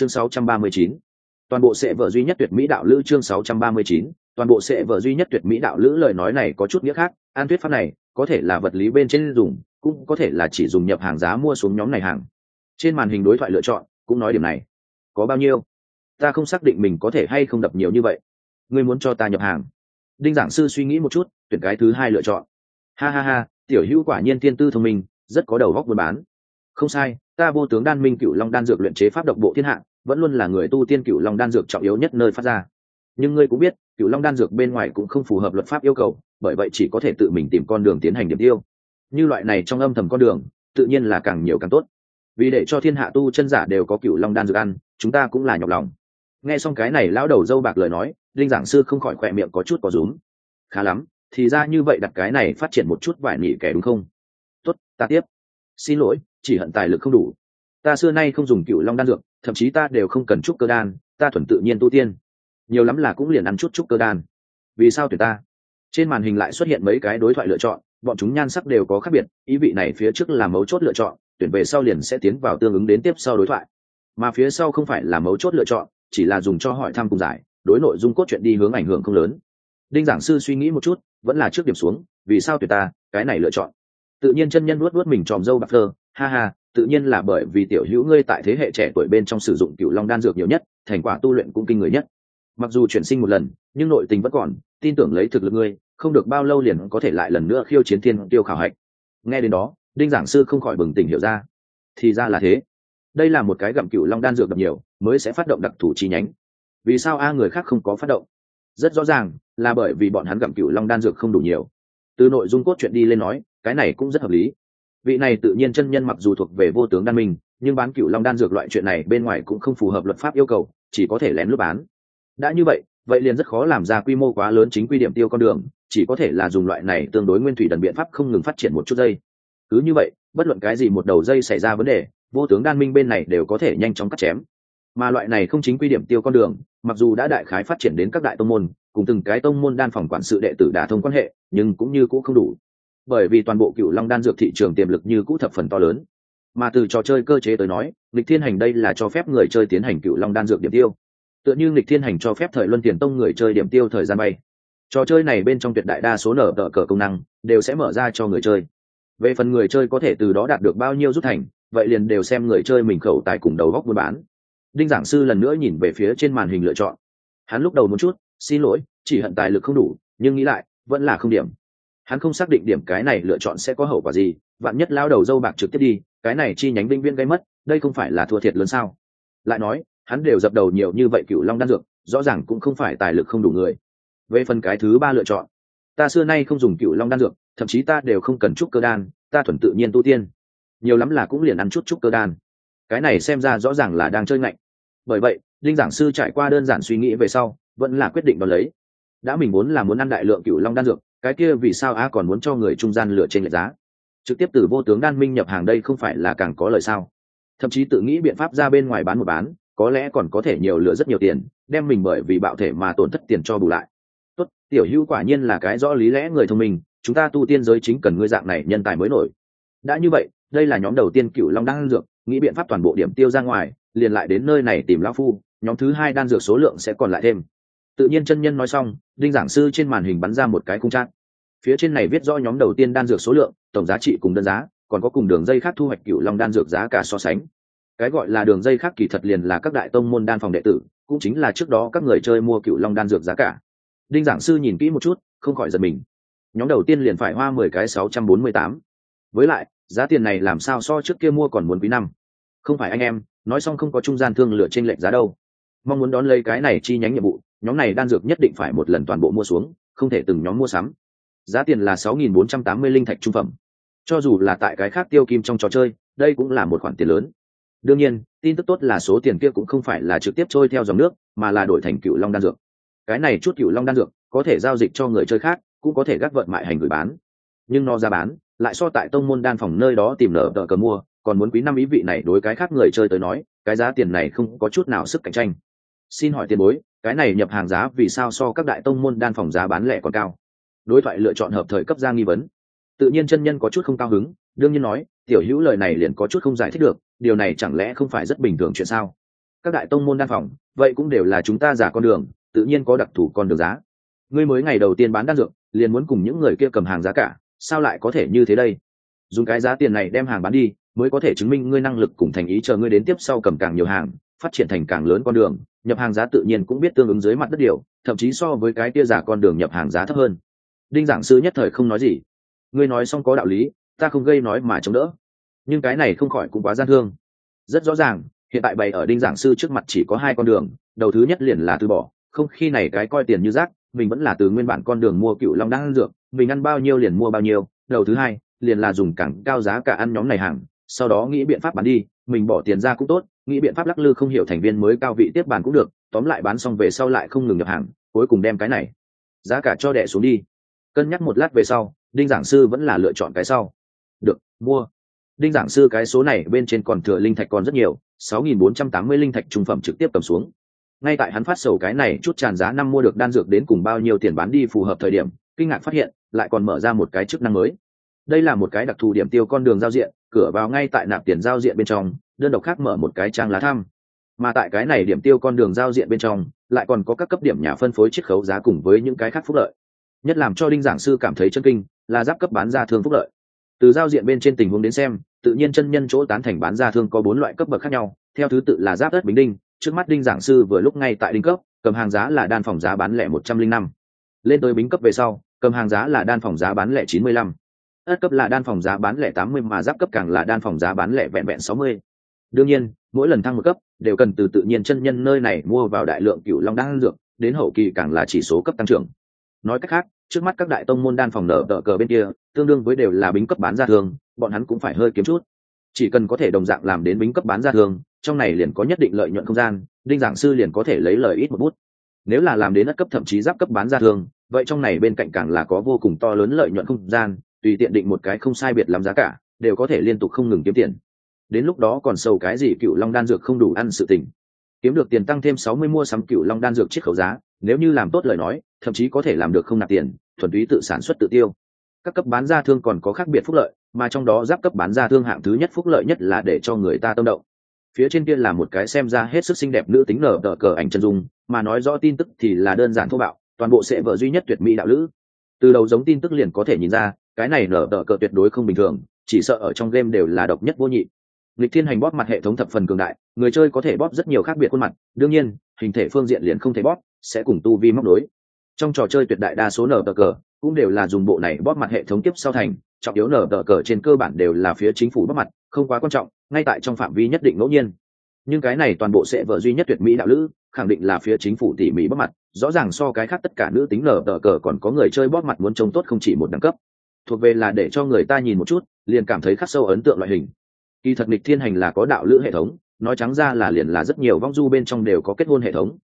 chương 639. toàn bộ sẽ vợ duy nhất tuyệt mỹ đạo lữ chương 639. toàn bộ sẽ vợ duy nhất tuyệt mỹ đạo lữ lời nói này có chút nghĩa khác, an tuyết pháp này có thể là vật lý bên trên dùng, cũng có thể là chỉ dùng nhập hàng giá mua xuống nhóm này hàng. Trên màn hình đối thoại lựa chọn, cũng nói điểm này. Có bao nhiêu? Ta không xác định mình có thể hay không đập nhiều như vậy. Ngươi muốn cho ta nhập hàng. Đinh giảng sư suy nghĩ một chút, tuyển cái thứ hai lựa chọn. Ha ha ha, tiểu hữu quả nhiên tiên tư thông minh, rất có đầu óc buôn bán không sai, ta vô tướng đan minh cựu long đan dược luyện chế pháp độc bộ thiên hạ, vẫn luôn là người tu tiên cựu long đan dược trọng yếu nhất nơi phát ra. Nhưng ngươi cũng biết cựu long đan dược bên ngoài cũng không phù hợp luật pháp yêu cầu, bởi vậy chỉ có thể tự mình tìm con đường tiến hành điểm tiêu. Như loại này trong âm thầm con đường, tự nhiên là càng nhiều càng tốt. Vì để cho thiên hạ tu chân giả đều có cựu long đan dược ăn, chúng ta cũng là nhọc lòng. Nghe xong cái này, lão đầu dâu bạc lời nói, linh giảng sư không khỏi khỏe miệng có chút có rúm. Khá lắm, thì ra như vậy đặt cái này phát triển một chút vải nỉ kẻ đúng không? Tốt, ta tiếp xin lỗi, chỉ hận tài lực không đủ. Ta xưa nay không dùng cựu long đan dược, thậm chí ta đều không cần trúc cơ đan, ta thuần tự nhiên tu tiên. Nhiều lắm là cũng liền ăn chút trúc cơ đan. Vì sao tuyển ta? Trên màn hình lại xuất hiện mấy cái đối thoại lựa chọn, bọn chúng nhan sắc đều có khác biệt, ý vị này phía trước là mấu chốt lựa chọn, tuyển về sau liền sẽ tiến vào tương ứng đến tiếp sau đối thoại. Mà phía sau không phải là mấu chốt lựa chọn, chỉ là dùng cho hỏi thăm cùng giải, đối nội dung cốt chuyện đi hướng ảnh hưởng không lớn. Đinh giảng sư suy nghĩ một chút, vẫn là trước điểm xuống, vì sao tuyệt ta, cái này lựa chọn tự nhiên chân nhân luốt luốt mình tròm dâu bạc thơ, ha ha, tự nhiên là bởi vì tiểu hữu ngươi tại thế hệ trẻ tuổi bên trong sử dụng cựu long đan dược nhiều nhất, thành quả tu luyện cũng kinh người nhất. Mặc dù chuyển sinh một lần, nhưng nội tình vẫn còn, tin tưởng lấy thực lực ngươi, không được bao lâu liền có thể lại lần nữa khiêu chiến thiên tiêu khảo hạch. Nghe đến đó, đinh giảng sư không khỏi bừng tỉnh hiểu ra. Thì ra là thế. Đây là một cái gặm cựu long đan dược gặp nhiều, mới sẽ phát động đặc thù chi nhánh. Vì sao a người khác không có phát động? Rất rõ ràng, là bởi vì bọn hắn gặm cựu long đan dược không đủ nhiều. Từ nội dung cốt truyện đi lên nói cái này cũng rất hợp lý. Vị này tự nhiên chân nhân mặc dù thuộc về vô tướng đan minh, nhưng bán cựu long đan dược loại chuyện này bên ngoài cũng không phù hợp luật pháp yêu cầu, chỉ có thể lén lút bán. Đã như vậy vậy liền rất khó làm ra quy mô quá lớn chính quy điểm tiêu con đường, chỉ có thể là dùng loại này tương đối nguyên thủy đần biện pháp không ngừng phát triển một chút dây. Cứ như vậy, bất luận cái gì một đầu dây xảy ra vấn đề, vô tướng đan minh bên này đều có thể nhanh chóng cắt chém. Mà loại này không chính quy điểm tiêu con đường, mặc dù đã đại khái phát triển đến các đại tông môn, cùng từng cái tông môn đan phòng quản sự đệ tử đả thông quan hệ, nhưng cũng như cũng không đủ bởi vì toàn bộ cựu long đan dược thị trường tiềm lực như cũ thập phần to lớn. Mà từ trò chơi cơ chế tới nói, lịch thiên hành đây là cho phép người chơi tiến hành cựu long đan dược điểm tiêu. Tựa như lịch thiên hành cho phép thời luân tiền tông người chơi điểm tiêu thời gian bay. Trò chơi này bên trong tuyệt đại đa số nở tờ cờ công năng, đều sẽ mở ra cho người chơi. Về phần người chơi có thể từ đó đạt được bao nhiêu rút thành, vậy liền đều xem người chơi mình khẩu tài cùng đầu góc buôn bán. Đinh giảng sư lần nữa nhìn về phía trên màn hình lựa chọn. Hắn lúc đầu một chút, xin lỗi, chỉ hận tài lực không đủ, nhưng nghĩ lại, vẫn là không điểm hắn không xác định điểm cái này lựa chọn sẽ có hậu quả gì, vạn nhất lao đầu dâu bạc trực tiếp đi, cái này chi nhánh binh viên gây mất, đây không phải là thua thiệt lớn sao? Lại nói, hắn đều dập đầu nhiều như vậy cựu long đan dược, rõ ràng cũng không phải tài lực không đủ người. Về phần cái thứ ba lựa chọn, ta xưa nay không dùng cựu long đan dược, thậm chí ta đều không cần trúc cơ đan, ta thuần tự nhiên tu tiên. Nhiều lắm là cũng liền ăn chút trúc cơ đan. Cái này xem ra rõ ràng là đang chơi ngạnh. Bởi vậy linh giảng sư trải qua đơn giản suy nghĩ về sau, vẫn là quyết định đón lấy. Đã mình muốn là muốn ăn đại lượng cựu long đan dược cái kia vì sao a còn muốn cho người trung gian lựa trên lệch giá? Trực tiếp từ vô tướng đan minh nhập hàng đây không phải là càng có lời sao? Thậm chí tự nghĩ biện pháp ra bên ngoài bán một bán, có lẽ còn có thể nhiều lựa rất nhiều tiền, đem mình bởi vì bạo thể mà tổn thất tiền cho bù lại. Tốt, tiểu hữu quả nhiên là cái rõ lý lẽ người thông minh, chúng ta tu tiên giới chính cần ngươi dạng này nhân tài mới nổi. Đã như vậy, đây là nhóm đầu tiên cựu long đan dược, nghĩ biện pháp toàn bộ điểm tiêu ra ngoài, liền lại đến nơi này tìm lão phu, nhóm thứ hai đan dược số lượng sẽ còn lại thêm tự nhiên chân nhân nói xong, đinh giảng sư trên màn hình bắn ra một cái khung trang. phía trên này viết rõ nhóm đầu tiên đan dược số lượng, tổng giá trị cùng đơn giá, còn có cùng đường dây khác thu hoạch cựu long đan dược giá cả so sánh. Cái gọi là đường dây khác kỳ thật liền là các đại tông môn đan phòng đệ tử, cũng chính là trước đó các người chơi mua cựu long đan dược giá cả. Đinh giảng sư nhìn kỹ một chút, không khỏi giật mình. Nhóm đầu tiên liền phải hoa mười cái sáu trăm bốn mươi tám. Với lại, giá tiền này làm sao so trước kia mua còn muốn quý năm? Không phải anh em, nói xong không có trung gian thương lựa trên lệnh giá đâu. Mong muốn đón lấy cái này chi nhánh nhiệm vụ nhóm này đan dược nhất định phải một lần toàn bộ mua xuống, không thể từng nhóm mua sắm. Giá tiền là sáu nghìn bốn trăm tám mươi linh thạch trung phẩm. Cho dù là tại cái khác tiêu kim trong trò chơi, đây cũng là một khoản tiền lớn. Đương nhiên, tin tức tốt là số tiền kia cũng không phải là trực tiếp trôi theo dòng nước, mà là đổi thành cựu long đan dược. Cái này chút cựu long đan dược, có thể giao dịch cho người chơi khác, cũng có thể gác vận mại hành gửi bán. Nhưng nó ra bán, lại so tại tông môn đan phòng nơi đó tìm nở đợi cờ mua, còn muốn quý năm ý vị này đối cái khác người chơi tới nói, cái giá tiền này không có chút nào sức cạnh tranh xin hỏi tiền bối, cái này nhập hàng giá vì sao so các đại tông môn đan phòng giá bán lẻ còn cao? Đối thoại lựa chọn hợp thời cấp ra nghi vấn. Tự nhiên chân nhân có chút không cao hứng, đương nhiên nói, tiểu hữu lời này liền có chút không giải thích được, điều này chẳng lẽ không phải rất bình thường chuyện sao? Các đại tông môn đan phòng, vậy cũng đều là chúng ta giả con đường, tự nhiên có đặc thù con đường giá. Ngươi mới ngày đầu tiên bán đan dược, liền muốn cùng những người kia cầm hàng giá cả, sao lại có thể như thế đây? Dùng cái giá tiền này đem hàng bán đi, mới có thể chứng minh ngươi năng lực cùng thành ý chờ ngươi đến tiếp sau cầm càng nhiều hàng, phát triển thành càng lớn con đường nhập hàng giá tự nhiên cũng biết tương ứng dưới mặt đất điều, thậm chí so với cái kia giả con đường nhập hàng giá thấp hơn. Đinh giảng sư nhất thời không nói gì. Ngươi nói xong có đạo lý, ta không gây nói mà chống đỡ. Nhưng cái này không khỏi cũng quá gian thương. Rất rõ ràng, hiện tại bày ở đinh giảng sư trước mặt chỉ có hai con đường, đầu thứ nhất liền là từ bỏ, không khi này cái coi tiền như rác, mình vẫn là từ nguyên bản con đường mua cựu long đang ăn dược, mình ăn bao nhiêu liền mua bao nhiêu, đầu thứ hai, liền là dùng cảng cao giá cả ăn nhóm này hàng, sau đó nghĩ biện pháp bán đi, mình bỏ tiền ra cũng tốt nghĩ biện pháp lắc lư không hiểu thành viên mới cao vị tiếp bàn cũng được, tóm lại bán xong về sau lại không ngừng nhập hàng, cuối cùng đem cái này giá cả cho đẻ xuống đi. Cân nhắc một lát về sau, đinh giảng sư vẫn là lựa chọn cái sau. Được, mua. Đinh giảng sư cái số này bên trên còn thừa linh thạch còn rất nhiều, sáu nghìn bốn trăm tám mươi linh thạch trung phẩm trực tiếp cầm xuống. Ngay tại hắn phát sầu cái này, chút tràn giá năm mua được đan dược đến cùng bao nhiêu tiền bán đi phù hợp thời điểm, kinh ngạc phát hiện, lại còn mở ra một cái chức năng mới. Đây là một cái đặc thù điểm tiêu con đường giao diện, cửa vào ngay tại nạp tiền giao diện bên trong đơn độc khác mở một cái trang lá thăm. Mà tại cái này điểm tiêu con đường giao diện bên trong, lại còn có các cấp điểm nhà phân phối chiết khấu giá cùng với những cái khác phúc lợi. Nhất làm cho đinh giảng sư cảm thấy chân kinh, là giáp cấp bán ra thương phúc lợi. Từ giao diện bên trên tình huống đến xem, tự nhiên chân nhân chỗ tán thành bán ra thương có bốn loại cấp bậc khác nhau, theo thứ tự là giáp đất bình đinh, trước mắt đinh giảng sư vừa lúc ngay tại đinh cấp, cầm hàng giá là đan phòng giá bán lẻ một trăm linh năm. Lên tới bính cấp về sau, cầm hàng giá là đan phòng giá bán lẻ chín mươi lăm. Ất cấp là đan phòng giá bán lẻ tám mươi mà giáp cấp càng là đan phòng giá bán lẻ vẹn vẹn sáu mươi đương nhiên, mỗi lần thăng một cấp, đều cần từ tự nhiên chân nhân nơi này mua vào đại lượng cựu long đan dược, đến hậu kỳ càng là chỉ số cấp tăng trưởng. Nói cách khác, trước mắt các đại tông môn đan phòng nở đỡ cờ bên kia, tương đương với đều là bính cấp bán ra thường, bọn hắn cũng phải hơi kiếm chút. Chỉ cần có thể đồng dạng làm đến bính cấp bán ra thường, trong này liền có nhất định lợi nhuận không gian, đinh giảng sư liền có thể lấy lời ít một bút. Nếu là làm đến đất cấp thậm chí giáp cấp bán ra thường, vậy trong này bên cạnh càng là có vô cùng to lớn lợi nhuận không gian, tùy tiện định một cái không sai biệt làm giá cả, đều có thể liên tục không ngừng kiếm tiền đến lúc đó còn sâu cái gì cựu long đan dược không đủ ăn sự tình. Kiếm được tiền tăng thêm sáu mươi mua sắm cựu long đan dược chiết khấu giá, nếu như làm tốt lời nói, thậm chí có thể làm được không nạp tiền, thuần túy tự sản xuất tự tiêu. Các cấp bán ra thương còn có khác biệt phúc lợi, mà trong đó giáp cấp bán ra thương hạng thứ nhất phúc lợi nhất là để cho người ta tâm động. Phía trên kia là một cái xem ra hết sức xinh đẹp nữ tính nở đỡ cờ ảnh chân dung, mà nói rõ tin tức thì là đơn giản thô bạo, toàn bộ sẽ vợ duy nhất tuyệt mỹ đạo lữ. Từ đầu giống tin tức liền có thể nhìn ra, cái này nở đỡ cờ tuyệt đối không bình thường, chỉ sợ ở trong game đều là độc nhất vô nhị lịch thiên hành bóp mặt hệ thống thập phần cường đại, người chơi có thể bóp rất nhiều khác biệt khuôn mặt, đương nhiên, hình thể phương diện liền không thể bóp, sẽ cùng tu vi móc đối trong trò chơi tuyệt đại đa số nở tờ cờ cũng đều là dùng bộ này bóp mặt hệ thống tiếp sau thành, trọng yếu nở tờ cờ trên cơ bản đều là phía chính phủ bóp mặt, không quá quan trọng, ngay tại trong phạm vi nhất định ngẫu nhiên. Nhưng cái này toàn bộ sẽ vợ duy nhất tuyệt mỹ đạo lữ, khẳng định là phía chính phủ tỉ mỹ bóp mặt, rõ ràng so cái khác tất cả nữ tính nở tờ cờ còn có người chơi bóp mặt muốn trông tốt không chỉ một đẳng cấp. Thuộc về là để cho người ta nhìn một chút, liền cảm thấy khắc sâu ấn tượng loại hình kỳ thật nghịch thiên hành là có đạo lữ hệ thống, nói trắng ra là liền là rất nhiều vong du bên trong đều có kết hôn hệ thống.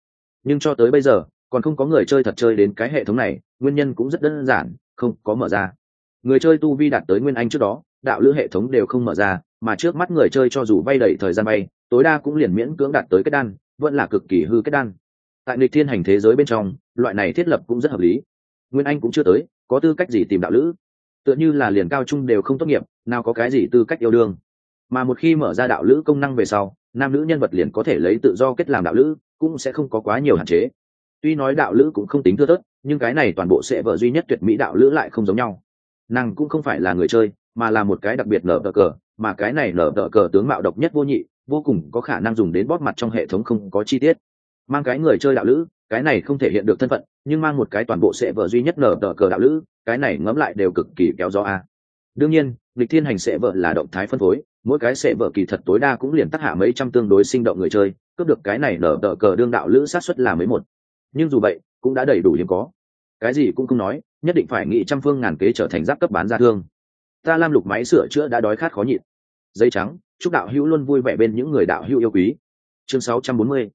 Nhưng cho tới bây giờ, còn không có người chơi thật chơi đến cái hệ thống này, nguyên nhân cũng rất đơn giản, không có mở ra. Người chơi tu vi đạt tới nguyên anh trước đó, đạo lữ hệ thống đều không mở ra, mà trước mắt người chơi cho dù vay đẩy thời gian bay, tối đa cũng liền miễn cưỡng đạt tới kết đan, vẫn là cực kỳ hư kết đan. Tại nịch thiên hành thế giới bên trong, loại này thiết lập cũng rất hợp lý. Nguyên anh cũng chưa tới, có tư cách gì tìm đạo lữ? Tựa như là liền cao trung đều không tốt nghiệp, nào có cái gì tư cách yêu đương? Mà một khi mở ra đạo lữ công năng về sau, nam nữ nhân vật liền có thể lấy tự do kết làm đạo lữ, cũng sẽ không có quá nhiều hạn chế. Tuy nói đạo lữ cũng không tính thưa thớt, nhưng cái này toàn bộ sẽ vợ duy nhất tuyệt mỹ đạo lữ lại không giống nhau. Nàng cũng không phải là người chơi, mà là một cái đặc biệt nở tờ cờ, mà cái này nở tờ cờ tướng mạo độc nhất vô nhị, vô cùng có khả năng dùng đến bóp mặt trong hệ thống không có chi tiết. Mang cái người chơi đạo lữ, cái này không thể hiện được thân phận, nhưng mang một cái toàn bộ sẽ vợ duy nhất nở tờ cờ đạo lữ, cái này ngẫm lại đều cực kỳ kéo gió a đương nhiên lịch thiên hành sẽ vợ là động thái phân phối, mỗi cái sẽ vợ kỳ thật tối đa cũng liền tác hạ mấy trăm tương đối sinh động người chơi, cướp được cái này nở tờ cờ đương đạo lữ sát xuất là mấy một. Nhưng dù vậy, cũng đã đầy đủ hiếm có. Cái gì cũng không nói, nhất định phải nghĩ trăm phương ngàn kế trở thành giáp cấp bán ra thương. Ta lam lục máy sửa chữa đã đói khát khó nhịn. Dây trắng, chúc đạo hữu luôn vui vẻ bên những người đạo hữu yêu quý. Chương 640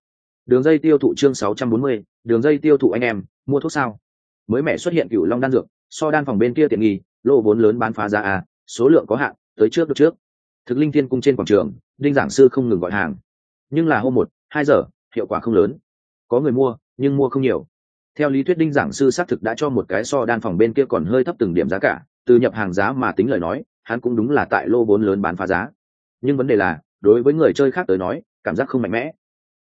đường dây tiêu thụ chương 640 đường dây tiêu thụ anh em, mua thuốc sao. Mới mẻ xuất hiện cựu long đan dược, so đan phòng bên kia tiện nghi lô vốn lớn bán phá ra à số lượng có hạn, tới trước được trước. Thực linh thiên cung trên quảng trường, đinh giảng sư không ngừng gọi hàng. Nhưng là hôm một, hai giờ, hiệu quả không lớn. Có người mua, nhưng mua không nhiều. Theo lý thuyết đinh giảng sư xác thực đã cho một cái so đan phòng bên kia còn hơi thấp từng điểm giá cả, từ nhập hàng giá mà tính lời nói, hắn cũng đúng là tại lô vốn lớn bán phá giá. Nhưng vấn đề là, đối với người chơi khác tới nói, cảm giác không mạnh mẽ.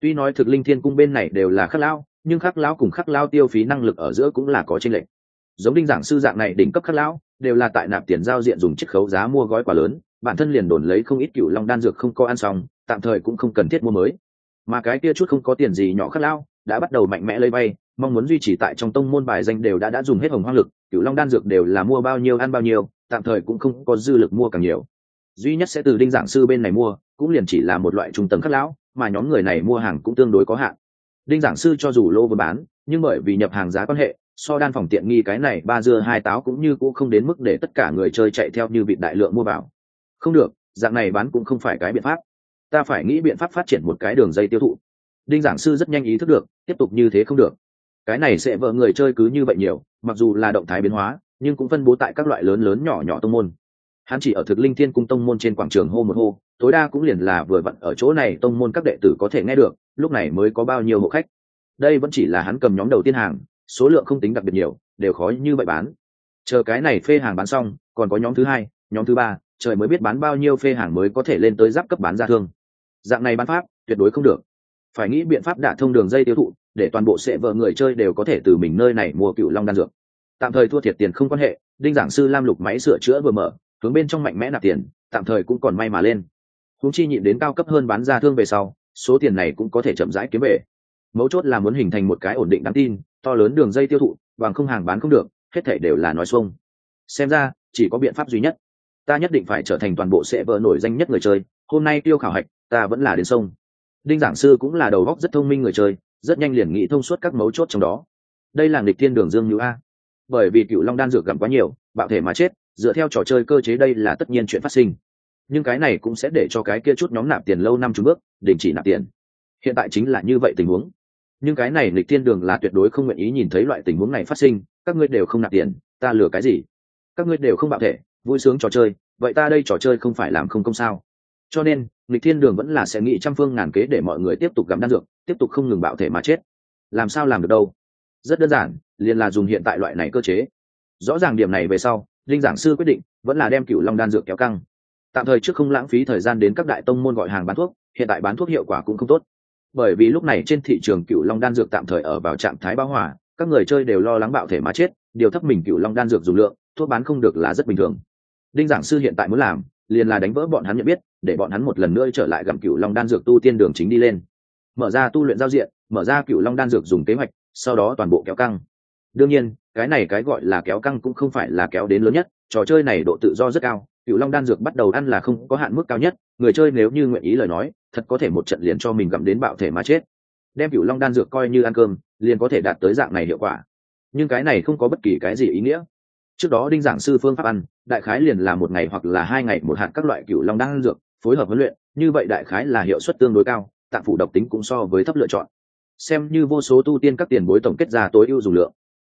Tuy nói thực linh thiên cung bên này đều là khắc lao, nhưng khắc lao cùng khắc lao tiêu phí năng lực ở giữa cũng là có tranh lệch giống đinh giảng sư dạng này đỉnh cấp khắc lão, đều là tại nạp tiền giao diện dùng chiết khấu giá mua gói quả lớn, bản thân liền đồn lấy không ít cựu long đan dược không có ăn xong, tạm thời cũng không cần thiết mua mới. Mà cái kia chút không có tiền gì nhỏ khắc lão, đã bắt đầu mạnh mẽ lấy bay, mong muốn duy trì tại trong tông môn bài danh đều đã đã dùng hết hồng hoang lực, cựu long đan dược đều là mua bao nhiêu ăn bao nhiêu, tạm thời cũng không có dư lực mua càng nhiều. Duy nhất sẽ từ đinh giảng sư bên này mua, cũng liền chỉ là một loại trung tầng khắc lão, mà nhóm người này mua hàng cũng tương đối có hạn. Đinh giảng sư cho dù lô vừa bán, nhưng bởi vì nhập hàng giá quan hệ so đan phòng tiện nghi cái này ba dưa hai táo cũng như cũng không đến mức để tất cả người chơi chạy theo như bị đại lượng mua vào. Không được, dạng này bán cũng không phải cái biện pháp. Ta phải nghĩ biện pháp phát triển một cái đường dây tiêu thụ. Đinh giảng sư rất nhanh ý thức được, tiếp tục như thế không được. Cái này sẽ vợ người chơi cứ như vậy nhiều, mặc dù là động thái biến hóa, nhưng cũng phân bố tại các loại lớn lớn nhỏ nhỏ tông môn. Hắn chỉ ở thực linh thiên cung tông môn trên quảng trường hô một hô, tối đa cũng liền là vừa vặn ở chỗ này tông môn các đệ tử có thể nghe được, lúc này mới có bao nhiêu hộ khách. Đây vẫn chỉ là hắn cầm nhóm đầu tiên hàng số lượng không tính đặc biệt nhiều, đều khó như vậy bán. Chờ cái này phê hàng bán xong, còn có nhóm thứ hai, nhóm thứ ba, trời mới biết bán bao nhiêu phê hàng mới có thể lên tới giáp cấp bán ra thương. Dạng này bán pháp, tuyệt đối không được. Phải nghĩ biện pháp đả thông đường dây tiêu thụ, để toàn bộ sệ vợ người chơi đều có thể từ mình nơi này mua cựu long đan dược. Tạm thời thua thiệt tiền không quan hệ, đinh giảng sư lam lục máy sửa chữa vừa mở, hướng bên trong mạnh mẽ nạp tiền, tạm thời cũng còn may mà lên. Húng chi nhịn đến cao cấp hơn bán ra thương về sau, số tiền này cũng có thể chậm rãi kiếm về. Mấu chốt là muốn hình thành một cái ổn định đáng tin to lớn đường dây tiêu thụ, bằng không hàng bán không được, hết thể đều là nói xuông. Xem ra, chỉ có biện pháp duy nhất. Ta nhất định phải trở thành toàn bộ sẽ vợ nổi danh nhất người chơi, hôm nay tiêu khảo hạch, ta vẫn là đến sông. Đinh giảng sư cũng là đầu góc rất thông minh người chơi, rất nhanh liền nghĩ thông suốt các mấu chốt trong đó. Đây là nghịch thiên đường dương như a. Bởi vì cựu long đan dược gặm quá nhiều, bạo thể mà chết, dựa theo trò chơi cơ chế đây là tất nhiên chuyện phát sinh. Nhưng cái này cũng sẽ để cho cái kia chút nhóm nạp tiền lâu năm chục bước, đình chỉ nạp tiền. Hiện tại chính là như vậy tình huống nhưng cái này lịch thiên đường là tuyệt đối không nguyện ý nhìn thấy loại tình huống này phát sinh, các ngươi đều không nạp tiền, ta lừa cái gì? Các ngươi đều không bạo thể, vui sướng trò chơi, vậy ta đây trò chơi không phải làm không công sao? Cho nên lịch thiên đường vẫn là sẽ nghĩ trăm phương ngàn kế để mọi người tiếp tục gắm đan dược, tiếp tục không ngừng bạo thể mà chết. Làm sao làm được đâu? Rất đơn giản, liền là dùng hiện tại loại này cơ chế. Rõ ràng điểm này về sau, linh giảng sư quyết định, vẫn là đem cựu long đan dược kéo căng. Tạm thời trước không lãng phí thời gian đến các đại tông môn gọi hàng bán thuốc, hiện tại bán thuốc hiệu quả cũng không tốt bởi vì lúc này trên thị trường cựu long đan dược tạm thời ở vào trạng thái bão hòa, các người chơi đều lo lắng bạo thể mà chết điều thấp mình cựu long đan dược dùng lượng thuốc bán không được là rất bình thường. Đinh giảng sư hiện tại muốn làm liền là đánh vỡ bọn hắn nhận biết để bọn hắn một lần nữa trở lại gặm cựu long đan dược tu tiên đường chính đi lên. Mở ra tu luyện giao diện mở ra cựu long đan dược dùng kế hoạch sau đó toàn bộ kéo căng. Đương nhiên cái này cái gọi là kéo căng cũng không phải là kéo đến lớn nhất trò chơi này độ tự do rất cao cựu long đan dược bắt đầu ăn là không có hạn mức cao nhất, người chơi nếu như nguyện ý lời nói, thật có thể một trận liền cho mình gặm đến bạo thể mà chết. Đem cựu long đan dược coi như ăn cơm, liền có thể đạt tới dạng này hiệu quả. Nhưng cái này không có bất kỳ cái gì ý nghĩa. Trước đó đinh giảng sư phương pháp ăn, đại khái liền là một ngày hoặc là hai ngày một hạt các loại cựu long đan dược, phối hợp huấn luyện, như vậy đại khái là hiệu suất tương đối cao, tạng phủ độc tính cũng so với thấp lựa chọn. Xem như vô số tu tiên các tiền bối tổng kết ra tối ưu dùng lượng.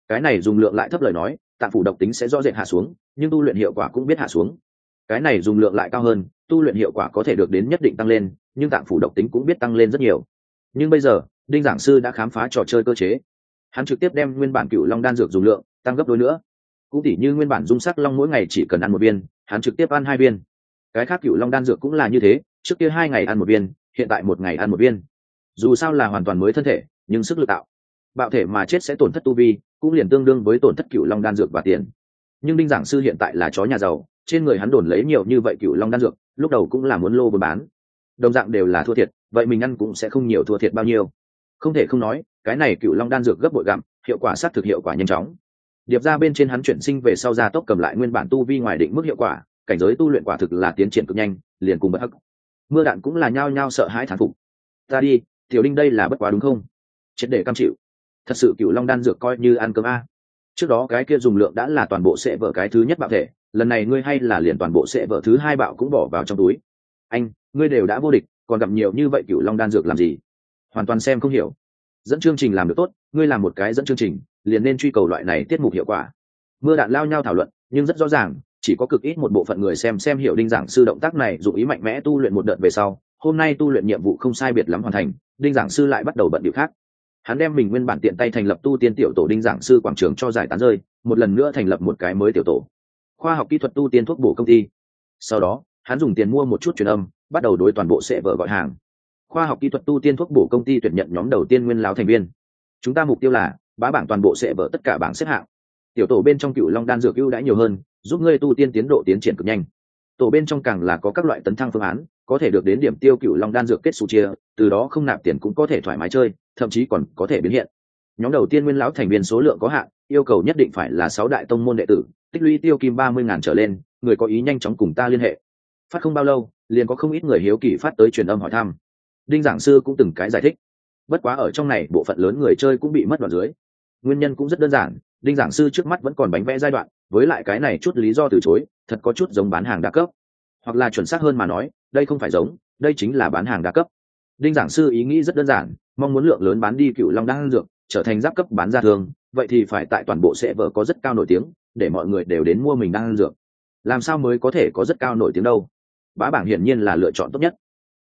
Cái này dùng lượng lại thấp lời nói, tạng phủ độc tính sẽ rõ rệt hạ xuống, nhưng tu luyện hiệu quả cũng biết hạ xuống cái này dùng lượng lại cao hơn, tu luyện hiệu quả có thể được đến nhất định tăng lên, nhưng tạng phủ độc tính cũng biết tăng lên rất nhiều. Nhưng bây giờ, đinh giảng sư đã khám phá trò chơi cơ chế. Hắn trực tiếp đem nguyên bản cựu long đan dược dùng lượng tăng gấp đôi nữa. Cũng tỉ như nguyên bản dung sắc long mỗi ngày chỉ cần ăn một viên, hắn trực tiếp ăn hai viên. Cái khác cựu long đan dược cũng là như thế, trước kia hai ngày ăn một viên, hiện tại một ngày ăn một viên. Dù sao là hoàn toàn mới thân thể, nhưng sức lực tạo. Bạo thể mà chết sẽ tổn thất tu vi, cũng liền tương đương với tổn thất cựu long đan dược và tiền. Nhưng đinh giảng sư hiện tại là chó nhà giàu trên người hắn đồn lấy nhiều như vậy cựu long đan dược, lúc đầu cũng là muốn lô buôn bán. Đồng dạng đều là thua thiệt, vậy mình ăn cũng sẽ không nhiều thua thiệt bao nhiêu. Không thể không nói, cái này cựu long đan dược gấp bội gặm, hiệu quả sát thực hiệu quả nhanh chóng. Điệp ra bên trên hắn chuyển sinh về sau gia tốc cầm lại nguyên bản tu vi ngoài định mức hiệu quả, cảnh giới tu luyện quả thực là tiến triển cực nhanh, liền cùng bất hắc. Mưa đạn cũng là nhao nhao sợ hãi thán phục. Ta đi, tiểu đinh đây là bất quá đúng không? Triệt để cam chịu. Thật sự cựu long đan dược coi như ăn cơm a. Trước đó cái kia dùng lượng đã là toàn bộ sẽ vợ cái thứ nhất bạo thể lần này ngươi hay là liền toàn bộ sẽ vợ thứ hai bạo cũng bỏ vào trong túi. Anh, ngươi đều đã vô địch, còn gặp nhiều như vậy cựu long đan dược làm gì? Hoàn toàn xem không hiểu. Dẫn chương trình làm được tốt, ngươi làm một cái dẫn chương trình, liền nên truy cầu loại này tiết mục hiệu quả. Mưa đạn lao nhau thảo luận, nhưng rất rõ ràng, chỉ có cực ít một bộ phận người xem xem hiểu đinh giảng sư động tác này, dụng ý mạnh mẽ tu luyện một đợt về sau, hôm nay tu luyện nhiệm vụ không sai biệt lắm hoàn thành, đinh giảng sư lại bắt đầu bận điệu khác. Hắn đem mình nguyên bản tiện tay thành lập tu tiên tiểu tổ đinh giảng sư quảng trường cho giải tán rơi, một lần nữa thành lập một cái mới tiểu tổ khoa học kỹ thuật tu tiên thuốc bổ công ty. Sau đó, hắn dùng tiền mua một chút truyền âm, bắt đầu đối toàn bộ sệ vợ gọi hàng. Khoa học kỹ thuật tu tiên thuốc bổ công ty tuyển nhận nhóm đầu tiên nguyên lão thành viên. Chúng ta mục tiêu là, bá bảng toàn bộ sẽ vợ tất cả bảng xếp hạng. Tiểu tổ bên trong cựu long đan dược ưu đãi nhiều hơn, giúp ngươi tu tiên tiến độ tiến triển cực nhanh. Tổ bên trong càng là có các loại tấn thăng phương án, có thể được đến điểm tiêu cựu long đan dược kết xu chia, từ đó không nạp tiền cũng có thể thoải mái chơi, thậm chí còn có thể biến hiện. Nhóm đầu tiên nguyên lão thành viên số lượng có hạn, yêu cầu nhất định phải là sáu đại tông môn đệ tử tích lũy tiêu kim ba mươi ngàn trở lên, người có ý nhanh chóng cùng ta liên hệ. Phát không bao lâu, liền có không ít người hiếu kỳ phát tới truyền âm hỏi thăm. Đinh giảng sư cũng từng cái giải thích. Bất quá ở trong này, bộ phận lớn người chơi cũng bị mất đoạn dưới. Nguyên nhân cũng rất đơn giản, đinh giảng sư trước mắt vẫn còn bánh vẽ giai đoạn, với lại cái này chút lý do từ chối, thật có chút giống bán hàng đa cấp. Hoặc là chuẩn xác hơn mà nói, đây không phải giống, đây chính là bán hàng đa cấp. Đinh giảng sư ý nghĩ rất đơn giản, mong muốn lượng lớn bán đi cựu long đan dược, trở thành giáp cấp bán ra thường, vậy thì phải tại toàn bộ sẽ vợ có rất cao nổi tiếng để mọi người đều đến mua mình đang ăn dược. Làm sao mới có thể có rất cao nổi tiếng đâu? Bá bảng hiển nhiên là lựa chọn tốt nhất.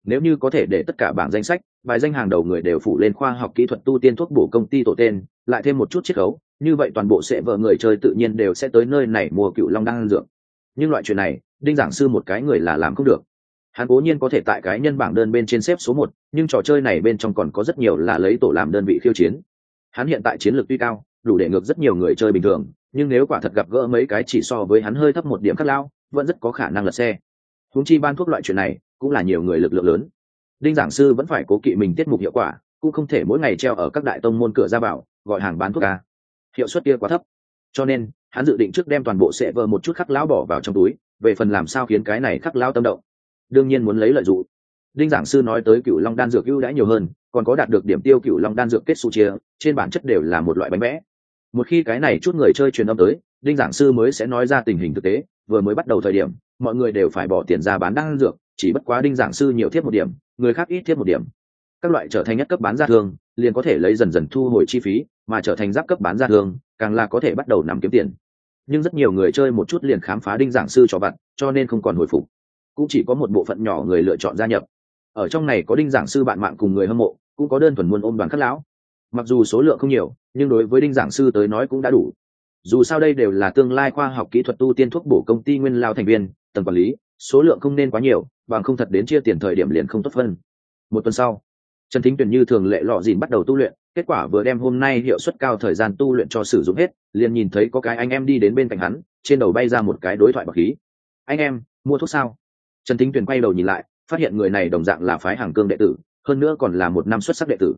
Nếu như có thể để tất cả bảng danh sách, vài danh hàng đầu người đều phủ lên khoa học kỹ thuật tu tiên thuốc bổ công ty tổ tên, lại thêm một chút chiết khấu, như vậy toàn bộ sẽ vợ người chơi tự nhiên đều sẽ tới nơi này mua cựu long đan dược. Nhưng loại chuyện này, đinh giảng sư một cái người là làm không được. Hắn cố nhiên có thể tại cái nhân bảng đơn bên trên xếp số một, nhưng trò chơi này bên trong còn có rất nhiều là lấy tổ làm đơn vị khiêu chiến. Hắn hiện tại chiến lược tuy cao, đủ để ngược rất nhiều người chơi bình thường nhưng nếu quả thật gặp gỡ mấy cái chỉ so với hắn hơi thấp một điểm khắc lao, vẫn rất có khả năng lật xe. Húng chi ban thuốc loại chuyện này, cũng là nhiều người lực lượng lớn. Đinh giảng sư vẫn phải cố kỵ mình tiết mục hiệu quả, cũng không thể mỗi ngày treo ở các đại tông môn cửa ra vào, gọi hàng bán thuốc ca hiệu suất kia quá thấp. Cho nên, hắn dự định trước đem toàn bộ sệ vờ một chút khắc lão bỏ vào trong túi, về phần làm sao khiến cái này khắc lão tâm động. Đương nhiên muốn lấy lợi dụng. Đinh giảng sư nói tới cựu long đan dược ưu đãi nhiều hơn, còn có đạt được điểm tiêu cựu long đan dược kết su chia, trên bản chất đều là một loại bánh vẽ một khi cái này chút người chơi truyền âm tới, đinh giảng sư mới sẽ nói ra tình hình thực tế. Vừa mới bắt đầu thời điểm, mọi người đều phải bỏ tiền ra bán đan dược, chỉ bất quá đinh giảng sư nhiều thiết một điểm, người khác ít thiết một điểm. Các loại trở thành nhất cấp bán ra thương liền có thể lấy dần dần thu hồi chi phí, mà trở thành giáp cấp bán ra thương càng là có thể bắt đầu nắm kiếm tiền. Nhưng rất nhiều người chơi một chút liền khám phá đinh giảng sư cho vặt, cho nên không còn hồi phục. Cũng chỉ có một bộ phận nhỏ người lựa chọn gia nhập. Ở trong này có đinh giảng sư bạn mạng cùng người hâm mộ, cũng có đơn thuần muôn ôm đoàn khất lão mặc dù số lượng không nhiều, nhưng đối với đinh giảng sư tới nói cũng đã đủ. Dù sao đây đều là tương lai khoa học kỹ thuật tu tiên thuốc bổ công ty nguyên lao thành viên, tầng quản lý, số lượng không nên quá nhiều, bằng không thật đến chia tiền thời điểm liền không tốt phân. Một tuần sau, trần thính tuyển như thường lệ lọ dìn bắt đầu tu luyện, kết quả vừa đem hôm nay hiệu suất cao thời gian tu luyện cho sử dụng hết, liền nhìn thấy có cái anh em đi đến bên cạnh hắn, trên đầu bay ra một cái đối thoại bậc khí. Anh em, mua thuốc sao? Trần thính tuyển quay đầu nhìn lại, phát hiện người này đồng dạng là phái hàng cương đệ tử, hơn nữa còn là một năm xuất sắc đệ tử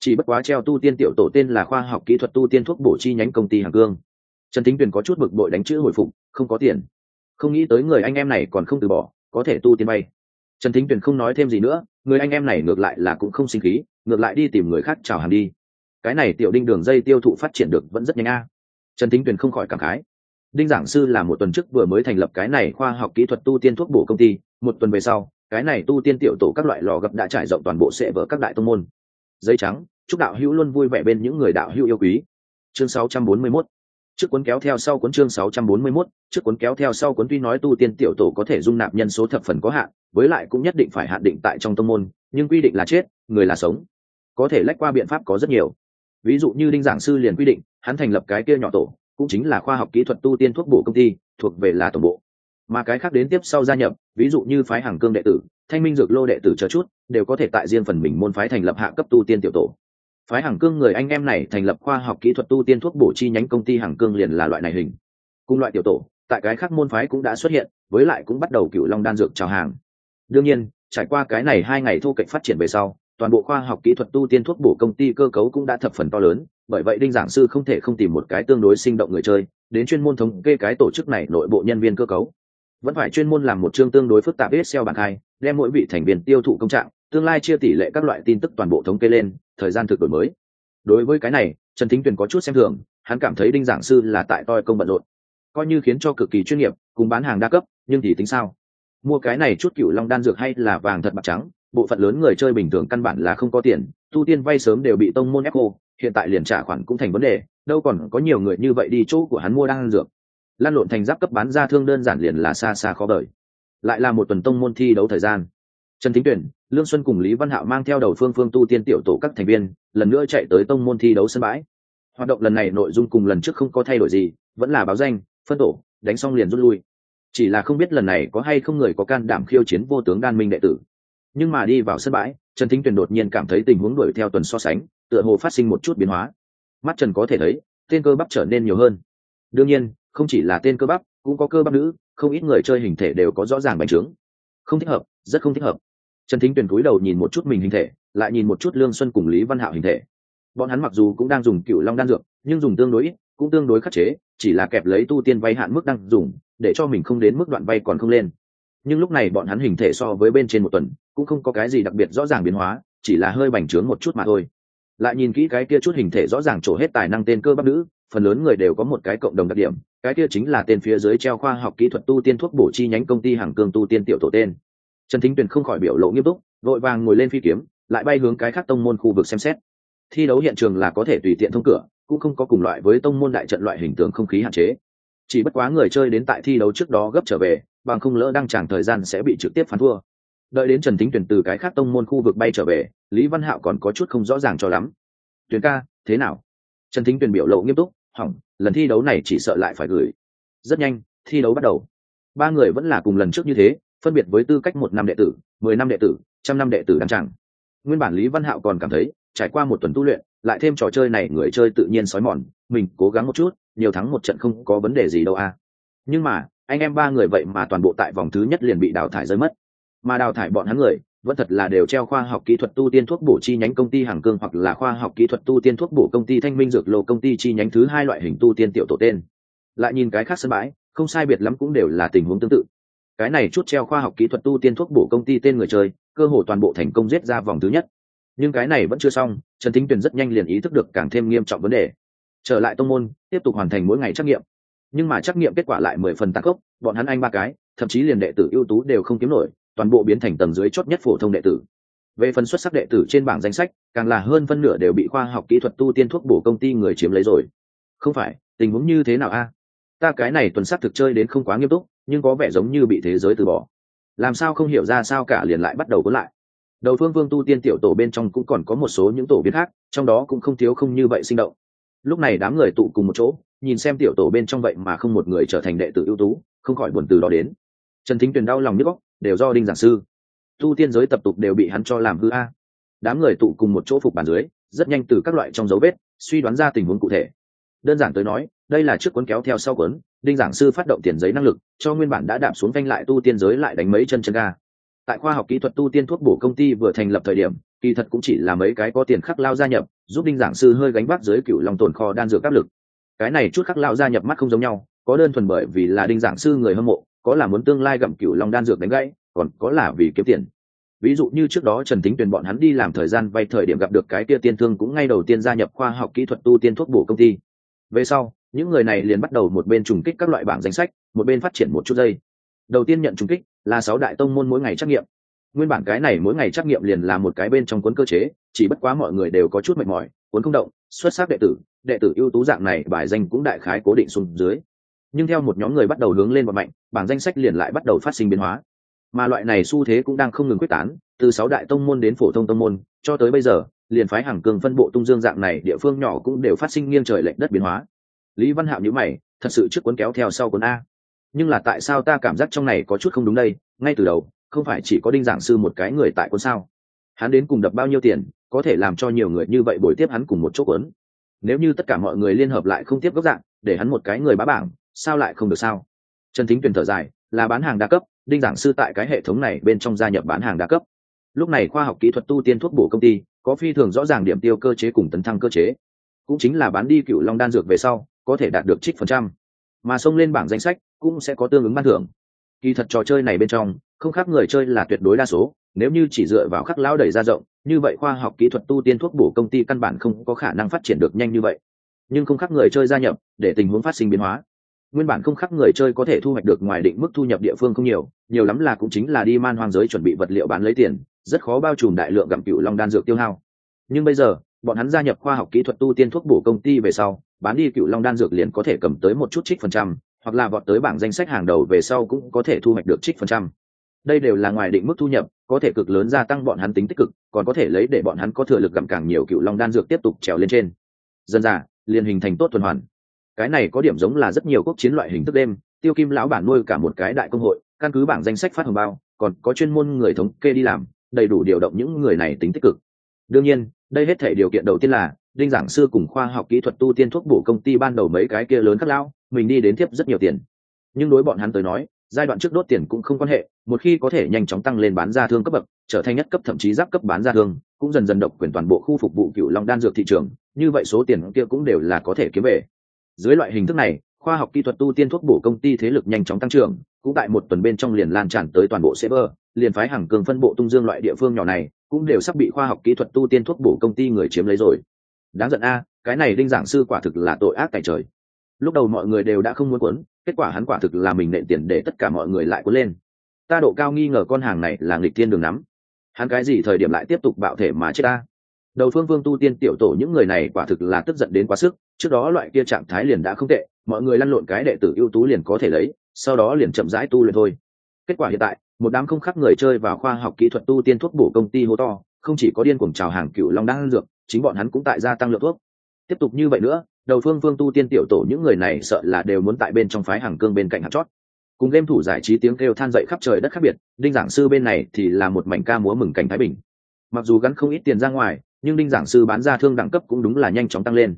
chỉ bất quá treo tu tiên tiểu tổ tên là khoa học kỹ thuật tu tiên thuốc bổ chi nhánh công ty hàng cương. Trần thính tuyền có chút bực bội đánh chữ hồi phục, không có tiền. Không nghĩ tới người anh em này còn không từ bỏ, có thể tu tiên bay. Trần thính tuyền không nói thêm gì nữa, người anh em này ngược lại là cũng không sinh khí, ngược lại đi tìm người khác chào hàng đi. Cái này tiểu đinh đường dây tiêu thụ phát triển được vẫn rất nhanh a. Trần thính tuyền không khỏi cảm khái. Đinh giảng sư là một tuần trước vừa mới thành lập cái này khoa học kỹ thuật tu tiên thuốc bổ công ty, một tuần về sau, cái này tu tiên tiểu tổ các loại lò gập đã trải rộng toàn bộ sệ vỡ các đại tông môn giấy trắng chúc đạo hữu luôn vui vẻ bên những người đạo hữu yêu quý chương 641 trước cuốn kéo theo sau cuốn chương 641, trước cuốn kéo theo sau cuốn tuy nói tu tiên tiểu tổ có thể dung nạp nhân số thập phần có hạn, với lại cũng nhất định phải hạn định tại trong tông môn, nhưng quy định là chết, người là sống. Có thể lách qua biện pháp có rất nhiều. Ví dụ như đinh giảng sư liền quy định, hắn thành lập cái kia nhỏ tổ, cũng chính là khoa học kỹ thuật tu tiên thuốc bổ công ty, thuộc về là tổng bộ. Mà cái khác đến tiếp sau gia nhập, ví dụ như phái hàng cương đệ tử, thanh minh dược lô đệ tử chờ chút, đều có thể tại riêng phần mình môn phái thành lập hạ cấp tu tiên tiểu tổ. Phái hàng cương người anh em này thành lập khoa học kỹ thuật tu tiên thuốc bổ chi nhánh công ty hàng cương liền là loại này hình. Cùng loại tiểu tổ tại cái khác môn phái cũng đã xuất hiện với lại cũng bắt đầu cựu long đan dược chào hàng. Đương nhiên trải qua cái này hai ngày thu cạnh phát triển về sau toàn bộ khoa học kỹ thuật tu tiên thuốc bổ công ty cơ cấu cũng đã thập phần to lớn bởi vậy đinh giảng sư không thể không tìm một cái tương đối sinh động người chơi đến chuyên môn thống kê cái tổ chức này nội bộ nhân viên cơ cấu vẫn phải chuyên môn làm một chương tương đối phức tạp excel bảng hai đem mỗi vị thành viên tiêu thụ công trạng, tương lai chia tỷ lệ các loại tin tức toàn bộ thống kê lên, thời gian thực đổi mới. Đối với cái này, trần thính tuyền có chút xem thường, hắn cảm thấy đinh giảng sư là tại toi công bận rộn. Coi như khiến cho cực kỳ chuyên nghiệp, cùng bán hàng đa cấp, nhưng thì tính sao? Mua cái này chút cựu long đan dược hay là vàng thật bạc trắng, bộ phận lớn người chơi bình thường căn bản là không có tiền, tu tiên vay sớm đều bị tông môn ép cô hiện tại liền trả khoản cũng thành vấn đề, đâu còn có nhiều người như vậy đi chỗ của hắn mua đan dược lan lộn thành giáp cấp bán ra thương đơn giản liền là xa xa khó đợi lại là một tuần tông môn thi đấu thời gian. Trần thính tuyển, lương xuân cùng lý văn hạo mang theo đầu phương phương tu tiên tiểu tổ các thành viên, lần nữa chạy tới tông môn thi đấu sân bãi. Hoạt động lần này nội dung cùng lần trước không có thay đổi gì, vẫn là báo danh, phân tổ, đánh xong liền rút lui. Chỉ là không biết lần này có hay không người có can đảm khiêu chiến vô tướng đan minh đệ tử. Nhưng mà đi vào sân bãi, trần thính tuyền đột nhiên cảm thấy tình huống đuổi theo tuần so sánh, tựa hồ phát sinh một chút biến hóa. Mắt trần có thể thấy tên cơ bắp trở nên nhiều hơn. Đương nhiên không chỉ là tên cơ bắp, cũng có cơ bắp nữ, không ít người chơi hình thể đều có rõ ràng bành trướng. Không thích hợp, rất không thích hợp. Trần thính tuyền cúi đầu nhìn một chút mình hình thể, lại nhìn một chút lương xuân cùng lý văn hạo hình thể. Bọn hắn mặc dù cũng đang dùng cựu long đan dược, nhưng dùng tương đối ít, cũng tương đối khắc chế, chỉ là kẹp lấy tu tiên vay hạn mức đang dùng, để cho mình không đến mức đoạn vay còn không lên. Nhưng lúc này bọn hắn hình thể so với bên trên một tuần, cũng không có cái gì đặc biệt rõ ràng biến hóa, chỉ là hơi bành trướng một chút mà thôi. Lại nhìn kỹ cái kia chút hình thể rõ ràng trổ hết tài năng tên cơ bắp nữ phần lớn người đều có một cái cộng đồng đặc điểm, cái kia chính là tên phía dưới treo khoa học kỹ thuật tu tiên thuốc bổ chi nhánh công ty hàng cương tu tiên tiểu tổ tên. Trần thính tuyền không khỏi biểu lộ nghiêm túc, vội vàng ngồi lên phi kiếm, lại bay hướng cái khác tông môn khu vực xem xét. Thi đấu hiện trường là có thể tùy tiện thông cửa, cũng không có cùng loại với tông môn đại trận loại hình tượng không khí hạn chế. Chỉ bất quá người chơi đến tại thi đấu trước đó gấp trở về, bằng không lỡ đăng tràng thời gian sẽ bị trực tiếp phán thua. Đợi đến trần thính tuyển từ cái khác tông môn khu vực bay trở về, lý văn hạo còn có chút không rõ ràng cho lắm. Tuyển ca, thế nào? Trần thính tuyển biểu lộ nghiêm túc hỏng, lần thi đấu này chỉ sợ lại phải gửi. Rất nhanh, thi đấu bắt đầu. Ba người vẫn là cùng lần trước như thế, phân biệt với tư cách một năm đệ tử, mười năm đệ tử, trăm năm đệ tử đăng tràng. Nguyên bản lý văn hạo còn cảm thấy, trải qua một tuần tu luyện, lại thêm trò chơi này người chơi tự nhiên sói mòn, mình cố gắng một chút, nhiều thắng một trận không có vấn đề gì đâu a. Nhưng mà, anh em ba người vậy mà toàn bộ tại vòng thứ nhất liền bị đào thải rơi mất. Mà đào thải bọn hắn người vẫn thật là đều treo khoa học kỹ thuật tu tiên thuốc bổ chi nhánh công ty hàng cương hoặc là khoa học kỹ thuật tu tiên thuốc bổ công ty thanh minh dược lô công ty chi nhánh thứ hai loại hình tu tiên tiểu tổ tên. Lại nhìn cái khác sân bãi, không sai biệt lắm cũng đều là tình huống tương tự. Cái này chút treo khoa học kỹ thuật tu tiên thuốc bổ công ty tên người chơi, cơ hồ toàn bộ thành công giết ra vòng thứ nhất. Nhưng cái này vẫn chưa xong, trần thính tuyền rất nhanh liền ý thức được càng thêm nghiêm trọng vấn đề. Trở lại tông môn, tiếp tục hoàn thành mỗi ngày trắc nghiệm. Nhưng mà trắc nghiệm kết quả lại mười phần tăng gốc bọn hắn anh ba cái, thậm chí liền đệ tử ưu tú đều không kiếm nổi toàn bộ biến thành tầng dưới chót nhất phổ thông đệ tử. Về phần xuất sắc đệ tử trên bảng danh sách, càng là hơn phân nửa đều bị khoa học kỹ thuật tu tiên thuốc bổ công ty người chiếm lấy rồi. Không phải, tình huống như thế nào a? Ta cái này tuần sắc thực chơi đến không quá nghiêm túc, nhưng có vẻ giống như bị thế giới từ bỏ. Làm sao không hiểu ra sao cả liền lại bắt đầu cuốn lại. Đầu phương vương tu tiên tiểu tổ bên trong cũng còn có một số những tổ biến khác, trong đó cũng không thiếu không như vậy sinh động. Lúc này đám người tụ cùng một chỗ, nhìn xem tiểu tổ bên trong vậy mà không một người trở thành đệ tử ưu tú, không khỏi buồn từ đó đến. Trần thính tuyền đau lòng nhức góc đều do đinh giảng sư. Tu tiên giới tập tục đều bị hắn cho làm hư a. Đám người tụ cùng một chỗ phục bàn dưới, rất nhanh từ các loại trong dấu vết, suy đoán ra tình huống cụ thể. Đơn giản tới nói, đây là trước cuốn kéo theo sau cuốn, đinh giảng sư phát động tiền giấy năng lực, cho nguyên bản đã đạp xuống vanh lại tu tiên giới lại đánh mấy chân chân ga. Tại khoa học kỹ thuật tu tiên thuốc bổ công ty vừa thành lập thời điểm, kỳ thật cũng chỉ là mấy cái có tiền khắc lao gia nhập, giúp đinh giảng sư hơi gánh vác dưới cựu lòng tồn kho đan dược áp lực. Cái này chút khắc lao gia nhập mắt không giống nhau, có đơn thuần bởi vì là đinh giảng sư người hâm mộ có là muốn tương lai gặm cửu long đan dược đánh gãy, còn có là vì kiếm tiền. Ví dụ như trước đó trần tính tuyền bọn hắn đi làm thời gian vay thời điểm gặp được cái kia tiên thương cũng ngay đầu tiên gia nhập khoa học kỹ thuật tu tiên thuốc bổ công ty. Về sau, những người này liền bắt đầu một bên trùng kích các loại bảng danh sách, một bên phát triển một chút giây đầu tiên nhận trùng kích là sáu đại tông môn mỗi ngày trắc nghiệm. Nguyên bản cái này mỗi ngày trắc nghiệm liền là một cái bên trong cuốn cơ chế, chỉ bất quá mọi người đều có chút mệt mỏi, cuốn không động, xuất sắc đệ tử đệ tử ưu tú dạng này bài danh cũng đại khái cố định xuống dưới nhưng theo một nhóm người bắt đầu hướng lên và mạnh, bảng danh sách liền lại bắt đầu phát sinh biến hóa. Mà loại này xu thế cũng đang không ngừng quyết tán, từ sáu đại tông môn đến phổ thông tông môn, cho tới bây giờ, liền phái hàng cường phân bộ tung dương dạng này địa phương nhỏ cũng đều phát sinh nghiêng trời lệch đất biến hóa. Lý văn hạo nhữ mày, thật sự trước cuốn kéo theo sau cuốn a. Nhưng là tại sao ta cảm giác trong này có chút không đúng đây? Ngay từ đầu, không phải chỉ có đinh giảng sư một cái người tại cuốn sao? Hắn đến cùng đập bao nhiêu tiền, có thể làm cho nhiều người như vậy bồi tiếp hắn cùng một chỗ cuốn? Nếu như tất cả mọi người liên hợp lại không tiếp gốc dạng, để hắn một cái người bá bảng sao lại không được sao? Trần thính tuyển thở dài, là bán hàng đa cấp, đinh giảng sư tại cái hệ thống này bên trong gia nhập bán hàng đa cấp. Lúc này khoa học kỹ thuật tu tiên thuốc bổ công ty, có phi thường rõ ràng điểm tiêu cơ chế cùng tấn thăng cơ chế. Cũng chính là bán đi cựu long đan dược về sau, có thể đạt được trích phần trăm. Mà xông lên bảng danh sách, cũng sẽ có tương ứng ban thưởng. Kỳ thật trò chơi này bên trong, không khác người chơi là tuyệt đối đa số, nếu như chỉ dựa vào khắc lão đẩy ra rộng, như vậy khoa học kỹ thuật tu tiên thuốc bổ công ty căn bản không có khả năng phát triển được nhanh như vậy. Nhưng không khác người chơi gia nhập, để tình huống phát sinh biến hóa nguyên bản không khắc người chơi có thể thu hoạch được ngoài định mức thu nhập địa phương không nhiều nhiều lắm là cũng chính là đi man hoang giới chuẩn bị vật liệu bán lấy tiền, rất khó bao trùm đại lượng gặm cựu long đan dược tiêu hao. Nhưng bây giờ, bọn hắn gia nhập khoa học kỹ thuật tu tiên thuốc bổ công ty về sau, bán đi cựu long đan dược liền có thể cầm tới một chút trích phần trăm, hoặc là vọt tới bảng danh sách hàng đầu về sau cũng có thể thu hoạch được trích phần trăm. Đây đều là ngoài định mức thu nhập, có thể cực lớn gia tăng bọn hắn tính tích cực, còn có thể lấy để bọn hắn có thừa lực gặm càng nhiều cựu long đan dược tiếp tục trèo lên trên. Dân già liền hình thành tốt tuần hoàn cái này có điểm giống là rất nhiều quốc chiến loại hình thức đêm tiêu kim lão bản nuôi cả một cái đại công hội căn cứ bảng danh sách phát hồng bao còn có chuyên môn người thống kê đi làm đầy đủ điều động những người này tính tích cực. Đương nhiên đây hết thể điều kiện đầu tiên là đinh giảng sư cùng khoa học kỹ thuật tu tiên thuốc bổ công ty ban đầu mấy cái kia lớn khắc lão, mình đi đến tiếp rất nhiều tiền. Nhưng đối bọn hắn tới nói giai đoạn trước đốt tiền cũng không quan hệ một khi có thể nhanh chóng tăng lên bán ra thương cấp bậc trở thành nhất cấp thậm chí giáp cấp bán ra thương cũng dần dần độc quyền toàn bộ khu phục vụ cựu long đan dược thị trường như vậy số tiền kia cũng đều là có thể kiếm về dưới loại hình thức này, khoa học kỹ thuật tu tiên thuốc bổ công ty thế lực nhanh chóng tăng trưởng, cũng tại một tuần bên trong liền lan tràn tới toàn bộ server liền phái hàng cường phân bộ tung dương loại địa phương nhỏ này, cũng đều sắp bị khoa học kỹ thuật tu tiên thuốc bổ công ty người chiếm lấy rồi. Đáng giận a, cái này đinh giảng sư quả thực là tội ác tại trời. Lúc đầu mọi người đều đã không muốn cuốn, kết quả hắn quả thực là mình nện tiền để tất cả mọi người lại cuốn lên. Ta độ cao nghi ngờ con hàng này là nghịch thiên đường nắm. Hắn cái gì thời điểm lại tiếp tục bạo thể mà chết ta? Đầu phương vương tu tiên tiểu tổ những người này quả thực là tức giận đến quá sức trước đó loại kia trạng thái liền đã không tệ, mọi người lăn lộn cái đệ tử ưu tú liền có thể lấy, sau đó liền chậm rãi tu luyện thôi. Kết quả hiện tại, một đám không khác người chơi vào khoa học kỹ thuật tu tiên thuốc bổ công ty hô to, không chỉ có điên cuồng trào hàng cựu long đang dược, chính bọn hắn cũng tại gia tăng lượng thuốc. Tiếp tục như vậy nữa, đầu phương phương tu tiên tiểu tổ những người này sợ là đều muốn tại bên trong phái hàng cương bên cạnh hạt chót. Cùng game thủ giải trí tiếng kêu than dậy khắp trời đất khác biệt, đinh giảng sư bên này thì là một mảnh ca múa mừng cảnh thái bình. Mặc dù gắn không ít tiền ra ngoài, nhưng đinh giảng sư bán ra thương đẳng cấp cũng đúng là nhanh chóng tăng lên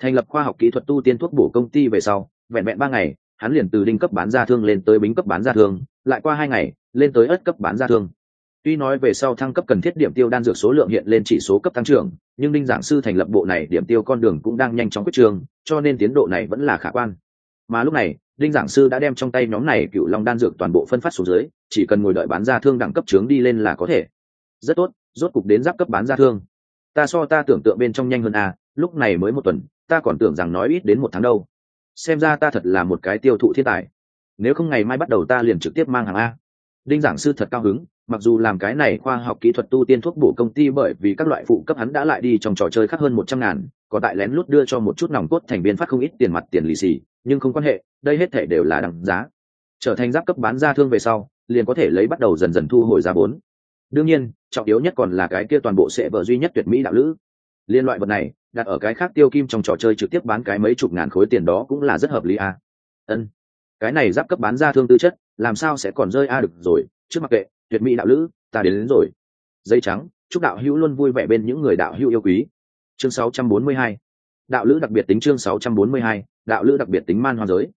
thành lập khoa học kỹ thuật tu tiên thuốc bổ công ty về sau, vẹn vẹn ba ngày, hắn liền từ đinh cấp bán ra thương lên tới bính cấp bán ra thương, lại qua hai ngày, lên tới ất cấp bán ra thương. Tuy nói về sau thăng cấp cần thiết điểm tiêu đan dược số lượng hiện lên chỉ số cấp tăng trưởng, nhưng đinh giảng sư thành lập bộ này điểm tiêu con đường cũng đang nhanh chóng quyết trường, cho nên tiến độ này vẫn là khả quan. Mà lúc này, đinh giảng sư đã đem trong tay nhóm này cựu long đan dược toàn bộ phân phát xuống dưới, chỉ cần ngồi đợi bán ra thương đẳng cấp trướng đi lên là có thể. Rất tốt, rốt cục đến giáp cấp bán ra thương. Ta so ta tưởng tượng bên trong nhanh hơn a lúc này mới một tuần ta còn tưởng rằng nói ít đến một tháng đâu. Xem ra ta thật là một cái tiêu thụ thiên tài. Nếu không ngày mai bắt đầu ta liền trực tiếp mang hàng a. Đinh giảng sư thật cao hứng, mặc dù làm cái này khoa học kỹ thuật tu tiên thuốc bổ công ty bởi vì các loại phụ cấp hắn đã lại đi trong trò chơi khác hơn một trăm ngàn còn tại lén lút đưa cho một chút nòng cốt thành viên phát không ít tiền mặt tiền lì xì, nhưng không quan hệ, đây hết thể đều là đằng giá. Trở thành giáp cấp bán ra thương về sau, liền có thể lấy bắt đầu dần dần thu hồi giá vốn đương nhiên, trọng yếu nhất còn là cái kia toàn bộ sẽ vợ duy nhất tuyệt mỹ đạo lữ liên loại vật này đặt ở cái khác tiêu kim trong trò chơi trực tiếp bán cái mấy chục ngàn khối tiền đó cũng là rất hợp lý a à. ân cái này giáp cấp bán ra thương tư chất làm sao sẽ còn rơi a được rồi trước mặc kệ tuyệt mỹ đạo lữ ta đến, đến rồi. Dây trắng chúc đạo hữu luôn vui vẻ bên những người đạo hữu yêu quý. Chương 642 đạo lữ đặc biệt tính chương 642 đạo lữ đặc biệt tính man hoa giới.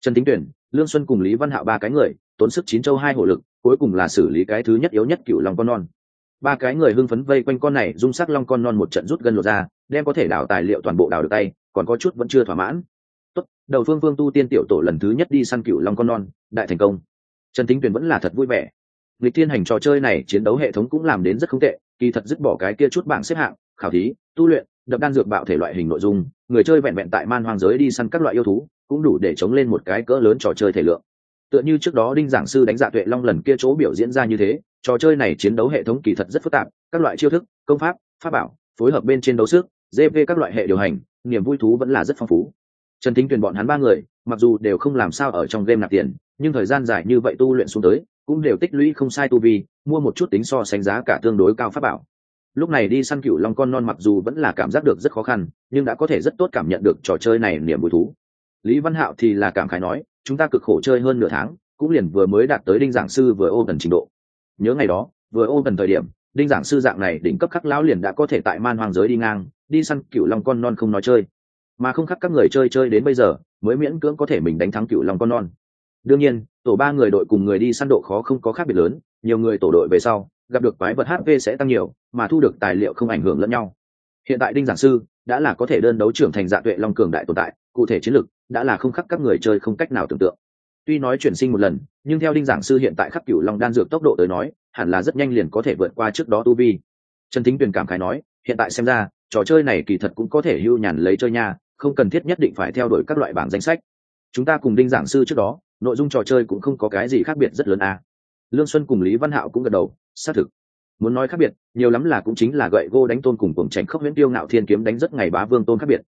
Trần tính tuyển lương xuân cùng lý văn hạo ba cái người tốn sức chín châu hai hộ lực cuối cùng là xử lý cái thứ nhất yếu nhất cựu lòng con non ba cái người hưng phấn vây quanh con này dung sắc long con non một trận rút gân lột ra, đem có thể đào tài liệu toàn bộ đào được tay, còn có chút vẫn chưa thỏa mãn. Tốt, đầu phương phương tu tiên tiểu tổ lần thứ nhất đi săn cựu long con non, đại thành công. Trần thính tuyển vẫn là thật vui vẻ. Người thiên hành trò chơi này chiến đấu hệ thống cũng làm đến rất không tệ, kỳ thật dứt bỏ cái kia chút bảng xếp hạng, khảo thí, tu luyện, đập đan dược bạo thể loại hình nội dung, người chơi vẹn vẹn tại man hoang giới đi săn các loại yêu thú, cũng đủ để chống lên một cái cỡ lớn trò chơi thể lượng tựa như trước đó đinh giảng sư đánh dạ tuệ long lần kia chỗ biểu diễn ra như thế, trò chơi này chiến đấu hệ thống kỳ thật rất phức tạp, các loại chiêu thức, công pháp pháp bảo, phối hợp bên trên đấu sức gp các loại hệ điều hành, niềm vui thú vẫn là rất phong phú. Trần thính tuyển bọn hắn ba người, mặc dù đều không làm sao ở trong game nạp tiền, nhưng thời gian dài như vậy tu luyện xuống tới, cũng đều tích lũy không sai tu vi, mua một chút tính so sánh giá cả tương đối cao pháp bảo. Lúc này đi săn cựu long con non mặc dù vẫn là cảm giác được rất khó khăn, nhưng đã có thể rất tốt cảm nhận được trò chơi này niềm vui thú. Lý văn hạo thì là cảm khái nói chúng ta cực khổ chơi hơn nửa tháng, cũng liền vừa mới đạt tới đinh giảng sư vừa ô tần trình độ. Nhớ ngày đó, vừa ô tần thời điểm, đinh giảng sư dạng này đỉnh cấp khắc lão liền đã có thể tại man hoàng giới đi ngang, đi săn cựu long con non không nói chơi. Mà không khắc các người chơi chơi đến bây giờ, mới miễn cưỡng có thể mình đánh thắng cựu long con non. Đương nhiên, tổ ba người đội cùng người đi săn độ khó không có khác biệt lớn, nhiều người tổ đội về sau, gặp được quái vật hp sẽ tăng nhiều, mà thu được tài liệu không ảnh hưởng lẫn nhau. Hiện tại đinh giảng sư đã là có thể đơn đấu trưởng thành dạ tuệ long cường đại tồn tại cụ thể chiến lược đã là không khắc các người chơi không cách nào tưởng tượng. Tuy nói chuyển sinh một lần, nhưng theo đinh giảng sư hiện tại khắc cửu long đan dược tốc độ tới nói, hẳn là rất nhanh liền có thể vượt qua trước đó tu vi. Trần thính tuyền cảm khái nói, hiện tại xem ra, trò chơi này kỳ thật cũng có thể hưu nhàn lấy chơi nha, không cần thiết nhất định phải theo đuổi các loại bảng danh sách. Chúng ta cùng đinh giảng sư trước đó, nội dung trò chơi cũng không có cái gì khác biệt rất lớn à. lương xuân cùng lý văn hạo cũng gật đầu, xác thực. Muốn nói khác biệt, nhiều lắm là cũng chính là gậy gô đánh tôn cùng cùng tránh khốc huyễn tiêu ngạo thiên kiếm đánh rất ngày bá vương tôn khác biệt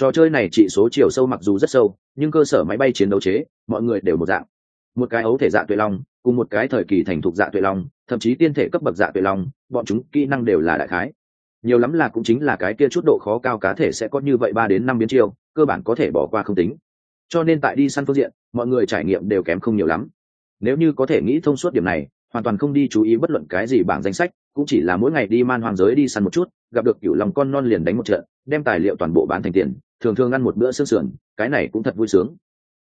trò chơi này trị số chiều sâu mặc dù rất sâu, nhưng cơ sở máy bay chiến đấu chế, mọi người đều một dạng. Một cái ấu thể dạ tuệ long, cùng một cái thời kỳ thành thục dạ tuệ long, thậm chí tiên thể cấp bậc dạ tuệ long, bọn chúng kỹ năng đều là đại khái. Nhiều lắm là cũng chính là cái kia chút độ khó cao cá thể sẽ có như vậy ba đến năm biến chiêu, cơ bản có thể bỏ qua không tính. Cho nên tại đi săn phương diện, mọi người trải nghiệm đều kém không nhiều lắm. Nếu như có thể nghĩ thông suốt điểm này, hoàn toàn không đi chú ý bất luận cái gì bảng danh sách, cũng chỉ là mỗi ngày đi man hoàng giới đi săn một chút, gặp được cựu lòng con non liền đánh một trận, đem tài liệu toàn bộ bán thành tiền thường thường ăn một bữa xương sườn, cái này cũng thật vui sướng.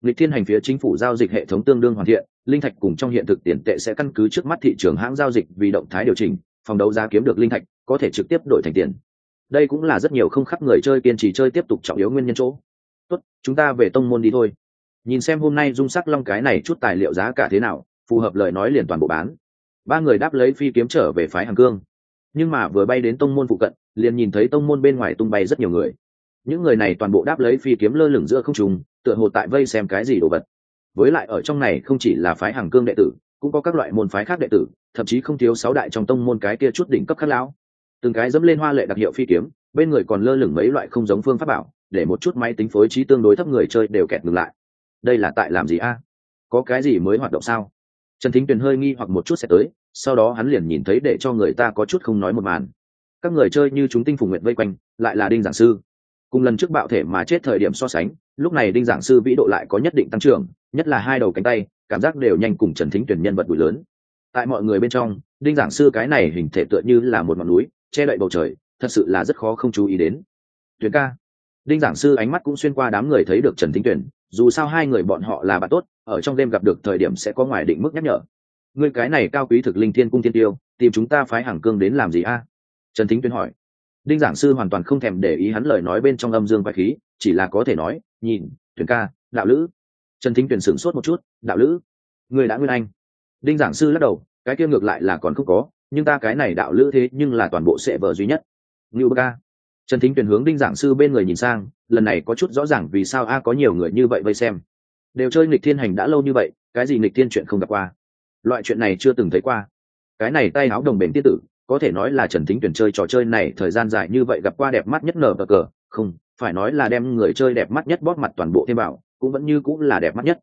Lịch thiên hành phía chính phủ giao dịch hệ thống tương đương hoàn thiện, linh thạch cùng trong hiện thực tiền tệ sẽ căn cứ trước mắt thị trường hãng giao dịch vì động thái điều chỉnh, phòng đấu giá kiếm được linh thạch, có thể trực tiếp đổi thành tiền. Đây cũng là rất nhiều không khắc người chơi kiên trì chơi tiếp tục trọng yếu nguyên nhân chỗ. Tốt, chúng ta về tông môn đi thôi. Nhìn xem hôm nay dung sắc long cái này chút tài liệu giá cả thế nào, phù hợp lời nói liền toàn bộ bán. Ba người đáp lấy phi kiếm trở về phái hàng cương. Nhưng mà vừa bay đến tông môn phụ cận, liền nhìn thấy tông môn bên ngoài tung bay rất nhiều người những người này toàn bộ đáp lấy phi kiếm lơ lửng giữa không trùng tựa hồ tại vây xem cái gì đồ vật. Với lại ở trong này không chỉ là phái hàng cương đệ tử, cũng có các loại môn phái khác đệ tử, thậm chí không thiếu sáu đại trong tông môn cái kia chút đỉnh cấp khắc lão. Từng cái dẫm lên hoa lệ đặc hiệu phi kiếm, bên người còn lơ lửng mấy loại không giống phương pháp bảo, để một chút máy tính phối trí tương đối thấp người chơi đều kẹt ngừng lại. Đây là tại làm gì a? Có cái gì mới hoạt động sao? Trần thính tuyền hơi nghi hoặc một chút sẽ tới, sau đó hắn liền nhìn thấy để cho người ta có chút không nói một màn. Các người chơi như chúng tinh phùng nguyện vây quanh, lại là đinh giảng sư cùng lần trước bạo thể mà chết thời điểm so sánh, lúc này đinh giảng sư vĩ độ lại có nhất định tăng trưởng, nhất là hai đầu cánh tay, cảm giác đều nhanh cùng trần thính tuyển nhân vật bụi lớn. Tại mọi người bên trong, đinh giảng sư cái này hình thể tựa như là một ngọn núi, che đậy bầu trời, thật sự là rất khó không chú ý đến. Tuyển ca. Đinh giảng sư ánh mắt cũng xuyên qua đám người thấy được trần thính tuyển, dù sao hai người bọn họ là bạn tốt, ở trong đêm gặp được thời điểm sẽ có ngoài định mức nhắc nhở. Người cái này cao quý thực linh thiên cung thiên tiêu, tìm chúng ta phái hàng cương đến làm gì a? Trần thính tuyển hỏi đinh giảng sư hoàn toàn không thèm để ý hắn lời nói bên trong âm dương quái khí, chỉ là có thể nói, nhìn, tuyển ca, đạo lữ. Trần thính tuyển sửng sốt một chút, đạo lữ, người đã nguyên anh. Đinh giảng sư lắc đầu, cái kia ngược lại là còn không có, nhưng ta cái này đạo lữ thế nhưng là toàn bộ sệ vợ duy nhất. Ngưu bơ ca. Trần thính tuyển hướng đinh giảng sư bên người nhìn sang, lần này có chút rõ ràng vì sao a có nhiều người như vậy vây xem. Đều chơi nghịch thiên hành đã lâu như vậy, cái gì nghịch thiên chuyện không gặp qua? Loại chuyện này chưa từng thấy qua. Cái này tay áo đồng bền tiết tử có thể nói là trần thính tuyển chơi trò chơi này thời gian dài như vậy gặp qua đẹp mắt nhất nở bờ cờ. Không, phải nói là đem người chơi đẹp mắt nhất bóp mặt toàn bộ thêm bảo cũng vẫn như cũng là đẹp mắt nhất.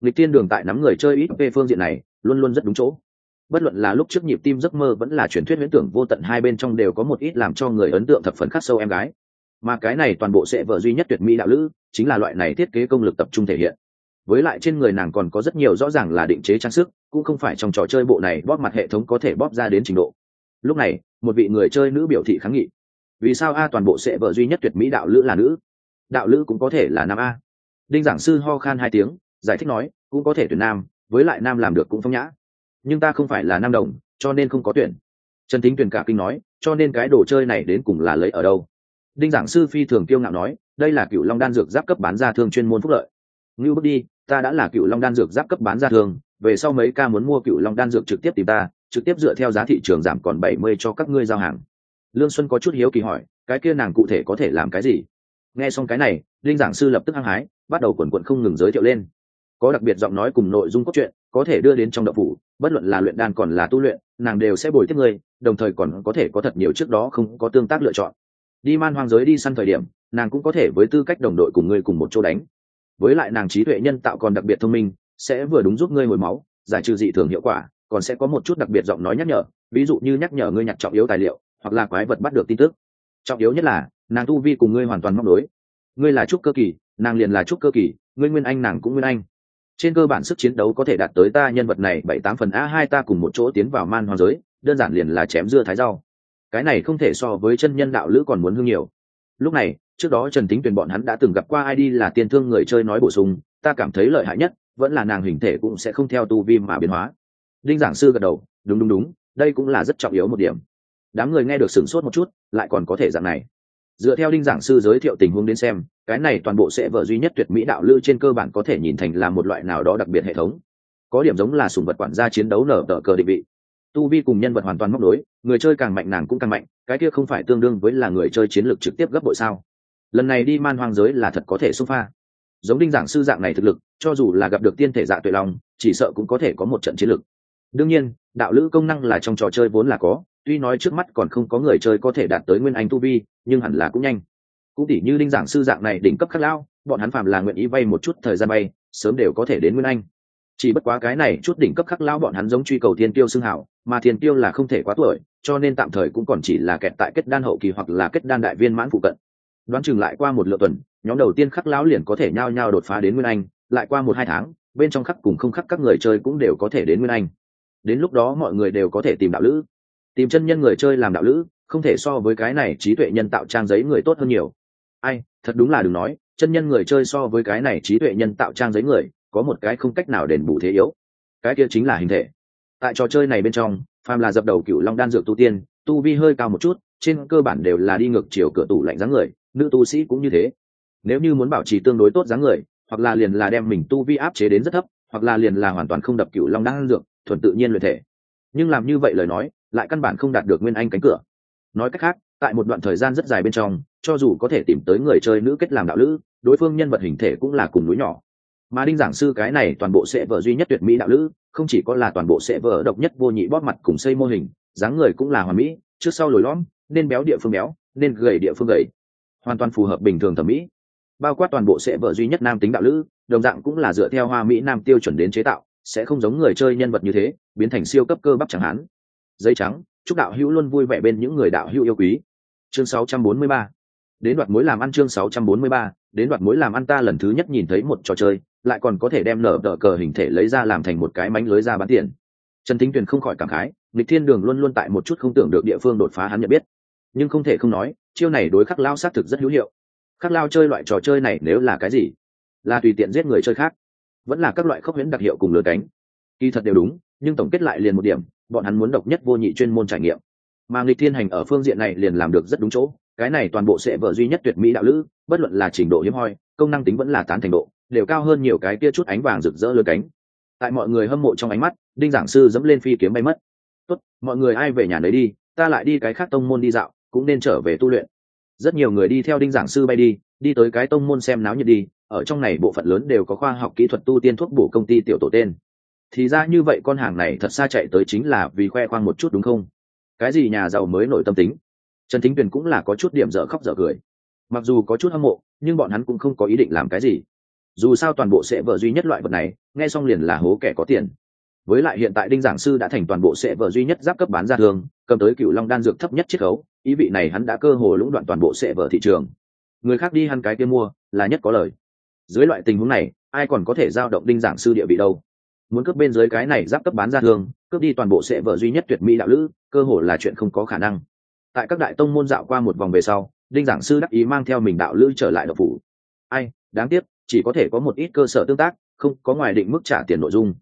Lịch tiên đường tại nắm người chơi ít về phương diện này, luôn luôn rất đúng chỗ. Bất luận là lúc trước nhịp tim giấc mơ vẫn là truyền thuyết huyễn tưởng vô tận hai bên trong đều có một ít làm cho người ấn tượng thập phần khắc sâu em gái. Mà cái này toàn bộ sẽ vợ duy nhất tuyệt mỹ đạo lữ, chính là loại này thiết kế công lực tập trung thể hiện. Với lại trên người nàng còn có rất nhiều rõ ràng là định chế trang sức, cũng không phải trong trò chơi bộ này bóp mặt hệ thống có thể bóp ra đến trình độ lúc này, một vị người chơi nữ biểu thị kháng nghị. Vì sao a toàn bộ sẽ vợ duy nhất tuyệt mỹ đạo lữ là nữ? Đạo lữ cũng có thể là nam a. Đinh giảng sư ho khan hai tiếng, giải thích nói, cũng có thể tuyển nam, với lại nam làm được cũng phong nhã. Nhưng ta không phải là nam đồng, cho nên không có tuyển. Trần thính tuyển cả kinh nói, cho nên cái đồ chơi này đến cùng là lấy ở đâu? Đinh giảng sư phi thường kiêu ngạo nói, đây là cựu long đan dược giáp cấp bán ra thương chuyên môn phúc lợi. Ngưu bước đi, ta đã là cựu long đan dược giáp cấp bán ra thương, về sau mấy ca muốn mua cựu long đan dược trực tiếp tìm ta trực tiếp dựa theo giá thị trường giảm còn bảy mươi cho các ngươi giao hàng. Lương xuân có chút hiếu kỳ hỏi, cái kia nàng cụ thể có thể làm cái gì? Nghe xong cái này linh giảng sư lập tức hăng hái, bắt đầu quần quận không ngừng giới thiệu lên. Có đặc biệt giọng nói cùng nội dung cốt truyện, có thể đưa đến trong đậu phủ, bất luận là luyện đan còn là tu luyện, nàng đều sẽ bồi tiếp người đồng thời còn có thể có thật nhiều trước đó không có tương tác lựa chọn. Đi man hoang giới đi săn thời điểm, nàng cũng có thể với tư cách đồng đội cùng ngươi cùng một chỗ đánh. Với lại nàng trí tuệ nhân tạo còn đặc biệt thông minh, sẽ vừa đúng giúp ngươi hồi máu, giải trừ dị thường hiệu quả còn sẽ có một chút đặc biệt giọng nói nhắc nhở, ví dụ như nhắc nhở ngươi nhặt trọng yếu tài liệu, hoặc là quái vật bắt được tin tức. Trọng yếu nhất là, nàng tu vi cùng ngươi hoàn toàn móc đối ngươi là trúc cơ kỳ, nàng liền là trúc cơ kỳ, ngươi nguyên anh nàng cũng nguyên anh. Trên cơ bản sức chiến đấu có thể đạt tới ta nhân vật này bảy tám phần a hai ta cùng một chỗ tiến vào man hoàng giới, đơn giản liền là chém dưa thái rau. Cái này không thể so với chân nhân đạo lữ còn muốn hương nhiều. Lúc này, trước đó trần tính tuyền bọn hắn đã từng gặp qua ai đi là tiên thương người chơi nói bổ sung, ta cảm thấy lợi hại nhất, vẫn là nàng hình thể cũng sẽ không theo tu vi mà biến hóa đinh giảng sư gật đầu, đúng đúng đúng, đây cũng là rất trọng yếu một điểm. Đám người nghe được sửng sốt một chút, lại còn có thể dạng này. Dựa theo đinh giảng sư giới thiệu tình huống đến xem, cái này toàn bộ sẽ vở duy nhất tuyệt mỹ đạo lư trên cơ bản có thể nhìn thành là một loại nào đó đặc biệt hệ thống. Có điểm giống là sùng vật quản gia chiến đấu nở tờ cờ định vị. Tu vi cùng nhân vật hoàn toàn móc đối người chơi càng mạnh nàng cũng càng mạnh, cái kia không phải tương đương với là người chơi chiến lược trực tiếp gấp bội sao? Lần này đi man hoang giới là thật có thể xung pha. Giống đinh giảng sư dạng này thực lực, cho dù là gặp được tiên thể dạ tuệ long, chỉ sợ cũng có thể có một trận chiến lược đương nhiên, đạo lữ công năng là trong trò chơi vốn là có, tuy nói trước mắt còn không có người chơi có thể đạt tới nguyên anh tu vi, nhưng hẳn là cũng nhanh. Cũng tỉ như linh giảng sư dạng này đỉnh cấp khắc lao bọn hắn phàm là nguyện ý vay một chút thời gian bay, sớm đều có thể đến nguyên anh. Chỉ bất quá cái này chút đỉnh cấp khắc lao bọn hắn giống truy cầu thiên tiêu xưng hảo, mà thiên tiêu là không thể quá tuổi, cho nên tạm thời cũng còn chỉ là kẹt tại kết đan hậu kỳ hoặc là kết đan đại viên mãn phụ cận. Đoán chừng lại qua một lượt tuần, nhóm đầu tiên khắc lão liền có thể nhao nhao đột phá đến nguyên anh, lại qua một hai tháng, bên trong khắc cùng không khắc các người chơi cũng đều có thể đến nguyên anh đến lúc đó mọi người đều có thể tìm đạo lữ. Tìm chân nhân người chơi làm đạo lữ, không thể so với cái này trí tuệ nhân tạo trang giấy người tốt hơn nhiều. Ai, thật đúng là đừng nói, chân nhân người chơi so với cái này trí tuệ nhân tạo trang giấy người, có một cái không cách nào đền bù thế yếu. Cái kia chính là hình thể. Tại trò chơi này bên trong, phàm là dập đầu cựu long đan dược tu tiên, tu vi hơi cao một chút, trên cơ bản đều là đi ngược chiều cửa tủ lạnh dáng người, nữ tu sĩ cũng như thế. Nếu như muốn bảo trì tương đối tốt dáng người, hoặc là liền là đem mình tu vi áp chế đến rất thấp, hoặc là liền là hoàn toàn không đập cựu long đan dược thuần tự nhiên luyện thể. Nhưng làm như vậy lời nói, lại căn bản không đạt được nguyên anh cánh cửa. Nói cách khác, tại một đoạn thời gian rất dài bên trong, cho dù có thể tìm tới người chơi nữ kết làm đạo lữ, đối phương nhân vật hình thể cũng là cùng núi nhỏ. Mà đinh giảng sư cái này toàn bộ sẽ vợ duy nhất tuyệt mỹ đạo lữ, không chỉ có là toàn bộ sẽ vợ độc nhất vô nhị bóp mặt cùng xây mô hình, dáng người cũng là hoàn mỹ, trước sau lồi lõm, nên béo địa phương béo, nên gầy địa phương gầy. Hoàn toàn phù hợp bình thường thẩm mỹ. Bao quát toàn bộ sẽ vợ duy nhất nam tính đạo lữ, đồng dạng cũng là dựa theo hoa mỹ nam tiêu chuẩn đến chế tạo sẽ không giống người chơi nhân vật như thế, biến thành siêu cấp cơ bắp chẳng hạn. Dây trắng, chúc đạo hữu luôn vui vẻ bên những người đạo hữu yêu quý. Chương 643 đến đoạt mối làm ăn chương 643 đến đoạt mối làm ăn ta lần thứ nhất nhìn thấy một trò chơi, lại còn có thể đem nở đỡ cờ hình thể lấy ra làm thành một cái mánh lưới ra bán tiền. Trần thính tuyền không khỏi cảm khái, lịch thiên đường luôn luôn tại một chút không tưởng được địa phương đột phá hắn nhận biết. Nhưng không thể không nói, chiêu này đối khắc lao xác thực rất hữu hiệu. Khắc lao chơi loại trò chơi này nếu là cái gì? Là tùy tiện giết người chơi khác vẫn là các loại khốc huyễn đặc hiệu cùng lừa cánh. Kỳ thật đều đúng, nhưng tổng kết lại liền một điểm, bọn hắn muốn độc nhất vô nhị chuyên môn trải nghiệm. Mà nghịch thiên hành ở phương diện này liền làm được rất đúng chỗ, cái này toàn bộ sẽ vợ duy nhất tuyệt mỹ đạo lữ, bất luận là trình độ hiếm hoi, công năng tính vẫn là tán thành độ, đều cao hơn nhiều cái kia chút ánh vàng rực rỡ lừa cánh. Tại mọi người hâm mộ trong ánh mắt, đinh giảng sư dẫm lên phi kiếm bay mất. Tốt, mọi người ai về nhà đấy đi, ta lại đi cái khác tông môn đi dạo, cũng nên trở về tu luyện. Rất nhiều người đi theo đinh giảng sư bay đi đi tới cái tông môn xem náo nhiệt đi ở trong này bộ phận lớn đều có khoa học kỹ thuật tu tiên thuốc bổ công ty tiểu tổ tên. Thì ra như vậy con hàng này thật xa chạy tới chính là vì khoe khoang một chút đúng không? Cái gì nhà giàu mới nổi tâm tính? Trần thính tuyền cũng là có chút điểm dở khóc dở cười. Mặc dù có chút hâm mộ, nhưng bọn hắn cũng không có ý định làm cái gì. Dù sao toàn bộ sẽ vợ duy nhất loại vật này, nghe xong liền là hố kẻ có tiền. Với lại hiện tại đinh giảng sư đã thành toàn bộ sẽ vợ duy nhất giáp cấp bán ra thường, cầm tới cựu long đan dược thấp nhất chiết khấu, ý vị này hắn đã cơ hồ lũng đoạn toàn bộ sẽ vợ thị trường. Người khác đi hắn cái kia mua, là nhất có lời dưới loại tình huống này, ai còn có thể giao động đinh giảng sư địa vị đâu? Muốn cướp bên dưới cái này giáp cấp bán ra thương cướp đi toàn bộ sẽ vợ duy nhất tuyệt mỹ đạo lữ, cơ hồ là chuyện không có khả năng. Tại các đại tông môn dạo qua một vòng về sau, đinh giảng sư đắc ý mang theo mình đạo lữ trở lại độc phủ. Ai, đáng tiếc, chỉ có thể có một ít cơ sở tương tác, không có ngoài định mức trả tiền nội dung.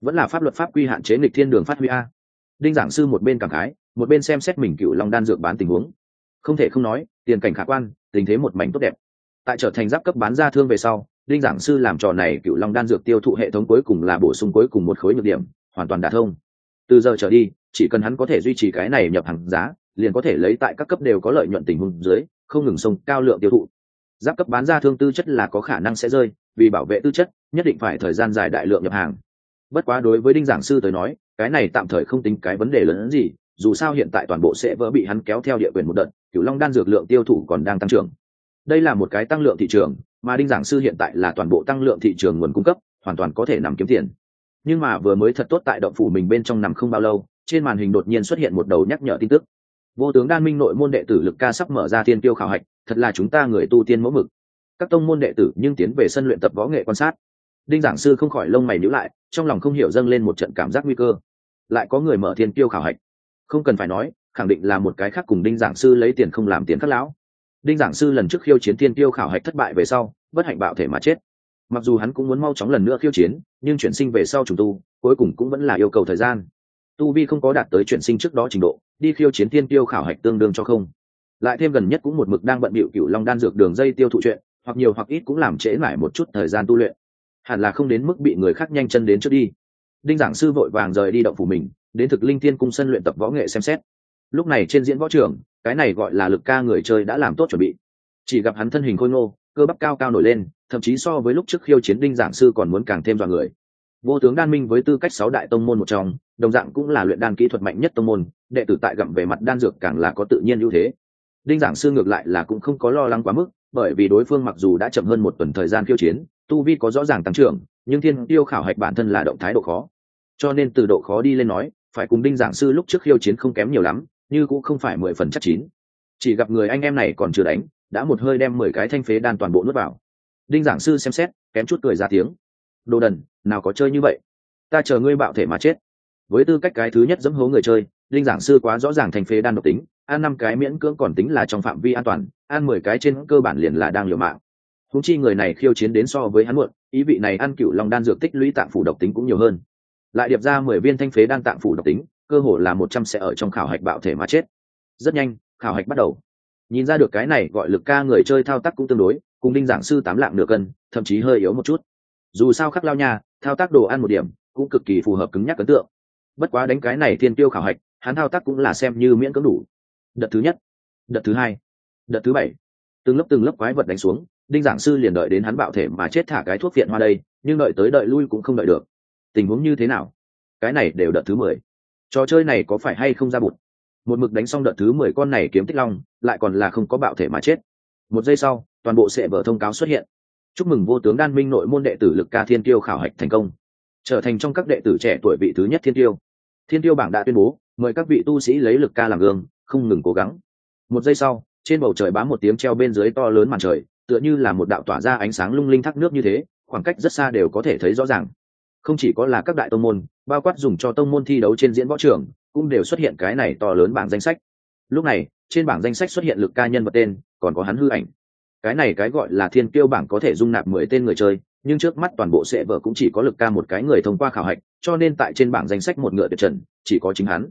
Vẫn là pháp luật pháp quy hạn chế nghịch thiên đường phát huy a. Đinh giảng sư một bên cảm khái, một bên xem xét mình cựu long đan dược bán tình huống. Không thể không nói, tiền cảnh khả quan, tình thế một mảnh tốt đẹp tại trở thành giáp cấp bán ra thương về sau, đinh giảng sư làm trò này cựu long đan dược tiêu thụ hệ thống cuối cùng là bổ sung cuối cùng một khối nhược điểm, hoàn toàn đả thông. Từ giờ trở đi, chỉ cần hắn có thể duy trì cái này nhập hàng giá, liền có thể lấy tại các cấp đều có lợi nhuận tình huống dưới, không ngừng sông cao lượng tiêu thụ. Giáp cấp bán ra thương tư chất là có khả năng sẽ rơi, vì bảo vệ tư chất, nhất định phải thời gian dài đại lượng nhập hàng. Bất quá đối với đinh giảng sư tới nói, cái này tạm thời không tính cái vấn đề lớn hơn gì, dù sao hiện tại toàn bộ sẽ vỡ bị hắn kéo theo địa quyền một đợt cửu long đan dược lượng tiêu thụ còn đang tăng trưởng đây là một cái tăng lượng thị trường, mà đinh giảng sư hiện tại là toàn bộ tăng lượng thị trường nguồn cung cấp, hoàn toàn có thể nằm kiếm tiền. Nhưng mà vừa mới thật tốt tại động phủ mình bên trong nằm không bao lâu, trên màn hình đột nhiên xuất hiện một đầu nhắc nhở tin tức. Vô tướng đan minh nội môn đệ tử lực ca sắp mở ra thiên tiêu khảo hạch, thật là chúng ta người tu tiên mẫu mực. Các tông môn đệ tử nhưng tiến về sân luyện tập võ nghệ quan sát. Đinh giảng sư không khỏi lông mày nhíu lại, trong lòng không hiểu dâng lên một trận cảm giác nguy cơ. Lại có người mở thiên tiêu khảo hạch. Không cần phải nói, khẳng định là một cái khác cùng đinh giảng sư lấy tiền không làm tiền khắc lão đinh giảng sư lần trước khiêu chiến thiên tiêu khảo hạch thất bại về sau, bất hạnh bạo thể mà chết. Mặc dù hắn cũng muốn mau chóng lần nữa khiêu chiến, nhưng chuyển sinh về sau trùng tu, cuối cùng cũng vẫn là yêu cầu thời gian. Tu vi không có đạt tới chuyển sinh trước đó trình độ, đi khiêu chiến thiên tiêu khảo hạch tương đương cho không. Lại thêm gần nhất cũng một mực đang bận bịu cựu long đan dược đường dây tiêu thụ chuyện, hoặc nhiều hoặc ít cũng làm trễ mãi một chút thời gian tu luyện. Hẳn là không đến mức bị người khác nhanh chân đến trước đi. Đinh giảng sư vội vàng rời đi động phủ mình, đến thực linh tiên cung sân luyện tập võ nghệ xem xét lúc này trên diễn võ trường, cái này gọi là lực ca người chơi đã làm tốt chuẩn bị. Chỉ gặp hắn thân hình khôi ngô, cơ bắp cao cao nổi lên, thậm chí so với lúc trước khiêu chiến đinh giảng sư còn muốn càng thêm dọa người. Vô tướng đan minh với tư cách sáu đại tông môn một trong, đồng dạng cũng là luyện đan kỹ thuật mạnh nhất tông môn, đệ tử tại gặm về mặt đan dược càng là có tự nhiên ưu thế. Đinh giảng sư ngược lại là cũng không có lo lắng quá mức, bởi vì đối phương mặc dù đã chậm hơn một tuần thời gian khiêu chiến, tu vi có rõ ràng tăng trưởng, nhưng thiên tiêu khảo hạch bản thân là động thái độ khó. Cho nên từ độ khó đi lên nói, phải cùng đinh giảng sư lúc trước khiêu chiến không kém nhiều lắm như cũng không phải mười phần chắc chín. Chỉ gặp người anh em này còn chưa đánh, đã một hơi đem mười cái thanh phế đan toàn bộ nuốt vào. Đinh giảng sư xem xét, kém chút cười ra tiếng. Đồ đần, nào có chơi như vậy? Ta chờ ngươi bạo thể mà chết. Với tư cách cái thứ nhất dẫm hố người chơi, Đinh giảng sư quá rõ ràng thành phế đan độc tính ăn năm cái miễn cưỡng còn tính là trong phạm vi an toàn ăn mười cái trên cơ bản liền là đang liều mạng. Húng chi người này khiêu chiến đến so với hắn muộn, ý vị này ăn cựu long đan dược tích lũy tạng phủ độc tính cũng nhiều hơn. Lại điệp ra mười viên thanh phế đan tạng phủ độc tính cơ hồ là một trăm sẽ ở trong khảo hạch bạo thể mà chết. Rất nhanh, khảo hạch bắt đầu. Nhìn ra được cái này gọi lực ca người chơi thao tác cũng tương đối, cùng đinh giảng sư tám lạng nửa cân, thậm chí hơi yếu một chút. Dù sao khắc lao nha, thao tác đồ ăn một điểm, cũng cực kỳ phù hợp cứng nhắc ấn tượng. Bất quá đánh cái này thiên tiêu khảo hạch, hắn thao tác cũng là xem như miễn cưỡng đủ. Đợt thứ nhất, đợt thứ hai, đợt thứ bảy. Từng lớp từng lớp quái vật đánh xuống, đinh giảng sư liền đợi đến hắn bạo thể mà chết thả cái thuốc viện hoa đây, nhưng đợi tới đợi lui cũng không đợi được. Tình huống như thế nào? Cái này đều đợt thứ mười trò chơi này có phải hay không ra bụt? Một mực đánh xong đợt thứ mười con này kiếm tích long, lại còn là không có bạo thể mà chết. Một giây sau, toàn bộ sẽ vở thông cáo xuất hiện. Chúc mừng vô tướng đan minh nội môn đệ tử lực ca thiên tiêu khảo hạch thành công. Trở thành trong các đệ tử trẻ tuổi vị thứ nhất thiên tiêu. Thiên tiêu bảng đã tuyên bố, mời các vị tu sĩ lấy lực ca làm gương, không ngừng cố gắng. Một giây sau, trên bầu trời bám một tiếng treo bên dưới to lớn màn trời, tựa như là một đạo tỏa ra ánh sáng lung linh thác nước như thế, khoảng cách rất xa đều có thể thấy rõ ràng không chỉ có là các đại tông môn, bao quát dùng cho tông môn thi đấu trên diễn võ trường, cũng đều xuất hiện cái này to lớn bảng danh sách. Lúc này, trên bảng danh sách xuất hiện lực ca nhân vật tên, còn có hắn hư ảnh. Cái này cái gọi là thiên kiêu bảng có thể dung nạp mười tên người chơi, nhưng trước mắt toàn bộ sẽ vợ cũng chỉ có lực ca một cái người thông qua khảo hạch, cho nên tại trên bảng danh sách một ngựa tuyệt trần, chỉ có chính hắn.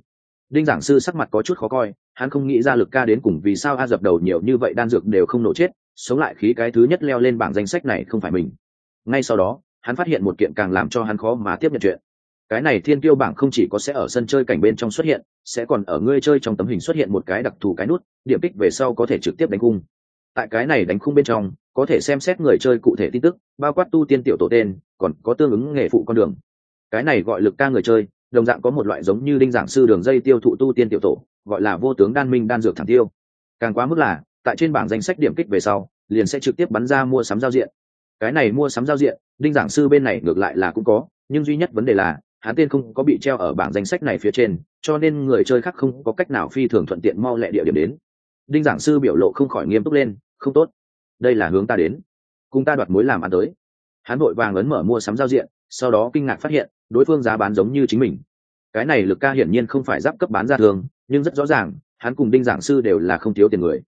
Đinh giảng sư sắc mặt có chút khó coi, hắn không nghĩ ra lực ca đến cùng vì sao a dập đầu nhiều như vậy đan dược đều không nổ chết, sống lại khí cái thứ nhất leo lên bảng danh sách này không phải mình. Ngay sau đó hắn phát hiện một kiện càng làm cho hắn khó mà tiếp nhận chuyện. Cái này thiên tiêu bảng không chỉ có sẽ ở sân chơi cảnh bên trong xuất hiện, sẽ còn ở ngươi chơi trong tấm hình xuất hiện một cái đặc thù cái nút, điểm kích về sau có thể trực tiếp đánh cung tại cái này đánh khung bên trong, có thể xem xét người chơi cụ thể tin tức, bao quát tu tiên tiểu tổ tên, còn có tương ứng nghề phụ con đường. Cái này gọi lực ca người chơi, đồng dạng có một loại giống như đinh giảng sư đường dây tiêu thụ tu tiên tiểu tổ, gọi là vô tướng đan minh đan dược thẳng tiêu. Càng quá mức là, tại trên bảng danh sách điểm kích về sau, liền sẽ trực tiếp bắn ra mua sắm giao diện cái này mua sắm giao diện, đinh giảng sư bên này ngược lại là cũng có, nhưng duy nhất vấn đề là, hắn tên không có bị treo ở bảng danh sách này phía trên, cho nên người chơi khác không có cách nào phi thường thuận tiện mau lẹ địa điểm đến. Đinh giảng sư biểu lộ không khỏi nghiêm túc lên, không tốt, đây là hướng ta đến, cùng ta đoạt mối làm ăn tới. Hắn vội vàng ấn mở mua sắm giao diện, sau đó kinh ngạc phát hiện, đối phương giá bán giống như chính mình. Cái này lực ca hiển nhiên không phải giáp cấp bán ra thường, nhưng rất rõ ràng, hắn cùng đinh giảng sư đều là không thiếu tiền người.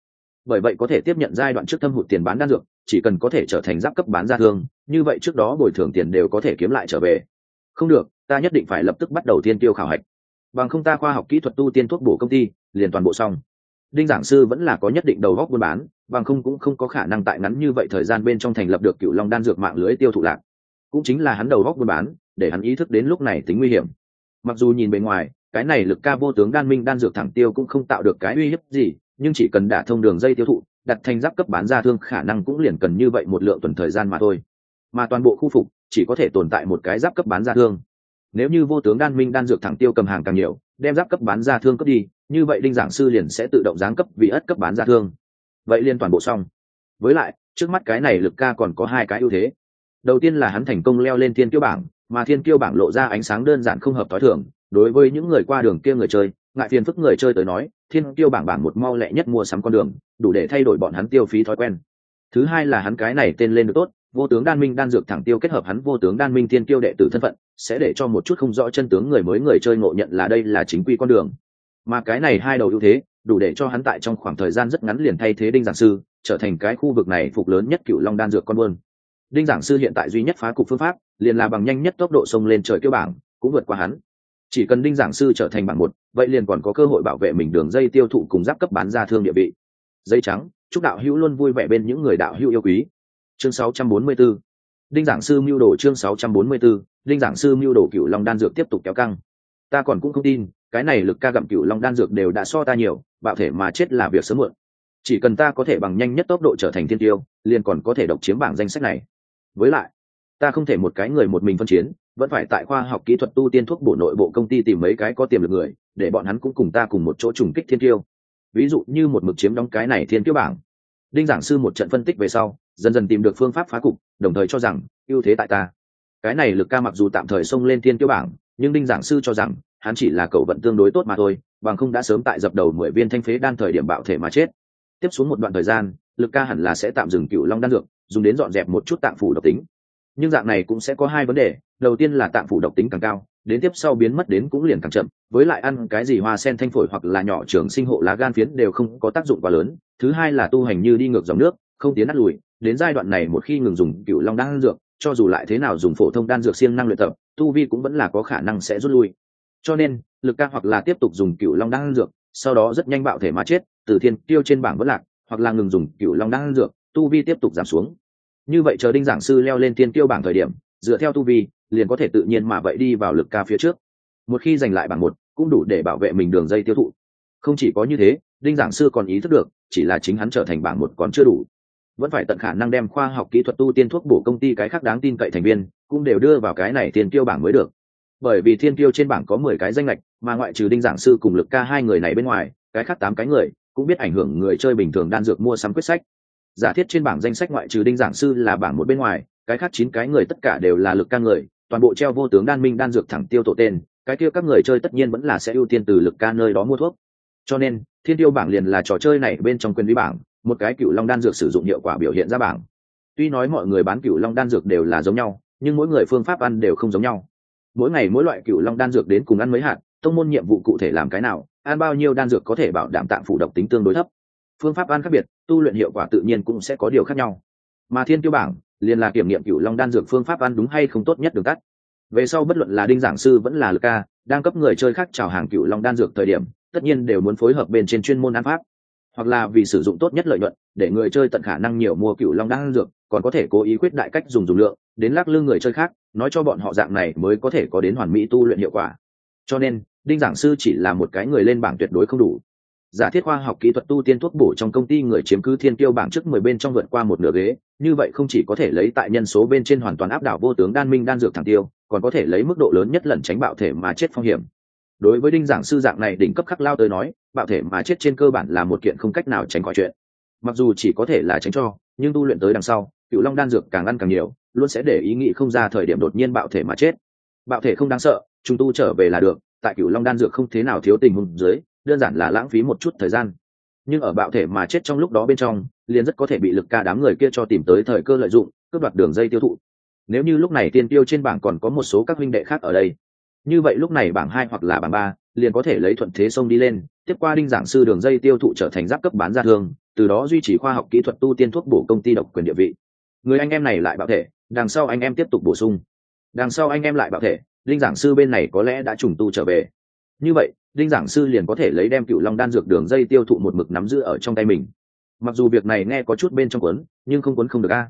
Bởi vậy có thể tiếp nhận giai đoạn trước thâm hụt tiền bán đan dược chỉ cần có thể trở thành giáp cấp bán ra thương, như vậy trước đó bồi thường tiền đều có thể kiếm lại trở về. Không được, ta nhất định phải lập tức bắt đầu tiên tiêu khảo hạch. Bằng không ta khoa học kỹ thuật tu tiên thuốc bổ công ty, liền toàn bộ xong. Đinh giảng sư vẫn là có nhất định đầu góc buôn bán, bằng không cũng không có khả năng tại ngắn như vậy thời gian bên trong thành lập được cựu long đan dược mạng lưới tiêu thụ lạc. Cũng chính là hắn đầu góc buôn bán, để hắn ý thức đến lúc này tính nguy hiểm. Mặc dù nhìn bề ngoài, cái này lực ca vô tướng đan minh đan dược thẳng tiêu cũng không tạo được cái uy hiếp gì, nhưng chỉ cần đả thông đường dây tiêu thụ đặt thành giáp cấp bán ra thương khả năng cũng liền cần như vậy một lượng tuần thời gian mà thôi. Mà toàn bộ khu phục chỉ có thể tồn tại một cái giáp cấp bán ra thương. Nếu như vô tướng đan minh đan dược thẳng tiêu cầm hàng càng nhiều, đem giáp cấp bán ra thương cấp đi, như vậy đinh giảng sư liền sẽ tự động giáng cấp vị ất cấp bán ra thương. Vậy liên toàn bộ xong. Với lại, trước mắt cái này lực ca còn có hai cái ưu thế. Đầu tiên là hắn thành công leo lên thiên kiêu bảng, mà thiên kiêu bảng lộ ra ánh sáng đơn giản không hợp t h i đối với những người qua đường kia người chơi, ngại phiền phức người chơi tới nói thiên tiêu bảng bảng một mau lẹ nhất mua sắm con đường, đủ để thay đổi bọn hắn tiêu phí thói quen. Thứ hai là hắn cái này tên lên được tốt, vô tướng đan minh đan dược thẳng tiêu kết hợp hắn vô tướng đan minh thiên tiêu đệ tử thân phận, sẽ để cho một chút không rõ chân tướng người mới người chơi ngộ nhận là đây là chính quy con đường. Mà cái này hai đầu ưu thế, đủ để cho hắn tại trong khoảng thời gian rất ngắn liền thay thế đinh giảng sư, trở thành cái khu vực này phục lớn nhất cựu long đan dược con buôn. Đinh giảng sư hiện tại duy nhất phá cục phương pháp, liền là bằng nhanh nhất tốc độ sông lên trời kêu bảng, cũng vượt qua hắn chỉ cần đinh giảng sư trở thành bảng một, vậy liền còn có cơ hội bảo vệ mình đường dây tiêu thụ cùng giáp cấp bán ra thương địa vị. Dây trắng, chúc đạo hữu luôn vui vẻ bên những người đạo hữu yêu quý. Chương 644 đinh giảng sư mưu đồ chương 644 đinh giảng sư mưu đồ cựu long đan dược tiếp tục kéo căng. Ta còn cũng không tin, cái này lực ca gặm cựu long đan dược đều đã so ta nhiều, bạo thể mà chết là việc sớm muộn. Chỉ cần ta có thể bằng nhanh nhất tốc độ trở thành thiên tiêu, liền còn có thể độc chiếm bảng danh sách này. Với lại ta không thể một cái người một mình phân chiến, vẫn phải tại khoa học kỹ thuật tu tiên thuốc bổ nội bộ công ty tìm mấy cái có tiềm lực người, để bọn hắn cũng cùng ta cùng một chỗ trùng kích thiên tiêu ví dụ như một mực chiếm đóng cái này thiên tiêu bảng. Đinh giảng sư một trận phân tích về sau, dần dần tìm được phương pháp phá cục, đồng thời cho rằng, ưu thế tại ta. Cái này lực ca mặc dù tạm thời xông lên thiên tiêu bảng, nhưng đinh giảng sư cho rằng, hắn chỉ là cậu vận tương đối tốt mà thôi, bằng không đã sớm tại dập đầu mười viên thanh phế đan thời điểm bạo thể mà chết. Tiếp xuống một đoạn thời gian, lực ca hẳn là sẽ tạm dừng cựu long đan dược, dùng đến dọn dẹp một chút tạm phủ độc tính nhưng dạng này cũng sẽ có hai vấn đề. Đầu tiên là tạng phủ độc tính càng cao, đến tiếp sau biến mất đến cũng liền càng chậm. Với lại ăn cái gì hoa sen thanh phổi hoặc là nhỏ trường sinh hộ lá gan phiến đều không có tác dụng quá lớn. Thứ hai là tu hành như đi ngược dòng nước, không tiến nát lùi. Đến giai đoạn này một khi ngừng dùng, cựu long đan dược, cho dù lại thế nào dùng phổ thông đan dược siêng năng luyện tập, tu vi cũng vẫn là có khả năng sẽ rút lui. Cho nên, lực ca hoặc là tiếp tục dùng cựu long đan dược, sau đó rất nhanh bạo thể mà chết, từ thiên tiêu trên bảng vất lạc, hoặc là ngừng dùng cựu long đan dược, tu vi tiếp tục giảm xuống như vậy chờ đinh giảng sư leo lên Tiên tiêu bảng thời điểm, dựa theo tu vi, liền có thể tự nhiên mà vậy đi vào lực ca phía trước. Một khi giành lại bảng một, cũng đủ để bảo vệ mình đường dây tiêu thụ. Không chỉ có như thế, đinh giảng sư còn ý thức được, chỉ là chính hắn trở thành bảng một còn chưa đủ. Vẫn phải tận khả năng đem khoa học kỹ thuật tu tiên thuốc bổ công ty cái khác đáng tin cậy thành viên, cũng đều đưa vào cái này tiền tiêu bảng mới được. Bởi vì thiên tiêu trên bảng có mười cái danh lệch mà ngoại trừ đinh giảng sư cùng lực ca hai người này bên ngoài, cái khác tám cái người, cũng biết ảnh hưởng người chơi bình thường đan dược mua sắm quyết sách giả thiết trên bảng danh sách ngoại trừ đinh giảng sư là bảng một bên ngoài, cái khác chín cái người tất cả đều là lực ca người, toàn bộ treo vô tướng đan minh đan dược thẳng tiêu tổ tên, cái kia các người chơi tất nhiên vẫn là sẽ ưu tiên từ lực ca nơi đó mua thuốc. Cho nên, thiên tiêu bảng liền là trò chơi này bên trong quyền vi bảng, một cái cựu long đan dược sử dụng hiệu quả biểu hiện ra bảng. Tuy nói mọi người bán cựu long đan dược đều là giống nhau, nhưng mỗi người phương pháp ăn đều không giống nhau. Mỗi ngày mỗi loại cựu long đan dược đến cùng ăn mấy hạt, tông môn nhiệm vụ cụ thể làm cái nào, ăn bao nhiêu đan dược có thể bảo đảm tạng phủ độc tính tương đối thấp phương pháp ăn khác biệt, tu luyện hiệu quả tự nhiên cũng sẽ có điều khác nhau. Mà thiên tiêu bảng, liền là kiểm nghiệm cựu long đan dược phương pháp ăn đúng hay không tốt nhất đường tắt. Về sau bất luận là đinh giảng sư vẫn là lực ca, đang cấp người chơi khác chào hàng cựu long đan dược thời điểm, tất nhiên đều muốn phối hợp bên trên chuyên môn ăn pháp. Hoặc là vì sử dụng tốt nhất lợi nhuận, để người chơi tận khả năng nhiều mua cựu long đan dược, còn có thể cố ý quyết đại cách dùng dùng lượng, đến lắc lư người chơi khác, nói cho bọn họ dạng này mới có thể có đến hoàn mỹ tu luyện hiệu quả. Cho nên, đinh giảng sư chỉ là một cái người lên bảng tuyệt đối không đủ giả thiết khoa học kỹ thuật tu tiên thuốc bổ trong công ty người chiếm cứ thiên tiêu bảng trước mười bên trong vượt qua một nửa ghế, như vậy không chỉ có thể lấy tại nhân số bên trên hoàn toàn áp đảo vô tướng đan minh đan dược thẳng tiêu, còn có thể lấy mức độ lớn nhất lần tránh bạo thể mà chết phong hiểm. Đối với đinh giảng sư dạng này đỉnh cấp khắc lao tới nói, bạo thể mà chết trên cơ bản là một kiện không cách nào tránh khỏi chuyện. Mặc dù chỉ có thể là tránh cho, nhưng tu luyện tới đằng sau, cựu long đan dược càng ăn càng nhiều, luôn sẽ để ý nghĩ không ra thời điểm đột nhiên bạo thể mà chết. Bạo thể không đáng sợ chúng tu trở về là được, tại cựu long đan dược không thế nào thiếu tình huống dưới đơn giản là lãng phí một chút thời gian. Nhưng ở bạo thể mà chết trong lúc đó bên trong, liền rất có thể bị lực ca đám người kia cho tìm tới thời cơ lợi dụng, cướp đoạt đường dây tiêu thụ. Nếu như lúc này tiên tiêu trên bảng còn có một số các huynh đệ khác ở đây, như vậy lúc này bảng hai hoặc là bảng ba liền có thể lấy thuận thế sông đi lên, tiếp qua đinh giảng sư đường dây tiêu thụ trở thành giáp cấp bán ra thương, từ đó duy trì khoa học kỹ thuật tu tiên thuốc bổ công ty độc quyền địa vị. Người anh em này lại bạo thể, đằng sau anh em tiếp tục bổ sung. Đằng sau anh em lại bạo thể linh giảng sư bên này có lẽ đã trùng tu trở về. Như vậy đinh giảng sư liền có thể lấy đem cựu long đan dược đường dây tiêu thụ một mực nắm giữ ở trong tay mình. Mặc dù việc này nghe có chút bên trong quấn, nhưng không quấn không được a.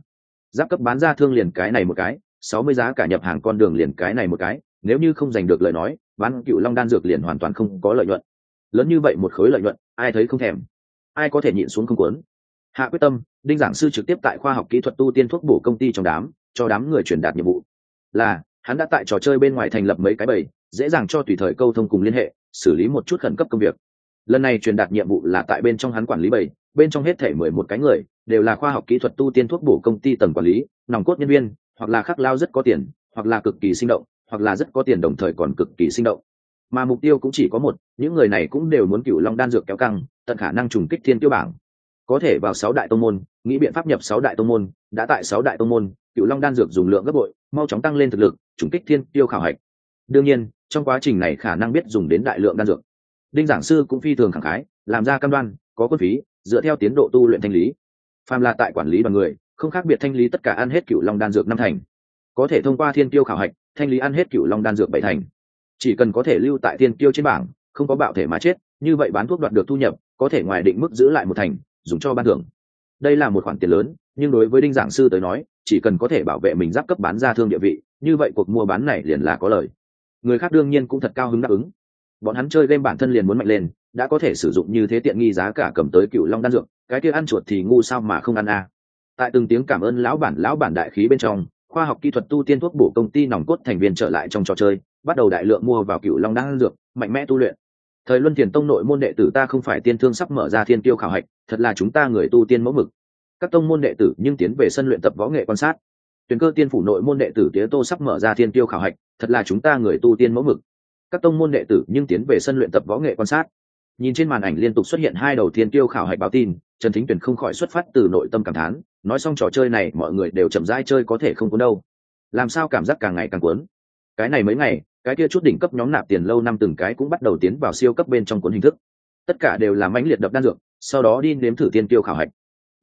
Giáp cấp bán ra thương liền cái này một cái sáu mươi giá cả nhập hàng con đường liền cái này một cái nếu như không giành được lời nói bán cựu long đan dược liền hoàn toàn không có lợi nhuận. Lớn như vậy một khối lợi nhuận ai thấy không thèm? Ai có thể nhịn xuống không quấn? hạ quyết tâm đinh giảng sư trực tiếp tại khoa học kỹ thuật tu tiên thuốc bổ công ty trong đám cho đám người truyền đạt nhiệm vụ. Là hắn đã tại trò chơi bên ngoài thành lập mấy cái bầy dễ dàng cho tùy thời câu thông cùng liên hệ, xử lý một chút khẩn cấp công việc. Lần này truyền đạt nhiệm vụ là tại bên trong hắn quản lý bảy, bên trong hết thể mười một cái người, đều là khoa học kỹ thuật tu tiên thuốc bổ công ty tầng quản lý, nòng cốt nhân viên, hoặc là khắc lao rất có tiền, hoặc là cực kỳ sinh động, hoặc là rất có tiền đồng thời còn cực kỳ sinh động. Mà mục tiêu cũng chỉ có một, những người này cũng đều muốn cựu long đan dược kéo căng, tận khả năng trùng kích thiên tiêu bảng. Có thể vào sáu đại tông môn, nghĩ biện pháp nhập sáu đại tông môn, đã tại sáu đại tông môn cựu long đan dược dùng lượng gấp bội, mau chóng tăng lên thực lực, trùng kích thiên tiêu khảo hạch đương nhiên, trong quá trình này khả năng biết dùng đến đại lượng đan dược. Đinh giảng sư cũng phi thường khẳng khái, làm ra cam đoan, có quân phí, dựa theo tiến độ tu luyện thanh lý. Phàm là tại quản lý đoàn người, không khác biệt thanh lý tất cả ăn hết cựu long đan dược năm thành. Có thể thông qua thiên tiêu khảo hạch, thanh lý ăn hết cựu long đan dược bảy thành. Chỉ cần có thể lưu tại thiên tiêu trên bảng, không có bạo thể mà chết, như vậy bán thuốc đoạt được thu nhập, có thể ngoài định mức giữ lại một thành, dùng cho ban thưởng. Đây là một khoản tiền lớn, nhưng đối với đinh giảng sư tới nói, chỉ cần có thể bảo vệ mình giáp cấp bán ra thương địa vị, như vậy cuộc mua bán này liền là có lời người khác đương nhiên cũng thật cao hứng đáp ứng. Bọn hắn chơi game bản thân liền muốn mạnh lên, đã có thể sử dụng như thế tiện nghi giá cả cầm tới cựu long đan dược, cái kia ăn chuột thì ngu sao mà không ăn a à. tại từng tiếng cảm ơn lão bản lão bản đại khí bên trong, khoa học kỹ thuật tu tiên thuốc bổ công ty nòng cốt thành viên trở lại trong trò chơi, bắt đầu đại lượng mua vào cựu long đan dược, mạnh mẽ tu luyện. Thời luân thiền tông nội môn đệ tử ta không phải tiên thương sắp mở ra thiên tiêu khảo hạch, thật là chúng ta người tu tiên mẫu mực. Các tông môn đệ tử nhưng tiến về sân luyện tập võ nghệ quan sát. Tuyển cơ tiên phủ nội môn đệ tử tía tô sắp mở ra thiên tiêu khảo hạch thật là chúng ta người tu tiên mẫu mực. Các tông môn đệ tử nhưng tiến về sân luyện tập võ nghệ quan sát. Nhìn trên màn ảnh liên tục xuất hiện hai đầu tiên tiêu khảo hạch báo tin, trần thính tuyển không khỏi xuất phát từ nội tâm cảm thán, nói xong trò chơi này mọi người đều chậm rãi chơi có thể không cuốn đâu. Làm sao cảm giác càng ngày càng cuốn? Cái này mấy ngày, cái kia chút đỉnh cấp nhóm nạp tiền lâu năm từng cái cũng bắt đầu tiến vào siêu cấp bên trong cuốn hình thức. Tất cả đều là mãnh liệt đập đan dược, sau đó đi nếm thử tiên tiêu khảo hạch.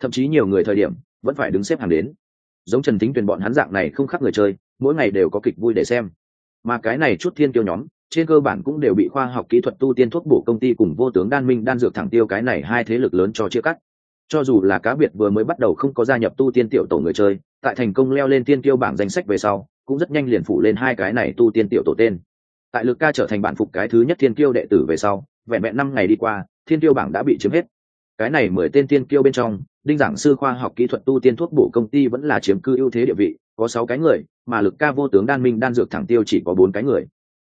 Thậm chí nhiều người thời điểm, vẫn phải đứng xếp hàng đến. Giống trần thính tuyền bọn hắn dạng này không khác người chơi, mỗi ngày đều có kịch vui để xem mà cái này chút thiên tiêu nhóm, trên cơ bản cũng đều bị khoa học kỹ thuật tu tiên thuốc bổ công ty cùng vô tướng đan minh đan dược thẳng tiêu cái này hai thế lực lớn cho chia cắt. Cho dù là cá biệt vừa mới bắt đầu không có gia nhập tu tiên tiểu tổ người chơi, tại thành công leo lên tiên tiêu bảng danh sách về sau, cũng rất nhanh liền phủ lên hai cái này tu tiên tiểu tổ tên. Tại lực ca trở thành bản phục cái thứ nhất thiên tiêu đệ tử về sau, vẹn vẹn năm ngày đi qua, thiên tiêu bảng đã bị chiếm hết. Cái này mười tên tiên tiêu bên trong, đinh giảng sư khoa học kỹ thuật tu tiên thuốc bổ công ty vẫn là chiếm cư ưu thế địa vị, có sáu cái người mà lực ca vô tướng đan minh đan dược thẳng tiêu chỉ có bốn cái người.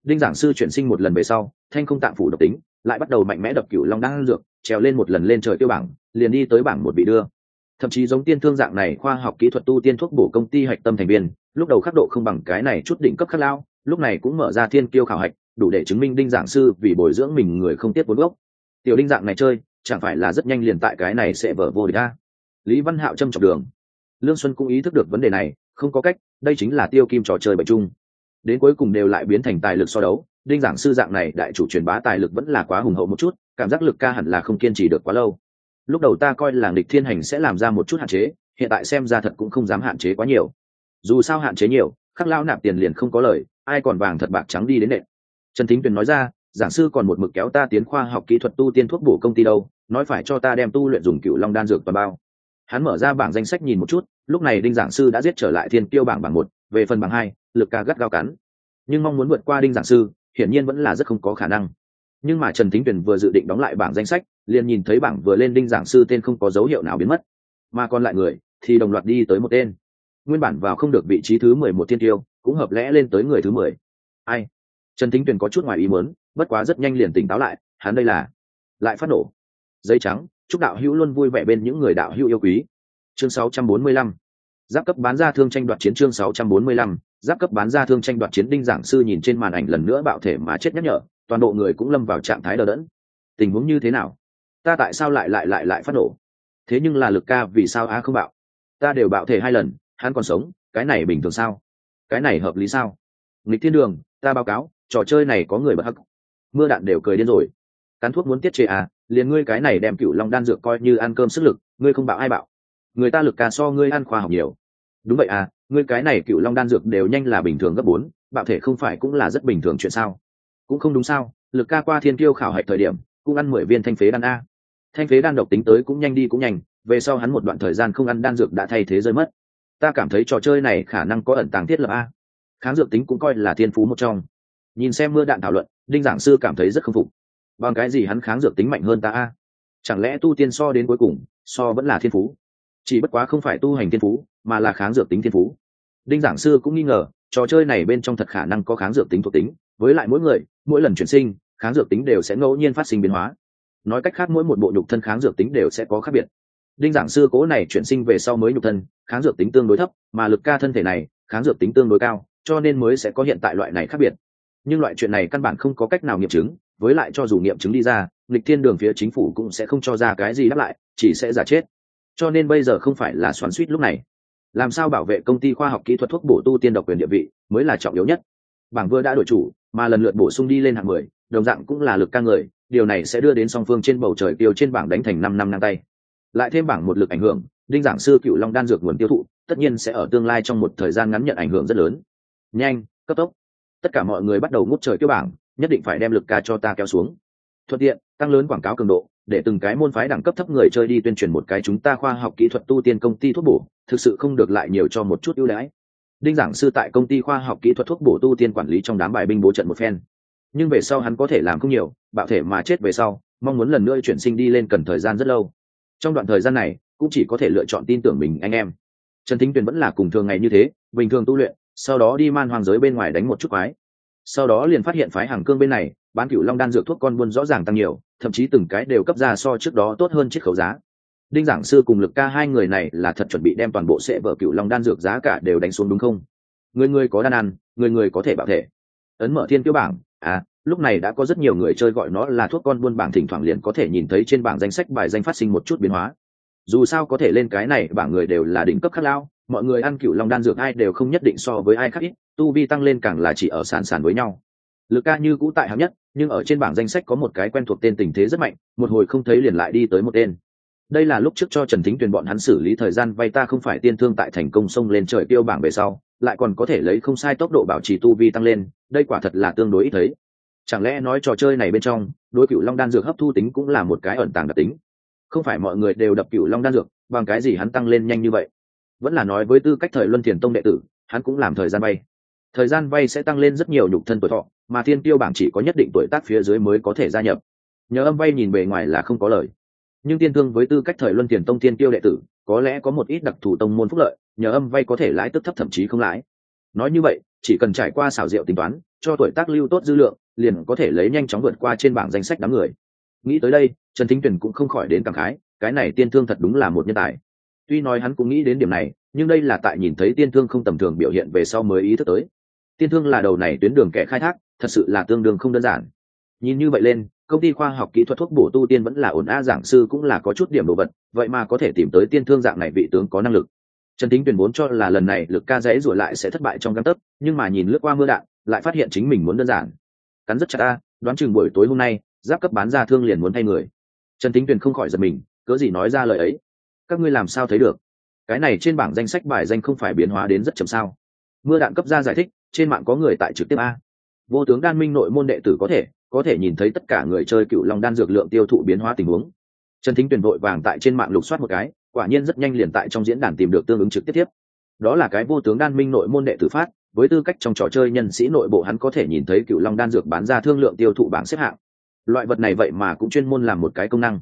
Đinh giảng sư chuyển sinh một lần về sau, thanh không tạm phủ độc tính, lại bắt đầu mạnh mẽ đập cửu long đan dược, trèo lên một lần lên trời tiêu bảng, liền đi tới bảng một bị đưa. Thậm chí giống tiên thương dạng này khoa học kỹ thuật tu tiên thuốc bổ công ty hạch tâm thành viên, lúc đầu khắc độ không bằng cái này chút đỉnh cấp khắc lao, lúc này cũng mở ra thiên kiêu khảo hạch, đủ để chứng minh đinh giảng sư vì bồi dưỡng mình người không tiếp vốn gốc. Tiểu đinh dạng này chơi, chẳng phải là rất nhanh liền tại cái này sẽ vỡ vô địch ta lý văn hạo châm trọng đường. Lương xuân cũng ý thức được vấn đề này không có cách, đây chính là tiêu kim trò chơi bệnh chung đến cuối cùng đều lại biến thành tài lực so đấu, đinh giảng sư dạng này, đại chủ truyền bá tài lực vẫn là quá hùng hậu một chút, cảm giác lực ca hẳn là không kiên trì được quá lâu. Lúc đầu ta coi là địch thiên hành sẽ làm ra một chút hạn chế, hiện tại xem ra thật cũng không dám hạn chế quá nhiều. Dù sao hạn chế nhiều, khắc lao nạp tiền liền không có lời, ai còn vàng thật bạc trắng đi đến nệm trần thính tuyền nói ra, giảng sư còn một mực kéo ta tiến khoa học kỹ thuật tu tiên thuốc bổ công ty đâu, nói phải cho ta đem tu luyện dùng cựu long đan dược và bao. Hắn mở ra bảng danh sách nhìn một chút lúc này đinh giảng sư đã giết trở lại thiên tiêu bảng bảng một, về phần bảng hai, lực ca gắt gao cắn. Nhưng mong muốn vượt qua đinh giảng sư, hiển nhiên vẫn là rất không có khả năng. Nhưng mà trần thính tuyền vừa dự định đóng lại bảng danh sách, liền nhìn thấy bảng vừa lên đinh giảng sư tên không có dấu hiệu nào biến mất. Mà còn lại người, thì đồng loạt đi tới một tên. Nguyên bản vào không được vị trí thứ mười một thiên tiêu cũng hợp lẽ lên tới người thứ mười. Ai? Trần thính tuyền có chút ngoài ý muốn, bất quá rất nhanh liền tỉnh táo lại, hắn đây là. Lại phát nổ. Giấy trắng, chúc đạo hữu luôn vui vẻ bên những người đạo hữu yêu quý chương 645 giáp cấp bán ra thương tranh đoạt chiến chương 645 giáp cấp bán ra thương tranh đoạt chiến đinh giảng sư nhìn trên màn ảnh lần nữa bạo thể mà chết nhắc nhở, toàn bộ người cũng lâm vào trạng thái đờ đẫn. Tình huống như thế nào? Ta tại sao lại lại lại lại phát nổ? Thế nhưng là lực ca vì sao á không bạo? Ta đều bạo thể hai lần, hắn còn sống, cái này bình thường sao? Cái này hợp lý sao? Nghịch thiên đường, ta báo cáo, trò chơi này có người bất hắc. Mưa đạn đều cười điên rồi. Cắn thuốc muốn tiết chế à liền ngươi cái này đem cựu long đan dược coi như ăn cơm sức lực, ngươi không bạo ai bạo? Người ta lực ca so ngươi ăn khoa học nhiều. Đúng vậy à ngươi cái này cựu long đan dược đều nhanh là bình thường gấp bốn, bạo thể không phải cũng là rất bình thường chuyện sao? Cũng không đúng sao, lực ca qua thiên kiêu khảo hạch thời điểm, cũng ăn mười viên thanh phế đan a. Thanh phế đan độc tính tới cũng nhanh đi cũng nhanh, về sau hắn một đoạn thời gian không ăn đan dược đã thay thế rơi mất. Ta cảm thấy trò chơi này khả năng có ẩn tàng thiết lập a. Kháng dược tính cũng coi là thiên phú một trong. Nhìn xem mưa đạn thảo luận, đinh giảng sư cảm thấy rất k phục. Bằng cái gì hắn kháng dược tính mạnh hơn ta a? Chẳng lẽ tu tiên so đến cuối cùng, so vẫn là thiên phú? Chỉ bất quá không phải tu hành thiên phú, mà là kháng dược tính thiên phú. Đinh giảng sư cũng nghi ngờ, trò chơi này bên trong thật khả năng có kháng dược tính thuộc tính, với lại mỗi người, mỗi lần chuyển sinh, kháng dược tính đều sẽ ngẫu nhiên phát sinh biến hóa. Nói cách khác mỗi một bộ nhục thân kháng dược tính đều sẽ có khác biệt. Đinh giảng sư cố này chuyển sinh về sau mới nhục thân, kháng dược tính tương đối thấp, mà lực ca thân thể này, kháng dược tính tương đối cao, cho nên mới sẽ có hiện tại loại này khác biệt. Nhưng loại chuyện này căn bản không có cách nào nghiệm chứng, với lại cho dù nghiệm chứng đi ra lịch thiên đường phía chính phủ cũng sẽ không cho ra cái gì đáp lại, chỉ sẽ giả chết cho nên bây giờ không phải là xoắn suýt lúc này. Làm sao bảo vệ công ty khoa học kỹ thuật thuốc bổ tu tiên độc quyền địa vị mới là trọng yếu nhất. Bảng vừa đã đổi chủ, mà lần lượt bổ sung đi lên hạng mười, đồng dạng cũng là lực ca người, điều này sẽ đưa đến song phương trên bầu trời tiêu trên bảng đánh thành năm năm ngang tay. Lại thêm bảng một lực ảnh hưởng, đinh giảng sư cựu long đan dược nguồn tiêu thụ, tất nhiên sẽ ở tương lai trong một thời gian ngắn nhận ảnh hưởng rất lớn. Nhanh, cấp tốc. Tất cả mọi người bắt đầu ngút trời kêu bảng, nhất định phải đem lực ca cho ta kéo xuống. Thuận tiện, tăng lớn quảng cáo cường độ để từng cái môn phái đẳng cấp thấp người chơi đi tuyên truyền một cái chúng ta khoa học kỹ thuật tu tiên công ty thuốc bổ, thực sự không được lại nhiều cho một chút ưu đãi. Đinh giảng sư tại công ty khoa học kỹ thuật thuốc bổ tu tiên quản lý trong đám bài binh bố trận một phen. Nhưng về sau hắn có thể làm không nhiều, bạo thể mà chết về sau, mong muốn lần nữa chuyển sinh đi lên cần thời gian rất lâu. Trong đoạn thời gian này, cũng chỉ có thể lựa chọn tin tưởng mình, anh em. Trần thính tuyền vẫn là cùng thường ngày như thế, bình thường tu luyện, sau đó đi man hoàng giới bên ngoài đánh một chút quái. Sau đó liền phát hiện phái hàng cương bên này bán cựu long đan dược thuốc con buôn rõ ràng tăng nhiều, thậm chí từng cái đều cấp ra so trước đó tốt hơn chiếc khấu giá. Đinh giảng sư cùng lực ca hai người này là thật chuẩn bị đem toàn bộ sẽ vợ cựu long đan dược giá cả đều đánh xuống đúng không? Người người có đan ăn, người người có thể bảo thể. Ấn mở thiên kiêu bảng à lúc này đã có rất nhiều người chơi gọi nó là thuốc con buôn bảng thỉnh thoảng liền có thể nhìn thấy trên bảng danh sách bài danh phát sinh một chút biến hóa. Dù sao có thể lên cái này, bảng người đều là đỉnh cấp khắc lao, mọi người ăn cựu long đan dược ai đều không nhất định so với ai khác ít, tu vi tăng lên càng là chỉ ở sàn sàn với nhau lực ca như cũ tại hạng nhất, nhưng ở trên bảng danh sách có một cái quen thuộc tên tình thế rất mạnh, một hồi không thấy liền lại đi tới một tên. Đây là lúc trước cho trần thính tuyền bọn hắn xử lý thời gian vay ta không phải tiên thương tại thành công sông lên trời tiêu bảng về sau, lại còn có thể lấy không sai tốc độ bảo trì tu vi tăng lên, đây quả thật là tương đối ít thấy. Chẳng lẽ nói trò chơi này bên trong, đối cựu long đan dược hấp thu tính cũng là một cái ẩn tàng đặc tính? Không phải mọi người đều đập cựu long đan dược, bằng cái gì hắn tăng lên nhanh như vậy? Vẫn là nói với tư cách thời luân thiền tông đệ tử, hắn cũng làm thời gian bay thời gian vay sẽ tăng lên rất nhiều nhục thân tuổi thọ, mà thiên tiêu bảng chỉ có nhất định tuổi tác phía dưới mới có thể gia nhập. Nhờ âm vay nhìn bề ngoài là không có lời. Nhưng tiên thương với tư cách thời luân tiền tông tiên tiêu đệ tử, có lẽ có một ít đặc thù tông môn phúc lợi, nhờ âm vay có thể lãi tức thấp thậm chí không lãi. Nói như vậy, chỉ cần trải qua xảo diệu tính toán, cho tuổi tác lưu tốt dư lượng, liền có thể lấy nhanh chóng vượt qua trên bảng danh sách đám người. Nghĩ tới đây, trần thính tuyển cũng không khỏi đến cảm khái, cái này tiên thương thật đúng là một nhân tài. Tuy nói hắn cũng nghĩ đến điểm này, nhưng đây là tại nhìn thấy tiên thương không tầm thường biểu hiện về sau mới ý thức tới tiên thương là đầu này tuyến đường kẻ khai thác, thật sự là tương đương không đơn giản. Nhìn như vậy lên, công ty khoa học kỹ thuật thuốc bổ tu tiên vẫn là ổn a giảng sư cũng là có chút điểm đồ vật, vậy mà có thể tìm tới tiên thương dạng này vị tướng có năng lực. Trần tính tuyển vốn cho là lần này lực ca dãy rồi lại sẽ thất bại trong găng tấc, nhưng mà nhìn lướt qua mưa đạn, lại phát hiện chính mình muốn đơn giản. Cắn rất chặt a, đoán chừng buổi tối hôm nay, giáp cấp bán ra thương liền muốn thay người. Trần tính tuyển không khỏi giật mình, cớ gì nói ra lời ấy? Các ngươi làm sao thấy được? Cái này trên bảng danh sách bài danh không phải biến hóa đến rất chậm sao? Mưa đạn cấp ra giải thích trên mạng có người tại trực tiếp a. Vô tướng đan minh nội môn đệ tử có thể có thể nhìn thấy tất cả người chơi cựu long đan dược lượng tiêu thụ biến hóa tình huống. Trần thính tuyển vội vàng tại trên mạng lục soát một cái, quả nhiên rất nhanh liền tại trong diễn đàn tìm được tương ứng trực tiếp tiếp. Đó là cái vô tướng đan minh nội môn đệ tử phát, với tư cách trong trò chơi nhân sĩ nội bộ hắn có thể nhìn thấy cựu long đan dược bán ra thương lượng tiêu thụ bảng xếp hạng. Loại vật này vậy mà cũng chuyên môn làm một cái công năng.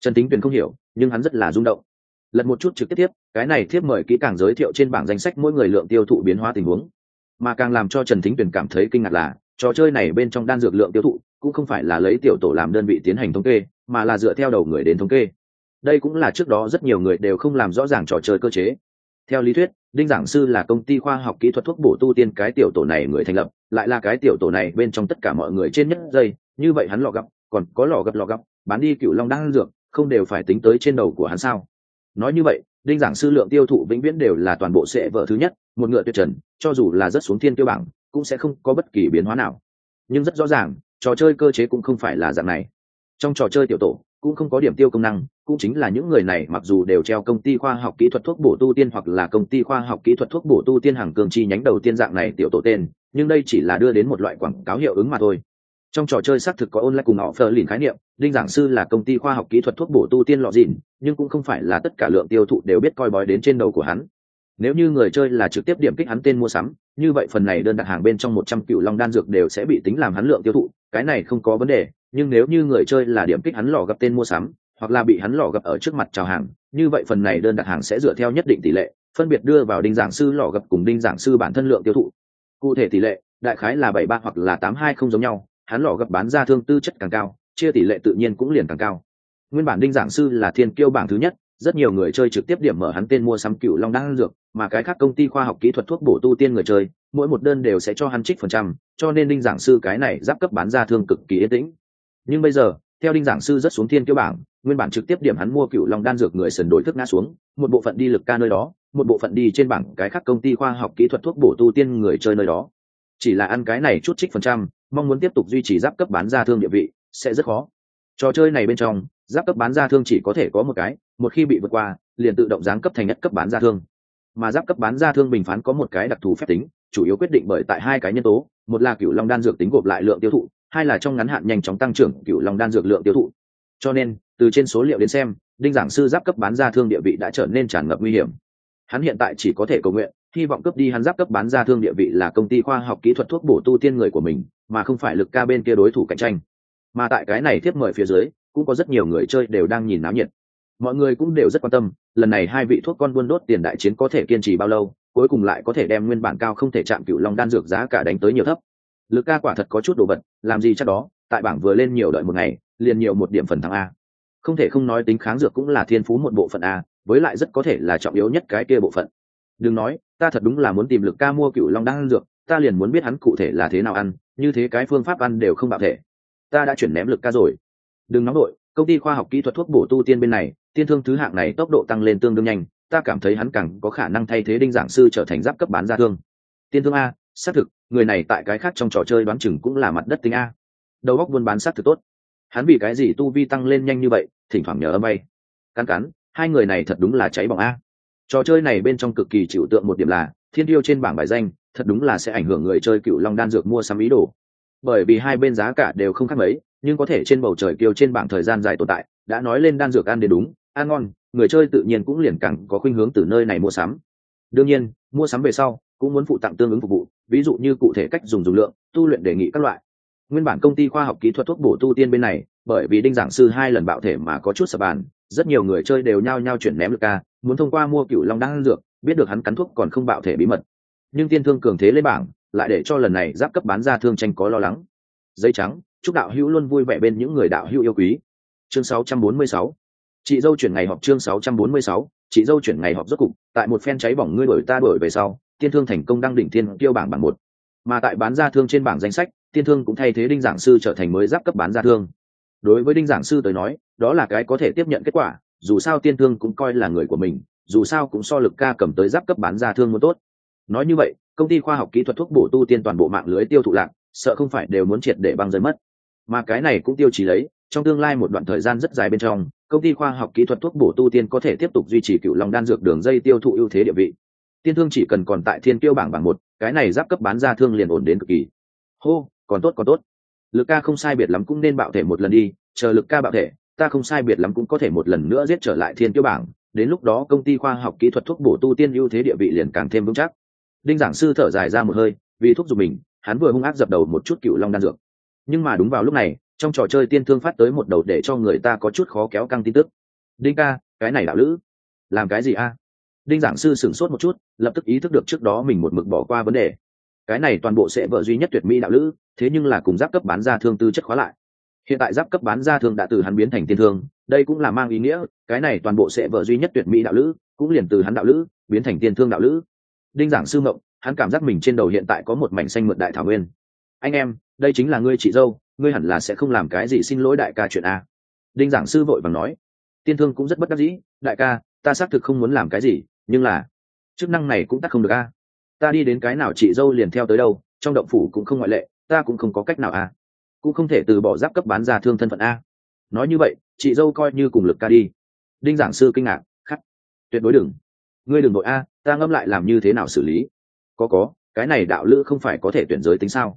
Trần tính tuyền không hiểu, nhưng hắn rất là rung động. Lật một chút trực tiếp tiếp, cái này thiếp mời kỹ càng giới thiệu trên bảng danh sách mỗi người lượng tiêu thụ biến hóa tình huống mà càng làm cho trần thính tuyền cảm thấy kinh ngạc là, trò chơi này bên trong đan dược lượng tiêu thụ cũng không phải là lấy tiểu tổ làm đơn vị tiến hành thống kê, mà là dựa theo đầu người đến thống kê. Đây cũng là trước đó rất nhiều người đều không làm rõ ràng trò chơi cơ chế. Theo lý thuyết, đinh giảng sư là công ty khoa học kỹ thuật thuốc bổ tu tiên cái tiểu tổ này người thành lập, lại là cái tiểu tổ này bên trong tất cả mọi người trên nhất giây, như vậy hắn lò gặp còn có lò gặp lò gặp bán đi cựu long đan dược, không đều phải tính tới trên đầu của hắn sao? Nói như vậy, đinh giảng sư lượng tiêu thụ vĩnh viễn đều là toàn bộ sệ vợ thứ nhất một ngựa tuyệt trần, cho dù là rất xuống thiên tiêu bảng, cũng sẽ không có bất kỳ biến hóa nào. Nhưng rất rõ ràng, trò chơi cơ chế cũng không phải là dạng này. Trong trò chơi tiểu tổ, cũng không có điểm tiêu công năng, cũng chính là những người này mặc dù đều treo công ty khoa học kỹ thuật thuốc bổ tu tiên hoặc là công ty khoa học kỹ thuật thuốc bổ tu tiên hàng cường chi nhánh đầu tiên dạng này tiểu tổ tên, nhưng đây chỉ là đưa đến một loại quảng cáo hiệu ứng mà thôi. Trong trò chơi xác thực có online cùng họ phờ lìn khái niệm, đinh giảng sư là công ty khoa học kỹ thuật thuốc bổ tu tiên lọ dịn, nhưng cũng không phải là tất cả lượng tiêu thụ đều biết coi bói đến trên đầu của hắn nếu như người chơi là trực tiếp điểm kích hắn tên mua sắm, như vậy phần này đơn đặt hàng bên trong một trăm cựu long đan dược đều sẽ bị tính làm hắn lượng tiêu thụ, cái này không có vấn đề, nhưng nếu như người chơi là điểm kích hắn lò gặp tên mua sắm, hoặc là bị hắn lò gặp ở trước mặt chào hàng, như vậy phần này đơn đặt hàng sẽ dựa theo nhất định tỷ lệ, phân biệt đưa vào đinh giảng sư lò gặp cùng đinh giảng sư bản thân lượng tiêu thụ. Cụ thể tỷ lệ, đại khái là bảy ba hoặc là tám hai không giống nhau, hắn lò gặp bán ra thương tư chất càng cao, chia tỷ lệ tự nhiên cũng liền càng cao. Nguyên bản đinh giảng sư là thiên kiêu bảng thứ nhất rất nhiều người chơi trực tiếp điểm mở hắn tên mua sắm cựu long đan dược, mà cái khác công ty khoa học kỹ thuật thuốc bổ tu tiên người chơi, mỗi một đơn đều sẽ cho hắn trích phần trăm, cho nên đinh giảng sư cái này giáp cấp bán ra thương cực kỳ yên tĩnh. Nhưng bây giờ, theo đinh giảng sư rất xuống thiên kiêu bảng, nguyên bản trực tiếp điểm hắn mua cựu long đan dược người sần đổi thức ngã xuống, một bộ phận đi lực ca nơi đó, một bộ phận đi trên bảng cái khác công ty khoa học kỹ thuật thuốc bổ tu tiên người chơi nơi đó. Chỉ là ăn cái này chút trích phần trăm, mong muốn tiếp tục duy trì giáp cấp bán ra thương địa vị, sẽ rất khó. Trò chơi này bên trong giáp cấp bán ra thương chỉ có thể có một cái, một khi bị vượt qua, liền tự động giáng cấp thành nhất cấp bán ra thương. Mà giáp cấp bán ra thương bình phán có một cái đặc thù phép tính, chủ yếu quyết định bởi tại hai cái nhân tố, một là cựu long đan dược tính gộp lại lượng tiêu thụ, hai là trong ngắn hạn nhanh chóng tăng trưởng cựu long đan dược lượng tiêu thụ. Cho nên, từ trên số liệu đến xem, đinh giảng sư giáp cấp bán ra thương địa vị đã trở nên tràn ngập nguy hiểm. Hắn hiện tại chỉ có thể cầu nguyện, hy vọng cấp đi hắn giáp cấp bán ra thương địa vị là công ty khoa học kỹ thuật thuốc bổ tu tiên người của mình, mà không phải lực ca bên kia đối thủ cạnh tranh. Mà tại cái này tiếp mời phía dưới cũng có rất nhiều người chơi đều đang nhìn náo nhiệt. Mọi người cũng đều rất quan tâm, lần này hai vị thuốc con buôn đốt tiền đại chiến có thể kiên trì bao lâu, cuối cùng lại có thể đem nguyên bản cao không thể chạm cựu long đan dược giá cả đánh tới nhiều thấp. Lực ca quả thật có chút đồ vật, làm gì chắc đó, tại bảng vừa lên nhiều đợi một ngày, liền nhiều một điểm phần thắng a. Không thể không nói tính kháng dược cũng là thiên phú một bộ phận a, với lại rất có thể là trọng yếu nhất cái kia bộ phận. Đừng nói, ta thật đúng là muốn tìm lực ca mua cựu long đan dược, ta liền muốn biết hắn cụ thể là thế nào ăn, như thế cái phương pháp ăn đều không bạo thể. Ta đã chuyển ném lực ca rồi đừng nóng đội, công ty khoa học kỹ thuật thuốc bổ tu tiên bên này, tiên thương thứ hạng này tốc độ tăng lên tương đương nhanh, ta cảm thấy hắn càng có khả năng thay thế đinh giảng sư trở thành giáp cấp bán ra thương. Tiên thương a, xác thực, người này tại cái khác trong trò chơi đoán chừng cũng là mặt đất tính a. Đầu góc buôn bán xác thực tốt. Hắn vì cái gì tu vi tăng lên nhanh như vậy, thỉnh thoảng nhờ âm bay. Cắn cắn, hai người này thật đúng là cháy bỏng a. Trò chơi này bên trong cực kỳ chịu tượng một điểm là, thiên tiêu trên bảng bài danh, thật đúng là sẽ ảnh hưởng người chơi cựu long đan dược mua sắm ý đồ bởi vì hai bên giá cả đều không khác mấy, nhưng có thể trên bầu trời kiêu trên bảng thời gian dài tồn tại, đã nói lên đan dược ăn đến đúng, ăn ngon, người chơi tự nhiên cũng liền càng có khuynh hướng từ nơi này mua sắm. Đương nhiên, mua sắm về sau, cũng muốn phụ tặng tương ứng phục vụ, ví dụ như cụ thể cách dùng dùng lượng, tu luyện đề nghị các loại. Nguyên bản công ty khoa học kỹ thuật thuốc bổ tu tiên bên này, bởi vì đinh giảng sư hai lần bạo thể mà có chút sập bàn, rất nhiều người chơi đều nhao nhao chuyển ném lực ca, muốn thông qua mua cựu long đan dược, biết được hắn cắn thuốc còn không bạo thể bí mật. Nhưng tiên thương cường thế lên bảng lại để cho lần này giáp cấp bán ra thương tranh có lo lắng. Giấy trắng, chúc đạo hữu luôn vui vẻ bên những người đạo hữu yêu quý. Chương 646 chị dâu chuyển ngày họp chương 646 chị dâu chuyển ngày họp rốt cục, tại một phen cháy bỏng ngươi đổi ta đổi về sau, tiên thương thành công đăng đỉnh thiên tiêu bảng bảng một. Mà tại bán ra thương trên bảng danh sách, tiên thương cũng thay thế đinh giảng sư trở thành mới giáp cấp bán ra thương. Đối với đinh giảng sư tới nói, đó là cái có thể tiếp nhận kết quả, dù sao tiên thương cũng coi là người của mình, dù sao cũng so lực ca cầm tới giáp cấp bán ra thương muốn tốt. Nói như vậy công ty khoa học kỹ thuật thuốc bổ tu tiên toàn bộ mạng lưới tiêu thụ lạc, sợ không phải đều muốn triệt để băng rơi mất. Mà cái này cũng tiêu chí lấy, trong tương lai một đoạn thời gian rất dài bên trong, công ty khoa học kỹ thuật thuốc bổ tu tiên có thể tiếp tục duy trì cựu long đan dược đường dây tiêu thụ ưu thế địa vị. Tiên thương chỉ cần còn tại thiên tiêu bảng bảng một, cái này giáp cấp bán ra thương liền ổn đến cực kỳ. Hô, còn tốt còn tốt. Lực ca không sai biệt lắm cũng nên bạo thể một lần đi, chờ lực ca bạo thể, ta không sai biệt lắm cũng có thể một lần nữa giết trở lại thiên tiêu bảng. Đến lúc đó công ty khoa học kỹ thuật thuốc bổ tu tiên ưu thế địa vị liền càng thêm vững chắc đinh giảng sư thở dài ra một hơi, vì thuốc giục mình, hắn vừa hung ác dập đầu một chút cựu long đan dược. Nhưng mà đúng vào lúc này, trong trò chơi tiên thương phát tới một đầu để cho người ta có chút khó kéo căng tin tức. Đinh ca, cái này đạo lữ, làm cái gì a? Đinh giảng sư sửng sốt một chút, lập tức ý thức được trước đó mình một mực bỏ qua vấn đề. Cái này toàn bộ sẽ vợ duy nhất tuyệt mỹ đạo lữ, thế nhưng là cùng giáp cấp bán ra thương tư chất khóa lại. Hiện tại giáp cấp bán ra thương đã từ hắn biến thành tiên thương, đây cũng là mang ý nghĩa, cái này toàn bộ sẽ vợ duy nhất tuyệt mỹ đạo lữ, cũng liền từ hắn đạo lữ, biến thành tiên thương đạo lữ đinh giảng sư mộng, hắn cảm giác mình trên đầu hiện tại có một mảnh xanh mượn đại thảo nguyên. Anh em, đây chính là ngươi chị dâu, ngươi hẳn là sẽ không làm cái gì xin lỗi đại ca chuyện a. Đinh giảng sư vội vàng nói. Tiên thương cũng rất bất đắc dĩ, đại ca, ta xác thực không muốn làm cái gì, nhưng là, chức năng này cũng tắt không được a. Ta đi đến cái nào chị dâu liền theo tới đâu, trong động phủ cũng không ngoại lệ, ta cũng không có cách nào a. Cũng không thể từ bỏ giáp cấp bán ra thương thân phận a. Nói như vậy, chị dâu coi như cùng lực ca đi. Đinh giảng sư kinh ngạc, khắc. Tuyệt đối đừng ngươi đừng đội a, ta ngâm lại làm như thế nào xử lý. Có có, cái này đạo lữ không phải có thể tuyển giới tính sao?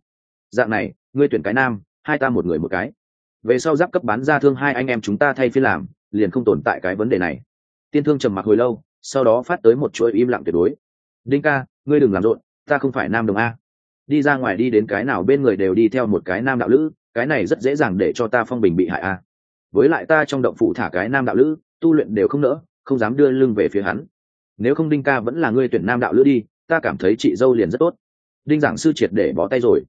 Dạng này, ngươi tuyển cái nam, hai ta một người một cái. Về sau giáp cấp bán ra thương hai anh em chúng ta thay phiên làm, liền không tồn tại cái vấn đề này. Tiên thương trầm mặc hồi lâu, sau đó phát tới một chuỗi im lặng tuyệt đối. Đinh ca, ngươi đừng làm rộn, ta không phải nam đồng a. Đi ra ngoài đi đến cái nào bên người đều đi theo một cái nam đạo lữ, cái này rất dễ dàng để cho ta phong bình bị hại a. Với lại ta trong động phủ thả cái nam đạo lữ, tu luyện đều không nỡ, không dám đưa lưng về phía hắn nếu không đinh ca vẫn là ngươi tuyển nam đạo lữ đi, ta cảm thấy chị dâu liền rất tốt. Đinh giảng sư triệt để bó tay rồi.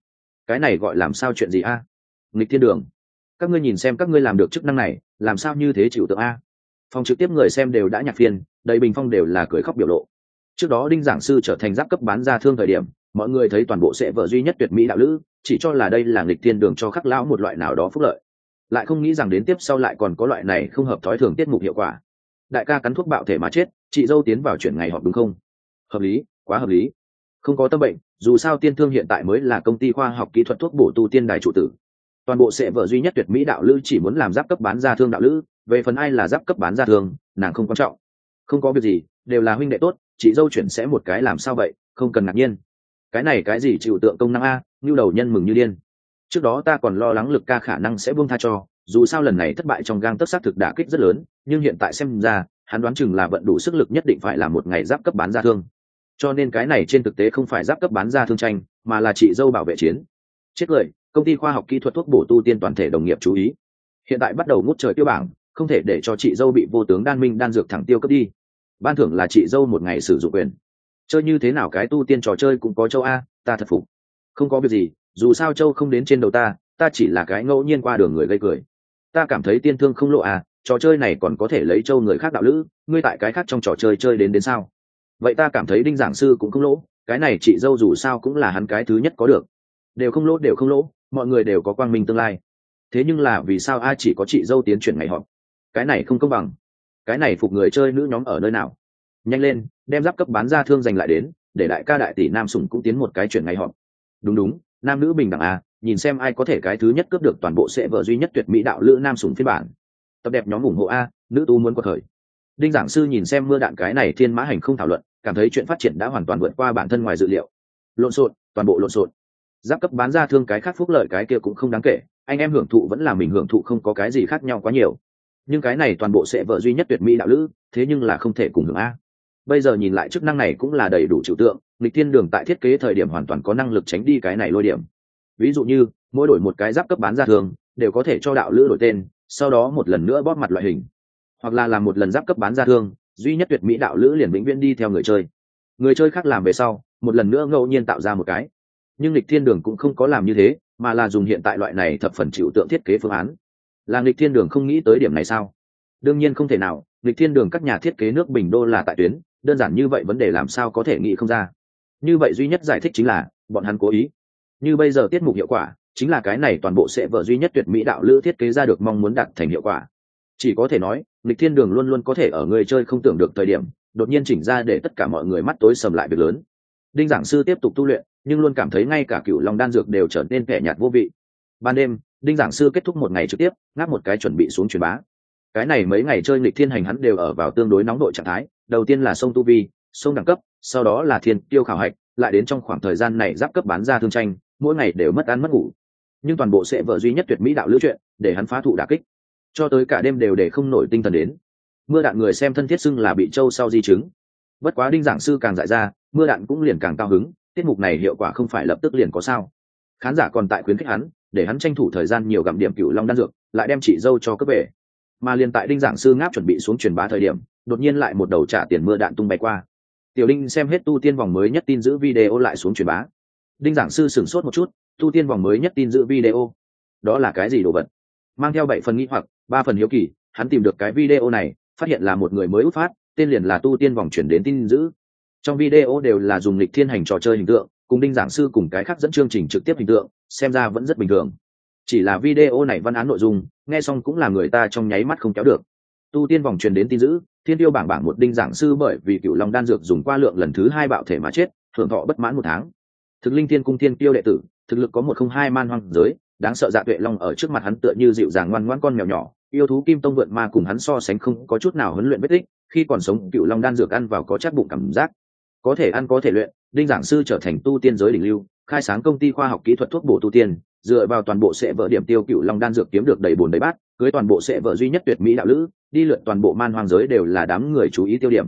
Cái này gọi làm sao chuyện gì a? Nghịch thiên đường. Các ngươi nhìn xem các ngươi làm được chức năng này, làm sao như thế chịu tượng a? Phòng trực tiếp người xem đều đã nhạc phiên đầy bình phong đều là cười khóc biểu lộ. Trước đó đinh giảng sư trở thành giáp cấp bán ra thương thời điểm, mọi người thấy toàn bộ sẽ vợ duy nhất tuyệt mỹ đạo lữ, chỉ cho là đây là nghịch thiên đường cho khắc lão một loại nào đó phúc lợi. Lại không nghĩ rằng đến tiếp sau lại còn có loại này không hợp thói thường tiết mục hiệu quả. Đại ca cắn thuốc bạo thể mà chết chị dâu tiến vào chuyển ngày họp đúng không? Hợp lý, quá hợp lý. Không có tâm bệnh, dù sao tiên thương hiện tại mới là công ty khoa học kỹ thuật thuốc bổ tu tiên đài trụ tử. Toàn bộ sẽ vợ duy nhất tuyệt mỹ đạo lữ chỉ muốn làm giáp cấp bán ra thương đạo lữ, về phần ai là giáp cấp bán ra thương, nàng không quan trọng. Không có việc gì, đều là huynh đệ tốt, chị dâu chuyển sẽ một cái làm sao vậy, không cần ngạc nhiên. Cái này cái gì chịu tượng công năng a, như đầu nhân mừng như điên. Trước đó ta còn lo lắng lực ca khả năng sẽ buông tha cho, dù sao lần này thất bại trong gang tất xác thực đả kích rất lớn, nhưng hiện tại xem ra hắn đoán chừng là vận đủ sức lực nhất định phải là một ngày giáp cấp bán ra thương. Cho nên cái này trên thực tế không phải giáp cấp bán ra thương tranh mà là chị dâu bảo vệ chiến. Chết cười, công ty khoa học kỹ thuật thuốc bổ tu tiên toàn thể đồng nghiệp chú ý. Hiện tại bắt đầu ngút trời tiêu bảng không thể để cho chị dâu bị vô tướng đan minh đan dược thẳng tiêu cấp đi. Ban thưởng là chị dâu một ngày sử dụng quyền. Chơi như thế nào cái tu tiên trò chơi cũng có châu a ta thật phục. Không có việc gì dù sao châu không đến trên đầu ta ta chỉ là cái ngẫu nhiên qua đường người gây cười. Ta cảm thấy tiên thương không lộ à trò chơi này còn có thể lấy châu người khác đạo lữ, ngươi tại cái khác trong trò chơi chơi đến đến sao? Vậy ta cảm thấy đinh giảng sư cũng không lỗ, cái này chị dâu dù sao cũng là hắn cái thứ nhất có được. Đều không lỗ, đều không lỗ, mọi người đều có quang minh tương lai. Thế nhưng là vì sao ai chỉ có chị dâu tiến chuyển ngày họp? Cái này không công bằng. Cái này phục người chơi nữ nhóm ở nơi nào? Nhanh lên, đem giáp cấp bán ra thương giành lại đến, để đại ca đại tỷ nam sủng cũng tiến một cái chuyển ngày họp. Đúng đúng, nam nữ bình đẳng à nhìn xem ai có thể cái thứ nhất cướp được toàn bộ sẽ vợ duy nhất tuyệt mỹ đạo lữ nam sủng phiên bản tập đẹp nhóm ủng hộ a, nữ tu muốn quật khởi. Đinh giảng sư nhìn xem mưa đạn cái này thiên mã hành không thảo luận, cảm thấy chuyện phát triển đã hoàn toàn vượt qua bản thân ngoài dự liệu. Lộn xộn, toàn bộ lộn xộn. Giáp cấp bán ra thương cái khác phúc lợi cái kia cũng không đáng kể, anh em hưởng thụ vẫn là mình hưởng thụ không có cái gì khác nhau quá nhiều. Nhưng cái này toàn bộ sẽ vợ duy nhất tuyệt mỹ đạo lữ, thế nhưng là không thể cùng hưởng a. Bây giờ nhìn lại chức năng này cũng là đầy đủ trừu tượng lịch thiên đường tại thiết kế thời điểm hoàn toàn có năng lực tránh đi cái này lôi điểm. Ví dụ như, mỗi đổi một cái giáp cấp bán ra thường, đều có thể cho đạo lữ đổi tên sau đó một lần nữa bóp mặt loại hình. Hoặc là làm một lần giáp cấp bán ra thương, duy nhất tuyệt mỹ đạo lữ liền vĩnh viễn đi theo người chơi. Người chơi khác làm về sau, một lần nữa ngẫu nhiên tạo ra một cái. Nhưng lịch thiên đường cũng không có làm như thế, mà là dùng hiện tại loại này thập phần chịu tượng thiết kế phương án. Là lịch thiên đường không nghĩ tới điểm này sao? Đương nhiên không thể nào, lịch thiên đường các nhà thiết kế nước bình đô là tại tuyến, đơn giản như vậy vấn đề làm sao có thể nghĩ không ra. Như vậy duy nhất giải thích chính là, bọn hắn cố ý. Như bây giờ tiết mục hiệu quả chính là cái này toàn bộ sẽ vợ duy nhất tuyệt mỹ đạo lữ thiết kế ra được mong muốn đạt thành hiệu quả. Chỉ có thể nói, lịch thiên đường luôn luôn có thể ở người chơi không tưởng được thời điểm, đột nhiên chỉnh ra để tất cả mọi người mắt tối sầm lại việc lớn. Đinh giảng sư tiếp tục tu luyện, nhưng luôn cảm thấy ngay cả cựu long đan dược đều trở nên kẻ nhạt vô vị. Ban đêm, đinh giảng sư kết thúc một ngày trực tiếp, ngáp một cái chuẩn bị xuống truyền bá. Cái này mấy ngày chơi lịch thiên hành hắn đều ở vào tương đối nóng đội trạng thái, đầu tiên là sông tu vi, sông đẳng cấp, sau đó là thiên tiêu khảo hạch, lại đến trong khoảng thời gian này giáp cấp bán ra thương tranh, mỗi ngày đều mất ăn mất ngủ nhưng toàn bộ sẽ vợ duy nhất tuyệt mỹ đạo lữ chuyện, để hắn phá thụ đà kích. Cho tới cả đêm đều để không nổi tinh thần đến. Mưa đạn người xem thân thiết xưng là bị trâu sau di chứng. Bất quá đinh giảng sư càng dại ra, mưa đạn cũng liền càng cao hứng, tiết mục này hiệu quả không phải lập tức liền có sao. Khán giả còn tại khuyến khích hắn, để hắn tranh thủ thời gian nhiều gặm điểm cựu long đan dược, lại đem chị dâu cho cấp về. Mà liền tại đinh giảng sư ngáp chuẩn bị xuống truyền bá thời điểm, đột nhiên lại một đầu trả tiền mưa đạn tung bay qua. Tiểu đinh xem hết tu tiên vòng mới nhất tin giữ video lại xuống truyền bá. Đinh giảng sư sửng sốt một chút tu tiên vòng mới nhất tin giữ video. Đó là cái gì đồ vật? Mang theo bảy phần nghĩ hoặc ba phần hiếu kỳ hắn tìm được cái video này phát hiện là một người mới út phát tên liền là tu tiên vòng chuyển đến tin giữ. Trong video đều là dùng lịch thiên hành trò chơi hình tượng cùng đinh giảng sư cùng cái khác dẫn chương trình trực tiếp hình tượng xem ra vẫn rất bình thường. Chỉ là video này văn án nội dung nghe xong cũng là người ta trong nháy mắt không kéo được. Tu tiên vòng truyền đến tin dữ, thiên tiêu bảng bảng một đinh giảng sư bởi vì cựu long đan dược dùng qua lượng lần thứ hai bạo thể mà chết thượng thọ bất mãn một tháng thực linh thiên cung thiên tiêu đệ tử, thực lực có một không hai man hoang giới, đáng sợ dạ tuệ long ở trước mặt hắn tựa như dịu dàng ngoan ngoan con mèo nhỏ, yêu thú kim tông vượn ma cùng hắn so sánh không có chút nào huấn luyện vết tích, khi còn sống, cựu long đan dược ăn vào có chắc bụng cảm giác. Có thể ăn, có thể luyện, đinh giảng sư trở thành tu tiên giới đỉnh lưu, khai sáng công ty khoa học kỹ thuật thuốc bổ tu tiên, dựa vào toàn bộ sẽ vợ điểm tiêu cựu long đan dược kiếm được đầy bồn đầy bát, cưới toàn bộ sẽ vợ duy nhất tuyệt mỹ đạo lữ, đi lượn toàn bộ man hoang giới đều là đám người chú ý tiêu điểm.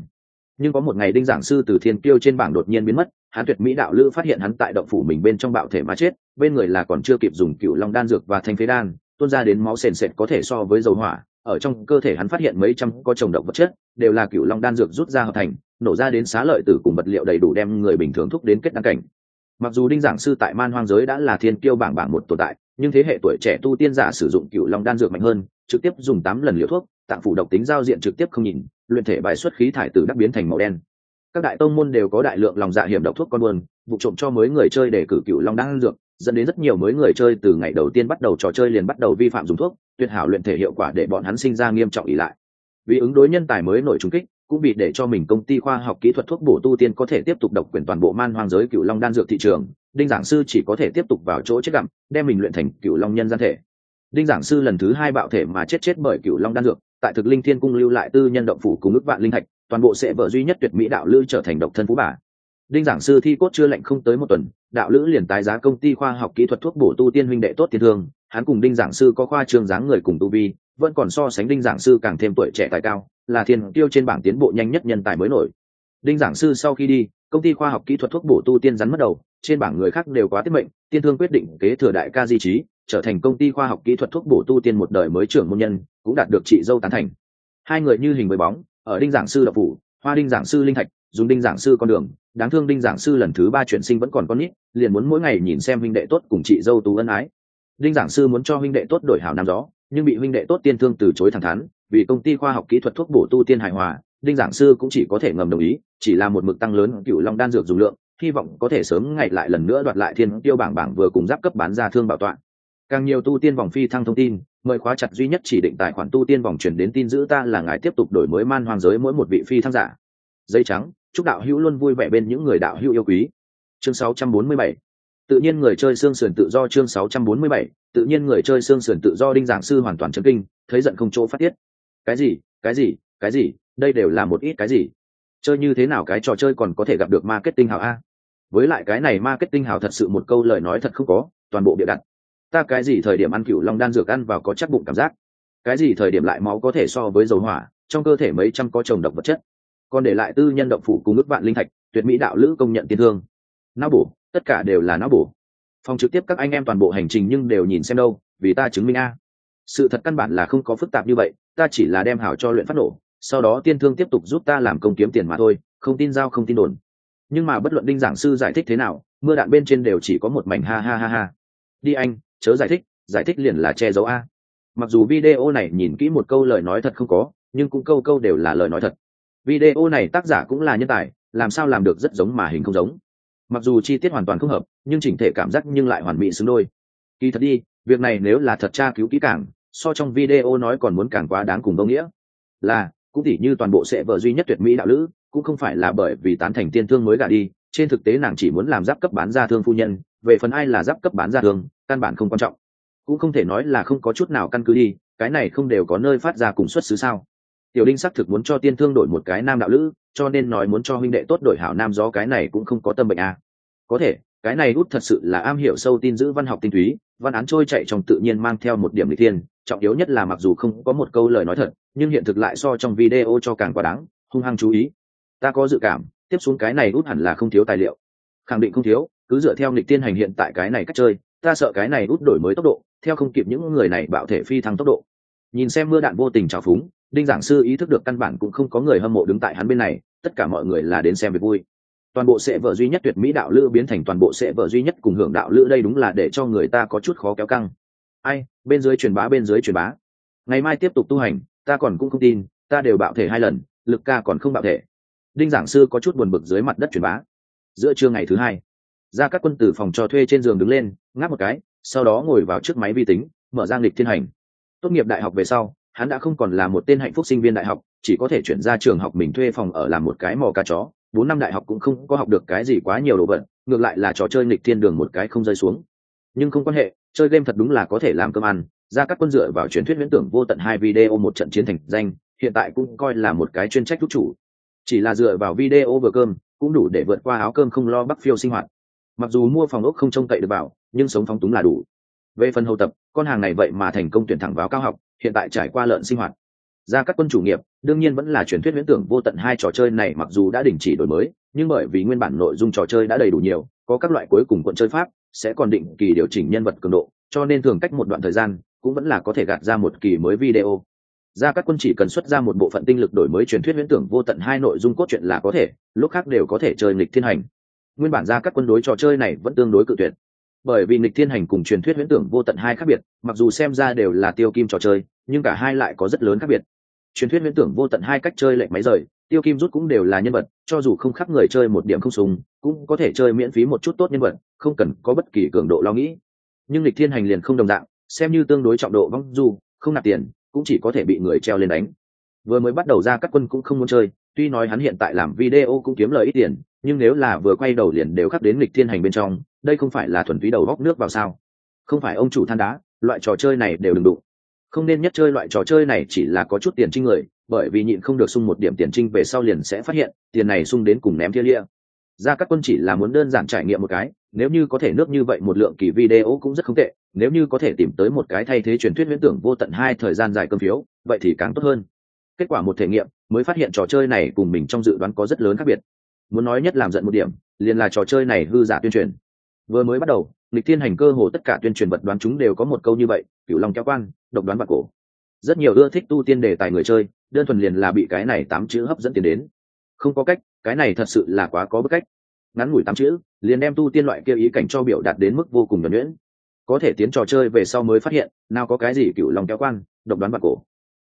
Nhưng có một ngày đinh giảng sư từ thiên kiêu trên bảng đột nhiên biến mất hắn tuyệt mỹ đạo lữ phát hiện hắn tại động phủ mình bên trong bạo thể mà chết, bên người là còn chưa kịp dùng cựu long đan dược và thanh phế đan, tuôn ra đến máu sền sệt có thể so với dầu hỏa, ở trong cơ thể hắn phát hiện mấy trăm có trồng động vật chất, đều là cựu long đan dược rút ra hợp thành, nổ ra đến xá lợi tử cùng vật liệu đầy đủ đem người bình thường thúc đến kết đăng cảnh. Mặc dù đinh giảng sư tại man hoang giới đã là thiên kiêu bảng bảng một tồn tại, nhưng thế hệ tuổi trẻ tu tiên giả sử dụng cựu long đan dược mạnh hơn, trực tiếp dùng tám lần liều thuốc, tạng phủ độc tính giao diện trực tiếp không nhìn, luyện thể bài xuất khí thải từ đắc biến thành màu đen các đại tông môn đều có đại lượng lòng dạ hiểm độc thuốc con buồn, vụ trộm cho mới người chơi để cử cựu long đan dược dẫn đến rất nhiều mới người chơi từ ngày đầu tiên bắt đầu trò chơi liền bắt đầu vi phạm dùng thuốc tuyệt hảo luyện thể hiệu quả để bọn hắn sinh ra nghiêm trọng ỉ lại. Vì ứng đối nhân tài mới nổi trung kích cũng bị để cho mình công ty khoa học kỹ thuật thuốc bổ tu tiên có thể tiếp tục độc quyền toàn bộ man hoang giới cựu long đan dược thị trường đinh giảng sư chỉ có thể tiếp tục vào chỗ chết gặm đem mình luyện thành cựu long nhân gian thể. Đinh giảng sư lần thứ hai bạo thể mà chết chết bởi cựu long đan dược tại thực linh thiên cung lưu lại tư nhân động phủ cùng ước vạn linh thạch toàn bộ sẽ vợ duy nhất tuyệt mỹ đạo lữ trở thành độc thân phú bà. Đinh giảng sư thi cốt chưa lệnh không tới một tuần, đạo lữ liền tái giá công ty khoa học kỹ thuật thuốc bổ tu tiên huynh đệ tốt tiền thương hắn cùng đinh giảng sư có khoa trường dáng người cùng tu vi, vẫn còn so sánh đinh giảng sư càng thêm tuổi trẻ tài cao, là thiên tiêu trên bảng tiến bộ nhanh nhất nhân tài mới nổi. Đinh giảng sư sau khi đi, công ty khoa học kỹ thuật thuốc bổ tu tiên rắn mất đầu, trên bảng người khác đều quá tiết mệnh, tiên thương quyết định kế thừa đại ca di trí, trở thành công ty khoa học kỹ thuật thuốc bổ tu tiên một đời mới trưởng môn nhân, cũng đạt được chị dâu tán thành. Hai người như hình với bóng ở đinh giảng sư đậu phủ, hoa đinh giảng sư linh thạch, dùng đinh giảng sư con đường. Đáng thương đinh giảng sư lần thứ ba chuyển sinh vẫn còn con nít, liền muốn mỗi ngày nhìn xem huynh đệ tốt cùng chị dâu tú ân ái. Đinh giảng sư muốn cho huynh đệ tốt đổi hảo nam gió nhưng bị huynh đệ tốt tiên thương từ chối thẳng thắn, vì công ty khoa học kỹ thuật thuốc bổ tu tiên hài hòa, đinh giảng sư cũng chỉ có thể ngầm đồng ý, chỉ là một mực tăng lớn cựu long đan dược dùng lượng, hy vọng có thể sớm ngày lại lần nữa đoạt lại thiên tiêu bảng bảng vừa cùng giáp cấp bán ra thương bảo tọa càng nhiều tu tiên vòng phi thăng thông tin, mời khóa chặt duy nhất chỉ định tài khoản tu tiên vòng chuyển đến tin giữ ta là ngài tiếp tục đổi mới man hoàng giới mỗi một vị phi thăng giả. Dây trắng, chúc đạo hữu luôn vui vẻ bên những người đạo hữu yêu quý. Chương 647 tự nhiên người chơi xương sườn tự do chương 647 tự nhiên người chơi xương sườn tự do đinh giảng sư hoàn toàn chấn kinh, thấy giận không chỗ phát tiết. Cái gì cái gì cái gì, đây đều là một ít cái gì? Chơi như thế nào cái trò chơi còn có thể gặp được marketing hảo a? Với lại cái này marketing hảo thật sự một câu lời nói thật không có, toàn bộ bịa đặt ta cái gì thời điểm ăn cựu long đan dược ăn vào có chắc bụng cảm giác. Cái gì thời điểm lại máu có thể so với dầu hỏa, trong cơ thể mấy trăm có trồng độc vật chất. Còn để lại tư nhân động phủ cùng ước vạn linh thạch, tuyệt mỹ đạo lữ công nhận tiên thương. Não bổ, tất cả đều là não bổ. Phòng trực tiếp các anh em toàn bộ hành trình nhưng đều nhìn xem đâu, vì ta chứng minh a. Sự thật căn bản là không có phức tạp như vậy, ta chỉ là đem hảo cho luyện phát nổ, sau đó tiên thương tiếp tục giúp ta làm công kiếm tiền mà thôi, không tin giao không tin đồn. Nhưng mà bất luận đinh giảng sư giải thích thế nào, mưa đạn bên trên đều chỉ có một mảnh ha ha ha ha. Đi anh chớ giải thích giải thích liền là che giấu a. Mặc dù video này nhìn kỹ một câu lời nói thật không có, nhưng cũng câu câu đều là lời nói thật. Video này tác giả cũng là nhân tài, làm sao làm được rất giống mà hình không giống. Mặc dù chi tiết hoàn toàn không hợp, nhưng chỉnh thể cảm giác nhưng lại hoàn mỹ xứng đôi. Kỳ thật đi, việc này nếu là thật tra cứu kỹ càng, so trong video nói còn muốn càng quá đáng cùng đồng nghĩa. Là, cũng tỉ như toàn bộ sẽ vợ duy nhất tuyệt mỹ đạo lữ, cũng không phải là bởi vì tán thành tiên thương mới gả đi, trên thực tế nàng chỉ muốn làm giáp cấp bán ra thương phu nhân, về phần ai là giáp cấp bán ra thương căn bản không quan trọng. Cũng không thể nói là không có chút nào căn cứ đi, cái này không đều có nơi phát ra cùng xuất xứ sao? Tiểu đinh xác thực muốn cho tiên thương đổi một cái nam đạo lữ, cho nên nói muốn cho huynh đệ tốt đổi hảo nam gió cái này cũng không có tâm bệnh à. có thể, cái này út thật sự là am hiểu sâu tin giữ văn học tinh túy, văn án trôi chạy trong tự nhiên mang theo một điểm lịch thiên, trọng yếu nhất là mặc dù không có một câu lời nói thật, nhưng hiện thực lại so trong video cho càng quá đáng, hung hăng chú ý. Ta có dự cảm, tiếp xuống cái này út hẳn là không thiếu tài liệu. Khẳng định không thiếu, cứ dựa theo lịch tiên hành hiện tại cái này cách chơi ta sợ cái này út đổi mới tốc độ, theo không kịp những người này bạo thể phi thăng tốc độ. Nhìn xem mưa đạn vô tình trào phúng, đinh giảng sư ý thức được căn bản cũng không có người hâm mộ đứng tại hắn bên này, tất cả mọi người là đến xem việc vui. Toàn bộ sẽ vợ duy nhất tuyệt mỹ đạo lữ biến thành toàn bộ sẽ vợ duy nhất cùng hưởng đạo lữ đây đúng là để cho người ta có chút khó kéo căng. Ai, bên dưới truyền bá, bên dưới truyền bá. Ngày mai tiếp tục tu hành, ta còn cũng không tin, ta đều bạo thể hai lần, lực ca còn không bạo thể. Đinh giảng sư có chút buồn bực dưới mặt đất truyền bá. Giữa trưa ngày thứ hai ra các quân tử phòng cho thuê trên giường đứng lên ngáp một cái, sau đó ngồi vào trước máy vi tính, mở giang lịch thiên hành. Tốt nghiệp đại học về sau, hắn đã không còn là một tên hạnh phúc sinh viên đại học, chỉ có thể chuyển ra trường học mình thuê phòng ở làm một cái mò cá chó. Bốn năm đại học cũng không có học được cái gì quá nhiều đồ vật, ngược lại là trò chơi nghịch thiên đường một cái không rơi xuống. Nhưng không quan hệ, chơi game thật đúng là có thể làm cơm ăn. Ra các quân dựa vào truyền thuyết viễn tưởng vô tận hai video một trận chiến thành danh, hiện tại cũng coi là một cái chuyên trách thúc chủ. Chỉ là dựa vào video vừa cơm, cũng đủ để vượt qua áo cơm không lo bắc phiêu sinh hoạt mặc dù mua phòng ốc không trông cậy được bảo nhưng sống phóng túng là đủ. Về phần hầu tập, con hàng này vậy mà thành công tuyển thẳng vào cao học, hiện tại trải qua lợn sinh hoạt. Ra các quân chủ nghiệp, đương nhiên vẫn là truyền thuyết viễn tưởng vô tận hai trò chơi này mặc dù đã đình chỉ đổi mới, nhưng bởi vì nguyên bản nội dung trò chơi đã đầy đủ nhiều, có các loại cuối cùng quận chơi pháp, sẽ còn định kỳ điều chỉnh nhân vật cường độ, cho nên thường cách một đoạn thời gian, cũng vẫn là có thể gạt ra một kỳ mới video. Ra các quân chỉ cần xuất ra một bộ phận tinh lực đổi mới truyền thuyết viễn tưởng vô tận hai nội dung cốt truyện là có thể, lúc khác đều có thể chơi nghịch thiên hành nguyên bản ra các quân đối trò chơi này vẫn tương đối cự tuyệt. Bởi vì nịch thiên hành cùng truyền thuyết huyễn tưởng vô tận hai khác biệt, mặc dù xem ra đều là tiêu kim trò chơi, nhưng cả hai lại có rất lớn khác biệt. Truyền thuyết huyễn tưởng vô tận hai cách chơi lệnh máy rời, tiêu kim rút cũng đều là nhân vật, cho dù không khác người chơi một điểm không súng cũng có thể chơi miễn phí một chút tốt nhân vật, không cần có bất kỳ cường độ lo nghĩ. Nhưng lịch thiên hành liền không đồng dạng, xem như tương đối trọng độ vong du không nạp tiền, cũng chỉ có thể bị người treo lên đánh. Vừa mới bắt đầu ra các quân cũng không muốn chơi tuy nói hắn hiện tại làm video cũng kiếm lời ít tiền, nhưng nếu là vừa quay đầu liền đều khắc đến lịch thiên hành bên trong, đây không phải là thuần túy đầu góc nước vào sao? Không phải ông chủ than đá, loại trò chơi này đều đừng đụng. Không nên nhất chơi loại trò chơi này chỉ là có chút tiền trinh người, bởi vì nhịn không được sung một điểm tiền trinh về sau liền sẽ phát hiện, tiền này sung đến cùng ném thia lia. Ra các quân chỉ là muốn đơn giản trải nghiệm một cái, nếu như có thể nước như vậy một lượng kỳ video cũng rất không tệ, nếu như có thể tìm tới một cái thay thế truyền thuyết viễn tưởng vô tận hai thời gian dài cơm phiếu, vậy thì càng tốt hơn kết quả một thể nghiệm mới phát hiện trò chơi này cùng mình trong dự đoán có rất lớn khác biệt. Muốn nói nhất làm giận một điểm, liền là trò chơi này hư giả tuyên truyền. Vừa mới bắt đầu, lịch thiên hành cơ hồ tất cả tuyên truyền vật đoán chúng đều có một câu như vậy, cửu long kéo quan, độc đoán bạc cổ. Rất nhiều ưa thích tu tiên đề tài người chơi, đơn thuần liền là bị cái này tám chữ hấp dẫn tiền đến. Không có cách, cái này thật sự là quá có bức cách. Ngắn ngủi tám chữ, liền đem tu tiên loại kia ý cảnh cho biểu đạt đến mức vô cùng nhuẩn nhuyễn. Có thể tiến trò chơi về sau mới phát hiện, nào có cái gì cựu long kéo quan, độc đoán bạc cổ.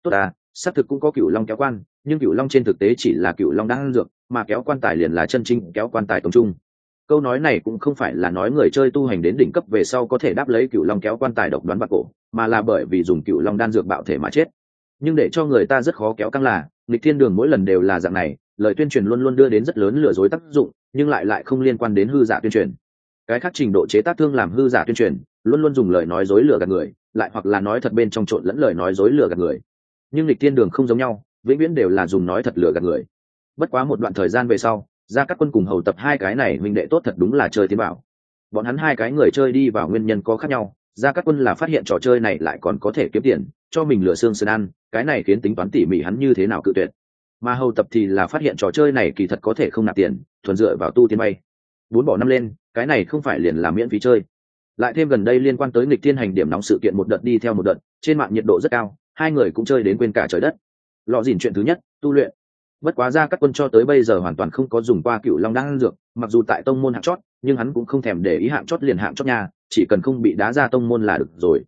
Tốt à xác thực cũng có cựu long kéo quan, nhưng cựu long trên thực tế chỉ là cựu long đang dược, mà kéo quan tài liền là chân trinh kéo quan tài tổng trung. Câu nói này cũng không phải là nói người chơi tu hành đến đỉnh cấp về sau có thể đáp lấy cựu long kéo quan tài độc đoán bạc cổ, mà là bởi vì dùng cựu long đan dược bạo thể mà chết. Nhưng để cho người ta rất khó kéo căng là, lịch thiên đường mỗi lần đều là dạng này, lời tuyên truyền luôn luôn đưa đến rất lớn lừa dối tác dụng, nhưng lại lại không liên quan đến hư giả tuyên truyền. Cái khác trình độ chế tác thương làm hư giả tuyên truyền, luôn luôn dùng lời nói dối lừa gạt người, lại hoặc là nói thật bên trong trộn lẫn lời nói dối lừa gạt người nhưng lịch tiên đường không giống nhau, vĩnh viễn đều là dùng nói thật lừa gạt người. Bất quá một đoạn thời gian về sau ra các quân cùng hầu tập hai cái này minh đệ tốt thật đúng là chơi tiến bảo. Bọn hắn hai cái người chơi đi vào nguyên nhân có khác nhau ra các quân là phát hiện trò chơi này lại còn có thể kiếm tiền, cho mình lựa xương sơn ăn, cái này khiến tính toán tỉ mỉ hắn như thế nào cự tuyệt. Mà hầu tập thì là phát hiện trò chơi này kỳ thật có thể không nạp tiền, thuần dựa vào tu tiên bay. Bốn bỏ năm lên, cái này không phải liền là miễn phí chơi. Lại thêm gần đây liên quan tới nghịch thiên hành điểm nóng sự kiện một đợt đi theo một đợt, trên mạng nhiệt độ rất cao hai người cũng chơi đến quên cả trời đất. Lọ dìn chuyện thứ nhất, tu luyện. Bất quá ra các quân cho tới bây giờ hoàn toàn không có dùng qua cựu long đan dược, mặc dù tại tông môn hạng chót, nhưng hắn cũng không thèm để ý hạng chót liền hạng chót nhà chỉ cần không bị đá ra tông môn là được rồi.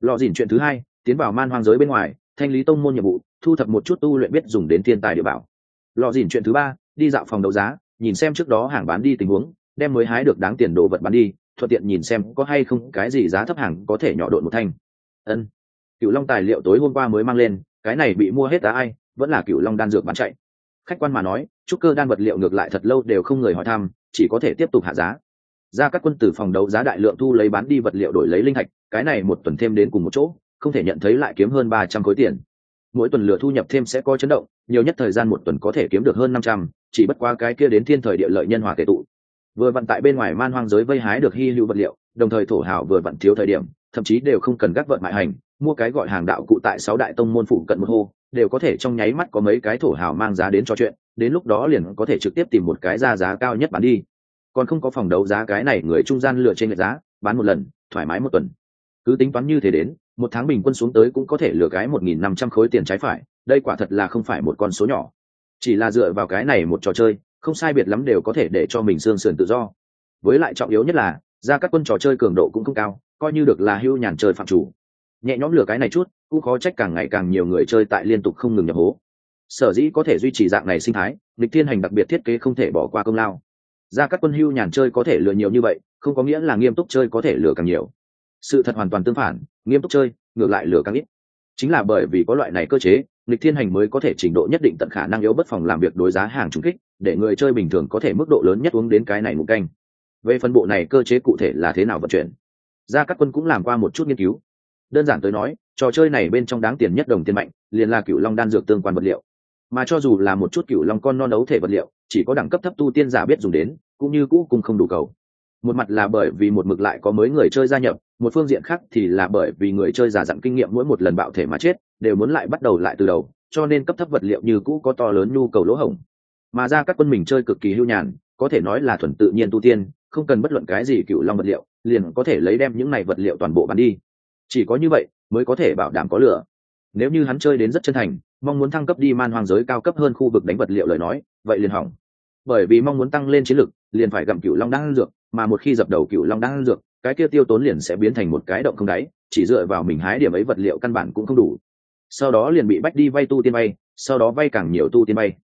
Lọ dìn chuyện thứ hai, tiến vào man hoang giới bên ngoài, thanh lý tông môn nhiệm vụ, thu thập một chút tu luyện biết dùng đến thiên tài địa bảo. Lọ dìn chuyện thứ ba, đi dạo phòng đấu giá, nhìn xem trước đó hàng bán đi tình huống, đem mới hái được đáng tiền đồ vật bán đi, thuận tiện nhìn xem có hay không cái gì giá thấp hàng có thể nhỏ độn một thanh. Ân cựu long tài liệu tối hôm qua mới mang lên, cái này bị mua hết đã ai, vẫn là cựu long đan dược bán chạy. Khách quan mà nói trúc cơ đan vật liệu ngược lại thật lâu đều không người hỏi thăm, chỉ có thể tiếp tục hạ giá. Ra các quân tử phòng đấu giá đại lượng thu lấy bán đi vật liệu đổi lấy linh thạch, cái này một tuần thêm đến cùng một chỗ, không thể nhận thấy lại kiếm hơn ba trăm khối tiền. Mỗi tuần lửa thu nhập thêm sẽ có chấn động, nhiều nhất thời gian một tuần có thể kiếm được hơn năm trăm, chỉ bất qua cái kia đến thiên thời địa lợi nhân hòa tệ tụ. Vừa vận tại bên ngoài man hoang giới vây hái được hy hữu vật liệu, đồng thời thổ hào vừa vận thiếu thời điểm, thậm chí đều không cần gác vận mại hành mua cái gọi hàng đạo cụ tại sáu đại tông môn phụ cận một hô, đều có thể trong nháy mắt có mấy cái thổ hào mang giá đến cho chuyện, đến lúc đó liền có thể trực tiếp tìm một cái ra giá cao nhất bán đi. Còn không có phòng đấu giá cái này người trung gian lựa trên lệch giá, bán một lần, thoải mái một tuần. Cứ tính toán như thế đến, một tháng bình quân xuống tới cũng có thể lừa cái một nghìn năm trăm khối tiền trái phải, đây quả thật là không phải một con số nhỏ. Chỉ là dựa vào cái này một trò chơi, không sai biệt lắm đều có thể để cho mình xương sườn tự do. Với lại trọng yếu nhất là, ra các quân trò chơi cường độ cũng không cao, coi như được là hưu nhàn chơi phạm chủ nhẹ nhõm lửa cái này chút, cũng khó trách càng ngày càng nhiều người chơi tại liên tục không ngừng nhập hố. Sở dĩ có thể duy trì dạng này sinh thái lịch thiên hành đặc biệt thiết kế không thể bỏ qua công lao. Ra các quân hưu nhàn chơi có thể lừa nhiều như vậy, không có nghĩa là nghiêm túc chơi có thể lừa càng nhiều. Sự thật hoàn toàn tương phản, nghiêm túc chơi, ngược lại lừa càng ít. Chính là bởi vì có loại này cơ chế lịch thiên hành mới có thể trình độ nhất định tận khả năng yếu bất phòng làm việc đối giá hàng trung kích, để người chơi bình thường có thể mức độ lớn nhất uống đến cái này một canh. Về phân bộ này cơ chế cụ thể là thế nào vận chuyển, ra các quân cũng làm qua một chút nghiên cứu đơn giản tới nói, trò chơi này bên trong đáng tiền nhất đồng tiền mạnh, liền là cựu long đan dược tương quan vật liệu. Mà cho dù là một chút cựu long con non đấu thể vật liệu, chỉ có đẳng cấp thấp tu tiên giả biết dùng đến, cũng như cũ cùng không đủ cầu. Một mặt là bởi vì một mực lại có mới người chơi gia nhập, một phương diện khác thì là bởi vì người chơi giả dặn kinh nghiệm mỗi một lần bạo thể mà chết, đều muốn lại bắt đầu lại từ đầu, cho nên cấp thấp vật liệu như cũ có to lớn nhu cầu lỗ hổng. Mà ra các quân mình chơi cực kỳ hưu nhàn, có thể nói là thuần tự nhiên tu tiên, không cần bất luận cái gì cựu long vật liệu, liền có thể lấy đem những này vật liệu toàn bộ bán đi chỉ có như vậy mới có thể bảo đảm có lửa. Nếu như hắn chơi đến rất chân thành mong muốn thăng cấp đi man hoang giới cao cấp hơn khu vực đánh vật liệu lời nói vậy liền hỏng. Bởi vì mong muốn tăng lên chiến lực liền phải gặm cựu long đang dược mà một khi dập đầu cựu long đang dược cái kia tiêu tốn liền sẽ biến thành một cái động không đáy chỉ dựa vào mình hái điểm ấy vật liệu căn bản cũng không đủ. Sau đó liền bị bách đi vay tu tiên bay sau đó vay càng nhiều tu tiên bay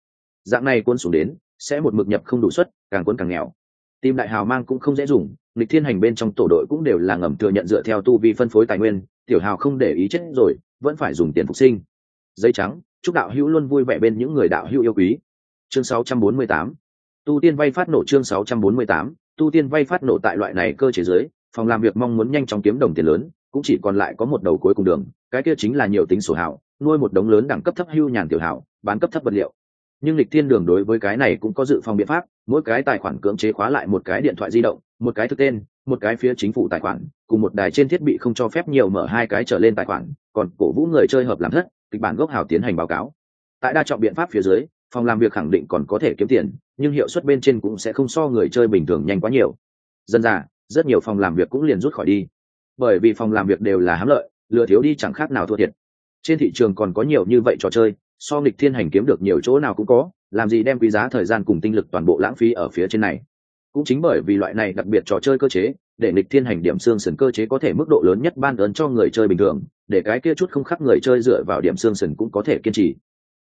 dạng này quân xuống đến sẽ một mực nhập không đủ suất càng quân càng nghèo. Tim đại hào mang cũng không dễ dùng, lịch thiên hành bên trong tổ đội cũng đều là ngầm thừa nhận dựa theo tu vi phân phối tài nguyên, tiểu hào không để ý chết rồi, vẫn phải dùng tiền phục sinh. Giấy trắng, chúc đạo hữu luôn vui vẻ bên những người đạo hữu yêu quý. Chương 648. Tu tiên vay phát nổ chương 648. Tu tiên vay phát nổ tại loại này cơ chế giới, phòng làm việc mong muốn nhanh chóng kiếm đồng tiền lớn, cũng chỉ còn lại có một đầu cuối cùng đường, cái kia chính là nhiều tính sổ hảo, nuôi một đống lớn đẳng cấp thấp hưu nhàn tiểu hảo, bán cấp thấp vật liệu, nhưng lịch thiên đường đối với cái này cũng có dự phòng biện pháp, mỗi cái tài khoản cưỡng chế khóa lại một cái điện thoại di động, một cái thực tên, một cái phía chính phủ tài khoản, cùng một đài trên thiết bị không cho phép nhiều mở hai cái trở lên tài khoản, còn cổ vũ người chơi hợp làm thất, kịch bản gốc hào tiến hành báo cáo. Tại đa trọng biện pháp phía dưới, phòng làm việc khẳng định còn có thể kiếm tiền, nhưng hiệu suất bên trên cũng sẽ không so người chơi bình thường nhanh quá nhiều. Dân ra rất nhiều phòng làm việc cũng liền rút khỏi đi. Bởi vì phòng làm việc đều là hám lợi, lừa thiếu đi chẳng khác nào thua thiệt. Trên thị trường còn có nhiều như vậy trò chơi so nghịch thiên hành kiếm được nhiều chỗ nào cũng có, làm gì đem quý giá thời gian cùng tinh lực toàn bộ lãng phí ở phía trên này. Cũng chính bởi vì loại này đặc biệt trò chơi cơ chế, để nghịch thiên hành điểm xương sần cơ chế có thể mức độ lớn nhất ban ơn cho người chơi bình thường, để cái kia chút không khác người chơi dựa vào điểm xương sần cũng có thể kiên trì.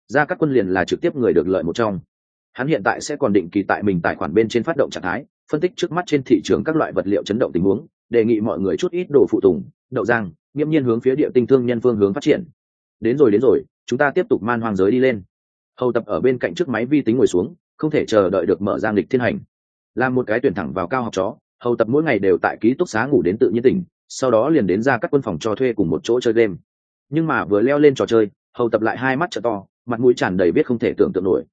Ra các quân liền là trực tiếp người được lợi một trong. Hắn hiện tại sẽ còn định kỳ tại mình tài khoản bên trên phát động trạng thái, phân tích trước mắt trên thị trường các loại vật liệu chấn động tình huống, đề nghị mọi người chút ít đồ phụ tùng, đậu giang nghiêm nhiên hướng phía địa tinh thương nhân phương hướng phát triển. Đến rồi đến rồi chúng ta tiếp tục man hoang giới đi lên. Hầu tập ở bên cạnh chiếc máy vi tính ngồi xuống, không thể chờ đợi được mở ra lịch thiên hành. Làm một cái tuyển thẳng vào cao học chó, hầu tập mỗi ngày đều tại ký túc xá ngủ đến tự nhiên tỉnh, sau đó liền đến ra các quân phòng cho thuê cùng một chỗ chơi game. Nhưng mà vừa leo lên trò chơi, hầu tập lại hai mắt trợ to, mặt mũi tràn đầy biết không thể tưởng tượng nổi.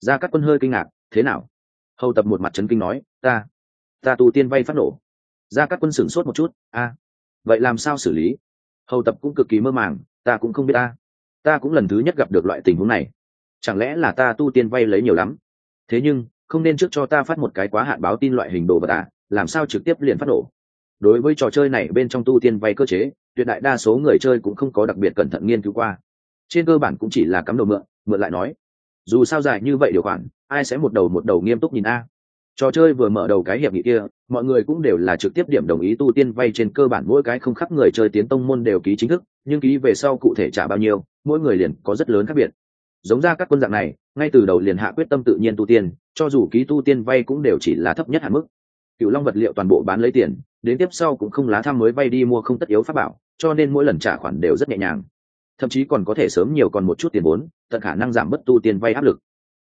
Ra các quân hơi kinh ngạc, thế nào? Hầu tập một mặt trấn kinh nói, ta ta tu tiên vay phát nổ. Ra các quân sửng sốt một chút, a, vậy làm sao xử lý? Hầu tập cũng cực kỳ mơ màng, ta cũng không biết ta ta cũng lần thứ nhất gặp được loại tình huống này. Chẳng lẽ là ta tu tiên vay lấy nhiều lắm? Thế nhưng, không nên trước cho ta phát một cái quá hạn báo tin loại hình đồ vật à làm sao trực tiếp liền phát nổ? Đối với trò chơi này bên trong tu tiên vay cơ chế, tuyệt đại đa số người chơi cũng không có đặc biệt cẩn thận nghiên cứu qua. Trên cơ bản cũng chỉ là cắm đầu mượn mượn lại nói. Dù sao dài như vậy điều khoản, ai sẽ một đầu một đầu nghiêm túc nhìn a? Trò chơi vừa mở đầu cái hiệp nghị kia, mọi người cũng đều là trực tiếp điểm đồng ý tu tiên vay trên cơ bản mỗi cái không khắc người chơi tiến tông môn đều ký chính thức nhưng ký về sau cụ thể trả bao nhiêu, mỗi người liền có rất lớn khác biệt. Giống ra các quân dạng này, ngay từ đầu liền hạ quyết tâm tự nhiên tu tiên, cho dù ký tu tiên vay cũng đều chỉ là thấp nhất hạn mức. Cựu long vật liệu toàn bộ bán lấy tiền, đến tiếp sau cũng không lá thăm mới vay đi mua không tất yếu pháp bảo, cho nên mỗi lần trả khoản đều rất nhẹ nhàng. Thậm chí còn có thể sớm nhiều còn một chút tiền vốn, tận khả năng giảm bớt tu tiên vay áp lực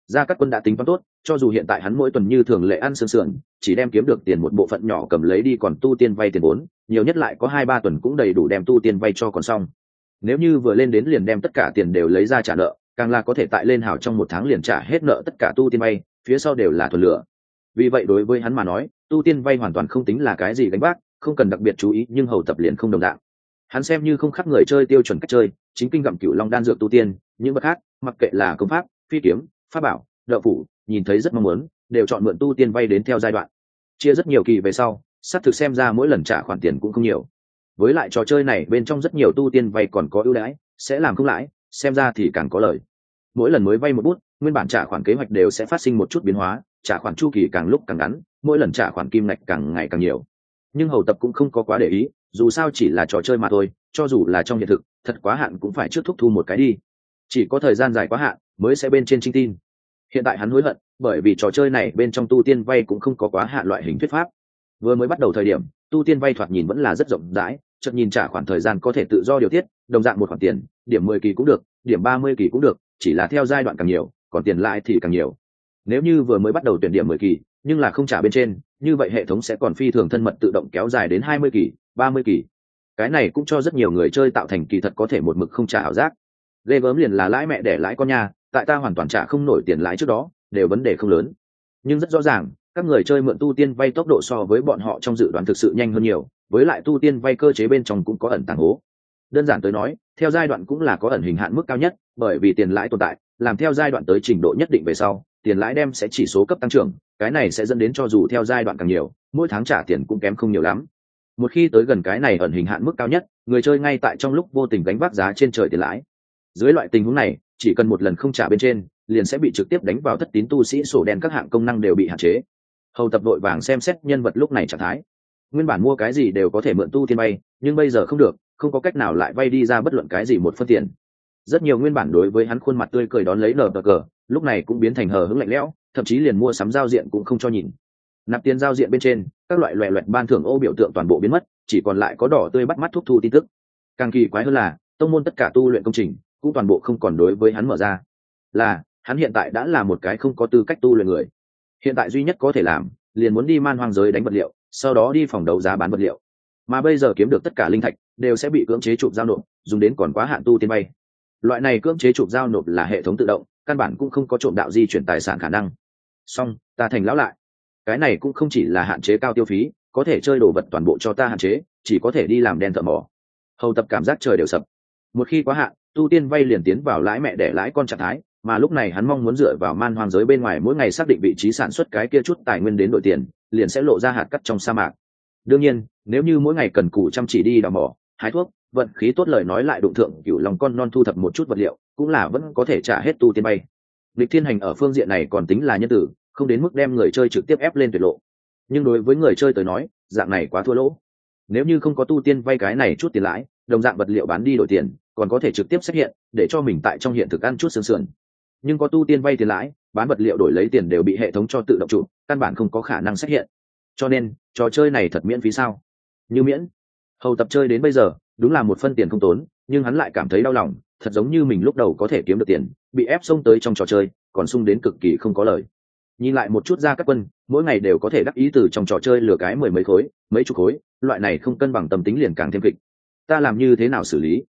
gia các quân đã tính toán tốt, cho dù hiện tại hắn mỗi tuần như thường lệ ăn sương sườn, chỉ đem kiếm được tiền một bộ phận nhỏ cầm lấy đi còn tu tiên vay tiền vốn, nhiều nhất lại có hai ba tuần cũng đầy đủ đem tu tiên vay cho còn xong nếu như vừa lên đến liền đem tất cả tiền đều lấy ra trả nợ, càng là có thể tại lên hào trong một tháng liền trả hết nợ tất cả tu tiên vay, phía sau đều là thuần lửa vì vậy đối với hắn mà nói, tu tiên vay hoàn toàn không tính là cái gì đánh bác không cần đặc biệt chú ý, nhưng hầu tập liền không đồng đạo. hắn xem như không khác người chơi tiêu chuẩn cách chơi, chính kinh gặm cựu long đan dược tu tiên, những vật khác, mặc kệ là công pháp, phi kiếm pháp bảo, đậu phủ, nhìn thấy rất mong muốn, đều chọn mượn tu tiên vay đến theo giai đoạn. Chia rất nhiều kỳ về sau sát thực xem ra mỗi lần trả khoản tiền cũng không nhiều. Với lại trò chơi này bên trong rất nhiều tu tiên vay còn có ưu đãi, sẽ làm không lãi, xem ra thì càng có lời mỗi lần mới vay một bút, nguyên bản trả khoản kế hoạch đều sẽ phát sinh một chút biến hóa, trả khoản chu kỳ càng lúc càng ngắn, mỗi lần trả khoản kim ngạch càng ngày càng nhiều. Nhưng hầu tập cũng không có quá để ý, dù sao chỉ là trò chơi mà thôi, cho dù là trong hiện thực, thật quá hạn cũng phải trước thúc thu một cái đi. Chỉ có thời gian dài quá hạn, mới sẽ bên trên trinh tin hiện tại hắn hối hận, bởi vì trò chơi này bên trong tu tiên vay cũng không có quá hạn loại hình thuyết pháp. Vừa mới bắt đầu thời điểm, tu tiên vay thoạt nhìn vẫn là rất rộng rãi, chợt nhìn trả khoản thời gian có thể tự do điều tiết, đồng dạng một khoản tiền, điểm mười kỳ cũng được, điểm ba mươi kỳ cũng được, chỉ là theo giai đoạn càng nhiều, còn tiền lãi thì càng nhiều. Nếu như vừa mới bắt đầu tuyển điểm mười kỳ, nhưng là không trả bên trên, như vậy hệ thống sẽ còn phi thường thân mật tự động kéo dài đến hai mươi kỳ, ba mươi kỳ. Cái này cũng cho rất nhiều người chơi tạo thành kỳ thật có thể một mực không trả ảo giác. Ghê gớm liền là lãi mẹ để lãi con nhà tại ta hoàn toàn trả không nổi tiền lãi trước đó, đều vấn đề không lớn. Nhưng rất rõ ràng, các người chơi mượn tu tiên vay tốc độ so với bọn họ trong dự đoán thực sự nhanh hơn nhiều, với lại tu tiên vay cơ chế bên trong cũng có ẩn tàng hố. Đơn giản tới nói, theo giai đoạn cũng là có ẩn hình hạn mức cao nhất, bởi vì tiền lãi tồn tại, làm theo giai đoạn tới trình độ nhất định về sau, tiền lãi đem sẽ chỉ số cấp tăng trưởng, cái này sẽ dẫn đến cho dù theo giai đoạn càng nhiều, mỗi tháng trả tiền cũng kém không nhiều lắm. Một khi tới gần cái này ẩn hình hạn mức cao nhất, người chơi ngay tại trong lúc vô tình gánh vác giá trên trời tiền lãi. Dưới loại tình huống này chỉ cần một lần không trả bên trên, liền sẽ bị trực tiếp đánh vào thất tín tu sĩ sổ đen các hạng công năng đều bị hạn chế. Hầu tập đội vàng xem xét nhân vật lúc này trạng thái. Nguyên bản mua cái gì đều có thể mượn tu thiên bay, nhưng bây giờ không được, không có cách nào lại vay đi ra bất luận cái gì một phân tiền. Rất nhiều nguyên bản đối với hắn khuôn mặt tươi cười đón lấy lờ cờ, lúc này cũng biến thành hờ hững lạnh lẽo, thậm chí liền mua sắm giao diện cũng không cho nhìn. Nạp tiền giao diện bên trên, các loại loẹ loẹt ban thưởng ô biểu tượng toàn bộ biến mất, chỉ còn lại có đỏ tươi bắt mắt thuốc thu tin tức. Càng kỳ quái hơn là, tông môn tất cả tu luyện công trình cũng toàn bộ không còn đối với hắn mở ra. Là, hắn hiện tại đã là một cái không có tư cách tu luyện người. Hiện tại duy nhất có thể làm, liền muốn đi man hoang giới đánh vật liệu, sau đó đi phòng đấu giá bán vật liệu. Mà bây giờ kiếm được tất cả linh thạch, đều sẽ bị cưỡng chế chụp giao nộp, dùng đến còn quá hạn tu tiên bay. Loại này cưỡng chế chụp giao nộp là hệ thống tự động, căn bản cũng không có trộm đạo di chuyển tài sản khả năng. Song ta thành lão lại. Cái này cũng không chỉ là hạn chế cao tiêu phí, có thể chơi đồ vật toàn bộ cho ta hạn chế, chỉ có thể đi làm đen thợ mỏ. Hầu tập cảm giác trời đều sập. Một khi quá hạn tu tiên vay liền tiến vào lãi mẹ để lãi con trạng thái, mà lúc này hắn mong muốn dựa vào man hoang giới bên ngoài mỗi ngày xác định vị trí sản xuất cái kia chút tài nguyên đến đổi tiền, liền sẽ lộ ra hạt cắt trong sa mạc. Đương nhiên, nếu như mỗi ngày cần cù chăm chỉ đi đào mỏ, hái thuốc, vận khí tốt lời nói lại đụng thượng cựu lòng con non thu thập một chút vật liệu, cũng là vẫn có thể trả hết tu tiên bay lịch thiên hành ở phương diện này còn tính là nhân tử, không đến mức đem người chơi trực tiếp ép lên tuyệt lộ. Nhưng đối với người chơi tới nói, dạng này quá thua lỗ. Nếu như không có tu tiên vay cái này chút tiền lãi, đồng dạng vật liệu bán đi đổi tiền còn có thể trực tiếp xét hiện, để cho mình tại trong hiện thực ăn chút sương sườn. Nhưng có tu tiên vay tiền lãi, bán vật liệu đổi lấy tiền đều bị hệ thống cho tự động chủ căn bản không có khả năng xét hiện. Cho nên, trò chơi này thật miễn phí sao? Như miễn. Hầu tập chơi đến bây giờ, đúng là một phân tiền không tốn, nhưng hắn lại cảm thấy đau lòng, thật giống như mình lúc đầu có thể kiếm được tiền, bị ép xông tới trong trò chơi, còn sung đến cực kỳ không có lời. Nhìn lại một chút ra các quân, mỗi ngày đều có thể đắc ý từ trong trò chơi lừa cái mười mấy khối, mấy chục khối, loại này không cân bằng tâm tính liền càng thêm kịch. Ta làm như thế nào xử lý?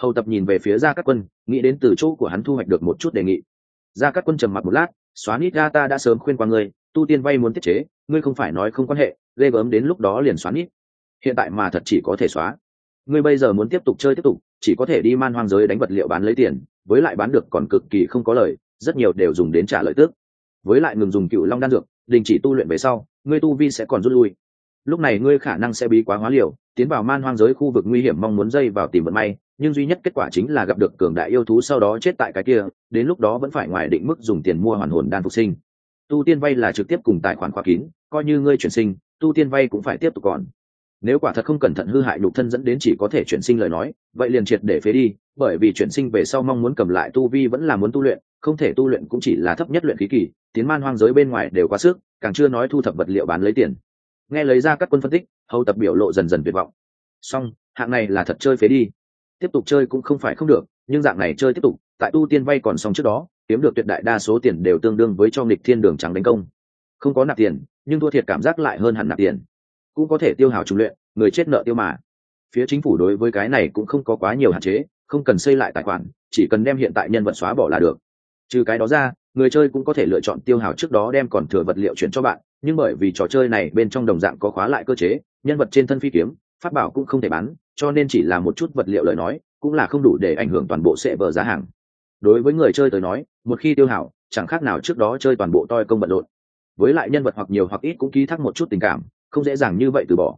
Hầu tập nhìn về phía gia các quân, nghĩ đến từ chỗ của hắn thu hoạch được một chút đề nghị. Gia các quân trầm mặc một lát, xóa nít ga ta đã sớm khuyên qua ngươi, tu tiên vay muốn tiết chế, ngươi không phải nói không quan hệ, ghê gớm đến lúc đó liền xóa nít. Hiện tại mà thật chỉ có thể xóa. Ngươi bây giờ muốn tiếp tục chơi tiếp tục, chỉ có thể đi man hoang giới đánh vật liệu bán lấy tiền, với lại bán được còn cực kỳ không có lời, rất nhiều đều dùng đến trả lợi tước với lại ngừng dùng cựu long đan dược, đình chỉ tu luyện về sau, ngươi tu vi sẽ còn rút lui. Lúc này ngươi khả năng sẽ bí quá hóa liều, tiến vào man hoang giới khu vực nguy hiểm mong muốn dây vào tìm vận may nhưng duy nhất kết quả chính là gặp được cường đại yêu thú sau đó chết tại cái kia, đến lúc đó vẫn phải ngoài định mức dùng tiền mua hoàn hồn đan phục sinh. Tu tiên vay là trực tiếp cùng tài khoản khóa kín, coi như ngươi chuyển sinh, tu tiên vay cũng phải tiếp tục còn. Nếu quả thật không cẩn thận hư hại nhục thân dẫn đến chỉ có thể chuyển sinh lời nói, vậy liền triệt để phế đi, bởi vì chuyển sinh về sau mong muốn cầm lại tu vi vẫn là muốn tu luyện, không thể tu luyện cũng chỉ là thấp nhất luyện khí kỳ, tiến man hoang giới bên ngoài đều quá sức, càng chưa nói thu thập vật liệu bán lấy tiền. Nghe lấy ra các quân phân tích, hầu tập biểu lộ dần dần tuyệt vọng. Song hạng này là thật chơi phế đi tiếp tục chơi cũng không phải không được, nhưng dạng này chơi tiếp tục, tại tu tiên vay còn xong trước đó, kiếm được tuyệt đại đa số tiền đều tương đương với cho nghịch thiên đường trắng đánh công. Không có nạp tiền, nhưng thua thiệt cảm giác lại hơn hẳn nạp tiền. Cũng có thể tiêu hào trung luyện, người chết nợ tiêu mà. Phía chính phủ đối với cái này cũng không có quá nhiều hạn chế, không cần xây lại tài khoản, chỉ cần đem hiện tại nhân vật xóa bỏ là được. Trừ cái đó ra, người chơi cũng có thể lựa chọn tiêu hào trước đó đem còn thừa vật liệu chuyển cho bạn, nhưng bởi vì trò chơi này bên trong đồng dạng có khóa lại cơ chế, nhân vật trên thân phi kiếm phát bảo cũng không thể bán cho nên chỉ là một chút vật liệu lời nói, cũng là không đủ để ảnh hưởng toàn bộ sệ vở giá hàng. Đối với người chơi tới nói, một khi tiêu hảo, chẳng khác nào trước đó chơi toàn bộ toi công bận lộn. với lại nhân vật hoặc nhiều hoặc ít cũng ký thác một chút tình cảm, không dễ dàng như vậy từ bỏ.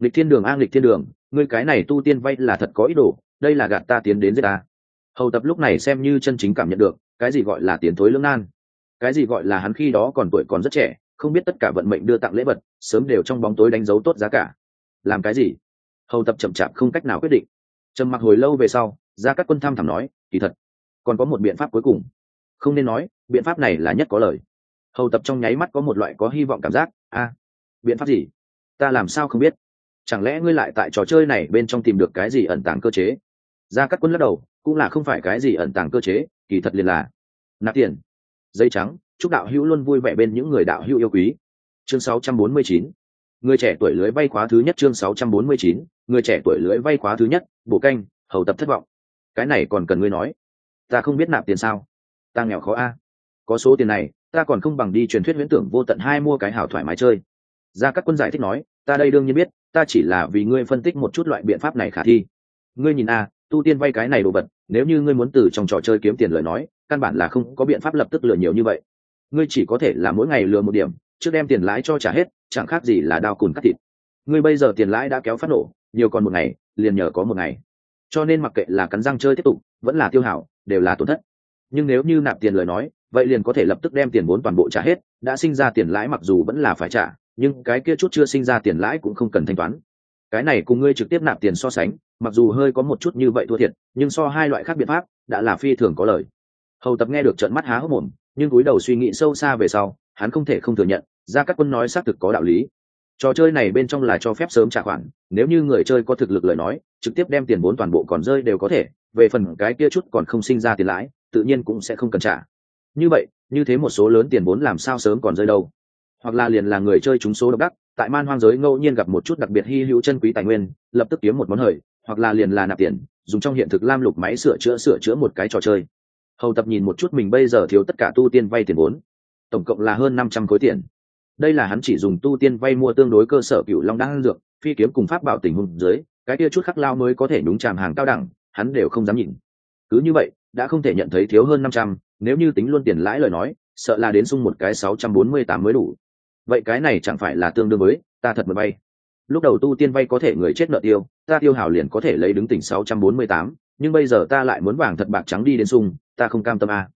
Lịch thiên đường an lịch thiên đường, ngươi cái này tu tiên vay là thật có ý đồ, đây là gạt ta tiến đến giết ta. Hầu tập lúc này xem như chân chính cảm nhận được, cái gì gọi là tiến thối lưỡng nan. Cái gì gọi là hắn khi đó còn tuổi còn rất trẻ, không biết tất cả vận mệnh đưa tặng lễ vật, sớm đều trong bóng tối đánh dấu tốt giá cả. Làm cái gì? Hầu tập chậm chạp không cách nào quyết định. Trầm mặc hồi lâu về sau, ra các quân tham thẳm nói, kỳ thật, còn có một biện pháp cuối cùng. Không nên nói, biện pháp này là nhất có lời. Hầu tập trong nháy mắt có một loại có hy vọng cảm giác, a, biện pháp gì? Ta làm sao không biết? Chẳng lẽ ngươi lại tại trò chơi này bên trong tìm được cái gì ẩn tàng cơ chế? Ra các quân lắc đầu, cũng là không phải cái gì ẩn tàng cơ chế, kỳ thật liền là nạp tiền, dây trắng, chúc đạo hữu luôn vui vẻ bên những người đạo hữu yêu quý. Chương 649 người trẻ tuổi lưới vay khóa thứ nhất chương 649 người trẻ tuổi lưới vay khóa thứ nhất bộ canh, hầu tập thất vọng. Cái này còn cần ngươi nói. Ta không biết nạp tiền sao? Ta nghèo khó a. Có số tiền này, ta còn không bằng đi truyền thuyết huyễn tưởng vô tận hai mua cái hảo thoải mái chơi. Ra các quân giải thích nói, ta đây đương nhiên biết, ta chỉ là vì ngươi phân tích một chút loại biện pháp này khả thi. Ngươi nhìn a, tu tiên vay cái này đồ vật, nếu như ngươi muốn từ trong trò chơi kiếm tiền lời nói, căn bản là không có biện pháp lập tức lừa nhiều như vậy. Ngươi chỉ có thể là mỗi ngày lừa một điểm, trước đem tiền lãi cho trả hết chẳng khác gì là đao cùn cắt thịt. Ngươi bây giờ tiền lãi đã kéo phát nổ, nhiều còn một ngày, liền nhờ có một ngày. Cho nên mặc kệ là cắn răng chơi tiếp tục, vẫn là tiêu hảo, đều là tổn thất. Nhưng nếu như nạp tiền lời nói, vậy liền có thể lập tức đem tiền vốn toàn bộ trả hết, đã sinh ra tiền lãi mặc dù vẫn là phải trả, nhưng cái kia chút chưa sinh ra tiền lãi cũng không cần thanh toán. Cái này cùng ngươi trực tiếp nạp tiền so sánh, mặc dù hơi có một chút như vậy thua thiệt, nhưng so hai loại khác biện pháp, đã là phi thường có lời hầu tập nghe được trận mắt há hốc mồm, nhưng cúi đầu suy nghĩ sâu xa về sau, hắn không thể không thừa nhận ra các quân nói xác thực có đạo lý. Trò chơi này bên trong là cho phép sớm trả khoản, nếu như người chơi có thực lực lời nói, trực tiếp đem tiền vốn toàn bộ còn rơi đều có thể, về phần cái kia chút còn không sinh ra tiền lãi, tự nhiên cũng sẽ không cần trả. Như vậy, như thế một số lớn tiền vốn làm sao sớm còn rơi đâu? Hoặc là liền là người chơi trúng số độc đắc, tại man hoang giới ngẫu nhiên gặp một chút đặc biệt hy hữu chân quý tài nguyên, lập tức kiếm một món hời, hoặc là liền là nạp tiền, dùng trong hiện thực lam lục máy sửa chữa sửa chữa một cái trò chơi. Hầu tập nhìn một chút mình bây giờ thiếu tất cả tu tiên vay tiền vốn. Tổng cộng là hơn năm trăm khối tiền đây là hắn chỉ dùng tu tiên vay mua tương đối cơ sở cựu long đan dược, phi kiếm cùng pháp bảo tình huống dưới, cái kia chút khắc lao mới có thể nhúng tràm hàng cao đẳng, hắn đều không dám nhìn. Cứ như vậy, đã không thể nhận thấy thiếu hơn năm trăm, nếu như tính luôn tiền lãi lời nói, sợ là đến sung một cái sáu trăm bốn mươi tám mới đủ. Vậy cái này chẳng phải là tương đương với, ta thật mật vay lúc đầu tu tiên vay có thể người chết nợ tiêu, ta tiêu hảo liền có thể lấy đứng tỉnh sáu trăm bốn mươi tám, nhưng bây giờ ta lại muốn vàng thật bạc trắng đi đến sung ta không cam tâm a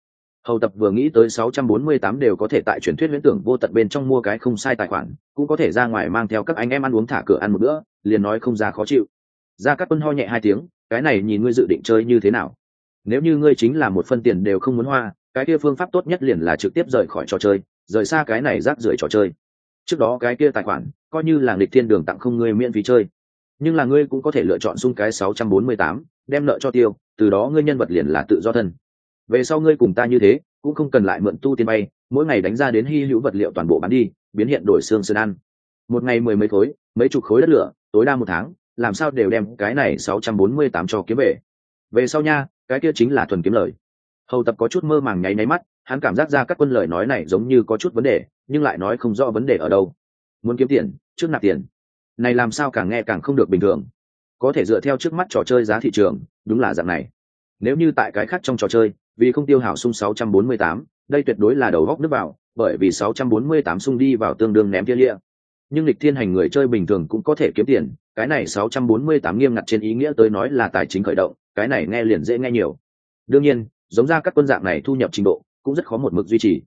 hầu tập vừa nghĩ tới 648 đều có thể tại truyền thuyết huyễn tưởng vô tận bên trong mua cái không sai tài khoản cũng có thể ra ngoài mang theo các anh em ăn uống thả cửa ăn một bữa liền nói không ra khó chịu. Ra các quân ho nhẹ hai tiếng cái này nhìn ngươi dự định chơi như thế nào? Nếu như ngươi chính là một phân tiền đều không muốn hoa cái kia phương pháp tốt nhất liền là trực tiếp rời khỏi trò chơi rời xa cái này rác rưởi trò chơi. Trước đó cái kia tài khoản coi như là nghịch thiên đường tặng không ngươi miễn phí chơi. Nhưng là ngươi cũng có thể lựa chọn xung cái 648, đem nợ cho tiêu từ đó ngươi nhân vật liền là tự do thân về sau ngươi cùng ta như thế, cũng không cần lại mượn tu tiên bay, mỗi ngày đánh ra đến hy hữu vật liệu toàn bộ bán đi, biến hiện đổi xương sơn ăn. Một ngày mười mấy khối, mấy chục khối đất lửa, tối đa một tháng, làm sao đều đem cái này sáu trăm bốn mươi tám cho kiếm về. Về sau nha, cái kia chính là thuần kiếm lời. Hầu tập có chút mơ màng nháy nháy mắt, hắn cảm giác ra các quân lời nói này giống như có chút vấn đề, nhưng lại nói không rõ vấn đề ở đâu. Muốn kiếm tiền, trước nạp tiền. Này làm sao càng nghe càng không được bình thường. Có thể dựa theo trước mắt trò chơi giá thị trường, đúng là dạng này. Nếu như tại cái khác trong trò chơi vì không tiêu hảo sung 648, đây tuyệt đối là đầu góc nước vào bởi vì 648 sung đi vào tương đương ném thiên lịa. nhưng lịch thiên hành người chơi bình thường cũng có thể kiếm tiền cái này 648 nghiêm ngặt trên ý nghĩa tới nói là tài chính khởi động cái này nghe liền dễ nghe nhiều đương nhiên giống ra các quân dạng này thu nhập trình độ cũng rất khó một mực duy trì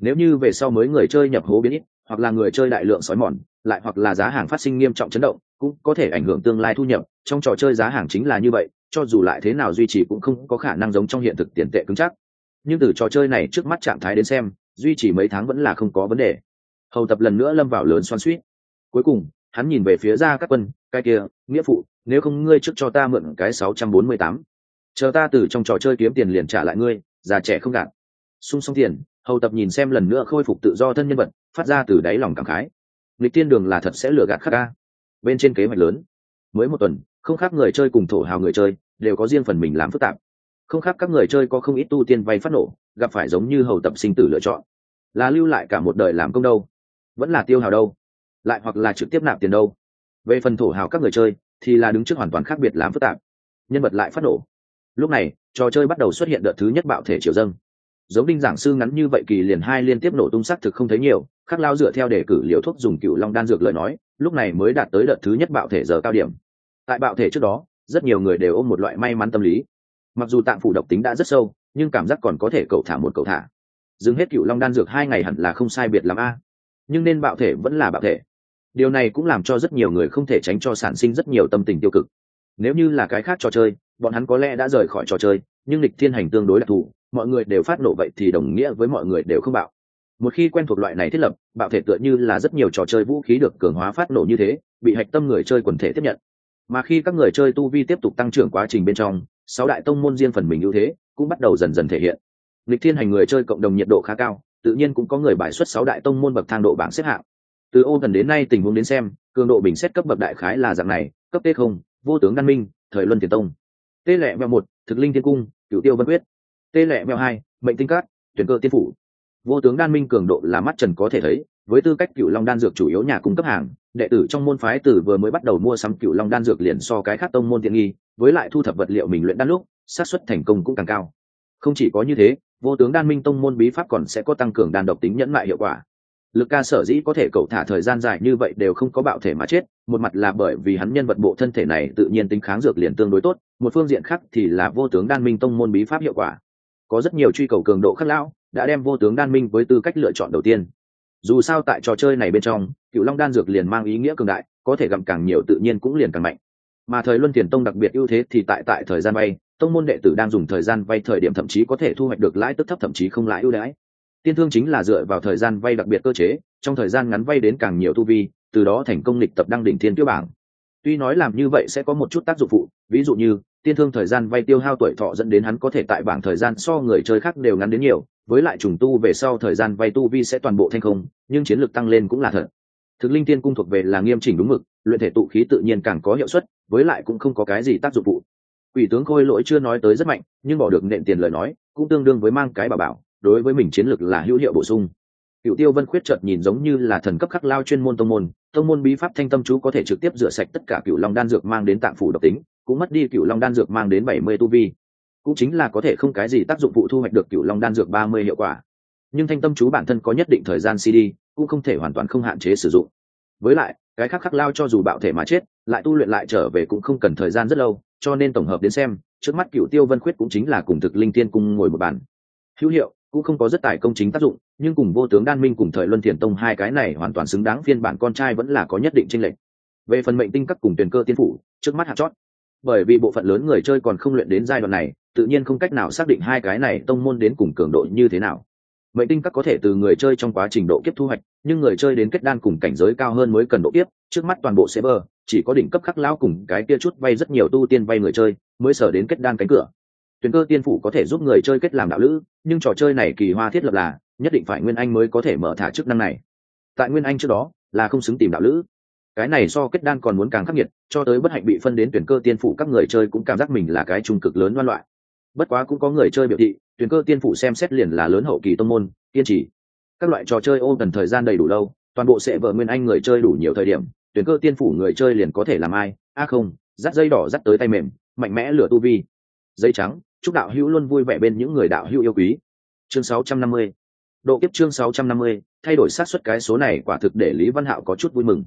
nếu như về sau mới người chơi nhập hố biến ít hoặc là người chơi đại lượng sói mòn lại hoặc là giá hàng phát sinh nghiêm trọng chấn động cũng có thể ảnh hưởng tương lai thu nhập trong trò chơi giá hàng chính là như vậy cho dù lại thế nào duy trì cũng không có khả năng giống trong hiện thực tiền tệ cứng chắc. Nhưng từ trò chơi này trước mắt trạng thái đến xem, duy trì mấy tháng vẫn là không có vấn đề. Hầu tập lần nữa lâm vào lớn xoan suýt cuối cùng, hắn nhìn về phía ra các quân, cái kia, nghĩa phụ, nếu không ngươi trước cho ta mượn cái sáu trăm bốn mươi tám, chờ ta từ trong trò chơi kiếm tiền liền trả lại ngươi, già trẻ không gạt. Sung xong tiền, hầu tập nhìn xem lần nữa khôi phục tự do thân nhân vật, phát ra từ đáy lòng cảm khái. Nghịch tiên đường là thật sẽ lừa gạt khắc ca bên trên kế hoạch lớn. Mới một tuần không khác người chơi cùng thổ hào người chơi, đều có riêng phần mình làm phức tạp. Không khác các người chơi có không ít tu tiên vay phát nổ, gặp phải giống như hầu tập sinh tử lựa chọn. Là lưu lại cả một đời làm công đâu? Vẫn là tiêu hào đâu? Lại hoặc là trực tiếp nạp tiền đâu? Về phần thổ hào các người chơi, thì là đứng trước hoàn toàn khác biệt làm phức tạp. Nhân vật lại phát nổ. Lúc này, trò chơi bắt đầu xuất hiện đợt thứ nhất bạo thể triều dâng. Giống đinh giảng sư ngắn như vậy kỳ liền hai liên tiếp nổ tung xác thực không thấy nhiều, khắc lao dựa theo để cử liều thuốc dùng cựu long đan dược lời nói, lúc này mới đạt tới đợt thứ nhất bạo thể giờ cao điểm tại bạo thể trước đó, rất nhiều người đều ôm một loại may mắn tâm lý. Mặc dù tạng phủ độc tính đã rất sâu, nhưng cảm giác còn có thể cậu thả một cậu thả. Dừng hết cựu long đan dược hai ngày hẳn là không sai biệt l a. Nhưng nên bạo thể vẫn là bạo thể. Điều này cũng làm cho rất nhiều người không thể tránh cho sản sinh rất nhiều tâm tình tiêu cực. Nếu như là cái khác trò chơi, bọn hắn có lẽ đã rời khỏi trò chơi, nhưng lịch thiên hành tương đối đặc thù, mọi người đều phát nổ vậy thì đồng nghĩa với mọi người đều không bạo. Một khi quen thuộc loại này thiết lập, bạo thể tựa như là rất nhiều trò chơi vũ khí được cường hóa phát nổ như thế, bị hạch tâm người chơi quần thể tiếp nhận mà khi các người chơi tu vi tiếp tục tăng trưởng quá trình bên trong, sáu đại tông môn riêng phần mình ưu thế cũng bắt đầu dần dần thể hiện. Lịch thiên hành người chơi cộng đồng nhiệt độ khá cao, tự nhiên cũng có người bài xuất sáu đại tông môn bậc thang độ bảng xếp hạng. Từ ô gần đến nay tình huống đến xem, cường độ bình xét cấp bậc đại khái là dạng này, cấp t không, vô tướng đan minh, thời luân tiền tông. Tê lệ mèo một, thực linh thiên cung cựu tiêu vân quyết. Tê lệ mèo hai, mệnh tinh cát, tuyển cơ tiên phủ. Vô tướng đan minh cường độ là mắt trần có thể thấy với tư cách cựu long đan dược chủ yếu nhà cung cấp hàng, đệ tử trong môn phái tử vừa mới bắt đầu mua sắm cựu long đan dược liền so cái khác tông môn tiện nghi, với lại thu thập vật liệu mình luyện đan lúc, xác suất thành công cũng càng cao. Không chỉ có như thế, vô tướng đan minh tông môn bí pháp còn sẽ có tăng cường đan độc tính nhẫn mại hiệu quả. Lực ca sở dĩ có thể cậu thả thời gian dài như vậy đều không có bạo thể mà chết, một mặt là bởi vì hắn nhân vật bộ thân thể này tự nhiên tính kháng dược liền tương đối tốt, một phương diện khác thì là vô tướng đan minh tông môn bí pháp hiệu quả. Có rất nhiều truy cầu cường độ khắc lão, đã đem vô tướng đan minh với tư cách lựa chọn đầu tiên dù sao tại trò chơi này bên trong, cựu long đan dược liền mang ý nghĩa cường đại, có thể gặm càng nhiều tự nhiên cũng liền càng mạnh. Mà thời luân tiền tông đặc biệt ưu thế thì tại tại thời gian vay tông môn đệ tử đang dùng thời gian vay thời điểm thậm chí có thể thu hoạch được lãi tức thấp thậm chí không lãi ưu đãi. Tiên thương chính là dựa vào thời gian vay đặc biệt cơ chế, trong thời gian ngắn vay đến càng nhiều tu vi, từ đó thành công lịch tập đăng đỉnh thiên tiêu bảng. Tuy nói làm như vậy sẽ có một chút tác dụng phụ, ví dụ như, tiên thương thời gian vay tiêu hao tuổi thọ dẫn đến hắn có thể tại bảng thời gian so người chơi khác đều ngắn đến nhiều với lại trùng tu về sau thời gian vay tu vi sẽ toàn bộ thanh không, nhưng chiến lược tăng lên cũng là thật. Thực linh tiên cung thuộc về là nghiêm chỉnh đúng mực, luyện thể tụ khí tự nhiên càng có hiệu suất, với lại cũng không có cái gì tác dụng phụ. Quỷ tướng khôi lỗi chưa nói tới rất mạnh, nhưng bỏ được nện tiền lời nói, cũng tương đương với mang cái bà bảo, đối với mình chiến lược là hữu hiệu bổ sung. Cựu tiêu vân khuyết chợt nhìn giống như là thần cấp khắc lao chuyên môn tông môn tông môn bí pháp thanh tâm chú có thể trực tiếp rửa sạch tất cả cựu long đan dược mang đến tạng phủ độc tính, cũng mất đi cựu long đan dược mang đến bảy mươi tu vi cũng chính là có thể không cái gì tác dụng phụ thu hoạch được cựu long đan dược ba mươi hiệu quả. Nhưng thanh tâm chú bản thân có nhất định thời gian cd, cũng không thể hoàn toàn không hạn chế sử dụng. Với lại, cái khác khắc lao cho dù bạo thể mà chết, lại tu luyện lại trở về cũng không cần thời gian rất lâu, cho nên tổng hợp đến xem, trước mắt cựu tiêu vân khuyết cũng chính là cùng thực linh tiên cung ngồi một bàn. Hữu hiệu, cũng không có rất tài công chính tác dụng, nhưng cùng vô tướng đan minh cùng thời luân thiền tông hai cái này hoàn toàn xứng đáng phiên bản con trai vẫn là có nhất định tranh lệch. Về phần mệnh tinh các cùng tuyển cơ tiên phủ, trước mắt hạt chót. Bởi vì bộ phận lớn người chơi còn không luyện đến giai đoạn này tự nhiên không cách nào xác định hai cái này tông môn đến cùng cường độ như thế nào. Mệnh tinh các có thể từ người chơi trong quá trình độ kiếp thu hoạch, nhưng người chơi đến kết đan cùng cảnh giới cao hơn mới cần độ kiếp, trước mắt toàn bộ server chỉ có đỉnh cấp khắc lão cùng cái kia chút vay rất nhiều tu tiên vay người chơi mới sở đến kết đan cánh cửa. Tuyển cơ tiên phủ có thể giúp người chơi kết làm đạo lữ, nhưng trò chơi này kỳ hoa thiết lập là, nhất định phải nguyên anh mới có thể mở thả chức năng này. Tại nguyên anh trước đó, là không xứng tìm đạo lữ. Cái này so kết đan còn muốn càng khắc nghiệt, cho tới bất hạnh bị phân đến tuyển cơ tiên phủ các người chơi cũng cảm giác mình là cái trung cực lớn loan loại bất quá cũng có người chơi biểu thị, tuyển cơ tiên phủ xem xét liền là lớn hậu kỳ tông môn, kiên trì. Các loại trò chơi ôm cần thời gian đầy đủ lâu, toàn bộ sẽ vợ nguyên anh người chơi đủ nhiều thời điểm, tuyển cơ tiên phủ người chơi liền có thể làm ai? A không, dắt dây đỏ dắt tới tay mềm, mạnh mẽ lửa tu vi. Dây trắng, chúc đạo hữu luôn vui vẻ bên những người đạo hữu yêu quý. Chương 650 độ kiếp chương 650 thay đổi xác suất cái số này quả thực để lý văn hạo có chút vui mừng.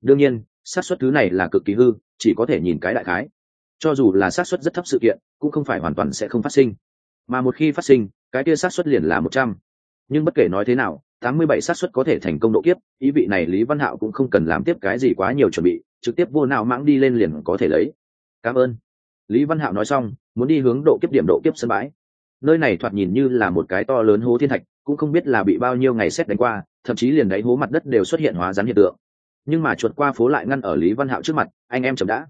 Đương nhiên, xác suất thứ này là cực kỳ hư, chỉ có thể nhìn cái đại khái cho dù là xác suất rất thấp sự kiện, cũng không phải hoàn toàn sẽ không phát sinh. Mà một khi phát sinh, cái kia xác suất liền là một trăm. Nhưng bất kể nói thế nào, tám mươi bảy xác suất có thể thành công độ kiếp, ý vị này lý văn hạo cũng không cần làm tiếp cái gì quá nhiều chuẩn bị, trực tiếp vô nào mãng đi lên liền có thể lấy. Cảm ơn. Lý văn hạo nói xong, muốn đi hướng độ kiếp điểm độ kiếp sân bãi. Nơi này thoạt nhìn như là một cái to lớn hố thiên thạch, cũng không biết là bị bao nhiêu ngày xét đánh qua, thậm chí liền đáy hố mặt đất đều xuất hiện hóa rắn hiện tượng. Nhưng mà chuột qua phố lại ngăn ở lý văn hạo trước mặt, anh em chậm đã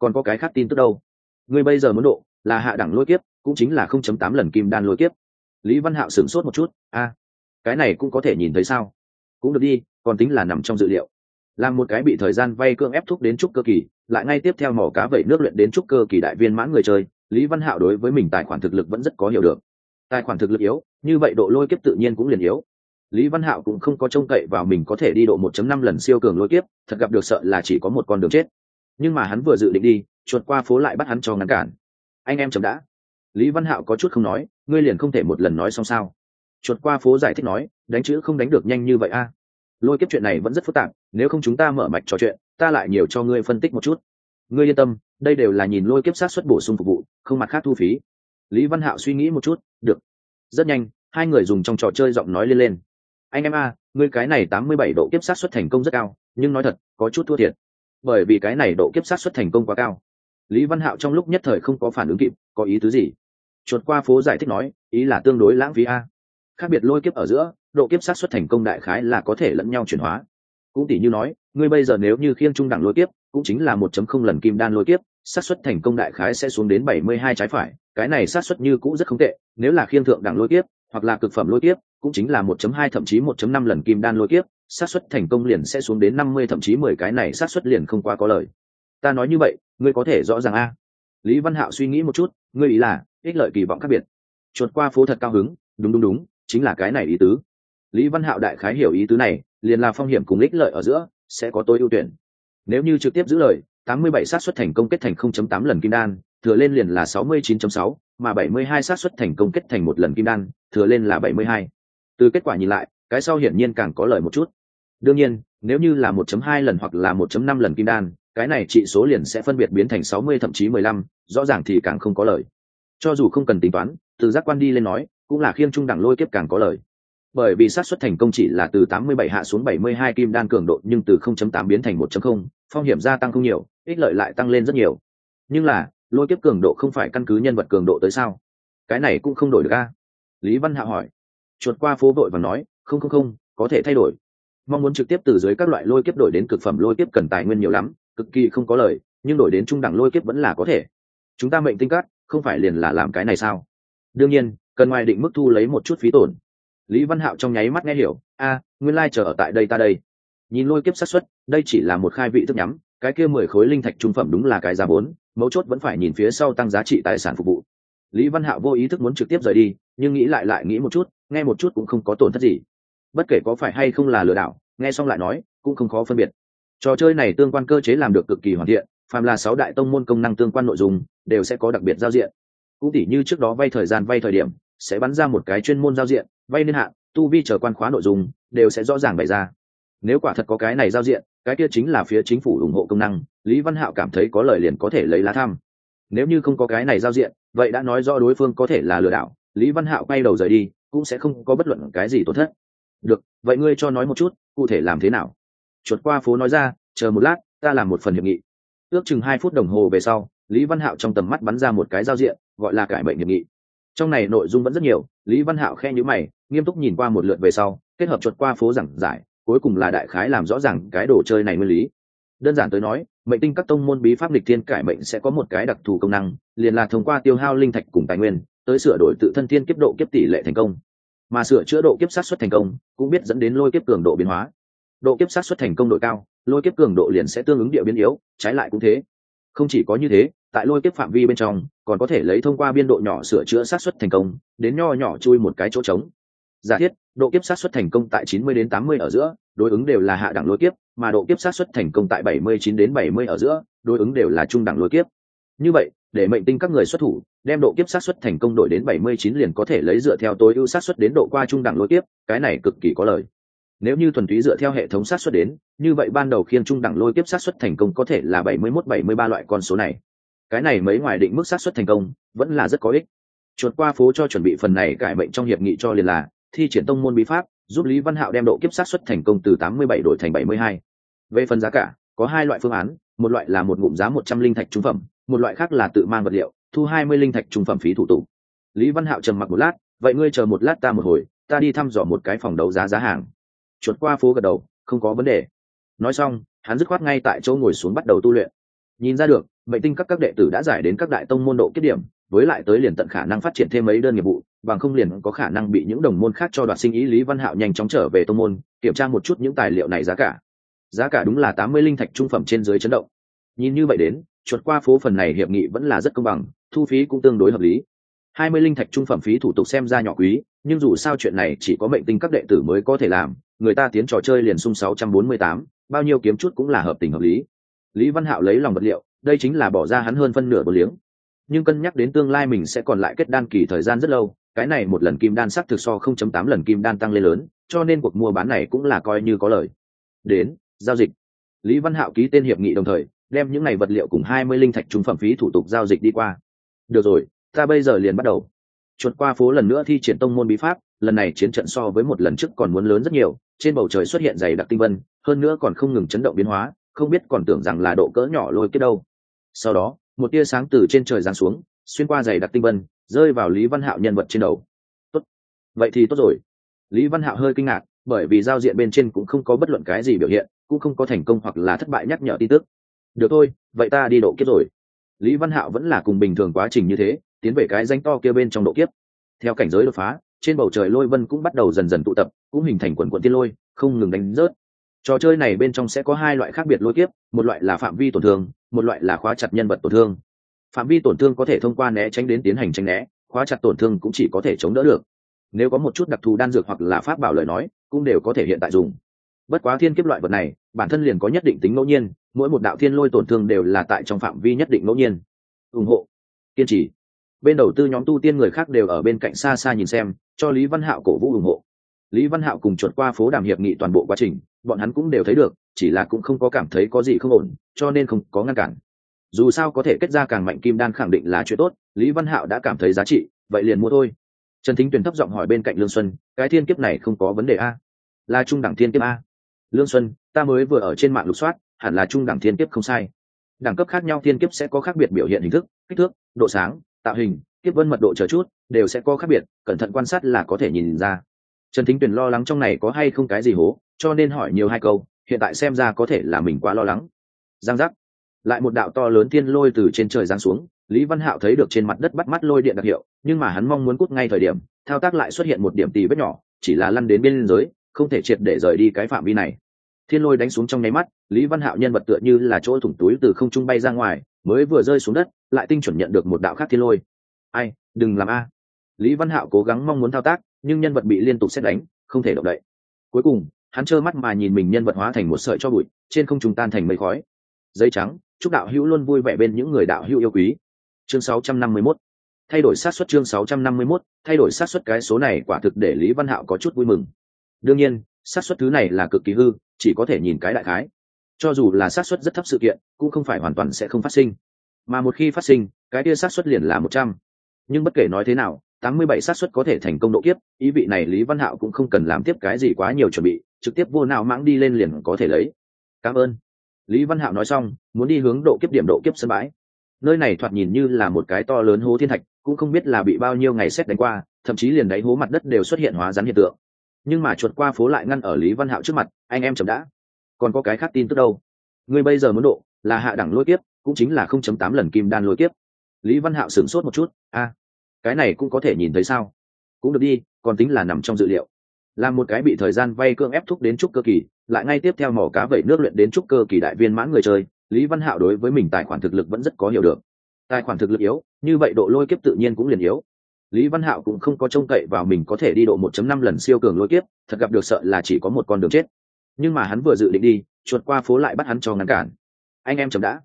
còn có cái khác tin tức đâu? Ngươi bây giờ muốn độ là hạ đẳng lôi kiếp, cũng chính là không chấm tám lần kim đan lôi kiếp. Lý văn hạo sửng sốt một chút, a, cái này cũng có thể nhìn thấy sao? Cũng được đi, còn tính là nằm trong dự liệu. Làm một cái bị thời gian vay cưỡng ép thúc đến trúc cơ kỳ, lại ngay tiếp theo mỏ cá vẩy nước luyện đến trúc cơ kỳ đại viên mãn người chơi, lý văn hạo đối với mình tài khoản thực lực vẫn rất có hiểu được. Tài khoản thực lực yếu, như vậy độ lôi kiếp tự nhiên cũng liền yếu. Lý văn hạo cũng không có trông cậy vào mình có thể đi độ 1.5 lần siêu cường lôi kiếp, thật gặp được sợ là chỉ có một con đường chết nhưng mà hắn vừa dự định đi, chuột qua phố lại bắt hắn cho ngăn cản. Anh em chậm đã. Lý văn hạo có chút không nói, ngươi liền không thể một lần nói xong sao? Chuột qua phố giải thích nói, đánh chữ không đánh được nhanh như vậy a. Lôi kiếp chuyện này vẫn rất phức tạp, nếu không chúng ta mở mạch trò chuyện, ta lại nhiều cho ngươi phân tích một chút. Ngươi yên tâm, đây đều là nhìn lôi kiếp sát xuất bổ sung phục vụ, không mặt khác thu phí. Lý văn hạo suy nghĩ một chút, được. Rất nhanh, hai người dùng trong trò chơi giọng nói lên lên. Anh em a, ngươi cái này tám mươi bảy độ kiếp sát xuất thành công rất cao, nhưng nói thật, có chút thua thiệt bởi vì cái này độ kiếp sát xuất thành công quá cao. Lý văn hạo trong lúc nhất thời không có phản ứng kịp, có ý tứ gì? Chuột qua phố giải thích nói, ý là tương đối lãng phí a. Khác biệt lôi kiếp ở giữa, độ kiếp sát xuất thành công đại khái là có thể lẫn nhau chuyển hóa. Cũng tỷ như nói, ngươi bây giờ nếu như khiêng trung đẳng lôi kiếp, cũng chính là một chấm không lần kim đan lôi kiếp, sát xuất thành công đại khái sẽ xuống đến bảy mươi hai trái phải, cái này sát xuất như cũ rất không tệ, nếu là khiêng thượng đẳng lôi kiếp, hoặc là cực phẩm lôi kiếp cũng chính là 1.2 thậm chí 1.5 lần kim đan lôi kiếp, xác suất thành công liền sẽ xuống đến 50 thậm chí 10 cái này xác suất liền không quá có lời. Ta nói như vậy, ngươi có thể rõ ràng a? Lý Văn Hạo suy nghĩ một chút, ngươi ý là ích lợi kỳ vọng khác biệt. Chuột qua phố thật cao hứng, đúng đúng đúng, chính là cái này ý tứ. Lý Văn Hạo đại khái hiểu ý tứ này, liền là phong hiểm cùng ích lợi ở giữa sẽ có tối ưu tuyển. Nếu như trực tiếp giữ lời, 87 xác suất thành công kết thành 0.8 lần kim đan, thừa lên liền là 69.6, mà 72 xác suất thành công kết thành một lần kim đan, thừa lên là 72 từ kết quả nhìn lại cái sau hiển nhiên càng có lợi một chút. Đương nhiên nếu như là 1.2 lần hoặc là 1.5 lần kim đan cái này trị số liền sẽ phân biệt biến thành 60 thậm chí 15, rõ ràng thì càng không có lợi cho dù không cần tính toán từ giác quan đi lên nói cũng là khiêng trung đẳng lôi kiếp càng có lợi bởi vì xác suất thành công chỉ là từ 87 hạ xuống 72 kim đan cường độ nhưng từ 0.8 biến thành 1.0, phong hiểm gia tăng không nhiều ích lợi lại tăng lên rất nhiều. Nhưng là lôi kiếp cường độ không phải căn cứ nhân vật cường độ tới sao? Cái này cũng không đổi được a. Lý văn hạ hỏi chuột qua phố vội và nói, không không không, có thể thay đổi. Mong muốn trực tiếp từ dưới các loại lôi kiếp đổi đến cực phẩm lôi kiếp cần tài nguyên nhiều lắm, cực kỳ không có lời, nhưng đổi đến trung đẳng lôi kiếp vẫn là có thể. Chúng ta mệnh tinh cắt không phải liền là làm cái này sao? Đương nhiên, cần ngoài định mức thu lấy một chút phí tổn. Lý văn hạo trong nháy mắt nghe hiểu, a, nguyên lai chờ ở tại đây ta đây. Nhìn lôi kiếp sát xuất đây chỉ là một khai vị thức nhắm, cái kia mười khối linh thạch trung phẩm đúng là cái giá bốn, mấu chốt vẫn phải nhìn phía sau tăng giá trị tài sản phục vụ. Lý văn hạo vô ý thức muốn trực tiếp rời đi, nhưng nghĩ lại lại nghĩ một chút nghe một chút cũng không có tổn thất gì. Bất kể có phải hay không là lừa đảo, nghe xong lại nói, cũng không khó phân biệt. Trò chơi này tương quan cơ chế làm được cực kỳ hoàn thiện, phàm là sáu đại tông môn công năng tương quan nội dung, đều sẽ có đặc biệt giao diện. Cũng tỉ như trước đó vay thời gian, vay thời điểm, sẽ bắn ra một cái chuyên môn giao diện, vay niên hạn, tu vi trở quan khóa nội dung, đều sẽ rõ ràng bày ra. Nếu quả thật có cái này giao diện, cái kia chính là phía chính phủ ủng hộ công năng, lý văn hạo cảm thấy có lời liền có thể lấy lá thăm. Nếu như không có cái này giao diện, vậy đã nói rõ đối phương có thể là lừa đảo, lý văn hạo quay đầu rời đi cũng sẽ không có bất luận cái gì tổn thất. Được, vậy ngươi cho nói một chút, cụ thể làm thế nào? Chuột qua phố nói ra, chờ một lát, ta làm một phần hiệp nghị. Ước chừng hai phút đồng hồ về sau, lý văn hạo trong tầm mắt bắn ra một cái giao diện, gọi là cải bệnh hiệp nghị. Trong này nội dung vẫn rất nhiều, lý văn hạo khe nhữ mày, nghiêm túc nhìn qua một lượt về sau, kết hợp chuột qua phố giảng giải, cuối cùng là đại khái làm rõ ràng cái đồ chơi này nguyên lý. Đơn giản tới nói, mệnh tinh các tông môn bí pháp lịch thiên cải mệnh sẽ có một cái đặc thù công năng, liền là thông qua tiêu hao linh thạch cùng tài nguyên tới sửa đổi tự thân thiên kiếp độ kiếp tỷ lệ thành công. Mà sửa chữa độ kiếp sát xuất thành công, cũng biết dẫn đến lôi kiếp cường độ biến hóa. Độ kiếp sát xuất thành công độ cao, lôi kiếp cường độ liền sẽ tương ứng địa biến yếu, trái lại cũng thế. Không chỉ có như thế, tại lôi kiếp phạm vi bên trong, còn có thể lấy thông qua biên độ nhỏ sửa chữa sát xuất thành công, đến nho nhỏ chui một cái chỗ trống. Giả thiết, độ kiếp sát xuất thành công tại 90 đến 80 ở giữa, đối ứng đều là hạ đẳng lôi kiếp, mà độ kiếp sát xuất thành công tại 79 đến 70 ở giữa, đối ứng đều là trung đẳng lôi kiếp. Như vậy, để mệnh tinh các người xuất thủ đem độ kiếp sát xuất thành công đổi đến 79 liền có thể lấy dựa theo tối ưu sát xuất đến độ qua trung đẳng lôi kiếp, cái này cực kỳ có lợi. nếu như thuần túy dựa theo hệ thống sát xuất đến, như vậy ban đầu khiên trung đẳng lôi kiếp sát xuất thành công có thể là 71 73 loại con số này cái này mấy ngoài định mức sát xuất thành công, vẫn là rất có ích chuột qua phố cho chuẩn bị phần này cải mệnh trong hiệp nghị cho liền là, thi triển tông môn bí pháp, giúp lý văn hạo đem độ kiếp sát xuất thành công từ 87 đổi thành 72. về phần giá cả, có hai loại phương án, một loại là một ngụm giá một trăm linh thạch trung phẩm, một loại khác là tự mang vật liệu thu hai mươi linh thạch trung phẩm phí thủ tục. Lý văn hạo trầm mặc một lát, vậy ngươi chờ một lát ta một hồi, ta đi thăm dò một cái phòng đấu giá giá hàng. Chuột qua phố gật đầu, không có vấn đề. Nói xong, hắn dứt khoát ngay tại chỗ ngồi xuống bắt đầu tu luyện. Nhìn ra được mệnh tinh các các đệ tử đã giải đến các đại tông môn độ kết điểm, với lại tới liền tận khả năng phát triển thêm mấy đơn nghiệp vụ, bằng không liền có khả năng bị những đồng môn khác cho đoạt sinh ý lý văn hạo nhanh chóng trở về tông môn, kiểm tra một chút những tài liệu này giá cả. Giá cả đúng là tám mươi linh thạch trung phẩm trên dưới chấn động. Nhìn như vậy đến, chuột qua phố phần này hiệp nghị vẫn là rất công bằng thu phí cũng tương đối hợp lý. Hai mươi linh thạch trung phẩm phí thủ tục xem ra nhỏ quý, nhưng dù sao chuyện này chỉ có mệnh tinh các đệ tử mới có thể làm, người ta tiến trò chơi liền sung sáu trăm bốn mươi tám, bao nhiêu kiếm chút cũng là hợp tình hợp lý. Lý văn hạo lấy lòng vật liệu, đây chính là bỏ ra hắn hơn phân nửa một liếng. Nhưng cân nhắc đến tương lai mình sẽ còn lại kết đan kỳ thời gian rất lâu, cái này một lần kim đan sắc thực so 0.8 lần kim đan tăng lên lớn, cho nên cuộc mua bán này cũng là coi như có lời. Đến, giao dịch. Lý văn hạo ký tên hiệp nghị đồng thời, đem những này vật liệu cùng 20 linh thạch trung phẩm phí thủ tục giao dịch đi qua được rồi, ta bây giờ liền bắt đầu. Chuột qua phố lần nữa thi triển tông môn bí pháp, lần này chiến trận so với một lần trước còn muốn lớn rất nhiều, trên bầu trời xuất hiện dày đặc tinh vân, hơn nữa còn không ngừng chấn động biến hóa, không biết còn tưởng rằng là độ cỡ nhỏ lôi kết đâu. Sau đó, một tia sáng từ trên trời giáng xuống, xuyên qua dày đặc tinh vân, rơi vào lý văn hạo nhân vật trên đầu. Tốt. Vậy thì tốt rồi. Lý văn hạo hơi kinh ngạc, bởi vì giao diện bên trên cũng không có bất luận cái gì biểu hiện, cũng không có thành công hoặc là thất bại nhắc nhở tin tức. Được thôi, vậy ta đi độ kiếp rồi lý văn hạo vẫn là cùng bình thường quá trình như thế, tiến về cái danh to kia bên trong độ kiếp. Theo cảnh giới đột phá, trên bầu trời lôi vân cũng bắt đầu dần dần tụ tập, cũng hình thành quần quận tiên lôi, không ngừng đánh rớt. Trò chơi này bên trong sẽ có hai loại khác biệt lôi kiếp, một loại là phạm vi tổn thương, một loại là khóa chặt nhân vật tổn thương. Phạm vi tổn thương có thể thông qua né tránh đến tiến hành tranh né, khóa chặt tổn thương cũng chỉ có thể chống đỡ được. Nếu có một chút đặc thù đan dược hoặc là pháp bảo lời nói, cũng đều có thể hiện tại dùng. Bất quá thiên kiếp loại vật này, bản thân liền có nhất định tính ngẫu nhiên mỗi một đạo thiên lôi tổn thương đều là tại trong phạm vi nhất định ngẫu nhiên. Ủng hộ, kiên trì. Bên đầu tư nhóm tu tiên người khác đều ở bên cạnh xa xa nhìn xem, cho lý văn hạo cổ vũ ủng hộ. Lý văn hạo cùng chuột qua phố đàm hiệp nghị toàn bộ quá trình, bọn hắn cũng đều thấy được, chỉ là cũng không có cảm thấy có gì không ổn, cho nên không có ngăn cản. Dù sao có thể kết ra càng mạnh kim đan khẳng định là chuyện tốt, lý văn hạo đã cảm thấy giá trị, vậy liền mua thôi. Trần thính tuyền thấp giọng hỏi bên cạnh lương xuân, cái thiên kiếp này không có vấn đề a? Là trung đẳng thiên kiếp a? Lương xuân, ta mới vừa ở trên mạng lục soát hẳn là trung đẳng thiên kiếp không sai. Đẳng cấp khác nhau thiên kiếp sẽ có khác biệt biểu hiện hình thức, kích thước, độ sáng, tạo hình, kiếp vân mật độ chờ chút, đều sẽ có khác biệt, cẩn thận quan sát là có thể nhìn ra. Trần thính tuyền lo lắng trong này có hay không cái gì hố, cho nên hỏi nhiều hai câu, hiện tại xem ra có thể là mình quá lo lắng. Giang giác. Lại một đạo to lớn thiên lôi từ trên trời giáng xuống, lý văn hạo thấy được trên mặt đất bắt mắt lôi điện đặc hiệu, nhưng mà hắn mong muốn cút ngay thời điểm, thao tác lại xuất hiện một điểm tì vết nhỏ, chỉ là lăn đến bên giới không thể triệt để rời đi cái phạm vi này thiên lôi đánh xuống trong nháy mắt, lý văn hạo nhân vật tựa như là chỗ thủng túi từ không trung bay ra ngoài, mới vừa rơi xuống đất, lại tinh chuẩn nhận được một đạo khác thiên lôi. Ai, đừng làm a. Lý văn hạo cố gắng mong muốn thao tác, nhưng nhân vật bị liên tục xét đánh, không thể động đậy. Cuối cùng, hắn trơ mắt mà nhìn mình nhân vật hóa thành một sợi cho bụi, trên không trung tan thành mây khói. Giấy trắng, chúc đạo hữu luôn vui vẻ bên những người đạo hữu yêu quý. Chương 651 thay đổi sát suất chương 651 thay đổi sát suất cái số này quả thực để lý văn hạo có chút vui mừng. Đương nhiên sát suất thứ này là cực kỳ hư, chỉ có thể nhìn cái đại khái. Cho dù là sát suất rất thấp sự kiện, cũng không phải hoàn toàn sẽ không phát sinh. Mà một khi phát sinh, cái kia sát suất liền là một trăm. Nhưng bất kể nói thế nào, tám mươi bảy xác suất có thể thành công độ kiếp, ý vị này lý văn hạo cũng không cần làm tiếp cái gì quá nhiều chuẩn bị, trực tiếp vô nào mãng đi lên liền có thể lấy. Cảm ơn. Lý văn hạo nói xong, muốn đi hướng độ kiếp điểm độ kiếp sân bãi. Nơi này thoạt nhìn như là một cái to lớn hố thiên thạch, cũng không biết là bị bao nhiêu ngày xét đánh qua, thậm chí liền đáy hố mặt đất đều xuất hiện hóa rắn hiện tượng nhưng mà chuột qua phố lại ngăn ở lý văn hạo trước mặt, anh em chậm đã. Còn có cái khác tin tức đâu? Ngươi bây giờ muốn độ, là hạ đẳng lôi kiếp, cũng chính là không chấm tám lần kim đan lôi kiếp. Lý văn hạo sửng sốt một chút, a, cái này cũng có thể nhìn thấy sao? Cũng được đi, còn tính là nằm trong dự liệu. Là một cái bị thời gian vay cưỡng ép thúc đến trúc cơ kỳ, lại ngay tiếp theo mỏ cá vẩy nước luyện đến trúc cơ kỳ đại viên mãn người chơi, lý văn hạo đối với mình tài khoản thực lực vẫn rất có hiểu được. Tài khoản thực lực yếu, như vậy độ lôi kiếp tự nhiên cũng liền yếu lý văn hạo cũng không có trông cậy vào mình có thể đi độ 1.5 lần siêu cường lôi kiếp, thật gặp được sợ là chỉ có một con đường chết. Nhưng mà hắn vừa dự định đi, chuột qua phố lại bắt hắn cho ngăn cản. Anh em chấm đã.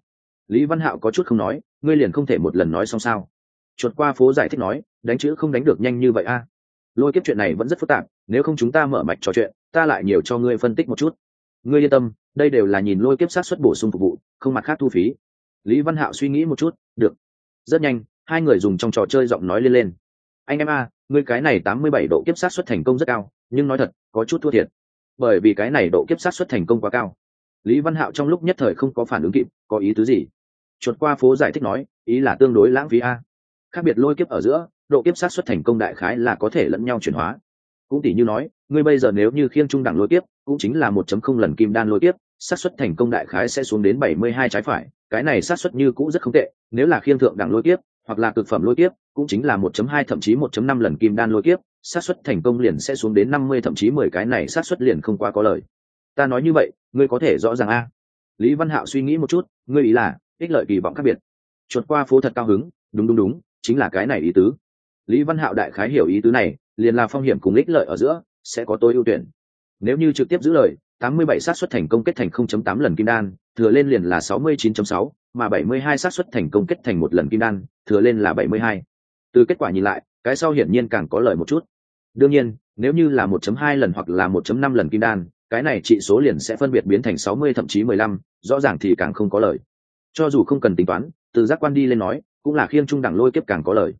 Lý văn hạo có chút không nói, ngươi liền không thể một lần nói xong sao? Chuột qua phố giải thích nói, đánh chữ không đánh được nhanh như vậy a. Lôi kiếp chuyện này vẫn rất phức tạp, nếu không chúng ta mở mạch trò chuyện, ta lại nhiều cho ngươi phân tích một chút. Ngươi yên tâm, đây đều là nhìn lôi kiếp sát xuất bổ sung phục vụ, không mặt khác thu phí. Lý văn hạo suy nghĩ một chút, được. Rất nhanh, hai người dùng trong trò chơi giọng nói lên lên anh em a, ngươi cái này tám mươi bảy độ kiếp sát xuất thành công rất cao, nhưng nói thật, có chút thua thiệt. Bởi vì cái này độ kiếp sát xuất thành công quá cao. Lý văn hạo trong lúc nhất thời không có phản ứng kịp, có ý tứ gì? Chuột qua phố giải thích nói, ý là tương đối lãng phí a. Khác biệt lôi kiếp ở giữa, độ kiếp sát xuất thành công đại khái là có thể lẫn nhau chuyển hóa. Cũng tỷ như nói, ngươi bây giờ nếu như khiêng trung đẳng lôi kiếp, cũng chính là một chấm không lần kim đan lôi kiếp, sát xuất thành công đại khái sẽ xuống đến bảy mươi hai trái phải, cái này sát xuất như cũ rất không tệ, nếu là khiêng thượng đẳng lôi kiếp, hoặc là cực phẩm lôi kiếp cũng chính là 1.2 thậm chí 1.5 lần kim đan lôi kiếp xác suất thành công liền sẽ xuống đến 50 thậm chí 10 cái này xác suất liền không quá có lời. Ta nói như vậy ngươi có thể rõ ràng a. Lý văn hạo suy nghĩ một chút ngươi ý là ích lợi kỳ vọng khác biệt. Chuột qua phố thật cao hứng đúng đúng đúng chính là cái này ý tứ. Lý văn hạo đại khái hiểu ý tứ này liền là phong hiểm cùng ích lợi ở giữa sẽ có tối ưu tuyển. Nếu như trực tiếp giữ lời 87 xác suất thành công kết thành 0.8 lần kim đan thừa lên liền là 69.6, mà 72 xác suất thành công kết thành một lần kim đan thừa lên là 72 từ kết quả nhìn lại cái sau hiển nhiên càng có lợi một chút đương nhiên nếu như là 1.2 lần hoặc là 1.5 lần kim đan cái này trị số liền sẽ phân biệt biến thành 60 thậm chí 15, rõ ràng thì càng không có lợi cho dù không cần tính toán từ giác quan đi lên nói cũng là khiêng trung đẳng lôi kiếp càng có lợi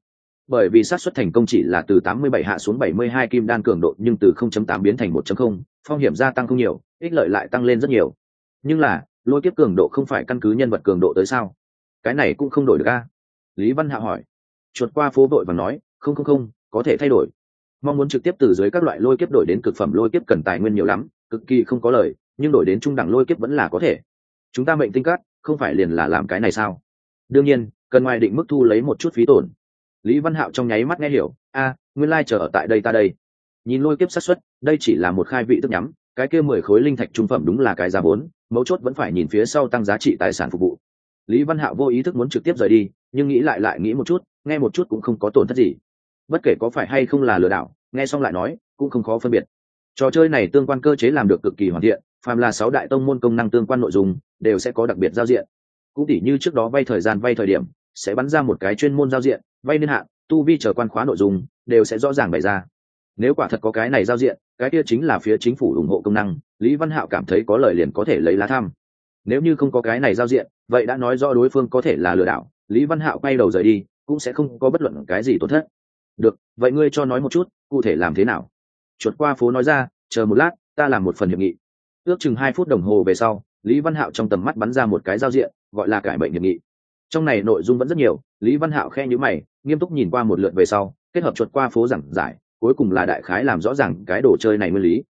bởi vì xác suất thành công chỉ là từ 87 hạ xuống 72 kim đan cường độ nhưng từ 0.8 biến thành 1.0, phong hiểm gia tăng không nhiều, ích lợi lại tăng lên rất nhiều. Nhưng là, lôi kiếp cường độ không phải căn cứ nhân vật cường độ tới sao? Cái này cũng không đổi được a. Lý Văn Hạ hỏi. Chuột qua phố vội và nói, không không không, có thể thay đổi. Mong muốn trực tiếp từ dưới các loại lôi kiếp đổi đến cực phẩm lôi kiếp cần tài nguyên nhiều lắm, cực kỳ không có lời, nhưng đổi đến trung đẳng lôi kiếp vẫn là có thể. Chúng ta mệnh tinh cát, không phải liền là làm cái này sao? Đương nhiên, cần ngoài định mức thu lấy một chút phí tổn lý văn hạo trong nháy mắt nghe hiểu a nguyên lai chờ ở tại đây ta đây nhìn lôi kiếp sát xuất đây chỉ là một khai vị tức nhắm cái kia mười khối linh thạch trung phẩm đúng là cái giá vốn mấu chốt vẫn phải nhìn phía sau tăng giá trị tài sản phục vụ lý văn hạo vô ý thức muốn trực tiếp rời đi nhưng nghĩ lại lại nghĩ một chút nghe một chút cũng không có tổn thất gì. Bất kể có phải hay không là lừa đảo, nghe xong lại nói, cũng không khó phân biệt. Trò chơi này tương quan cơ chế làm được cực kỳ hoàn thiện, phàm là sáu đại tông môn công năng tương quan nội dung, đều sẽ có đặc biệt giao diện. Cũng tỉ như trước đó vay thời gian, vay thời điểm, sẽ bắn ra một cái chuyên môn giao diện, vay niên hạn, tu vi trở quan khóa nội dung, đều sẽ rõ ràng bày ra. Nếu quả thật có cái này giao diện, cái kia chính là phía chính phủ ủng hộ công năng, lý văn hạo cảm thấy có lời liền có thể lấy lá thăm. Nếu như không có cái này giao diện, vậy đã nói rõ đối phương có thể là lừa đảo, lý văn hạo quay đầu rời đi cũng sẽ không có bất luận cái gì tổn thất. Được, vậy ngươi cho nói một chút, cụ thể làm thế nào? Chuột qua phố nói ra, chờ một lát, ta làm một phần hiệp nghị. Ước chừng hai phút đồng hồ về sau, lý văn hạo trong tầm mắt bắn ra một cái giao diện, gọi là cải bệnh hiệp nghị. Trong này nội dung vẫn rất nhiều, lý văn hạo khe nhữ mày, nghiêm túc nhìn qua một lượt về sau, kết hợp chuột qua phố giảng giải, cuối cùng là đại khái làm rõ ràng cái đồ chơi này nguyên lý.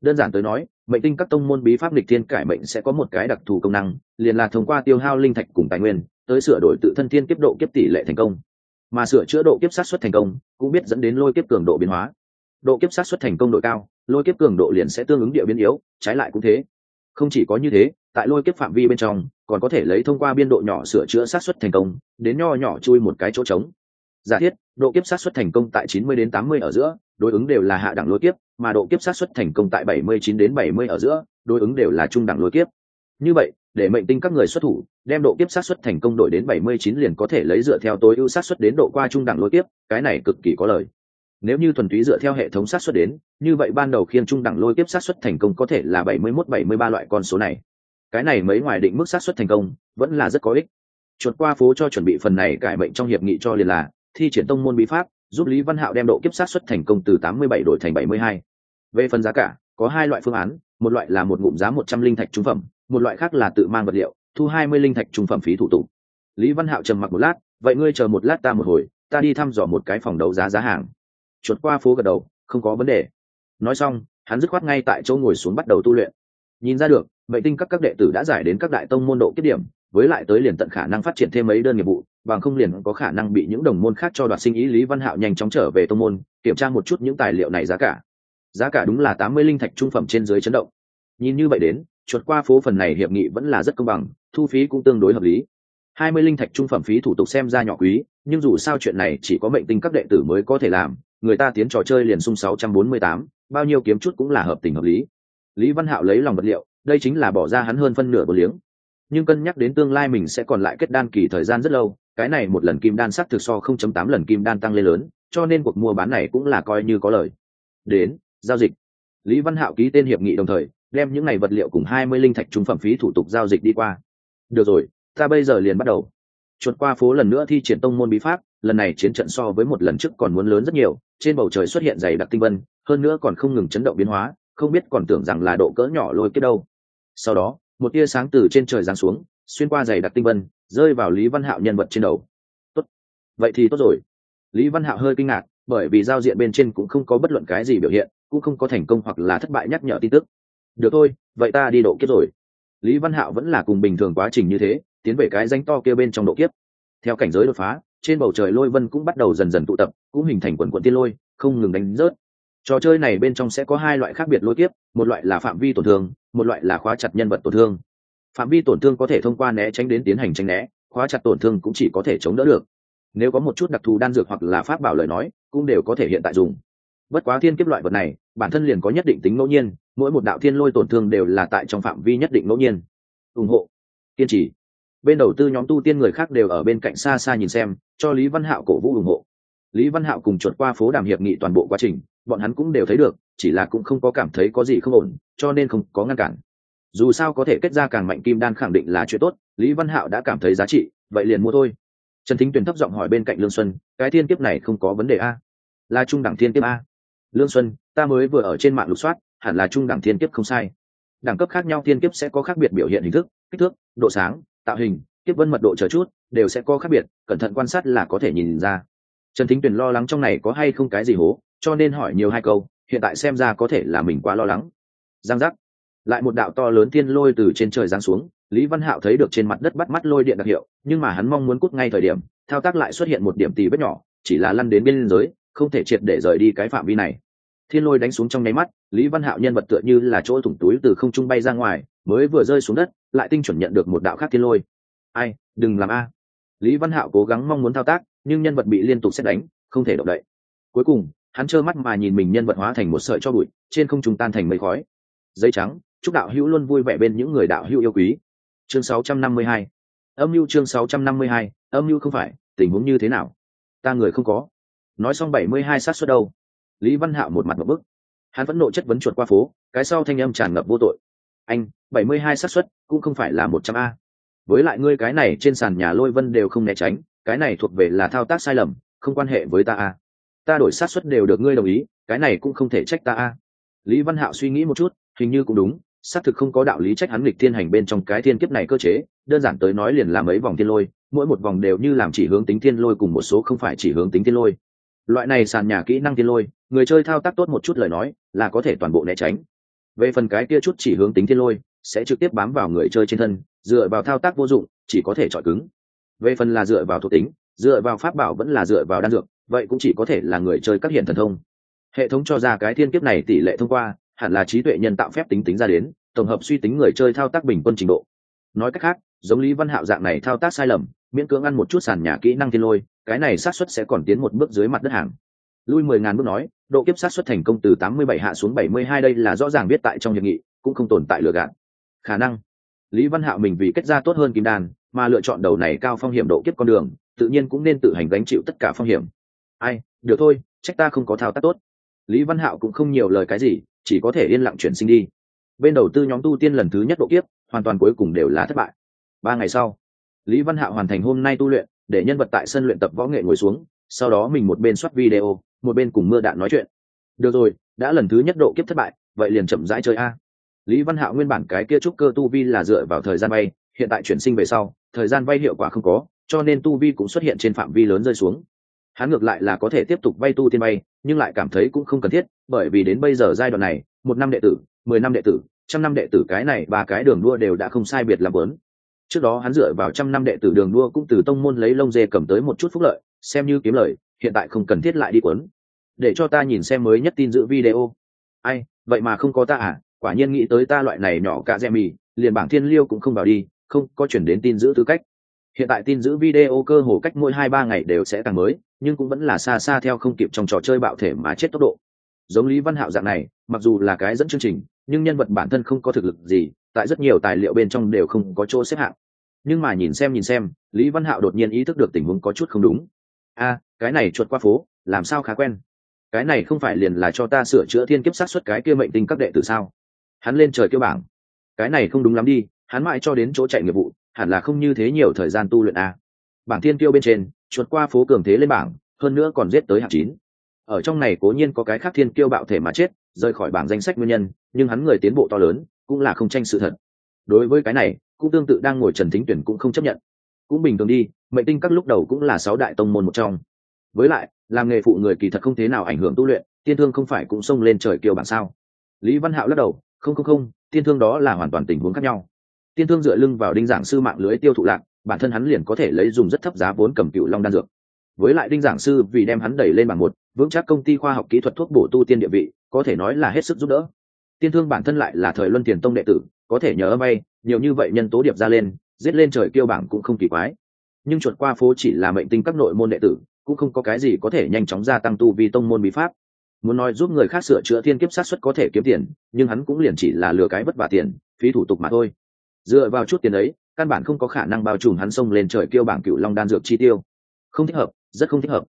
Đơn giản tới nói, mệnh tinh các tông môn bí pháp lịch thiên cải mệnh sẽ có một cái đặc thù công năng, liền là thông qua tiêu hao linh thạch cùng tài nguyên tới sửa đổi tự thân thiên kiếp độ kiếp tỷ lệ thành công. Mà sửa chữa độ kiếp sát xuất thành công, cũng biết dẫn đến lôi kiếp cường độ biến hóa. Độ kiếp sát xuất thành công độ cao, lôi kiếp cường độ liền sẽ tương ứng địa biến yếu, trái lại cũng thế. Không chỉ có như thế, tại lôi kiếp phạm vi bên trong, còn có thể lấy thông qua biên độ nhỏ sửa chữa sát xuất thành công, đến nho nhỏ chui một cái chỗ trống. Giả thiết, độ kiếp sát xuất thành công tại 90 đến 80 ở giữa, đối ứng đều là hạ đẳng lôi kiếp, mà độ kiếp sát xuất thành công tại 79 đến 70 ở giữa, đối ứng đều là trung đẳng lôi kiếp. Như vậy để mệnh tinh các người xuất thủ, đem độ kiếp sát xuất thành công đổi đến 79 liền có thể lấy dựa theo tối ưu sát xuất đến độ qua trung đẳng lôi kiếp, cái này cực kỳ có lời nếu như thuần túy dựa theo hệ thống sát xuất đến, như vậy ban đầu khiên trung đẳng lôi kiếp sát xuất thành công có thể là 71 73 loại con số này. Cái này mấy ngoài định mức sát xuất thành công, vẫn là rất có ích. Chuột qua phố cho chuẩn bị phần này cải mệnh trong hiệp nghị cho liền là, thi triển tông môn bí pháp, giúp lý văn hạo đem độ kiếp sát xuất thành công từ 87 đổi thành 72. về phần giá cả, có hai loại phương án, một loại là một ngụm giá 100 linh thạch trung phẩm một loại khác là tự mang vật liệu, thu 20 linh thạch trung phẩm phí thủ tục. Lý văn hạo trầm mặc một lát, vậy ngươi chờ một lát ta một hồi, ta đi thăm dò một cái phòng đấu giá giá hàng. Chuột qua phố gật đầu, không có vấn đề. Nói xong, hắn dứt khoát ngay tại chỗ ngồi xuống bắt đầu tu luyện. Nhìn ra được, mệnh tinh các các đệ tử đã giải đến các đại tông môn độ kiếp điểm, với lại tới liền tận khả năng phát triển thêm mấy đơn nghiệp vụ, bằng không liền có khả năng bị những đồng môn khác cho đoạt sinh ý, lý văn hạo nhanh chóng trở về tông môn, kiểm tra một chút những tài liệu này giá cả. Giá cả đúng là tám mươi linh thạch trung phẩm trên dưới chấn động. Nhìn như vậy đến chuột qua phố phần này hiệp nghị vẫn là rất công bằng, thu phí cũng tương đối hợp lý. Hai mươi linh thạch trung phẩm phí thủ tục xem ra nhỏ quý, nhưng dù sao chuyện này chỉ có mệnh tinh các đệ tử mới có thể làm, người ta tiến trò chơi liền sung sáu trăm bốn mươi tám, bao nhiêu kiếm chút cũng là hợp tình hợp lý. Lý văn hạo lấy lòng vật liệu, đây chính là bỏ ra hắn hơn phân nửa một liếng. Nhưng cân nhắc đến tương lai mình sẽ còn lại kết đan kỳ thời gian rất lâu, cái này một lần kim đan sắc thực so 0.8 lần kim đan tăng lên lớn, cho nên cuộc mua bán này cũng là coi như có lời. Đến, giao dịch. Lý văn hạo ký tên hiệp nghị đồng thời đem những này vật liệu cùng 20 linh thạch trung phẩm phí thủ tục giao dịch đi qua. Được rồi, ta bây giờ liền bắt đầu. Chuột qua phố lần nữa thi triển tông môn bí pháp, lần này chiến trận so với một lần trước còn muốn lớn rất nhiều, trên bầu trời xuất hiện dày đặc tinh vân, hơn nữa còn không ngừng chấn động biến hóa, không biết còn tưởng rằng là độ cỡ nhỏ lôi kết đâu. Sau đó, một tia sáng từ trên trời giáng xuống, xuyên qua dày đặc tinh vân, rơi vào lý văn hạo nhân vật trên đầu. Tốt. Vậy thì tốt rồi. Lý văn hạo hơi kinh ngạc, bởi vì giao diện bên trên cũng không có bất luận cái gì biểu hiện, cũng không có thành công hoặc là thất bại nhắc nhở tin tức được thôi, vậy ta đi độ kiếp rồi. Lý văn hạo vẫn là cùng bình thường quá trình như thế, tiến về cái danh to kia bên trong độ kiếp. Theo cảnh giới đột phá, trên bầu trời lôi vân cũng bắt đầu dần dần tụ tập, cũng hình thành quần quận tiên lôi, không ngừng đánh rớt. Trò chơi này bên trong sẽ có hai loại khác biệt lôi kiếp, một loại là phạm vi tổn thương, một loại là khóa chặt nhân vật tổn thương. Phạm vi tổn thương có thể thông qua né tránh đến tiến hành tranh né, khóa chặt tổn thương cũng chỉ có thể chống đỡ được. Nếu có một chút đặc thù đan dược hoặc là pháp bảo lời nói, cũng đều có thể hiện tại dùng bất quá thiên kiếp loại vật này, bản thân liền có nhất định tính ngẫu nhiên, mỗi một đạo thiên lôi tổn thương đều là tại trong phạm vi nhất định ngẫu nhiên. Ủng hộ. Kiên trì. Bên đầu tư nhóm tu tiên người khác đều ở bên cạnh xa xa nhìn xem, cho lý văn hạo cổ vũ ủng hộ. Lý văn hạo cùng chuột qua phố đàm hiệp nghị toàn bộ quá trình, bọn hắn cũng đều thấy được, chỉ là cũng không có cảm thấy có gì không ổn, cho nên không có ngăn cản. Dù sao có thể kết ra càng mạnh kim đan khẳng định là chuyện tốt, lý văn hạo đã cảm thấy giá trị, vậy liền mua thôi. Trần thính tuyền thấp giọng hỏi bên cạnh lương xuân, cái thiên kiếp này không có vấn đề a? Là trung đẳng thiên kiếp a? Lương xuân, ta mới vừa ở trên mạng lục soát, hẳn là trung đẳng thiên kiếp không sai. Đẳng cấp khác nhau thiên kiếp sẽ có khác biệt biểu hiện hình thức, kích thước, độ sáng, tạo hình, kiếp vân mật độ chờ chút, đều sẽ có khác biệt, cẩn thận quan sát là có thể nhìn ra. Trần thính tuyền lo lắng trong này có hay không cái gì hố, cho nên hỏi nhiều hai câu, hiện tại xem ra có thể là mình quá lo lắng. Giang giác. Lại một đạo to lớn thiên lôi từ trên trời giáng xuống, lý văn hạo thấy được trên mặt đất bắt mắt lôi điện đặc hiệu, nhưng mà hắn mong muốn cút ngay thời điểm, thao tác lại xuất hiện một điểm tì vết nhỏ, chỉ là lăn đến bên giới không thể triệt để rời đi cái phạm vi này. Thiên lôi đánh xuống trong nháy mắt, lý văn hạo nhân vật tựa như là chỗ thủng túi từ không trung bay ra ngoài, mới vừa rơi xuống đất, lại tinh chuẩn nhận được một đạo khác thiên lôi. Ai, đừng làm a. Lý văn hạo cố gắng mong muốn thao tác, nhưng nhân vật bị liên tục xét đánh, không thể động đậy. Cuối cùng, hắn trơ mắt mà nhìn mình nhân vật hóa thành một sợi cho bụi, trên không trung tan thành mây khói. Giấy trắng, chúc đạo hữu luôn vui vẻ bên những người đạo hữu yêu quý. Chương 652 âm mưu chương 652 âm mưu không phải, tình huống như thế nào? Ta người không có nói xong bảy mươi hai sát suất đâu? Lý văn hạo một mặt một bức. Hắn vẫn nộ chất vấn chuột qua phố, cái sau thanh âm tràn ngập vô tội. Anh, bảy mươi hai xác suất cũng không phải là một trăm a. Với lại ngươi cái này trên sàn nhà lôi vân đều không né tránh, cái này thuộc về là thao tác sai lầm, không quan hệ với ta a. Ta đổi sát suất đều được ngươi đồng ý, cái này cũng không thể trách ta a. Lý văn hạo suy nghĩ một chút, hình như cũng đúng, xác thực không có đạo lý trách hắn lịch thiên hành bên trong cái thiên kiếp này cơ chế, đơn giản tới nói liền làm mấy vòng thiên lôi, mỗi một vòng đều như làm chỉ hướng tính thiên lôi cùng một số không phải chỉ hướng tính thiên lôi loại này sàn nhà kỹ năng tiên lôi, người chơi thao tác tốt một chút lời nói là có thể toàn bộ né tránh. Về phần cái kia chút chỉ hướng tính thiên lôi, sẽ trực tiếp bám vào người chơi trên thân, dựa vào thao tác vô dụng, chỉ có thể chọi cứng. Về phần là dựa vào thuộc tính, dựa vào pháp bảo vẫn là dựa vào đan dược, vậy cũng chỉ có thể là người chơi các hiện thần thông. Hệ thống cho ra cái thiên kiếp này tỷ lệ thông qua, hẳn là trí tuệ nhân tạo phép tính tính ra đến, tổng hợp suy tính người chơi thao tác bình quân trình độ. Nói cách khác, giống lý văn hạo dạng này thao tác sai lầm miễn cưỡng ăn một chút sàn nhà kỹ năng thiên lôi, cái này xác suất sẽ còn tiến một bước dưới mặt đất hàng. Lui mười ngàn bước nói, độ kiếp sát xuất thành công từ tám mươi bảy hạ xuống bảy mươi hai đây là rõ ràng biết tại trong hiệp nghị, cũng không tồn tại lừa gạt. Khả năng, lý văn hạo mình vì kết ra tốt hơn kim đan, mà lựa chọn đầu này cao phong hiểm độ kiếp con đường, tự nhiên cũng nên tự hành gánh chịu tất cả phong hiểm. Ai, được thôi, trách ta không có thao tác tốt. Lý văn hạo cũng không nhiều lời cái gì, chỉ có thể yên lặng chuyển sinh đi. Bên đầu tư nhóm tu tiên lần thứ nhất độ kiếp, hoàn toàn cuối cùng đều là thất bại. Ba ngày sau lý văn hạo hoàn thành hôm nay tu luyện, để nhân vật tại sân luyện tập võ nghệ ngồi xuống, sau đó mình một bên soát video, một bên cùng mưa đạn nói chuyện. Được rồi, đã lần thứ nhất độ kiếp thất bại, vậy liền chậm rãi chơi a. Lý văn hạo nguyên bản cái kia trúc cơ tu vi là dựa vào thời gian vay hiện tại chuyển sinh về sau, thời gian vay hiệu quả không có, cho nên tu vi cũng xuất hiện trên phạm vi lớn rơi xuống. Hắn ngược lại là có thể tiếp tục vay tu tiên vay nhưng lại cảm thấy cũng không cần thiết, bởi vì đến bây giờ giai đoạn này, một năm đệ tử, mười năm đệ tử, trăm năm đệ tử cái này ba cái đường đua đều đã không sai biệt làm lớn trước đó hắn dựa vào trăm năm đệ tử đường đua cũng từ tông môn lấy lông dê cầm tới một chút phúc lợi, xem như kiếm lời, hiện tại không cần thiết lại đi quấn. Để cho ta nhìn xem mới nhất tin dự video. Ai, vậy mà không có ta à? Quả nhiên nghĩ tới ta loại này nhỏ cả rẻ mì, liền bảng thiên liêu cũng không vào đi, không có chuyển đến tin giữ tư cách. Hiện tại tin giữ video cơ hồ cách mỗi hai ba ngày đều sẽ càng mới, nhưng cũng vẫn là xa xa theo không kịp trong trò chơi bạo thể mà chết tốc độ. Giống lý văn hạo dạng này, mặc dù là cái dẫn chương trình, nhưng nhân vật bản thân không có thực lực gì tại rất nhiều tài liệu bên trong đều không có chỗ xếp hạng. Nhưng mà nhìn xem nhìn xem, lý văn hạo đột nhiên ý thức được tình huống có chút không đúng. A, cái này chuột qua phố, làm sao khá quen? Cái này không phải liền là cho ta sửa chữa thiên kiếp sát xuất cái kia mệnh tinh các đệ tử sao? Hắn lên trời kêu bảng. Cái này không đúng lắm đi, hắn mãi cho đến chỗ chạy nghiệp vụ, hẳn là không như thế nhiều thời gian tu luyện a. Bảng thiên kiêu bên trên, chuột qua phố cường thế lên bảng, hơn nữa còn giết tới hạng chín. Ở trong này cố nhiên có cái khác thiên kiêu bạo thể mà chết, rời khỏi bảng danh sách nguyên nhân, nhưng hắn người tiến bộ to lớn cũng là không tranh sự thật. Đối với cái này, cũng tương tự đang ngồi trần thính tuyển cũng không chấp nhận. Cũng bình thường đi, mệnh tinh các lúc đầu cũng là sáu đại tông môn một trong. Với lại, làm nghề phụ người kỳ thật không thế nào ảnh hưởng tu luyện, tiên thương không phải cũng xông lên trời kiều bản sao? Lý văn hạo lắc đầu, không không không, tiên thương đó là hoàn toàn tình huống khác nhau. Tiên thương dựa lưng vào đinh giảng sư mạng lưới tiêu thụ lạc, bản thân hắn liền có thể lấy dùng rất thấp giá vốn cầm cựu long đan dược. Với lại đinh giảng sư vì đem hắn đẩy lên bảng một, vững chắc công ty khoa học kỹ thuật thuốc bổ tu tiên địa vị, có thể nói là hết sức giúp đỡ tiên thương bản thân lại là thời luân tiền tông đệ tử, có thể nhờ vay nhiều như vậy nhân tố điệp ra lên, giết lên trời kêu bảng cũng không kỳ quái. Nhưng chuột qua phố chỉ là mệnh tinh các nội môn đệ tử, cũng không có cái gì có thể nhanh chóng gia tăng tu vi tông môn bí pháp. Muốn nói giúp người khác sửa chữa thiên kiếp sát xuất có thể kiếm tiền, nhưng hắn cũng liền chỉ là lừa cái vất vả tiền, phí thủ tục mà thôi. Dựa vào chút tiền ấy, căn bản không có khả năng bao trùm hắn xông lên trời kêu bảng cựu long đan dược chi tiêu. Không thích hợp, rất không thích hợp.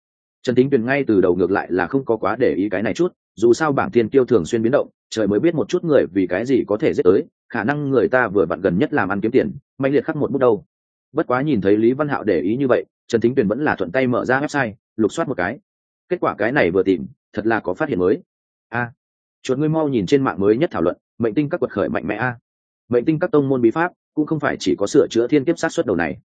Trần tính tuyền ngay từ đầu ngược lại là không có quá để ý cái này chút dù sao bảng thiên kiêu thường xuyên biến động trời mới biết một chút người vì cái gì có thể giết tới khả năng người ta vừa vặn gần nhất làm ăn kiếm tiền mạnh liệt khắc một bút đâu. Bất quá nhìn thấy lý văn hạo để ý như vậy trần thính tuyền vẫn là thuận tay mở ra website lục soát một cái. Kết quả cái này vừa tìm thật là có phát hiện mới. A à, chuột ngươi mau nhìn trên mạng mới nhất thảo luận mệnh tinh các quật khởi mạnh mẽ a. Mệnh tinh các tông môn bí pháp cũng không phải chỉ có sửa chữa thiên kiếp sát xuất đầu này.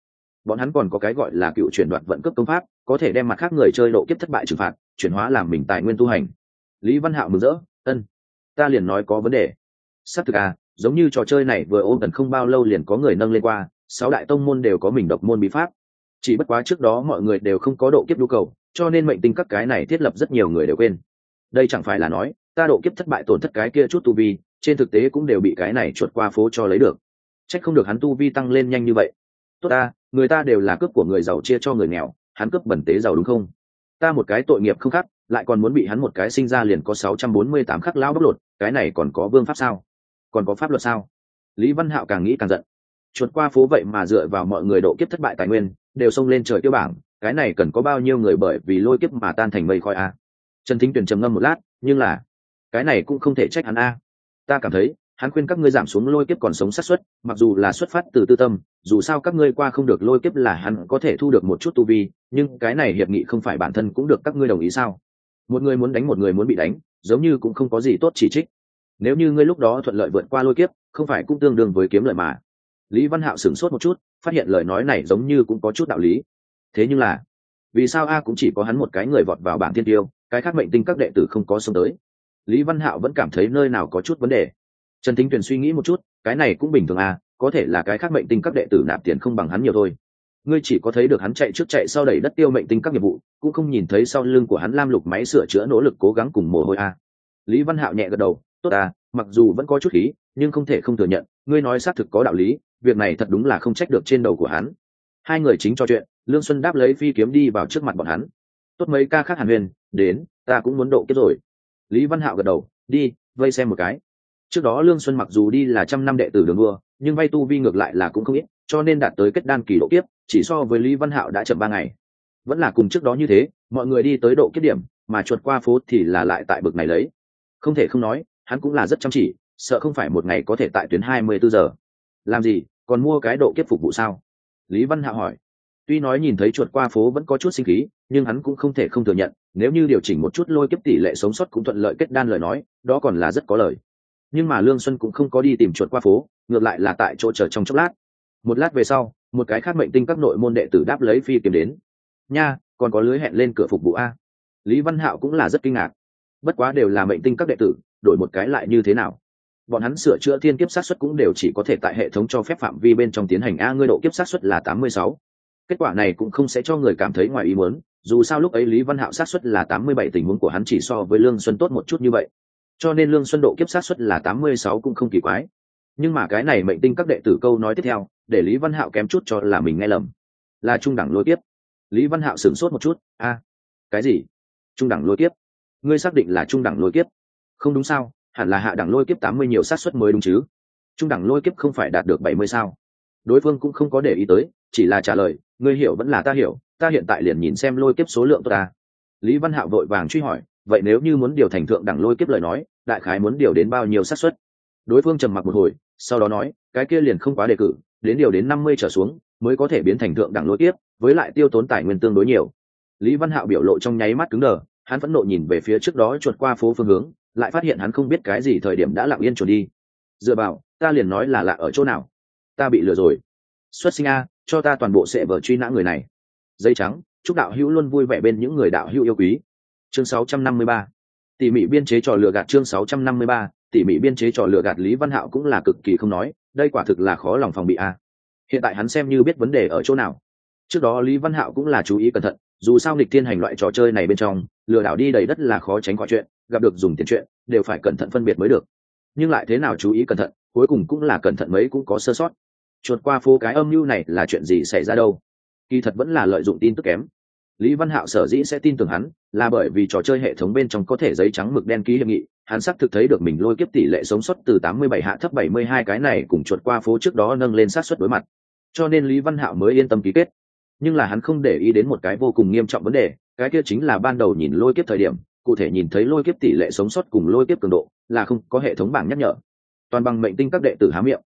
Bọn hắn còn có cái gọi là cựu chuyển đoạt vận cấp công pháp có thể đem mặt khác người chơi độ kiếp thất bại trừng phạt chuyển hóa làm mình tài nguyên tu hành lý văn hạo mừng rỡ, ân, ta liền nói có vấn đề. Xác thực à giống như trò chơi này vừa ôm tần không bao lâu liền có người nâng lên qua, sáu đại tông môn đều có mình độc môn bí pháp. Chỉ bất quá trước đó mọi người đều không có độ kiếp nhu cầu, cho nên mệnh tinh các cái này thiết lập rất nhiều người đều quên. Đây chẳng phải là nói, ta độ kiếp thất bại tổn thất cái kia chút tu vi, trên thực tế cũng đều bị cái này chuột qua phố cho lấy được. Trách không được hắn tu vi tăng lên nhanh như vậy. Tốt ta, người ta đều là cướp của người giàu chia cho người nghèo, hắn cướp bẩn tế giàu đúng không? Ta một cái tội nghiệp không khác lại còn muốn bị hắn một cái sinh ra liền có sáu trăm bốn mươi tám khắc lão bóc lột, cái này còn có vương pháp sao? Còn có pháp luật sao? Lý văn hạo càng nghĩ càng giận. Chuột qua phố vậy mà dựa vào mọi người độ kiếp thất bại tài nguyên, đều xông lên trời tiêu bảng, cái này cần có bao nhiêu người bởi vì lôi kiếp mà tan thành mây khói a? Trần thính tuyền trầm ngâm một lát, nhưng là, cái này cũng không thể trách hắn a. Ta cảm thấy, hắn khuyên các ngươi giảm xuống lôi kiếp còn sống sát xuất mặc dù là xuất phát từ tư tâm, dù sao các ngươi qua không được lôi kiếp là hắn có thể thu được một chút tu vi, nhưng cái này hiệp nghị không phải bản thân cũng được các ngươi đồng ý sao? Một người muốn đánh một người muốn bị đánh, giống như cũng không có gì tốt chỉ trích. Nếu như ngươi lúc đó thuận lợi vượt qua lôi kiếp, không phải cũng tương đương với kiếm lợi mà. Lý văn hạo sửng sốt một chút, phát hiện lời nói này giống như cũng có chút đạo lý. Thế nhưng là, vì sao a cũng chỉ có hắn một cái người vọt vào bảng thiên tiêu, cái khác mệnh tinh các đệ tử không có xông tới? Lý văn hạo vẫn cảm thấy nơi nào có chút vấn đề. Trần thính tuyền suy nghĩ một chút, cái này cũng bình thường a có thể là cái khác mệnh tinh các đệ tử nạp tiền không bằng hắn nhiều thôi ngươi chỉ có thấy được hắn chạy trước chạy sau đẩy đất tiêu mệnh tinh các nghiệp vụ, cũng không nhìn thấy sau lưng của hắn lam lục máy sửa chữa nỗ lực cố gắng cùng mồ hôi à. lý văn hạo nhẹ gật đầu, tốt à mặc dù vẫn có chút khí, nhưng không thể không thừa nhận, ngươi nói xác thực có đạo lý, việc này thật đúng là không trách được trên đầu của hắn. Hai người chính trò chuyện, lương xuân đáp lấy phi kiếm đi vào trước mặt bọn hắn. Tốt mấy ca khác hàn huyền, đến, ta cũng muốn độ kiếp rồi. Lý văn hạo gật đầu, đi, vây xem một cái. Trước đó lương xuân mặc dù đi là trăm năm đệ tử đường đua nhưng vay tu vi ngược lại là cũng không ít cho nên đạt tới kết đan kỳ độ kiếp, chỉ so với lý văn hạo đã chậm ba ngày. Vẫn là cùng trước đó như thế, mọi người đi tới độ kiếp điểm, mà chuột qua phố thì là lại tại bực này lấy. Không thể không nói, hắn cũng là rất chăm chỉ, sợ không phải một ngày có thể tại tuyến hai mươi bốn giờ. Làm gì, còn mua cái độ kiếp phục vụ sao? Lý văn hạo hỏi. Tuy nói nhìn thấy chuột qua phố vẫn có chút sinh khí, nhưng hắn cũng không thể không thừa nhận, nếu như điều chỉnh một chút lôi kiếp tỷ lệ sống sót cũng thuận lợi kết đan lời nói, đó còn là rất có lời. Nhưng mà lương xuân cũng không có đi tìm chuột qua phố, ngược lại là tại chỗ chờ trong chốc lát một lát về sau, một cái khác mệnh tinh các nội môn đệ tử đáp lấy phi kiếm đến. Nha, còn có lưới hẹn lên cửa phục vụ a. Lý văn hạo cũng là rất kinh ngạc. Bất quá đều là mệnh tinh các đệ tử, đổi một cái lại như thế nào? Bọn hắn sửa chữa thiên kiếp sát xuất cũng đều chỉ có thể tại hệ thống cho phép phạm vi bên trong tiến hành a, ngươi độ kiếp sát xuất là tám mươi sáu. Kết quả này cũng không sẽ cho người cảm thấy ngoài ý muốn, dù sao lúc ấy lý văn hạo sát xuất là tám mươi bảy, tình huống của hắn chỉ so với lương xuân tốt một chút như vậy. Cho nên lương xuân độ kiếp sát xuất là tám mươi sáu cũng không kỳ quái. Nhưng mà cái này mệnh tinh các đệ tử câu nói tiếp theo để lý văn hạo kém chút cho là mình nghe lầm. Là trung đẳng lôi kiếp. Lý văn hạo sửng sốt một chút. A, cái gì? Trung đẳng lôi kiếp? Ngươi xác định là trung đẳng lôi kiếp? Không đúng sao, hẳn là hạ đẳng lôi kiếp tám mươi nhiều sát xuất mới đúng chứ. Trung đẳng lôi kiếp không phải đạt được bảy mươi sao. Đối phương cũng không có để ý tới, chỉ là trả lời, ngươi hiểu vẫn là ta hiểu, ta hiện tại liền nhìn xem lôi kiếp số lượng tốt ta. Lý văn hạo vội vàng truy hỏi, vậy nếu như muốn điều thành thượng đẳng lôi kiếp lời nói, đại khái muốn điều đến bao nhiêu xác suất? Đối phương trầm mặc một hồi, sau đó nói, cái kia liền không quá đề cử đến điều đến năm mươi trở xuống, mới có thể biến thành thượng đẳng lôi kiếp, với lại tiêu tốn tài nguyên tương đối nhiều. Lý văn hạo biểu lộ trong nháy mắt cứng đờ, hắn phẫn nộ nhìn về phía trước đó chuột qua phố phương hướng, lại phát hiện hắn không biết cái gì thời điểm đã lặng yên chuột đi. Dựa vào, ta liền nói là lạ ở chỗ nào? Ta bị lừa rồi. Xuất sinh a, cho ta toàn bộ sẽ vở truy nã người này. Dây trắng, chúc đạo hữu luôn vui vẻ bên những người đạo hữu yêu quý. Chương 653 tỉ mỉ biên chế trò lừa gạt chương 653 tỉ mỉ biên chế trò lừa gạt lý văn hạo cũng là cực kỳ không nói, đây quả thực là khó lòng phòng bị a. Hiện tại hắn xem như biết vấn đề ở chỗ nào. Trước đó lý văn hạo cũng là chú ý cẩn thận, dù sao nghịch thiên hành loại trò chơi này bên trong, lừa đảo đi đầy đất là khó tránh khỏi chuyện, gặp được dùng tiền chuyện, đều phải cẩn thận phân biệt mới được. Nhưng lại thế nào chú ý cẩn thận, cuối cùng cũng là cẩn thận mấy cũng có sơ sót. Chuột qua phố cái âm mưu này là chuyện gì xảy ra đâu? Kỳ thật vẫn là lợi dụng tin tức kém lý văn hạo sở dĩ sẽ tin tưởng hắn là bởi vì trò chơi hệ thống bên trong có thể giấy trắng mực đen ký hiệp nghị. Hắn xác thực thấy được mình lôi kiếp tỷ lệ sống sót từ 87 hạ thấp 72 cái này cùng chuột qua phố trước đó nâng lên sát suất đối mặt. Cho nên lý văn hạo mới yên tâm ký kết. Nhưng là hắn không để ý đến một cái vô cùng nghiêm trọng vấn đề, cái kia chính là ban đầu nhìn lôi kiếp thời điểm, cụ thể nhìn thấy lôi kiếp tỷ lệ sống sót cùng lôi kiếp cường độ là không có hệ thống bảng nhắc nhở. Toàn bằng mệnh tinh các đệ tử há miệng.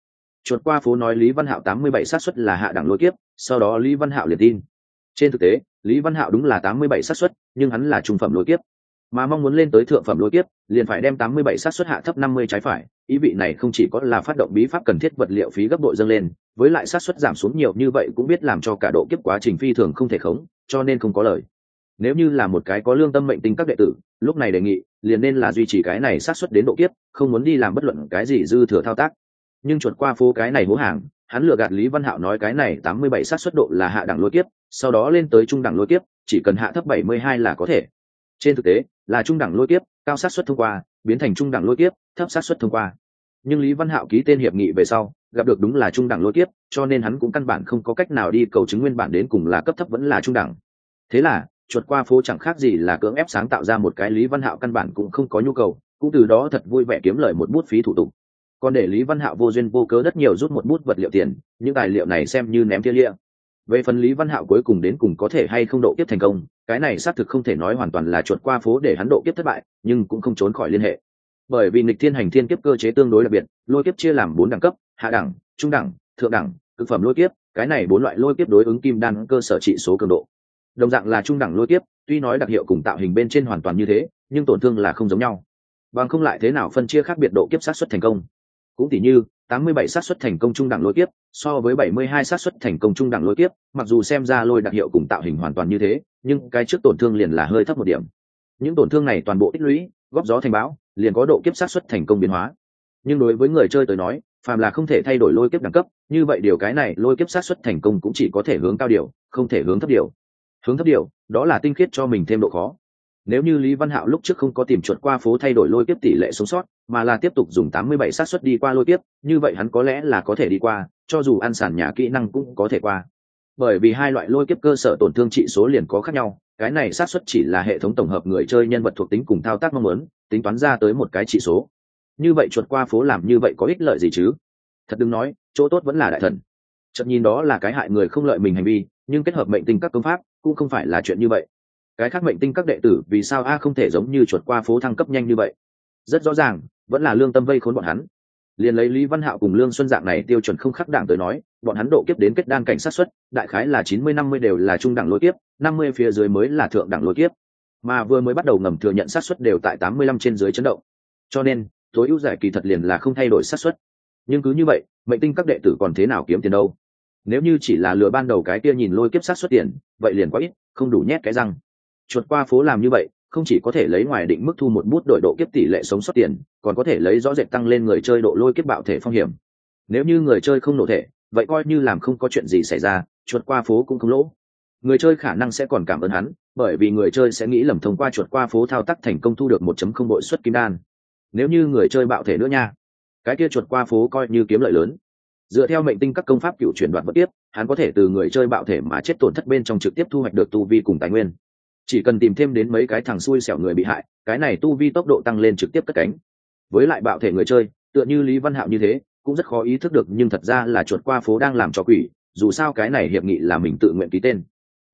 Chuột qua phố nói lý văn hạo 87 sát suất là hạ đẳng lôi kiếp, sau đó lý văn hạo liền tin. Trên thực tế lý văn hạo đúng là 87 sát suất, nhưng hắn là trung phẩm lôi kiếp. Mà mong muốn lên tới thượng phẩm lôi kiếp, liền phải đem 87 sát suất hạ thấp 50 trái phải. Ý vị này không chỉ có là phát động bí pháp cần thiết vật liệu phí gấp bội dâng lên, với lại sát suất giảm xuống nhiều như vậy cũng biết làm cho cả độ kiếp quá trình phi thường không thể khống, cho nên không có lời. Nếu như là một cái có lương tâm mệnh tinh các đệ tử, lúc này đề nghị, liền nên là duy trì cái này sát suất đến độ kiếp, không muốn đi làm bất luận cái gì dư thừa thao tác. Nhưng chuột qua phố cái này hố hàng hắn lừa gạt lý văn hạo nói cái này tám mươi bảy sát xuất độ là hạ đẳng lôi kiếp, sau đó lên tới trung đẳng lôi kiếp, chỉ cần hạ thấp bảy mươi hai là có thể. Trên thực tế, là trung đẳng lôi kiếp, cao sát xuất thông qua, biến thành trung đẳng lôi kiếp, thấp sát xuất thông qua. Nhưng lý văn hạo ký tên hiệp nghị về sau, gặp được đúng là trung đẳng lôi kiếp, cho nên hắn cũng căn bản không có cách nào đi cầu chứng nguyên bản đến cùng là cấp thấp vẫn là trung đẳng. Thế là, chuột qua phố chẳng khác gì là cưỡng ép sáng tạo ra một cái lý văn hạo căn bản cũng không có nhu cầu, cũng từ đó thật vui vẻ kiếm lời một bút phí thủ tục còn để lý văn hạo vô duyên vô cớ rất nhiều rút một bút vật liệu tiền, những tài liệu này xem như ném tia lia về phần lý văn hạo cuối cùng đến cùng có thể hay không độ kiếp thành công, cái này xác thực không thể nói hoàn toàn là chuột qua phố để hắn độ kiếp thất bại, nhưng cũng không trốn khỏi liên hệ. Bởi vì nghịch thiên hành thiên kiếp cơ chế tương đối đặc biệt, lôi kiếp chia làm bốn đẳng cấp, hạ đẳng, trung đẳng, thượng đẳng, cực phẩm lôi kiếp, cái này bốn loại lôi kiếp đối ứng kim đan cơ sở trị số cường độ. Đồng dạng là trung đẳng lôi kiếp, tuy nói đặc hiệu cùng tạo hình bên trên hoàn toàn như thế, nhưng tổn thương là không giống nhau. Bằng không lại thế nào phân chia khác biệt độ kiếp sát xuất thành công? Cũng tỉ như 87 xác suất thành công trung đẳng lôi kiếp, so với 72 xác suất thành công trung đẳng lôi kiếp, mặc dù xem ra lôi đặc hiệu cùng tạo hình hoàn toàn như thế, nhưng cái trước tổn thương liền là hơi thấp một điểm. Những tổn thương này toàn bộ tích lũy, góp gió thành bão, liền có độ kiếp xác suất thành công biến hóa. Nhưng đối với người chơi tới nói, phàm là không thể thay đổi lôi kiếp đẳng cấp, như vậy điều cái này lôi kiếp xác suất thành công cũng chỉ có thể hướng cao điều, không thể hướng thấp điều. Hướng thấp điều, đó là tinh khiết cho mình thêm độ khó nếu như lý văn hạo lúc trước không có tìm chuột qua phố thay đổi lôi tiếp tỷ lệ sống sót, mà là tiếp tục dùng tám mươi bảy xác suất đi qua lôi tiếp như vậy hắn có lẽ là có thể đi qua, cho dù ăn sản nhà kỹ năng cũng có thể qua. Bởi vì hai loại lôi kiếp cơ sở tổn thương trị số liền có khác nhau, cái này xác suất chỉ là hệ thống tổng hợp người chơi nhân vật thuộc tính cùng thao tác mong muốn, tính toán ra tới một cái trị số. Như vậy chuột qua phố làm như vậy có ích lợi gì chứ? Thật đừng nói, chỗ tốt vẫn là đại thần. Chậm nhìn đó là cái hại người không lợi mình hành vi, nhưng kết hợp mệnh tinh các công pháp cũng không phải là chuyện như vậy cái khác mệnh tinh các đệ tử vì sao a không thể giống như chuột qua phố thăng cấp nhanh như vậy? Rất rõ ràng, vẫn là lương tâm vây khốn bọn hắn. Liền lấy lý văn hạo cùng lương xuân dạng này tiêu chuẩn không khắc đảng tới nói, bọn hắn độ kiếp đến kết đan cảnh sát xuất, đại khái là chín mươi, năm mươi đều là trung đẳng lôi kiếp, năm mươi phía dưới mới là thượng đẳng lôi kiếp. Mà vừa mới bắt đầu ngầm thừa nhận sát xuất đều tại tám mươi lăm trên dưới chấn động. Cho nên, tối ưu giải kỳ thật liền là không thay đổi sát xuất. Nhưng cứ như vậy, mệnh tinh các đệ tử còn thế nào kiếm tiền đâu? Nếu như chỉ là lừa ban đầu cái kia nhìn lôi kiếp sát xuất tiền, vậy liền quá ít, không đủ nhét cái răng chuột qua phố làm như vậy, không chỉ có thể lấy ngoài định mức thu một bút đổi độ kiếp tỷ lệ sống sót tiền, còn có thể lấy rõ rệt tăng lên người chơi độ lôi kiếp bạo thể phong hiểm. Nếu như người chơi không nổ thể, vậy coi như làm không có chuyện gì xảy ra, chuột qua phố cũng không lỗ. Người chơi khả năng sẽ còn cảm ơn hắn, bởi vì người chơi sẽ nghĩ lầm thông qua chuột qua phố thao tác thành công thu được một chấm không bội suất kim đan. Nếu như người chơi bạo thể nữa nha. Cái kia chuột qua phố coi như kiếm lợi lớn. Dựa theo mệnh tinh các công pháp cựu chuyển đoạn vật tiếp, hắn có thể từ người chơi bạo thể mà chết tổn thất bên trong trực tiếp thu hoạch được tu vi cùng tài nguyên chỉ cần tìm thêm đến mấy cái thằng xui xẻo người bị hại, cái này tu vi tốc độ tăng lên trực tiếp cất cánh. Với lại bạo thể người chơi, tựa như lý văn hạo như thế, cũng rất khó ý thức được, nhưng thật ra là chuột qua phố đang làm cho quỷ, dù sao cái này hiệp nghị là mình tự nguyện ký tên.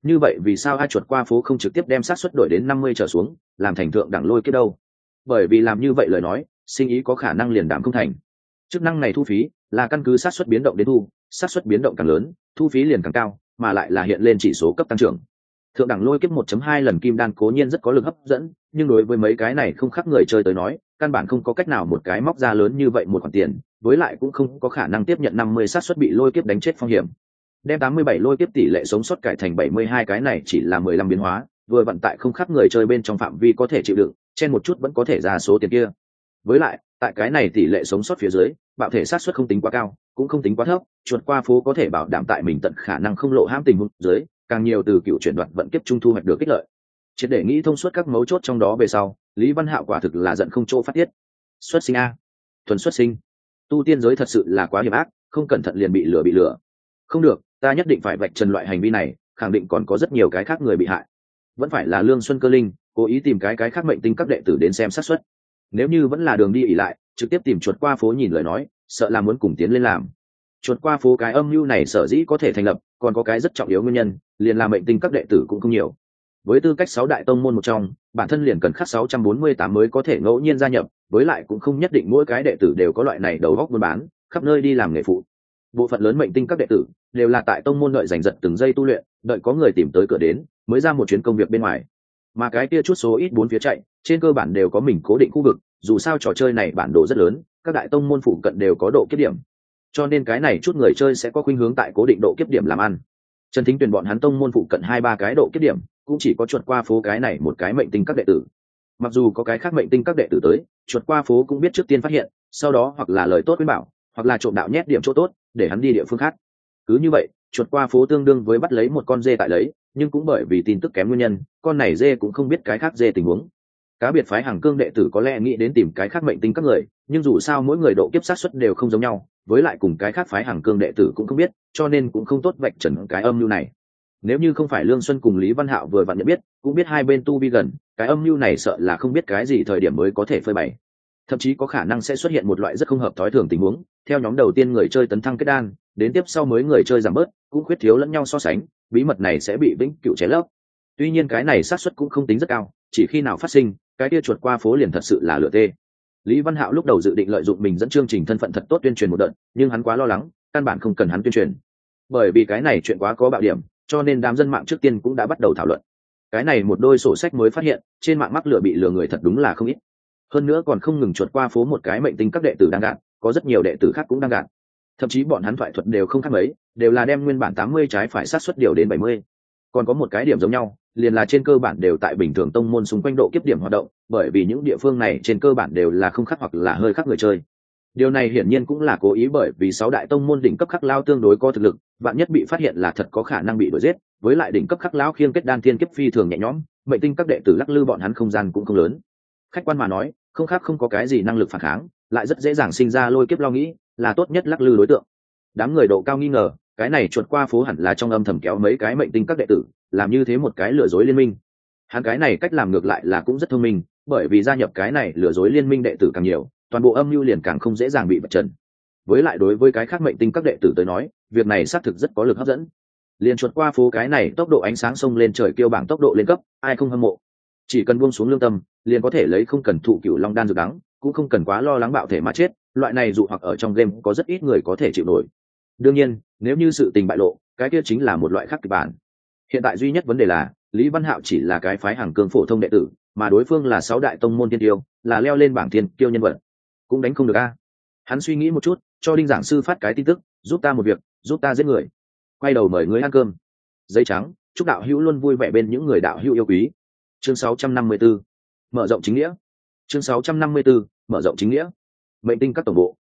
Như vậy vì sao ai chuột qua phố không trực tiếp đem sát xuất đổi đến năm mươi trở xuống, làm thành thượng đẳng lôi kết đâu? Bởi vì làm như vậy lời nói, sinh ý có khả năng liền đảm không thành. Chức năng này thu phí, là căn cứ sát xuất biến động đến thu sát xuất biến động càng lớn, thu phí liền càng cao, mà lại là hiện lên chỉ số cấp tăng trưởng thượng đẳng lôi kiếp 1.2 lần kim đan cố nhiên rất có lực hấp dẫn, nhưng đối với mấy cái này không khác người chơi tới nói, căn bản không có cách nào một cái móc ra lớn như vậy một khoản tiền, với lại cũng không có khả năng tiếp nhận 50 sát suất bị lôi kiếp đánh chết phong hiểm. Đem 87 lôi kiếp tỷ lệ sống sót cải thành 72 cái này chỉ là 15 biến hóa, vừa vận tại không khác người chơi bên trong phạm vi có thể chịu đựng trên một chút vẫn có thể ra số tiền kia. Với lại, tại cái này tỷ lệ sống sót phía dưới, bạo thể sát suất không tính quá cao, cũng không tính quá thấp, chuột qua phố có thể bảo đảm tại mình tận khả năng không lộ hãm tình huống dưới càng nhiều từ cựu chuyển đoạt vận kiếp trung thu hoạch được kích lợi. Triệt để nghĩ thông suốt các mấu chốt trong đó về sau, lý văn hạo quả thực là giận không chỗ phát tiết. Xuất sinh a. Thuần xuất sinh. Tu tiên giới thật sự là quá hiểm ác, không cẩn thận liền bị lửa bị lửa. không được, ta nhất định phải vạch trần loại hành vi này, khẳng định còn có rất nhiều cái khác người bị hại. Vẫn phải là lương xuân cơ linh, cố ý tìm cái cái khác mệnh tinh các đệ tử đến xem xác suất. Nếu như vẫn là đường đi ỉ lại, trực tiếp tìm chuột qua phố nhìn lời nói, sợ là muốn cùng tiến lên làm. Chuột qua phố cái âm mưu này sở dĩ có thể thành lập còn có cái rất trọng yếu nguyên nhân, liền là mệnh tinh các đệ tử cũng không nhiều. Với tư cách sáu đại tông môn một trong, bản thân liền cần khắc sáu trăm bốn mươi tám mới có thể ngẫu nhiên gia nhập, với lại cũng không nhất định mỗi cái đệ tử đều có loại này đầu góc buôn bán, khắp nơi đi làm nghề phụ. Bộ phận lớn mệnh tinh các đệ tử đều là tại tông môn đợi giành giật từng giây tu luyện, đợi có người tìm tới cửa đến, mới ra một chuyến công việc bên ngoài. Mà cái kia chút số ít bốn phía chạy, trên cơ bản đều có mình cố định khu vực, dù sao trò chơi này bản đồ rất lớn, các đại tông môn phụ cận đều có độ kiếp điểm cho nên cái này chút người chơi sẽ có khuynh hướng tại cố định độ kiếp điểm làm ăn. Trần thính tuyển bọn hắn tông môn phụ cận hai ba cái độ kiếp điểm, cũng chỉ có chuột qua phố cái này một cái mệnh tinh các đệ tử. Mặc dù có cái khác mệnh tinh các đệ tử tới, chuột qua phố cũng biết trước tiên phát hiện, sau đó hoặc là lời tốt với bảo, hoặc là trộm đạo nhét điểm chỗ tốt, để hắn đi địa phương khác. Cứ như vậy, chuột qua phố tương đương với bắt lấy một con dê tại lấy, nhưng cũng bởi vì tin tức kém nguyên nhân, con này dê cũng không biết cái khác dê tình huống. Cá biệt phái hàng cương đệ tử có lẽ nghĩ đến tìm cái khác mệnh tinh các người, nhưng dù sao mỗi người độ kiếp sát xuất đều không giống nhau với lại cùng cái khác phái hàng cương đệ tử cũng không biết, cho nên cũng không tốt vạch trần cái âm mưu này. Nếu như không phải lương xuân cùng lý văn hạo vừa vặn nhận biết, cũng biết hai bên tu vi gần, cái âm mưu này sợ là không biết cái gì thời điểm mới có thể phơi bày. Thậm chí có khả năng sẽ xuất hiện một loại rất không hợp thói thường tình huống, theo nhóm đầu tiên người chơi tấn thăng kết đan, đến tiếp sau mới người chơi giảm bớt, cũng khuyết thiếu lẫn nhau so sánh, bí mật này sẽ bị vĩnh cựu cháy lớp tuy nhiên cái này xác suất cũng không tính rất cao, chỉ khi nào phát sinh, cái kia chuột qua phố liền thật sự là lửa tê lý văn hạo lúc đầu dự định lợi dụng mình dẫn chương trình thân phận thật tốt tuyên truyền một đợt, nhưng hắn quá lo lắng, căn bản không cần hắn tuyên truyền. Bởi vì cái này chuyện quá có bạo điểm, cho nên đám dân mạng trước tiên cũng đã bắt đầu thảo luận. Cái này một đôi sổ sách mới phát hiện, trên mạng mắc lửa bị lừa người thật đúng là không ít. Hơn nữa còn không ngừng chuột qua phố một cái mệnh tinh các đệ tử đang gạt, có rất nhiều đệ tử khác cũng đang gạt. Thậm chí bọn hắn thoại thuật đều không khác mấy, đều là đem nguyên bản tám mươi trái phải sát xuất điều đến bảy mươi. Còn có một cái điểm giống nhau liền là trên cơ bản đều tại bình thường tông môn xung quanh độ kiếp điểm hoạt động, bởi vì những địa phương này trên cơ bản đều là không khác hoặc là hơi khác người chơi. Điều này hiển nhiên cũng là cố ý bởi vì sáu đại tông môn đỉnh cấp khắc lao tương đối có thực lực, bạn nhất bị phát hiện là thật có khả năng bị đuổi giết, với lại đỉnh cấp khắc lao khiêng kết đan thiên kiếp phi thường nhẹ nhõm, mệnh tinh các đệ tử lắc lư bọn hắn không gian cũng không lớn. Khách quan mà nói, không khác không có cái gì năng lực phản kháng, lại rất dễ dàng sinh ra lôi kiếp lo nghĩ, là tốt nhất lắc lư đối tượng. Đám người độ cao nghi ngờ, cái này chuột qua phố hẳn là trong âm thầm kéo mấy cái mệnh tinh các đệ tử làm như thế một cái lừa dối liên minh. Hắn cái này cách làm ngược lại là cũng rất thông minh, bởi vì gia nhập cái này lừa dối liên minh đệ tử càng nhiều, toàn bộ âm mưu liền càng không dễ dàng bị bật trần. Với lại đối với cái khác mệnh tinh các đệ tử tới nói, việc này xác thực rất có lực hấp dẫn. Liền chuột qua phố cái này tốc độ ánh sáng sông lên trời kêu bảng tốc độ lên cấp, ai không hâm mộ. Chỉ cần buông xuống lương tâm, liền có thể lấy không cần thụ cựu long đan dược đắng, cũng không cần quá lo lắng bạo thể mà chết, loại này dụ hoặc ở trong game có rất ít người có thể chịu nổi. Đương nhiên, nếu như sự tình bại lộ, cái kia chính là một loại khác kịch bản hiện tại duy nhất vấn đề là, lý văn hạo chỉ là cái phái hàng cương phổ thông đệ tử, mà đối phương là sáu đại tông môn tiên tiêu, là leo lên bảng tiên tiêu nhân vật. Cũng đánh không được a. Hắn suy nghĩ một chút, cho đinh giảng sư phát cái tin tức, giúp ta một việc, giúp ta giết người. Quay đầu mời người ăn cơm. Giấy trắng, chúc đạo hữu luôn vui vẻ bên những người đạo hữu yêu quý. Chương 654. mở rộng chính nghĩa. Chương 654. mở rộng chính nghĩa. Mệnh tinh các tổng bộ.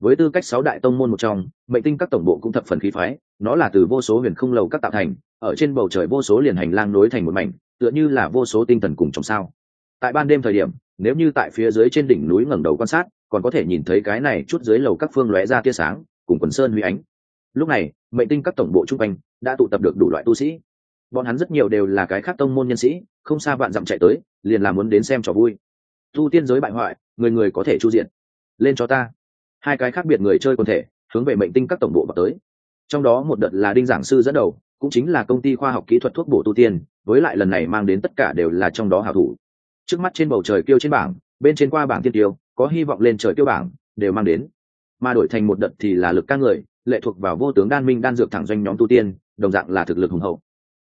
Với tư cách sáu đại tông môn một trong, mệnh tinh các tổng bộ cũng thập phần khí phái, nó là từ vô số huyền không lầu các tạo thành ở trên bầu trời vô số liền hành lang nối thành một mảnh, tựa như là vô số tinh thần cùng trong sao. Tại ban đêm thời điểm, nếu như tại phía dưới trên đỉnh núi ngẩng đầu quan sát, còn có thể nhìn thấy cái này chút dưới lầu các phương lóe ra tia sáng, cùng quần sơn huy ánh. Lúc này, mệnh tinh các tổng bộ trung quanh đã tụ tập được đủ loại tu sĩ. Bọn hắn rất nhiều đều là cái khác tông môn nhân sĩ, không xa vạn dặm chạy tới, liền là muốn đến xem trò vui. Tu tiên giới bại hoại, người người có thể chu diện. Lên cho ta. Hai cái khác biệt người chơi quần thể, hướng về mệnh tinh các tổng bộ vào tới. Trong đó một đợt là đinh giảng sư dẫn đầu cũng chính là công ty khoa học kỹ thuật thuốc bổ tu tiên, với lại lần này mang đến tất cả đều là trong đó hảo thủ. Trước mắt trên bầu trời kêu trên bảng, bên trên qua bảng tiên tiêu có hy vọng lên trời kêu bảng, đều mang đến. Mà đổi thành một đợt thì là lực ca người, lệ thuộc vào vô tướng đan minh đan dược thẳng doanh nhóm tu tiên, đồng dạng là thực lực hùng hậu.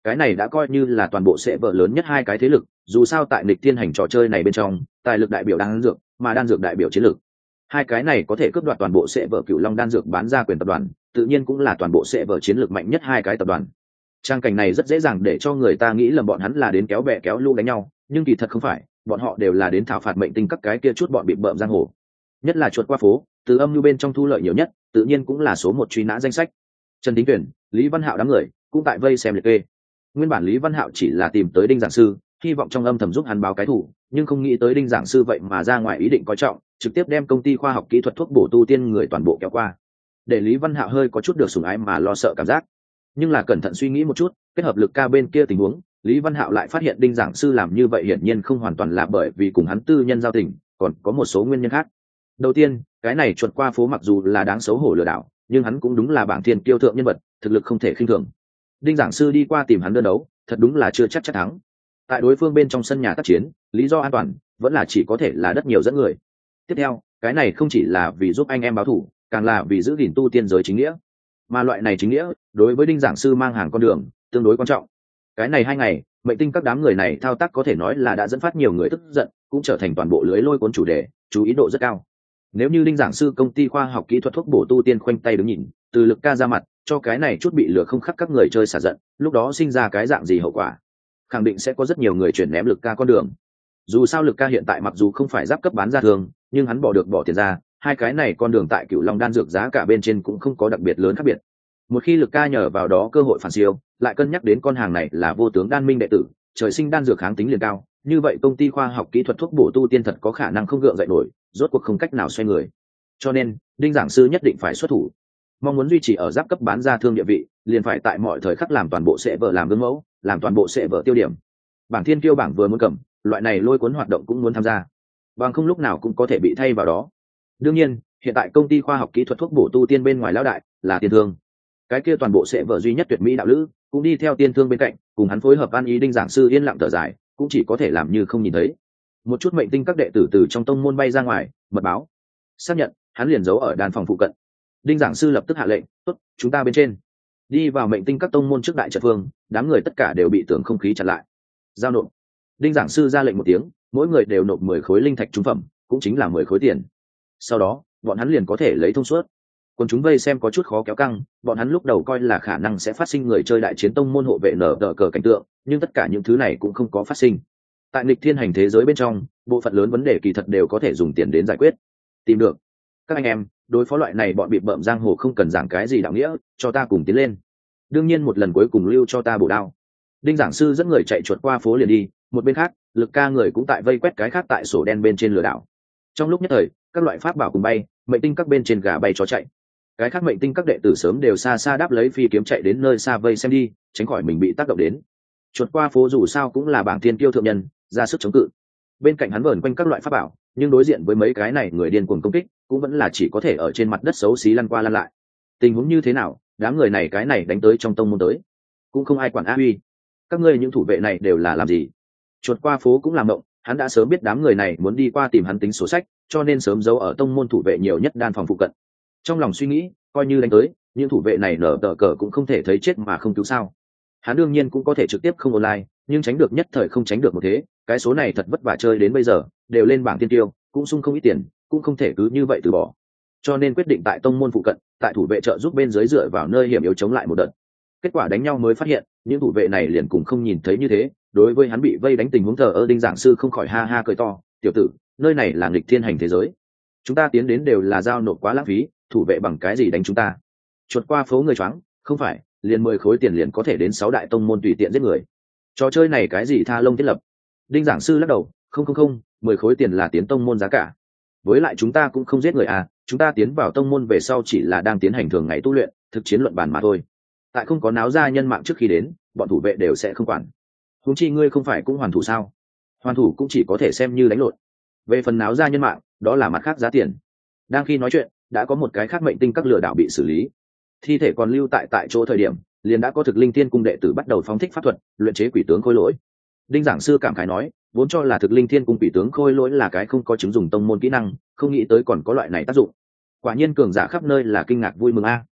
Cái này đã coi như là toàn bộ sẽ vợ lớn nhất hai cái thế lực, dù sao tại nịch thiên hành trò chơi này bên trong, tài lực đại biểu đan dược, mà đan dược đại biểu chiến lược hai cái này có thể cướp đoạt toàn bộ sẽ vợ cựu long đan dược bán ra quyền tập đoàn, tự nhiên cũng là toàn bộ sẽ vợ chiến lược mạnh nhất hai cái tập đoàn trang cảnh này rất dễ dàng để cho người ta nghĩ lầm bọn hắn là đến kéo bè kéo lũ đánh nhau, nhưng kỳ thật không phải, bọn họ đều là đến thảo phạt mệnh tinh các cái kia chút bọn bị bợm giang hồ. Nhất là chuột qua phố, từ âm như bên trong thu lợi nhiều nhất, tự nhiên cũng là số một truy nã danh sách. Trần tính tuyển, lý văn hạo đám người, cũng tại vây xem liệt kê. Nguyên bản lý văn hạo chỉ là tìm tới đinh giảng sư, hy vọng trong âm thầm giúp hắn báo cái thủ, nhưng không nghĩ tới đinh giảng sư vậy mà ra ngoài ý định coi trọng, trực tiếp đem công ty khoa học kỹ thuật thuốc bổ tu tiên người toàn bộ kéo qua. Để lý văn hạo hơi có chút được sùng ái mà lo sợ cảm giác nhưng là cẩn thận suy nghĩ một chút, kết hợp lực ca bên kia tình huống, lý văn hạo lại phát hiện đinh giảng sư làm như vậy hiển nhiên không hoàn toàn là bởi vì cùng hắn tư nhân giao tình, còn có một số nguyên nhân khác. Đầu tiên, cái này chuột qua phố mặc dù là đáng xấu hổ lừa đảo, nhưng hắn cũng đúng là bảng thiên kiêu thượng nhân vật, thực lực không thể khinh thường. Đinh giảng sư đi qua tìm hắn đơn đấu, thật đúng là chưa chắc chắc thắng. Tại đối phương bên trong sân nhà tác chiến, lý do an toàn vẫn là chỉ có thể là đất nhiều dẫn người. Tiếp theo, cái này không chỉ là vì giúp anh em báo thủ, càng là vì giữ gìn tu tiên giới chính nghĩa mà loại này chính nghĩa, đối với đinh giảng sư mang hàng con đường, tương đối quan trọng. Cái này hai ngày, mệnh tinh các đám người này thao tác có thể nói là đã dẫn phát nhiều người tức giận, cũng trở thành toàn bộ lưới lôi cuốn chủ đề, chú ý độ rất cao. Nếu như đinh giảng sư công ty khoa học kỹ thuật thuốc bổ tu tiên khoanh tay đứng nhìn, từ lực ca ra mặt, cho cái này chút bị lửa không khắc các người chơi xả giận, lúc đó sinh ra cái dạng gì hậu quả? Khẳng định sẽ có rất nhiều người chuyển ném lực ca con đường. Dù sao lực ca hiện tại mặc dù không phải giáp cấp bán ra thường, nhưng hắn bỏ được bỏ tiền ra hai cái này con đường tại cựu long đan dược giá cả bên trên cũng không có đặc biệt lớn khác biệt một khi lực ca nhờ vào đó cơ hội phản siêu lại cân nhắc đến con hàng này là vô tướng đan minh đệ tử trời sinh đan dược kháng tính liền cao như vậy công ty khoa học kỹ thuật thuốc bổ tu tiên thật có khả năng không gượng dậy nổi rốt cuộc không cách nào xoay người cho nên đinh giảng sư nhất định phải xuất thủ mong muốn duy trì ở giáp cấp bán ra thương địa vị liền phải tại mọi thời khắc làm toàn bộ sẽ vợ làm gương mẫu làm toàn bộ sẽ vợ tiêu điểm bảng thiên kiêu bảng vừa muốn cầm loại này lôi cuốn hoạt động cũng muốn tham gia bằng không lúc nào cũng có thể bị thay vào đó đương nhiên, hiện tại công ty khoa học kỹ thuật thuốc bổ tu tiên bên ngoài lão đại là tiên thương. Cái kia toàn bộ sẽ vợ duy nhất tuyệt mỹ đạo lữ, cũng đi theo tiên thương bên cạnh, cùng hắn phối hợp an ý đinh giảng sư yên lặng thở dài, cũng chỉ có thể làm như không nhìn thấy. Một chút mệnh tinh các đệ tử từ trong tông môn bay ra ngoài, mật báo. Xác nhận, hắn liền giấu ở đàn phòng phụ cận. Đinh giảng sư lập tức hạ lệnh, tốt, chúng ta bên trên. Đi vào mệnh tinh các tông môn trước đại trận phương đám người tất cả đều bị tưởng không khí chặn lại. Giao nộp. Đinh giảng sư ra lệnh một tiếng, mỗi người đều nộp mười khối linh thạch trúng phẩm, cũng chính là mười khối tiền sau đó, bọn hắn liền có thể lấy thông suốt. Còn chúng vây xem có chút khó kéo căng, bọn hắn lúc đầu coi là khả năng sẽ phát sinh người chơi đại chiến tông môn hộ vệ nở đỡ cờ cảnh tượng, nhưng tất cả những thứ này cũng không có phát sinh. Tại nịch thiên hành thế giới bên trong, bộ phận lớn vấn đề kỳ thật đều có thể dùng tiền đến giải quyết. Tìm được. Các anh em, đối phó loại này bọn bị bợm giang hồ không cần giảng cái gì đạo nghĩa, cho ta cùng tiến lên. Đương nhiên một lần cuối cùng lưu cho ta bổ đao. Đinh giảng sư dẫn người chạy chuột qua phố liền đi, một bên khác, lực ca người cũng tại vây quét cái khác tại sổ đen bên trên lừa đảo. Trong lúc nhất thời các loại pháp bảo cùng bay, mệnh tinh các bên trên gà bay chó chạy. Cái khác mệnh tinh các đệ tử sớm đều xa xa đáp lấy phi kiếm chạy đến nơi xa vây xem đi, tránh khỏi mình bị tác động đến. Chuột qua phố dù sao cũng là bảng thiên tiêu thượng nhân, ra sức chống cự. Bên cạnh hắn vờn quanh các loại pháp bảo, nhưng đối diện với mấy cái này người điên cuồng công kích, cũng vẫn là chỉ có thể ở trên mặt đất xấu xí lăn qua lăn lại. Tình huống như thế nào, đám người này cái này đánh tới trong tông môn tới, cũng không ai quản á uy các ngươi những thủ vệ này đều là làm gì? Chuột qua phố cũng làm động hắn đã sớm biết đám người này muốn đi qua tìm hắn tính sổ sách, cho nên sớm giấu ở tông môn thủ vệ nhiều nhất đan phòng phụ cận. Trong lòng suy nghĩ, coi như đánh tới, những thủ vệ này nở tờ cờ cũng không thể thấy chết mà không cứu sao. Hắn đương nhiên cũng có thể trực tiếp không online, nhưng tránh được nhất thời không tránh được một thế, cái số này thật vất vả chơi đến bây giờ, đều lên bảng tiên tiêu, cũng sung không ít tiền, cũng không thể cứ như vậy từ bỏ. Cho nên quyết định tại tông môn phụ cận, tại thủ vệ trợ giúp bên dưới dựa vào nơi hiểm yếu chống lại một đợt. Kết quả đánh nhau mới phát hiện, những thủ vệ này liền cùng không nhìn thấy như thế đối với hắn bị vây đánh tình huống thờ ơ đinh giảng sư không khỏi ha ha cười to, tiểu tử, nơi này là nghịch thiên hành thế giới. Chúng ta tiến đến đều là giao nộp quá lãng phí, thủ vệ bằng cái gì đánh chúng ta? Chuột qua phố người choáng, không phải, liền mười khối tiền liền có thể đến sáu đại tông môn tùy tiện giết người. Trò chơi này cái gì tha lông thiết lập? Đinh giảng sư lắc đầu, không không không, mười khối tiền là tiến tông môn giá cả. Với lại chúng ta cũng không giết người à chúng ta tiến vào tông môn về sau chỉ là đang tiến hành thường ngày tu luyện, thực chiến luận bàn mà thôi. Tại không có náo ra nhân mạng trước khi đến, bọn thủ vệ đều sẽ không quản húng chi ngươi không phải cũng hoàn thủ sao? Hoàn thủ cũng chỉ có thể xem như đánh lộn. Về phần náo ra nhân mạng, đó là mặt khác giá tiền. Đang khi nói chuyện, đã có một cái khác mệnh tinh các lừa đảo bị xử lý. Thi thể còn lưu tại tại chỗ thời điểm, liền đã có thực linh thiên cung đệ tử bắt đầu phóng thích pháp thuật, luyện chế quỷ tướng khôi lỗi. Đinh giảng sư cảm khái nói, vốn cho là thực linh thiên cung quỷ tướng khôi lỗi là cái không có chứng dùng tông môn kỹ năng, không nghĩ tới còn có loại này tác dụng. Quả nhiên cường giả khắp nơi là kinh ngạc vui mừng a.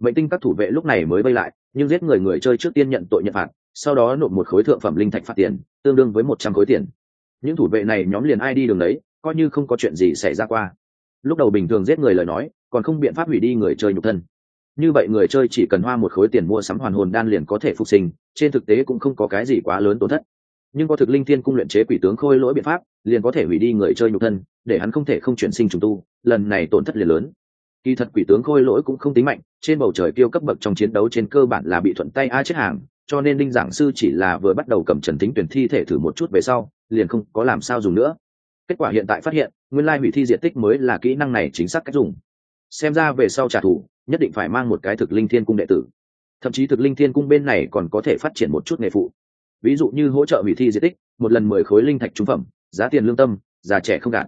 Mệnh tinh các thủ vệ lúc này mới vây lại, nhưng giết người người chơi trước tiên nhận tội nhận phạt sau đó nộp một khối thượng phẩm linh thạch phạt tiền, tương đương với một trăm khối tiền. Những thủ vệ này nhóm liền ai đi đường đấy, coi như không có chuyện gì xảy ra qua. Lúc đầu bình thường giết người lời nói, còn không biện pháp hủy đi người chơi nhục thân. Như vậy người chơi chỉ cần hoa một khối tiền mua sắm hoàn hồn đan liền có thể phục sinh, trên thực tế cũng không có cái gì quá lớn tổn thất. Nhưng có thực linh thiên cung luyện chế quỷ tướng khôi lỗi biện pháp, liền có thể hủy đi người chơi nhục thân, để hắn không thể không chuyển sinh trùng tu, lần này tổn thất liền lớn. Kỳ thật quỷ tướng khôi lỗi cũng không tính mạnh, trên bầu trời tiêu cấp bậc trong chiến đấu trên cơ bản là bị thuận tay a chết hàng cho nên đinh giảng sư chỉ là vừa bắt đầu cầm trần tính tuyển thi thể thử một chút về sau, liền không có làm sao dùng nữa. Kết quả hiện tại phát hiện, nguyên lai hủy thi diện tích mới là kỹ năng này chính xác cách dùng. Xem ra về sau trả thù, nhất định phải mang một cái thực linh thiên cung đệ tử. Thậm chí thực linh thiên cung bên này còn có thể phát triển một chút nghề phụ. Ví dụ như hỗ trợ hủy thi diện tích, một lần mười khối linh thạch trúng phẩm, giá tiền lương tâm, già trẻ không gạt.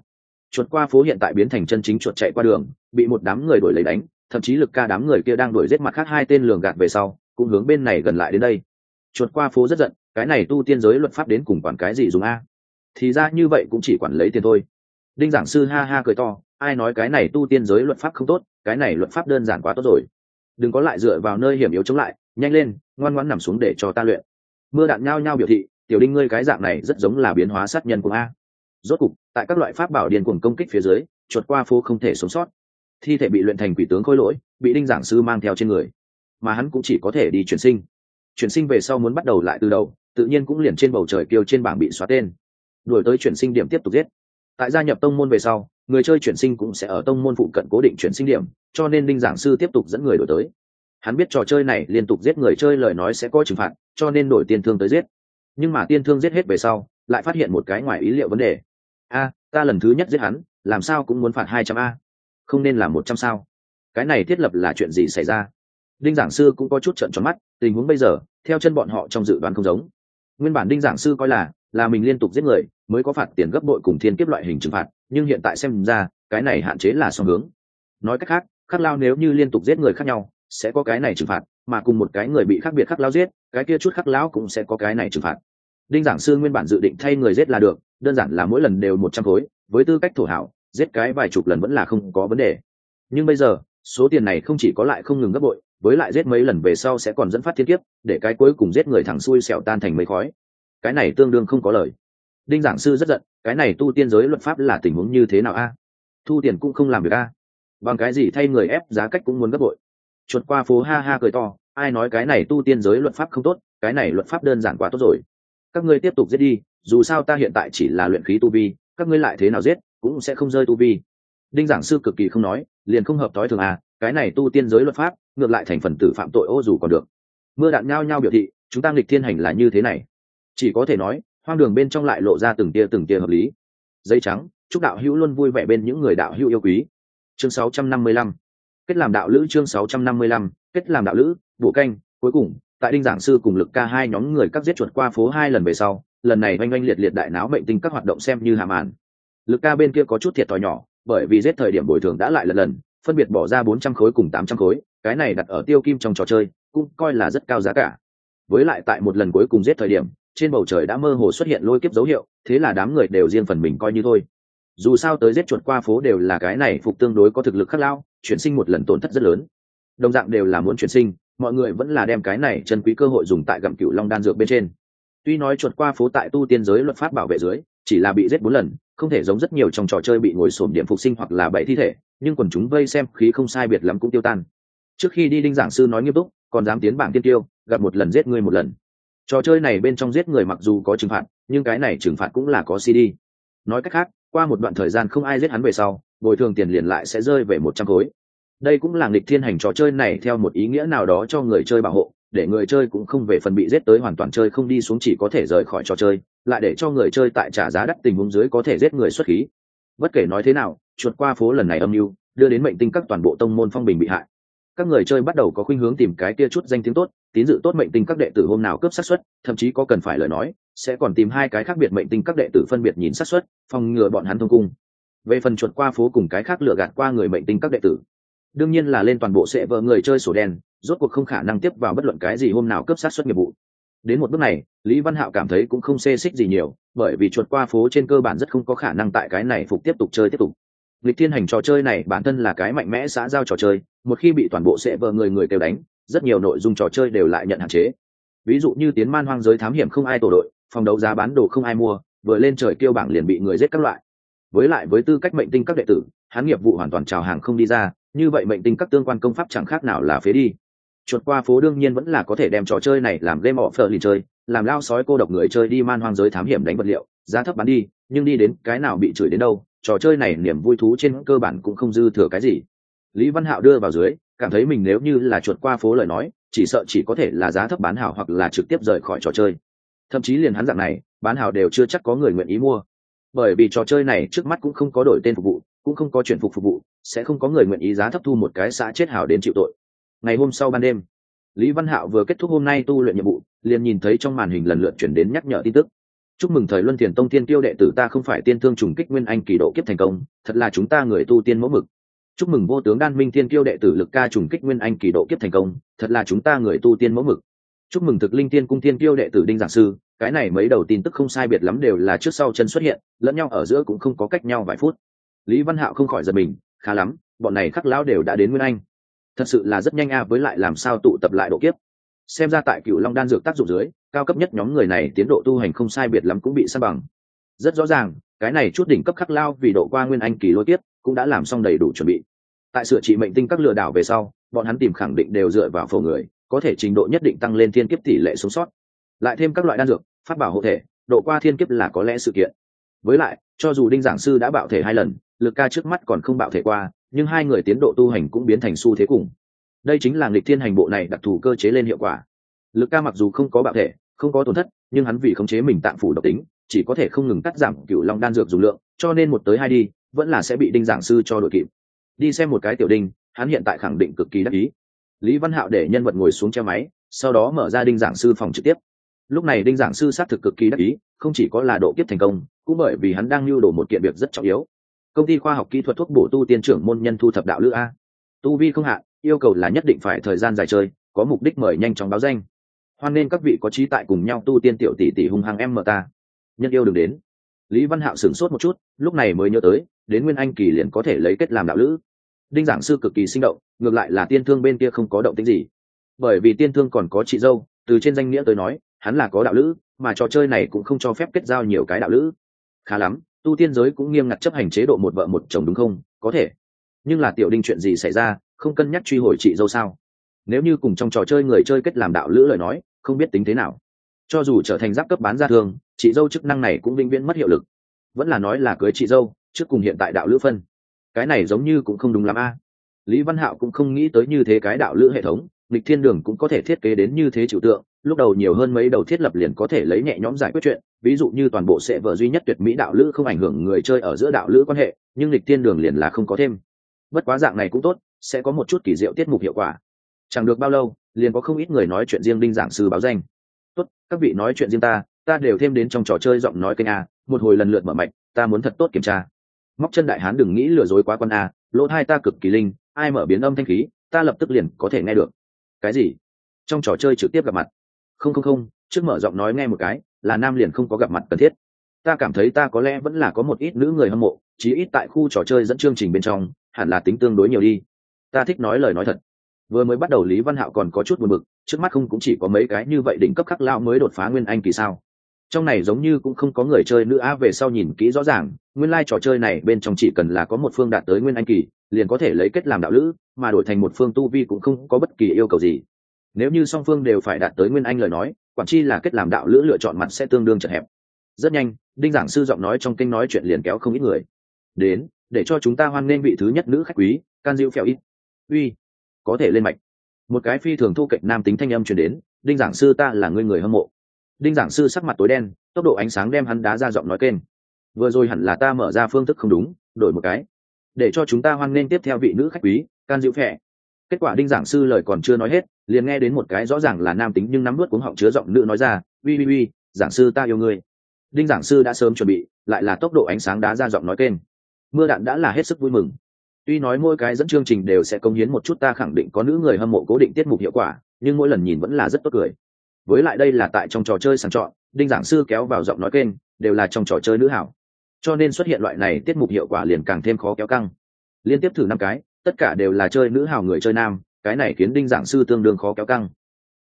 Chuột qua phố hiện tại biến thành chân chính chuột chạy qua đường, bị một đám người đuổi lấy đánh, thậm chí lực ca đám người kia đang đuổi giết mặt khác hai tên lường gạt về sau, cũng hướng bên này gần lại đến đây chuột qua phố rất giận, cái này tu tiên giới luật pháp đến cùng quản cái gì dùng a? Thì ra như vậy cũng chỉ quản lấy tiền thôi. Đinh giảng sư ha ha cười to, ai nói cái này tu tiên giới luật pháp không tốt, cái này luật pháp đơn giản quá tốt rồi. Đừng có lại dựa vào nơi hiểm yếu chống lại, nhanh lên, ngoan ngoãn nằm xuống để cho ta luyện. Mưa đạn nhao nhao biểu thị, tiểu đinh ngươi cái dạng này rất giống là biến hóa sát nhân của a. Rốt cục, tại các loại pháp bảo điền cuồng công kích phía dưới, chuột qua phố không thể sống sót. Thi thể bị luyện thành quỷ tướng khôi lỗi, bị đinh giảng sư mang theo trên người. Mà hắn cũng chỉ có thể đi chuyển sinh chuyển sinh về sau muốn bắt đầu lại từ đầu, tự nhiên cũng liền trên bầu trời kêu trên bảng bị xóa tên. Đuổi tới chuyển sinh điểm tiếp tục giết. Tại gia nhập tông môn về sau, người chơi chuyển sinh cũng sẽ ở tông môn phụ cận cố định chuyển sinh điểm, cho nên đinh giảng sư tiếp tục dẫn người đổi tới. Hắn biết trò chơi này liên tục giết người chơi lời nói sẽ có trừng phạt, cho nên đổi tiên thương tới giết. Nhưng mà tiên thương giết hết về sau, lại phát hiện một cái ngoài ý liệu vấn đề. A, ta lần thứ nhất giết hắn, làm sao cũng muốn phạt hai trăm a. Không nên là một trăm sao. Cái này thiết lập là chuyện gì xảy ra? Đinh giảng sư cũng có chút trận tròn mắt, tình huống bây giờ, theo chân bọn họ trong dự đoán không giống. Nguyên bản đinh giảng sư coi là là mình liên tục giết người, mới có phạt tiền gấp bội cùng thiên kiếp loại hình trừng phạt, nhưng hiện tại xem ra, cái này hạn chế là song hướng. Nói cách khác, khắc lao nếu như liên tục giết người khác nhau, sẽ có cái này trừng phạt, mà cùng một cái người bị khác biệt khắc lao giết, cái kia chút khắc lão cũng sẽ có cái này trừng phạt. Đinh giảng sư nguyên bản dự định thay người giết là được, đơn giản là mỗi lần đều một trăm khối, với tư cách thổ hảo, giết cái vài chục lần vẫn là không có vấn đề. Nhưng bây giờ, số tiền này không chỉ có lại không ngừng gấp bội với lại giết mấy lần về sau sẽ còn dẫn phát thiên kiếp, để cái cuối cùng giết người thẳng xuôi xẻo tan thành mấy khói. Cái này tương đương không có lời. Đinh giảng sư rất giận, cái này tu tiên giới luật pháp là tình huống như thế nào a? Thu tiền cũng không làm được a. Bằng cái gì thay người ép giá cách cũng muốn gấp bội. Chuột qua phố ha ha cười to, ai nói cái này tu tiên giới luật pháp không tốt, cái này luật pháp đơn giản quá tốt rồi. Các ngươi tiếp tục giết đi, dù sao ta hiện tại chỉ là luyện khí tu vi, các ngươi lại thế nào giết, cũng sẽ không rơi tu vi. Đinh giảng sư cực kỳ không nói, liền không hợp thói thường à cái này tu tiên giới luật pháp, ngược lại thành phần tử phạm tội ô dù còn được. Mưa đạn nhao nhao biểu thị, chúng ta nghịch thiên hành là như thế này. Chỉ có thể nói, hoang đường bên trong lại lộ ra từng tia từng tia hợp lý. Dây trắng, chúc đạo hữu luôn vui vẻ bên những người đạo hữu yêu quý. Chương 655 kết làm đạo lữ chương 655 kết làm đạo lữ bộ canh, cuối cùng, tại đinh giảng sư cùng lực ca hai nhóm người cắt giết chuột qua phố hai lần về sau, lần này oanh oanh liệt liệt đại náo bệnh tinh các hoạt động xem như hàm ản lực ca bên kia có chút thiệt thòi nhỏ, bởi vì giết thời điểm bồi thường đã lại lần lần phân biệt bỏ ra bốn trăm khối cùng tám trăm khối, cái này đặt ở tiêu kim trong trò chơi, cũng coi là rất cao giá cả. Với lại tại một lần cuối cùng giết thời điểm, trên bầu trời đã mơ hồ xuất hiện lôi kiếp dấu hiệu, thế là đám người đều riêng phần mình coi như thôi. Dù sao tới giết chuột qua phố đều là cái này phục tương đối có thực lực khắc lao, chuyển sinh một lần tổn thất rất lớn. Đồng dạng đều là muốn chuyển sinh, mọi người vẫn là đem cái này chân quý cơ hội dùng tại gặm cựu long đan dược bên trên. Tuy nói chuột qua phố tại tu tiên giới luật pháp bảo vệ dưới, chỉ là bị giết bốn lần không thể giống rất nhiều trong trò chơi bị ngồi sổm điểm phục sinh hoặc là bẫy thi thể, nhưng quần chúng vây xem khí không sai biệt lắm cũng tiêu tan. Trước khi đi đinh giảng sư nói nghiêm túc, còn dám tiến bảng tiên tiêu, gặp một lần giết người một lần. Trò chơi này bên trong giết người mặc dù có trừng phạt, nhưng cái này trừng phạt cũng là có cd nói cách khác, qua một đoạn thời gian không ai giết hắn về sau, bồi thường tiền liền lại sẽ rơi về một trăm khối. Đây cũng là nghịch thiên hành trò chơi này theo một ý nghĩa nào đó cho người chơi bảo hộ để người chơi cũng không về phần bị giết tới hoàn toàn chơi không đi xuống chỉ có thể rời khỏi trò chơi, lại để cho người chơi tại trả giá đắt tình huống dưới có thể giết người xuất khí. Bất kể nói thế nào, chuột qua phố lần này âm mưu đưa đến mệnh tinh các toàn bộ tông môn phong bình bị hại. Các người chơi bắt đầu có khuynh hướng tìm cái kia chút danh tiếng tốt, tín dự tốt mệnh tinh các đệ tử hôm nào cướp sát xuất thậm chí có cần phải lời nói, sẽ còn tìm hai cái khác biệt mệnh tinh các đệ tử phân biệt nhìn sát xuất phòng ngừa bọn hắn thông cung. Về phần chuột qua phố cùng cái khác lựa gạt qua người mệnh tinh các đệ tử. Đương nhiên là lên toàn bộ sẽ vợ người chơi sổ đen rốt cuộc không khả năng tiếp vào bất luận cái gì hôm nào cướp sát xuất nghiệp vụ. Đến một bước này, lý văn hạo cảm thấy cũng không xê xích gì nhiều, bởi vì chuột qua phố trên cơ bản rất không có khả năng tại cái này phục tiếp tục chơi tiếp tục. Lịch thiên hành trò chơi này bản thân là cái mạnh mẽ xã giao trò chơi, một khi bị toàn bộ sẽ vờ người người kêu đánh, rất nhiều nội dung trò chơi đều lại nhận hạn chế. Ví dụ như tiến man hoang giới thám hiểm không ai tổ đội, phòng đấu giá bán đồ không ai mua, vừa lên trời kêu bảng liền bị người giết các loại. Với lại với tư cách mệnh tinh các đệ tử, hắn nghiệp vụ hoàn toàn trào hàng không đi ra, như vậy mệnh tinh các tương quan công pháp chẳng khác nào là phế đi chuột qua phố đương nhiên vẫn là có thể đem trò chơi này làm game offer lì chơi, làm lao sói cô độc người chơi đi man hoang giới thám hiểm đánh vật liệu, giá thấp bán đi, nhưng đi đến cái nào bị chửi đến đâu, trò chơi này niềm vui thú trên cơ bản cũng không dư thừa cái gì. Lý văn hạo đưa vào dưới, cảm thấy mình nếu như là chuột qua phố lời nói, chỉ sợ chỉ có thể là giá thấp bán hảo hoặc là trực tiếp rời khỏi trò chơi. Thậm chí liền hắn dạng này, bán hảo đều chưa chắc có người nguyện ý mua. Bởi vì trò chơi này trước mắt cũng không có đổi tên phục vụ, cũng không có chuyển phục phục vụ, sẽ không có người nguyện ý giá thấp thu một cái xã chết hảo đến chịu tội ngày hôm sau ban đêm. Lý văn hạo vừa kết thúc hôm nay tu luyện nhiệm vụ, liền nhìn thấy trong màn hình lần lượt chuyển đến nhắc nhở tin tức. Chúc mừng thời luân thiền tông tiên tiêu đệ tử ta không phải tiên thương trùng kích nguyên anh kỳ độ kiếp thành công, thật là chúng ta người tu tiên mẫu mực. Chúc mừng vô tướng đan minh tiên tiêu đệ tử lực ca trùng kích nguyên anh kỳ độ kiếp thành công, thật là chúng ta người tu tiên mẫu mực. Chúc mừng thực linh tiên cung tiên tiêu đệ tử đinh giảng sư, cái này mấy đầu tin tức không sai biệt lắm đều là trước sau chân xuất hiện, lẫn nhau ở giữa cũng không có cách nhau vài phút. Lý văn hạo không khỏi giật mình, khá lắm, bọn này khắc lão đều đã đến nguyên anh thật sự là rất nhanh a, với lại làm sao tụ tập lại độ kiếp. Xem ra tại cựu long đan dược tác dụng dưới, cao cấp nhất nhóm người này tiến độ tu hành không sai biệt lắm cũng bị săn bằng. Rất rõ ràng, cái này chút đỉnh cấp khắc lao vì độ qua nguyên anh kỳ lôi tiếp cũng đã làm xong đầy đủ chuẩn bị. Tại sửa trị mệnh tinh các lừa đảo về sau, bọn hắn tìm khẳng định đều dựa vào phổ người, có thể trình độ nhất định tăng lên thiên kiếp tỷ lệ sống sót. Lại thêm các loại đan dược phát bảo hộ thể, độ qua thiên kiếp là có lẽ sự kiện. Với lại, cho dù đinh giảng sư đã bạo thể hai lần, lực ca trước mắt còn không bạo thể qua nhưng hai người tiến độ tu hành cũng biến thành xu thế cùng. Đây chính là nghịch thiên hành bộ này đặc thù cơ chế lên hiệu quả. Lực ca mặc dù không có bạo thể, không có tổn thất, nhưng hắn vì khống chế mình tạm phủ độc tính, chỉ có thể không ngừng cắt giảm cựu long đan dược dùng lượng, cho nên một tới hai đi, vẫn là sẽ bị đinh giảng sư cho đội kịp. Đi xem một cái tiểu đinh, hắn hiện tại khẳng định cực kỳ đắc ý. Lý văn hạo để nhân vật ngồi xuống che máy, sau đó mở ra đinh giảng sư phòng trực tiếp. Lúc này đinh giảng sư xác thực cực kỳ đắc ý, không chỉ có là độ kiếp thành công, cũng bởi vì hắn đang lưu đồ một kiện việc rất trọng yếu công ty khoa học kỹ thuật thuốc bổ tu tiên trưởng môn nhân thu thập đạo lữ a. Tu vi không hạn, yêu cầu là nhất định phải thời gian dài chơi, có mục đích mời nhanh chóng báo danh. Hoan nên các vị có trí tại cùng nhau tu tiên tiểu tỷ tỷ hung hăng em mờ ta. Nhân yêu đừng đến. Lý văn hạo sửng sốt một chút, lúc này mới nhớ tới, đến nguyên anh kỳ liền có thể lấy kết làm đạo lữ. Đinh giảng sư cực kỳ sinh động, ngược lại là tiên thương bên kia không có động tính gì. Bởi vì tiên thương còn có chị dâu, từ trên danh nghĩa tới nói, hắn là có đạo lữ, mà trò chơi này cũng không cho phép kết giao nhiều cái đạo lữ. Khá lắm tu tiên giới cũng nghiêm ngặt chấp hành chế độ một vợ một chồng đúng không? Có thể. Nhưng là tiểu đinh chuyện gì xảy ra? Không cân nhắc truy hồi chị dâu sao? Nếu như cùng trong trò chơi người chơi kết làm đạo lữ lời nói, không biết tính thế nào. Cho dù trở thành giáp cấp bán ra thương chị dâu chức năng này cũng vĩnh viễn mất hiệu lực. Vẫn là nói là cưới chị dâu, trước cùng hiện tại đạo lữ phân. Cái này giống như cũng không đúng lắm a. Lý văn hạo cũng không nghĩ tới như thế cái đạo lữ hệ thống lịch thiên đường cũng có thể thiết kế đến như thế trừu tượng, lúc đầu nhiều hơn mấy đầu thiết lập liền có thể lấy nhẹ nhõm giải quyết chuyện, ví dụ như toàn bộ sẽ vợ duy nhất tuyệt mỹ đạo lữ không ảnh hưởng người chơi ở giữa đạo lữ quan hệ, nhưng lịch thiên đường liền là không có thêm. Bất quá dạng này cũng tốt, sẽ có một chút kỳ diệu tiết mục hiệu quả. Chẳng được bao lâu, liền có không ít người nói chuyện riêng đinh giảng sư báo danh. Tốt, các vị nói chuyện riêng ta ta đều thêm đến trong trò chơi giọng nói kênh a, một hồi lần lượt mở mạch, ta muốn thật tốt kiểm tra. Móc chân đại hán đừng nghĩ lừa dối quá con a, lỗ hai ta cực kỳ linh, ai mở biến âm thanh khí, ta lập tức liền có thể nghe được cái gì? Trong trò chơi trực tiếp gặp mặt. Không không không, trước mở giọng nói nghe một cái, là nam liền không có gặp mặt cần thiết. Ta cảm thấy ta có lẽ vẫn là có một ít nữ người hâm mộ, chí ít tại khu trò chơi dẫn chương trình bên trong, hẳn là tính tương đối nhiều đi. Ta thích nói lời nói thật. Vừa mới bắt đầu lý văn hạo còn có chút buồn bực, trước mắt không cũng chỉ có mấy cái như vậy đỉnh cấp khắc lao mới đột phá nguyên anh kỳ sao. Trong này giống như cũng không có người chơi nữ á về sau nhìn kỹ rõ ràng, nguyên lai trò chơi này bên trong chỉ cần là có một phương đạt tới nguyên anh kỳ, liền có thể lấy kết làm đạo lữ mà đổi thành một phương tu vi cũng không có bất kỳ yêu cầu gì. Nếu như song phương đều phải đạt tới nguyên anh lời nói, quản chi là kết làm đạo lữ lựa chọn mặt sẽ tương đương chật hẹp. Rất nhanh, đinh giảng sư giọng nói trong kênh nói chuyện liền kéo không ít người. Đến, để cho chúng ta hoan nghênh vị thứ nhất nữ khách quý, can diệu phèo ít. Uy, có thể lên mạch. Một cái phi thường thu cạnh nam tính thanh âm truyền đến, đinh giảng sư ta là người người hâm mộ. Đinh giảng sư sắc mặt tối đen, tốc độ ánh sáng đem hắn đá ra giọng nói kênh. Vừa rồi hẳn là ta mở ra phương thức không đúng, đổi một cái. Để cho chúng ta hoan nghênh tiếp theo vị nữ khách quý can dịu phẹ kết quả đinh giảng sư lời còn chưa nói hết, liền nghe đến một cái rõ ràng là nam tính nhưng nắm vớt cuống họng chứa giọng nữ nói ra ui ui ui giảng sư ta yêu ngươi. Đinh giảng sư đã sớm chuẩn bị, lại là tốc độ ánh sáng đá ra giọng nói kênh. Mưa đạn đã là hết sức vui mừng. Tuy nói mỗi cái dẫn chương trình đều sẽ công hiến một chút ta khẳng định có nữ người hâm mộ cố định tiết mục hiệu quả, nhưng mỗi lần nhìn vẫn là rất tốt cười. Với lại đây là tại trong trò chơi sàng chọn, đinh giảng sư kéo vào giọng nói kênh, đều là trong trò chơi nữ hảo. Cho nên xuất hiện loại này tiết mục hiệu quả liền càng thêm khó kéo căng. Liên tiếp thử năm cái tất cả đều là chơi nữ hào người chơi nam, cái này khiến đinh giảng sư tương đương khó kéo căng.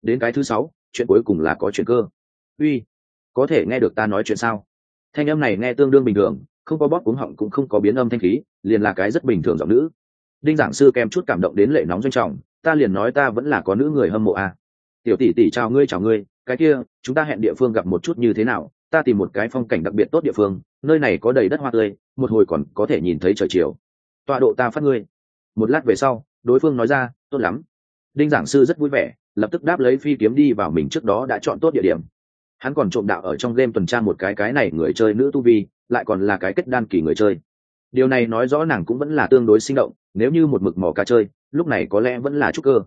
Đến cái thứ sáu, chuyện cuối cùng là có chuyện cơ. Uy, có thể nghe được ta nói chuyện sao? Thanh âm này nghe tương đương bình thường, không có bóp cuống họng cũng không có biến âm thanh khí, liền là cái rất bình thường giọng nữ. Đinh giảng sư kèm chút cảm động đến lệ nóng doanh trọng, ta liền nói ta vẫn là có nữ người hâm mộ à. tiểu tỷ tỷ chào ngươi chào ngươi, cái kia, chúng ta hẹn địa phương gặp một chút như thế nào, ta tìm một cái phong cảnh đặc biệt tốt địa phương, nơi này có đầy đất hoa tươi, một hồi còn có thể nhìn thấy trời chiều. Tọa độ ta phát ngươi một lát về sau, đối phương nói ra, tốt lắm. Đinh giảng sư rất vui vẻ, lập tức đáp lấy phi kiếm đi vào mình trước đó đã chọn tốt địa điểm. Hắn còn trộm đạo ở trong game tuần tra một cái cái này người chơi nữ tu vi, lại còn là cái kết đan kỳ người chơi. Điều này nói rõ nàng cũng vẫn là tương đối sinh động, nếu như một mực mỏ cá chơi, lúc này có lẽ vẫn là trúc cơ.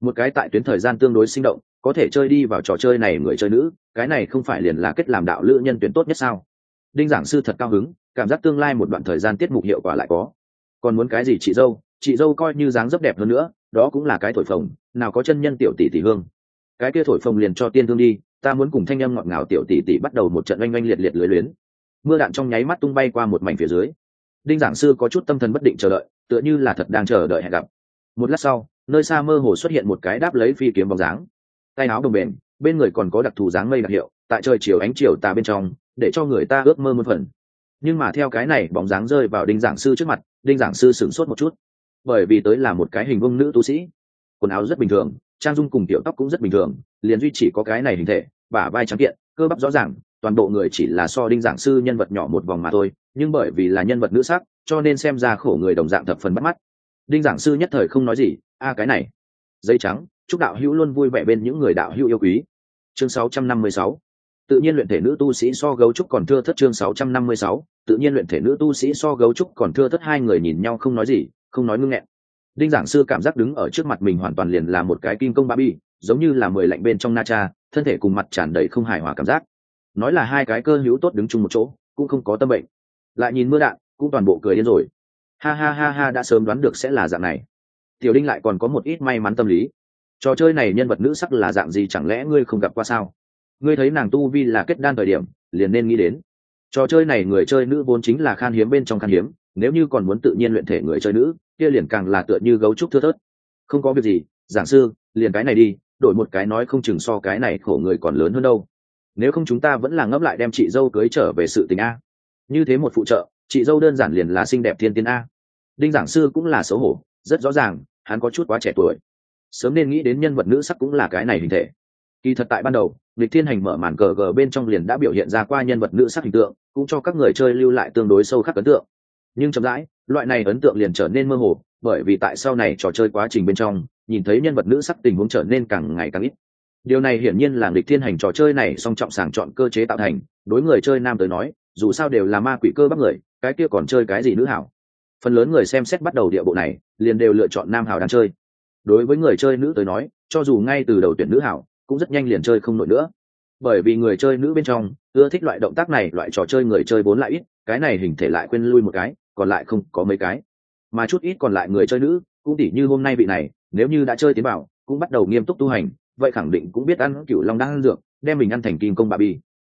Một cái tại tuyến thời gian tương đối sinh động, có thể chơi đi vào trò chơi này người chơi nữ, cái này không phải liền là kết làm đạo lữ nhân tuyển tốt nhất sao? Đinh giảng sư thật cao hứng, cảm giác tương lai một đoạn thời gian tiết mục hiệu quả lại có. Còn muốn cái gì chị dâu? Chị dâu coi như dáng dấp đẹp hơn nữa, đó cũng là cái thổi phồng, nào có chân nhân tiểu tỷ tỷ hương. Cái kia thổi phồng liền cho tiên thương đi, ta muốn cùng thanh âm ngọt ngào tiểu tỷ tỷ bắt đầu một trận oanh oanh liệt liệt lưới luyến. Mưa đạn trong nháy mắt tung bay qua một mảnh phía dưới. Đinh giảng sư có chút tâm thần bất định chờ đợi, tựa như là thật đang chờ đợi hẹn gặp. Một lát sau, nơi xa mơ hồ xuất hiện một cái đáp lấy phi kiếm bóng dáng. Tay áo đồng bền, bên người còn có đặc thù dáng mây đặc hiệu, tại trời chiều ánh chiều tà bên trong, để cho người ta ước mơ một phần. Nhưng mà theo cái này bóng dáng rơi vào đinh giảng sư trước mặt, đinh giảng sư sửng sốt một chút bởi vì tới là một cái hình vương nữ tu sĩ. Quần áo rất bình thường, trang dung cùng tiểu tóc cũng rất bình thường, liền duy chỉ có cái này hình thể, bả vai trắng kiện, cơ bắp rõ ràng, toàn bộ người chỉ là so đinh giảng sư nhân vật nhỏ một vòng mà thôi, nhưng bởi vì là nhân vật nữ sắc, cho nên xem ra khổ người đồng dạng thập phần bắt mắt. Đinh giảng sư nhất thời không nói gì, a, cái này dây trắng, chúc đạo hữu luôn vui vẻ bên những người đạo hữu yêu quý. Chương 656 tự nhiên luyện thể nữ tu sĩ so gấu trúc còn thưa thất chương 656 tự nhiên luyện thể nữ tu sĩ so gấu trúc còn thưa thất hai người nhìn nhau không nói gì, không nói ngưng nghẹn. Đinh giảng sư cảm giác đứng ở trước mặt mình hoàn toàn liền là một cái kim công ba bi, giống như là mười lạnh bên trong na cha, thân thể cùng mặt tràn đầy không hài hòa cảm giác. Nói là hai cái cơ hữu tốt đứng chung một chỗ, cũng không có tâm bệnh. Lại nhìn mưa đạn, cũng toàn bộ cười điên rồi. Ha ha ha ha, đã sớm đoán được sẽ là dạng này. Tiểu đinh lại còn có một ít may mắn tâm lý. Trò chơi này nhân vật nữ sắc là dạng gì chẳng lẽ ngươi không gặp qua sao? Ngươi thấy nàng tu vi là kết đan thời điểm, liền nên nghĩ đến. Trò chơi này người chơi nữ vốn chính là khan hiếm bên trong khan hiếm, nếu như còn muốn tự nhiên luyện thể người chơi nữ, kia liền càng là tựa như gấu trúc thưa thớt. Không có việc gì, giảng sư, liền cái này đi, đổi một cái nói không chừng so cái này khổ người còn lớn hơn đâu. Nếu không chúng ta vẫn là ngấp lại đem chị dâu cưới trở về sự tình a. Như thế một phụ trợ, chị dâu đơn giản liền là xinh đẹp thiên tiên a. Đinh giảng sư cũng là xấu hổ, rất rõ ràng, hắn có chút quá trẻ tuổi. Sớm nên nghĩ đến nhân vật nữ sắc cũng là cái này hình thể kỳ thật tại ban đầu, lịch thiên hành mở màn cờ gờ bên trong liền đã biểu hiện ra qua nhân vật nữ sắc hình tượng, cũng cho các người chơi lưu lại tương đối sâu khắc ấn tượng. Nhưng chậm rãi, loại này ấn tượng liền trở nên mơ hồ, bởi vì tại sau này trò chơi quá trình bên trong, nhìn thấy nhân vật nữ sắc tình huống trở nên càng ngày càng ít. Điều này hiển nhiên là lịch thiên hành trò chơi này song trọng sàng chọn cơ chế tạo thành, đối người chơi nam tới nói, dù sao đều là ma quỷ cơ bắc người, cái kia còn chơi cái gì nữ hảo? Phần lớn người xem xét bắt đầu địa bộ này, liền đều lựa chọn nam hảo đang chơi. Đối với người chơi nữ tới nói, cho dù ngay từ đầu tuyển nữ hảo cũng rất nhanh liền chơi không nổi nữa. Bởi vì người chơi nữ bên trong, ưa thích loại động tác này, loại trò chơi người chơi vốn lại ít, cái này hình thể lại quên lui một cái, còn lại không có mấy cái. Mà chút ít còn lại người chơi nữ, cũng tỉ như hôm nay vị này, nếu như đã chơi tiến bảo, cũng bắt đầu nghiêm túc tu hành, vậy khẳng định cũng biết ăn cựu long đang ăn dược, đem mình ăn thành kim công bà bi.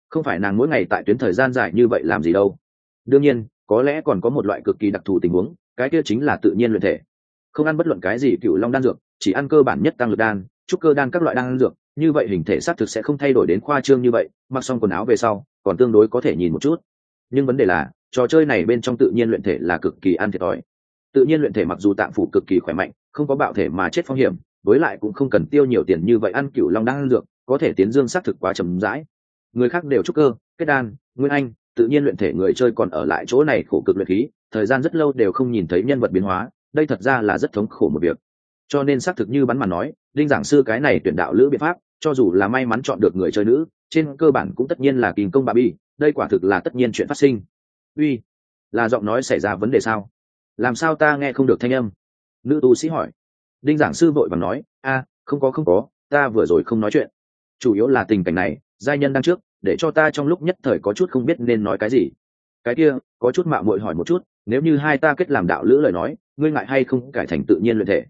Không phải nàng mỗi ngày tại tuyến thời gian dài như vậy làm gì đâu. Đương nhiên, có lẽ còn có một loại cực kỳ đặc thù tình huống, cái kia chính là tự nhiên luyện thể. Không ăn bất luận cái gì cựu long đan dược, chỉ ăn cơ bản nhất tăng lực đan, trúc cơ đan các loại đan dược như vậy hình thể xác thực sẽ không thay đổi đến khoa trương như vậy, mặc xong quần áo về sau, còn tương đối có thể nhìn một chút. Nhưng vấn đề là, trò chơi này bên trong tự nhiên luyện thể là cực kỳ ăn thiệt thòi. Tự nhiên luyện thể mặc dù tạng phủ cực kỳ khỏe mạnh, không có bạo thể mà chết phong hiểm, với lại cũng không cần tiêu nhiều tiền như vậy ăn cựu long đang ăn dược, có thể tiến dương xác thực quá chậm rãi. Người khác đều trúc cơ, kết đan, nguyên anh, tự nhiên luyện thể người chơi còn ở lại chỗ này khổ cực luyện khí, thời gian rất lâu đều không nhìn thấy nhân vật biến hóa, đây thật ra là rất thống khổ một việc. Cho nên xác thực như bắn mà nói, đinh giảng sư cái này tuyển đạo lữ biện pháp cho dù là may mắn chọn được người chơi nữ, trên cơ bản cũng tất nhiên là kìm công bà bi, đây quả thực là tất nhiên chuyện phát sinh. Uy, là giọng nói xảy ra vấn đề sao? Làm sao ta nghe không được thanh âm? Nữ tu sĩ hỏi. Đinh giảng sư vội và nói, a, không có không có, ta vừa rồi không nói chuyện. Chủ yếu là tình cảnh này, giai nhân đang trước, để cho ta trong lúc nhất thời có chút không biết nên nói cái gì. Cái kia, có chút mạo muội hỏi một chút, nếu như hai ta kết làm đạo lữ lời nói, ngươi ngại hay không cải thành tự nhiên luyện thể?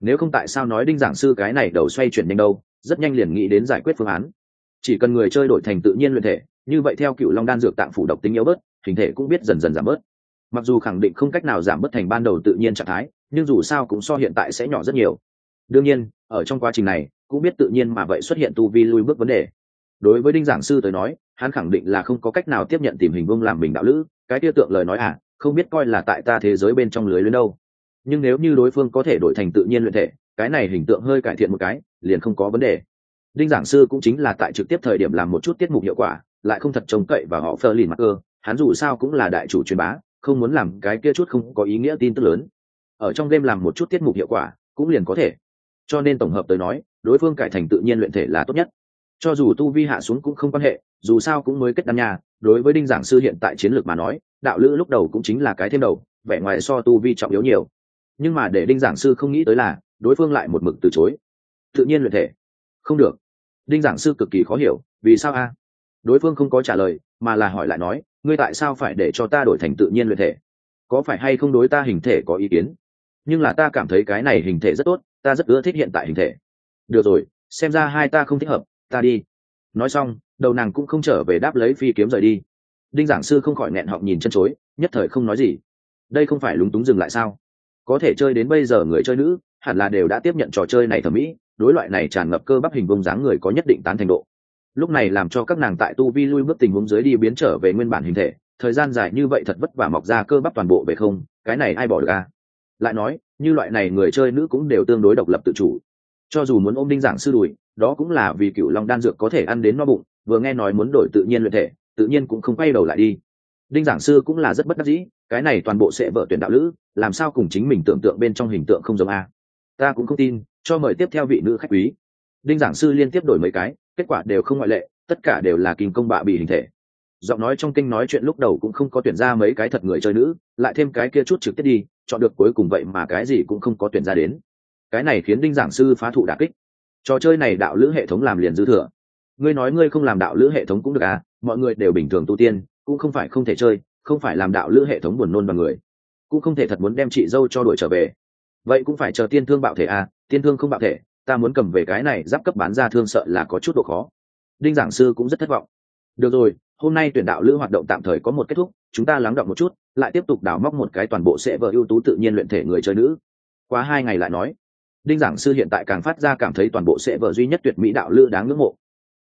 Nếu không tại sao nói đinh giảng sư cái này đầu xoay chuyển nhanh đâu? Rất nhanh liền nghĩ đến giải quyết phương án. Chỉ cần người chơi đổi thành tự nhiên luyện thể, như vậy theo cựu long đan dược tạng phủ độc tính yếu bớt, hình thể cũng biết dần dần giảm bớt. Mặc dù khẳng định không cách nào giảm bớt thành ban đầu tự nhiên trạng thái, nhưng dù sao cũng so hiện tại sẽ nhỏ rất nhiều. Đương nhiên, ở trong quá trình này, cũng biết tự nhiên mà vậy xuất hiện tu vi lui bước vấn đề. Đối với đinh giảng sư tới nói, hắn khẳng định là không có cách nào tiếp nhận tìm hình vương làm mình đạo lữ, cái tiêu tượng lời nói à không biết coi là tại ta thế giới bên trong lưới lên đâu. Nhưng nếu như đối phương có thể đổi thành tự nhiên luyện thể cái này hình tượng hơi cải thiện một cái, liền không có vấn đề. Đinh giảng sư cũng chính là tại trực tiếp thời điểm làm một chút tiết mục hiệu quả, lại không thật trông cậy và họ phơ lìn mặt cơ. Hắn dù sao cũng là đại chủ truyền bá, không muốn làm cái kia chút không có ý nghĩa tin tức lớn. Ở trong game làm một chút tiết mục hiệu quả, cũng liền có thể. Cho nên tổng hợp tới nói, đối phương cải thành tự nhiên luyện thể là tốt nhất. Cho dù tu vi hạ xuống cũng không quan hệ, dù sao cũng mới kết đan nhà đối với đinh giảng sư hiện tại chiến lược mà nói, đạo lữ lúc đầu cũng chính là cái thêm đầu, vẻ ngoài so tu vi trọng yếu nhiều. Nhưng mà để đinh giảng sư không nghĩ tới là đối phương lại một mực từ chối. Tự nhiên luyện thể. Không được. Đinh giảng sư cực kỳ khó hiểu, vì sao a? Đối phương không có trả lời, mà là hỏi lại nói, ngươi tại sao phải để cho ta đổi thành tự nhiên luyện thể? Có phải hay không đối ta hình thể có ý kiến? Nhưng là ta cảm thấy cái này hình thể rất tốt, ta rất ưa thích hiện tại hình thể. Được rồi, xem ra hai ta không thích hợp, ta đi. Nói xong, đầu nàng cũng không trở về đáp lấy phi kiếm rời đi. Đinh giảng sư không khỏi nghẹn họng nhìn chân chối, nhất thời không nói gì. Đây không phải lúng túng dừng lại sao? Có thể chơi đến bây giờ người chơi nữ, hẳn là đều đã tiếp nhận trò chơi này thẩm mỹ, đối loại này tràn ngập cơ bắp hình vông dáng người có nhất định tán thành độ. Lúc này làm cho các nàng tại tu vi lui bước tình huống dưới đi biến trở về nguyên bản hình thể, thời gian dài như vậy thật vất vả mọc ra cơ bắp toàn bộ về không, cái này ai bỏ được à lại nói, như loại này người chơi nữ cũng đều tương đối độc lập tự chủ. Cho dù muốn ôm đinh giảng sư đùi, đó cũng là vì cựu long đan dược có thể ăn đến no bụng, vừa nghe nói muốn đổi tự nhiên luyện thể, tự nhiên cũng không quay đầu lại đi. Đinh giảng sư cũng là rất bất đắc dĩ cái này toàn bộ sẽ vợ tuyển đạo lữ, làm sao cùng chính mình tưởng tượng bên trong hình tượng không giống a? Ta cũng không tin, cho mời tiếp theo vị nữ khách quý. Đinh giảng sư liên tiếp đổi mấy cái, kết quả đều không ngoại lệ, tất cả đều là kinh công bạ bị hình thể. Giọng nói trong kinh nói chuyện lúc đầu cũng không có tuyển ra mấy cái thật người chơi nữ, lại thêm cái kia chút trực tiếp đi, chọn được cuối cùng vậy mà cái gì cũng không có tuyển ra đến. Cái này khiến đinh giảng sư phá thụ đà kích. Trò chơi này đạo lữ hệ thống làm liền dư thừa. Ngươi nói ngươi không làm đạo lữ hệ thống cũng được à mọi người đều bình thường tu tiên, cũng không phải không thể chơi không phải làm đạo lữ hệ thống buồn nôn bằng người, cũng không thể thật muốn đem chị dâu cho đuổi trở về. Vậy cũng phải chờ tiên thương bạo thể à tiên thương không bạo thể, ta muốn cầm về cái này giáp cấp bán ra thương sợ là có chút độ khó. Đinh giảng sư cũng rất thất vọng. Được rồi, hôm nay tuyển đạo lữ hoạt động tạm thời có một kết thúc, chúng ta lắng động một chút, lại tiếp tục đào móc một cái toàn bộ sẽ vợ ưu tú tự nhiên luyện thể người chơi nữ. Qua hai ngày lại nói, đinh giảng sư hiện tại càng phát ra cảm thấy toàn bộ sẽ vợ duy nhất tuyệt mỹ đạo lữ đáng ngưỡng mộ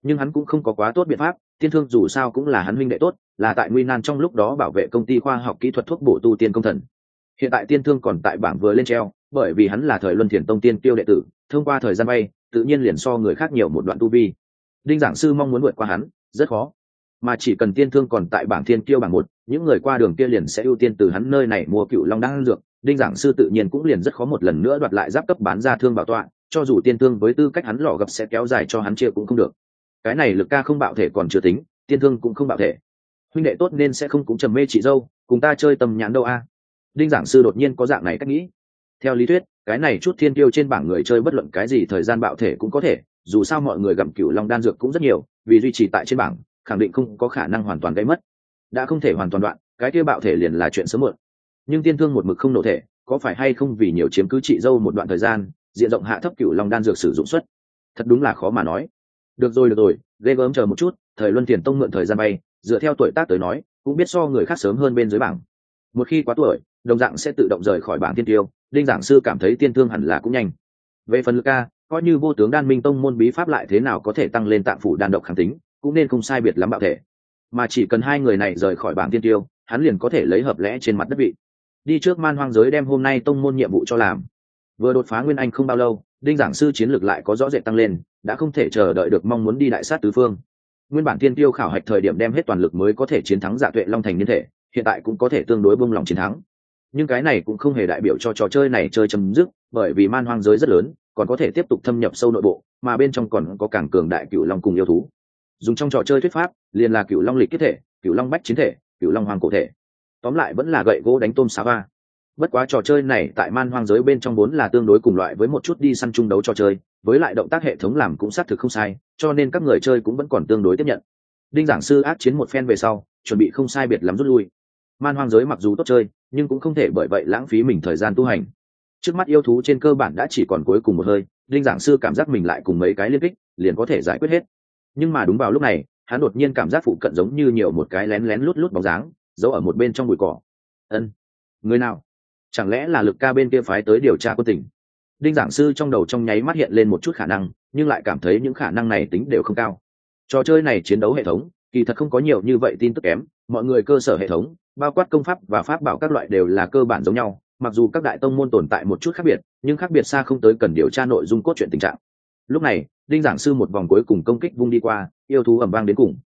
nhưng hắn cũng không có quá tốt biện pháp, tiên thương dù sao cũng là hắn huynh đệ tốt, là tại nguy nan trong lúc đó bảo vệ công ty khoa học kỹ thuật thuốc bổ tu tiên công thần. Hiện tại tiên thương còn tại bảng vừa lên treo, bởi vì hắn là thời luân thiền tông tiên tiêu đệ tử, thông qua thời gian bay, tự nhiên liền so người khác nhiều một đoạn tu vi. Đinh giảng sư mong muốn vượt qua hắn, rất khó. Mà chỉ cần tiên thương còn tại bảng thiên tiêu bảng một, những người qua đường kia liền sẽ ưu tiên từ hắn nơi này mua cựu long đan dược. Đinh giảng sư tự nhiên cũng liền rất khó một lần nữa đoạt lại giáp cấp bán ra thương bảo tọa, cho dù tiên thương với tư cách hắn lò gặp sẽ kéo dài cho hắn chia cũng không được cái này lực ca không bạo thể còn chưa tính, tiên thương cũng không bạo thể. Huynh đệ tốt nên sẽ không cũng trầm mê chị dâu, cùng ta chơi tầm nhãn đâu a? Đinh giảng sư đột nhiên có dạng này cách nghĩ. Theo lý thuyết, cái này chút thiên tiêu trên bảng người chơi bất luận cái gì thời gian bạo thể cũng có thể, dù sao mọi người gặm cửu long đan dược cũng rất nhiều, vì duy trì tại trên bảng, khẳng định không có khả năng hoàn toàn gây mất. Đã không thể hoàn toàn đoạn, cái kia bạo thể liền là chuyện sớm muộn. Nhưng tiên thương một mực không nổ thể, có phải hay không vì nhiều chiếm cứ chị dâu một đoạn thời gian, diện rộng hạ thấp cửu long đan dược sử dụng suất? Thật đúng là khó mà nói được rồi được rồi ghê gớm chờ một chút, thời luân tiền tông mượn thời gian bay, dựa theo tuổi tác tới nói, cũng biết so người khác sớm hơn bên dưới bảng. Một khi quá tuổi, đồng dạng sẽ tự động rời khỏi bảng tiên tiêu, đinh giảng sư cảm thấy tiên thương hẳn là cũng nhanh. Về phần lực ca coi như vô tướng đan minh tông môn bí pháp lại thế nào có thể tăng lên tạng phủ đan độc kháng tính, cũng nên không sai biệt lắm bạo thể. Mà chỉ cần hai người này rời khỏi bảng tiên tiêu, hắn liền có thể lấy hợp lẽ trên mặt đất vị. Đi trước man hoang giới đem hôm nay tông môn nhiệm vụ cho làm. Vừa đột phá nguyên anh không bao lâu đinh giảng sư chiến lược lại có rõ rệt tăng lên, đã không thể chờ đợi được mong muốn đi đại sát tứ phương. Nguyên bản Thiên tiêu khảo hạch thời điểm đem hết toàn lực mới có thể chiến thắng dạ tuệ long thành niên thể, hiện tại cũng có thể tương đối bông lòng chiến thắng. Nhưng cái này cũng không hề đại biểu cho trò chơi này chơi chấm dứt, bởi vì man hoang giới rất lớn, còn có thể tiếp tục thâm nhập sâu nội bộ, mà bên trong còn có càng cường đại cựu long cùng yêu thú. Dùng trong trò chơi thuyết pháp, liền là cựu long lịch kết thể cựu long bách chiến thể cựu long hoàng cổ thể. Tóm lại vẫn là gậy gỗ đánh tôm xá va bất quá trò chơi này tại man hoang giới bên trong vốn là tương đối cùng loại với một chút đi săn chung đấu trò chơi, với lại động tác hệ thống làm cũng xác thực không sai, cho nên các người chơi cũng vẫn còn tương đối tiếp nhận. Đinh giảng sư ác chiến một phen về sau, chuẩn bị không sai biệt lắm rút lui. Man hoang giới mặc dù tốt chơi, nhưng cũng không thể bởi vậy lãng phí mình thời gian tu hành. Trước mắt yêu thú trên cơ bản đã chỉ còn cuối cùng một hơi, đinh giảng sư cảm giác mình lại cùng mấy cái liên kích, liền có thể giải quyết hết. Nhưng mà đúng vào lúc này, hắn đột nhiên cảm giác phụ cận giống như nhiều một cái lén lén lút lút bóng dáng, giấu ở một bên trong bụi cỏ. Ân, người nào? Chẳng lẽ là lực ca bên kia phái tới điều tra quân tình? Đinh giảng sư trong đầu trong nháy mắt hiện lên một chút khả năng, nhưng lại cảm thấy những khả năng này tính đều không cao. Trò chơi này chiến đấu hệ thống, kỳ thật không có nhiều như vậy tin tức kém, mọi người cơ sở hệ thống, bao quát công pháp và pháp bảo các loại đều là cơ bản giống nhau, mặc dù các đại tông môn tồn tại một chút khác biệt, nhưng khác biệt xa không tới cần điều tra nội dung cốt truyện tình trạng. Lúc này, đinh giảng sư một vòng cuối cùng công kích vung đi qua, yêu thú ẩm vang đến cùng.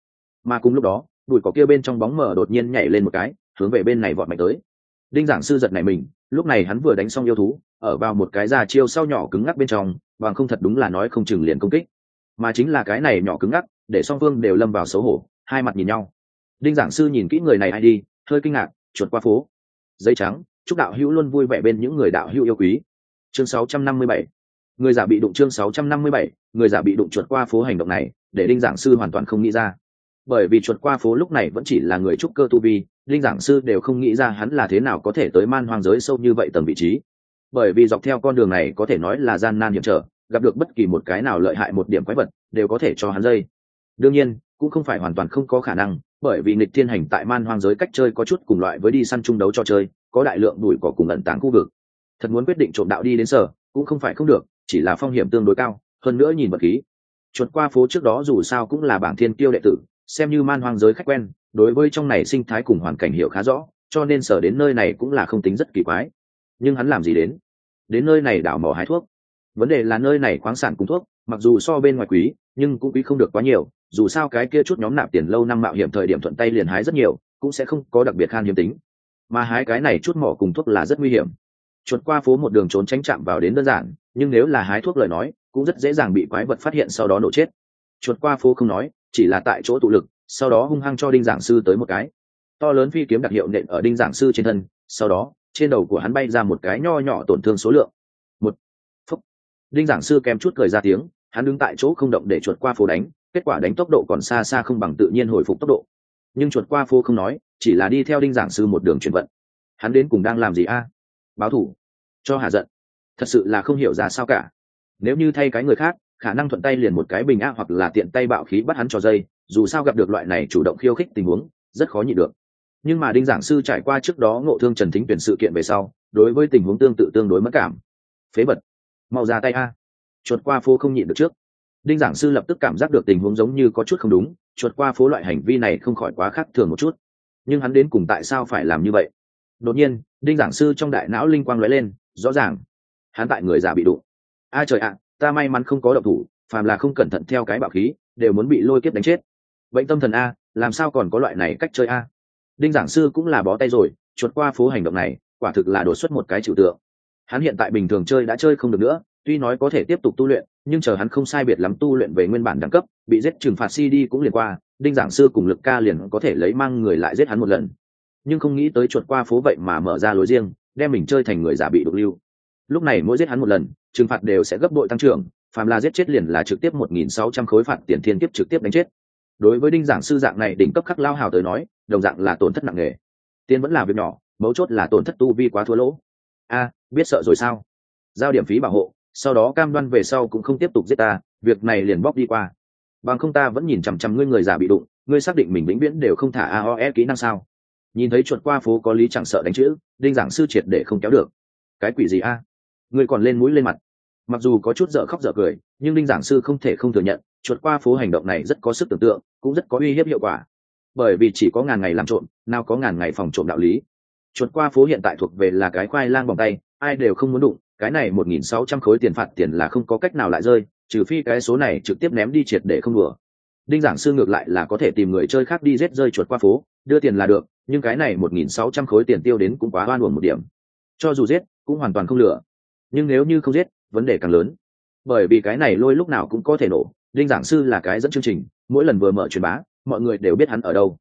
Mà cùng lúc đó, bụi cỏ kia bên trong bóng mờ đột nhiên nhảy lên một cái, hướng về bên này vọt mạnh tới đinh giảng sư giật này mình, lúc này hắn vừa đánh xong yêu thú, ở vào một cái già chiêu sau nhỏ cứng ngắc bên trong, bằng không thật đúng là nói không chừng liền công kích. Mà chính là cái này nhỏ cứng ngắc, để song phương đều lâm vào xấu hổ, hai mặt nhìn nhau. Đinh giảng sư nhìn kỹ người này ai đi, hơi kinh ngạc, chuột qua phố. Giấy trắng, chúc đạo hữu luôn vui vẻ bên những người đạo hữu yêu quý. Chương 657 người giả bị đụng chương 657 người giả bị đụng chuột qua phố hành động này, để đinh giảng sư hoàn toàn không nghĩ ra. Bởi vì chuột qua phố lúc này vẫn chỉ là người trúc cơ tu vi đinh giảng sư đều không nghĩ ra hắn là thế nào có thể tới man hoang giới sâu như vậy tầm vị trí. Bởi vì dọc theo con đường này có thể nói là gian nan hiểm trở, gặp được bất kỳ một cái nào lợi hại một điểm quái vật, đều có thể cho hắn dây. Đương nhiên, cũng không phải hoàn toàn không có khả năng, bởi vì nịch thiên hành tại man hoang giới cách chơi có chút cùng loại với đi săn chung đấu cho chơi, có đại lượng đùi cỏ cùng ẩn tàng khu vực. Thật muốn quyết định trộm đạo đi đến sở, cũng không phải không được, chỉ là phong hiểm tương đối cao, hơn nữa nhìn vật khí. Chuột qua phố trước đó dù sao cũng là bảng thiên tiêu đệ tử xem như man hoang giới khách quen, đối với trong này sinh thái cùng hoàn cảnh hiểu khá rõ, cho nên sở đến nơi này cũng là không tính rất kỳ quái. Nhưng hắn làm gì đến? Đến nơi này đảo mỏ hái thuốc. Vấn đề là nơi này khoáng sản cung thuốc, mặc dù so bên ngoài quý, nhưng cũng quý không được quá nhiều, dù sao cái kia chút nhóm nạp tiền lâu năm mạo hiểm thời điểm thuận tay liền hái rất nhiều, cũng sẽ không có đặc biệt khan hiếm tính. Mà hái cái này chút mỏ cùng thuốc là rất nguy hiểm. Chuột qua phố một đường trốn tránh chạm vào đến đơn giản, nhưng nếu là hái thuốc lời nói, cũng rất dễ dàng bị quái vật phát hiện sau đó nổ chết. Chuột qua phố không nói chỉ là tại chỗ tụ lực, sau đó hung hăng cho đinh giảng sư tới một cái. To lớn phi kiếm đặc hiệu nện ở đinh giảng sư trên thân, sau đó, trên đầu của hắn bay ra một cái nho nhỏ tổn thương số lượng. Một, phúc. Đinh giảng sư kèm chút cười ra tiếng, hắn đứng tại chỗ không động để chuột qua phố đánh, kết quả đánh tốc độ còn xa xa không bằng tự nhiên hồi phục tốc độ. Nhưng chuột qua phố không nói, chỉ là đi theo đinh giảng sư một đường chuyển vận. Hắn đến cùng đang làm gì a? Báo thủ. Cho hạ giận. Thật sự là không hiểu ra sao cả. Nếu như thay cái người khác khả năng thuận tay liền một cái bình a hoặc là tiện tay bạo khí bắt hắn cho dây, dù sao gặp được loại này chủ động khiêu khích tình huống, rất khó nhịn được. Nhưng mà đinh giảng sư trải qua trước đó ngộ thương trần thính tuyển sự kiện về sau, đối với tình huống tương tự tương đối mất cảm. Phế vật, mau ra tay a. Chuột qua phố không nhịn được trước. Đinh giảng sư lập tức cảm giác được tình huống giống như có chút không đúng, chuột qua phố loại hành vi này không khỏi quá khác thường một chút. Nhưng hắn đến cùng tại sao phải làm như vậy? Đột nhiên, đinh giảng sư trong đại não linh quang lóe lên, rõ ràng, hắn tại người già bị đụng. A trời ạ ta may mắn không có động thủ, phàm là không cẩn thận theo cái bạo khí, đều muốn bị lôi kiếp đánh chết. Bệnh tâm thần a, làm sao còn có loại này cách chơi a? Đinh giảng sư cũng là bó tay rồi, chuột qua phố hành động này, quả thực là đột xuất một cái trừu tượng. Hắn hiện tại bình thường chơi đã chơi không được nữa, tuy nói có thể tiếp tục tu luyện, nhưng chờ hắn không sai biệt lắm tu luyện về nguyên bản đẳng cấp, bị giết trừng phạt si đi cũng liền qua, đinh giảng sư cùng lực ca liền có thể lấy mang người lại giết hắn một lần. Nhưng không nghĩ tới chuột qua phố vậy mà mở ra lối riêng, đem mình chơi thành người giả bị đục lưu lúc này mỗi giết hắn một lần, trừng phạt đều sẽ gấp đội tăng trưởng, phàm là giết chết liền là trực tiếp một nghìn sáu trăm khối phạt tiền thiên kiếp trực tiếp đánh chết. Đối với đinh giảng sư dạng này đỉnh cấp khắc lao hào tới nói, đồng dạng là tổn thất nặng nề. Tiền vẫn là việc nhỏ, mấu chốt là tổn thất tu vi quá thua lỗ. A, biết sợ rồi sao? Giao điểm phí bảo hộ, sau đó cam đoan về sau cũng không tiếp tục giết ta, việc này liền bóc đi qua. Bằng không ta vẫn nhìn chằm chằm ngươi người già bị đụng, ngươi xác định mình vĩnh viễn đều không thả aoe kỹ năng sao? Nhìn thấy chuột qua phố có lý chẳng sợ đánh chữ, đinh giảng sư triệt để không kéo được. Cái quỷ gì a? Người còn lên mũi lên mặt. Mặc dù có chút dở khóc dở cười, nhưng đinh giảng sư không thể không thừa nhận, chuột qua phố hành động này rất có sức tưởng tượng, cũng rất có uy hiếp hiệu quả. Bởi vì chỉ có ngàn ngày làm trộm, nào có ngàn ngày phòng trộm đạo lý. Chuột qua phố hiện tại thuộc về là cái khoai lang vòng tay, ai đều không muốn đụng, cái này một nghìn sáu trăm khối tiền phạt tiền là không có cách nào lại rơi, trừ phi cái số này trực tiếp ném đi triệt để không đùa. Đinh giảng sư ngược lại là có thể tìm người chơi khác đi rết rơi chuột qua phố, đưa tiền là được, nhưng cái này một nghìn sáu trăm khối tiền tiêu đến cũng quá oan uổng một điểm. Cho dù giết, cũng hoàn toàn không lừa nhưng nếu như không giết, vấn đề càng lớn. Bởi vì cái này lôi lúc nào cũng có thể nổ linh giảng sư là cái dẫn chương trình, mỗi lần vừa mở truyền bá, mọi người đều biết hắn ở đâu.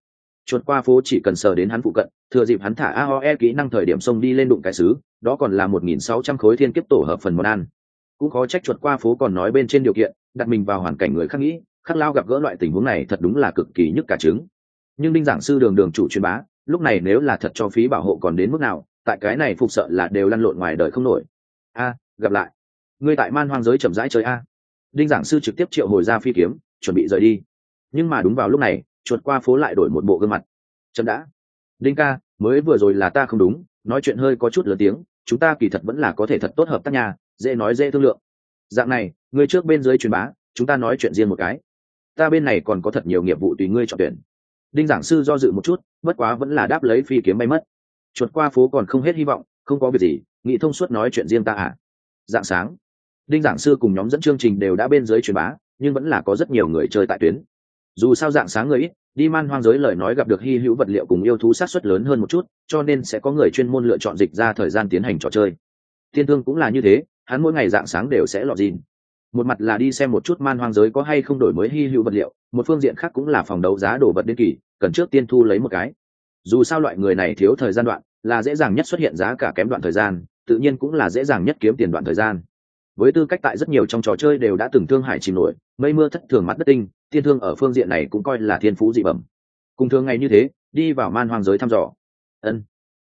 Chuột qua phố chỉ cần sờ đến hắn phụ cận, thừa dịp hắn thả aoe kỹ năng thời điểm sông đi lên đụng cái xứ, đó còn là một nghìn sáu trăm khối thiên kiếp tổ hợp phần món ăn. Cũng khó trách chuột qua phố còn nói bên trên điều kiện, đặt mình vào hoàn cảnh người khác nghĩ, khắc lao gặp gỡ loại tình huống này thật đúng là cực kỳ nhức cả trứng. Nhưng đinh giảng sư đường đường chủ truyền bá, lúc này nếu là thật cho phí bảo hộ còn đến mức nào, tại cái này phục sợ là đều lăn lộn ngoài đời không nổi a, gặp lại. Ngươi tại man hoang giới chậm rãi chơi a. Đinh giảng sư trực tiếp triệu hồi ra phi kiếm, chuẩn bị rời đi. Nhưng mà đúng vào lúc này, chuột qua phố lại đổi một bộ gương mặt. Chậm đã. Đinh ca, mới vừa rồi là ta không đúng, nói chuyện hơi có chút lớn tiếng, chúng ta kỳ thật vẫn là có thể thật tốt hợp tác nhà dễ nói dễ thương lượng. Dạng này, ngươi trước bên dưới truyền bá, chúng ta nói chuyện riêng một cái. Ta bên này còn có thật nhiều nghiệp vụ tùy ngươi chọn tuyển. Đinh giảng sư do dự một chút, bất quá vẫn là đáp lấy phi kiếm bay mất. Chuột qua phố còn không hết hy vọng, không có việc gì nghĩ thông suốt nói chuyện riêng ta à? Dạng sáng, đinh giảng sư cùng nhóm dẫn chương trình đều đã bên dưới truyền bá, nhưng vẫn là có rất nhiều người chơi tại tuyến. Dù sao dạng sáng người ít, đi man hoang giới lời nói gặp được hy hữu vật liệu cùng yêu thú sát xuất lớn hơn một chút, cho nên sẽ có người chuyên môn lựa chọn dịch ra thời gian tiến hành trò chơi. Thiên thương cũng là như thế, hắn mỗi ngày dạng sáng đều sẽ lọt dìn một mặt là đi xem một chút man hoang giới có hay không đổi mới hy hữu vật liệu, một phương diện khác cũng là phòng đấu giá đồ vật đến kỳ, cần trước tiên thu lấy một cái. Dù sao loại người này thiếu thời gian đoạn là dễ dàng nhất xuất hiện giá cả kém đoạn thời gian, tự nhiên cũng là dễ dàng nhất kiếm tiền đoạn thời gian. Với tư cách tại rất nhiều trong trò chơi đều đã từng thương hải chìm nổi, mây mưa thất thường mắt đất tinh, tiên thương ở phương diện này cũng coi là thiên phú dị bẩm. Cùng thường ngày như thế, đi vào man hoang giới thăm dò. Ân,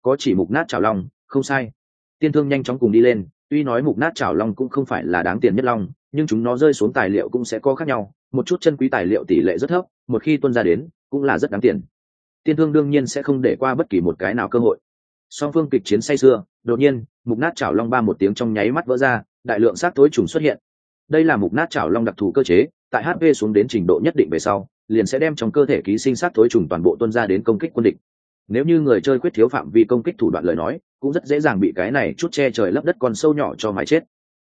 có chỉ mục nát chảo long, không sai. Tiên thương nhanh chóng cùng đi lên, tuy nói mục nát chảo long cũng không phải là đáng tiền nhất long, nhưng chúng nó rơi xuống tài liệu cũng sẽ có khác nhau, một chút chân quý tài liệu tỷ lệ rất thấp, một khi tuân ra đến, cũng là rất đáng tiền. Tiên thương đương nhiên sẽ không để qua bất kỳ một cái nào cơ hội song phương kịch chiến say sưa, đột nhiên, mục nát chảo long ba một tiếng trong nháy mắt vỡ ra, đại lượng xác tối trùng xuất hiện. Đây là mục nát chảo long đặc thù cơ chế, tại hp xuống đến trình độ nhất định về sau, liền sẽ đem trong cơ thể ký sinh sát thối trùng toàn bộ tuân ra đến công kích quân địch. Nếu như người chơi quyết thiếu phạm vi công kích thủ đoạn lời nói, cũng rất dễ dàng bị cái này chút che trời lấp đất con sâu nhỏ cho mái chết.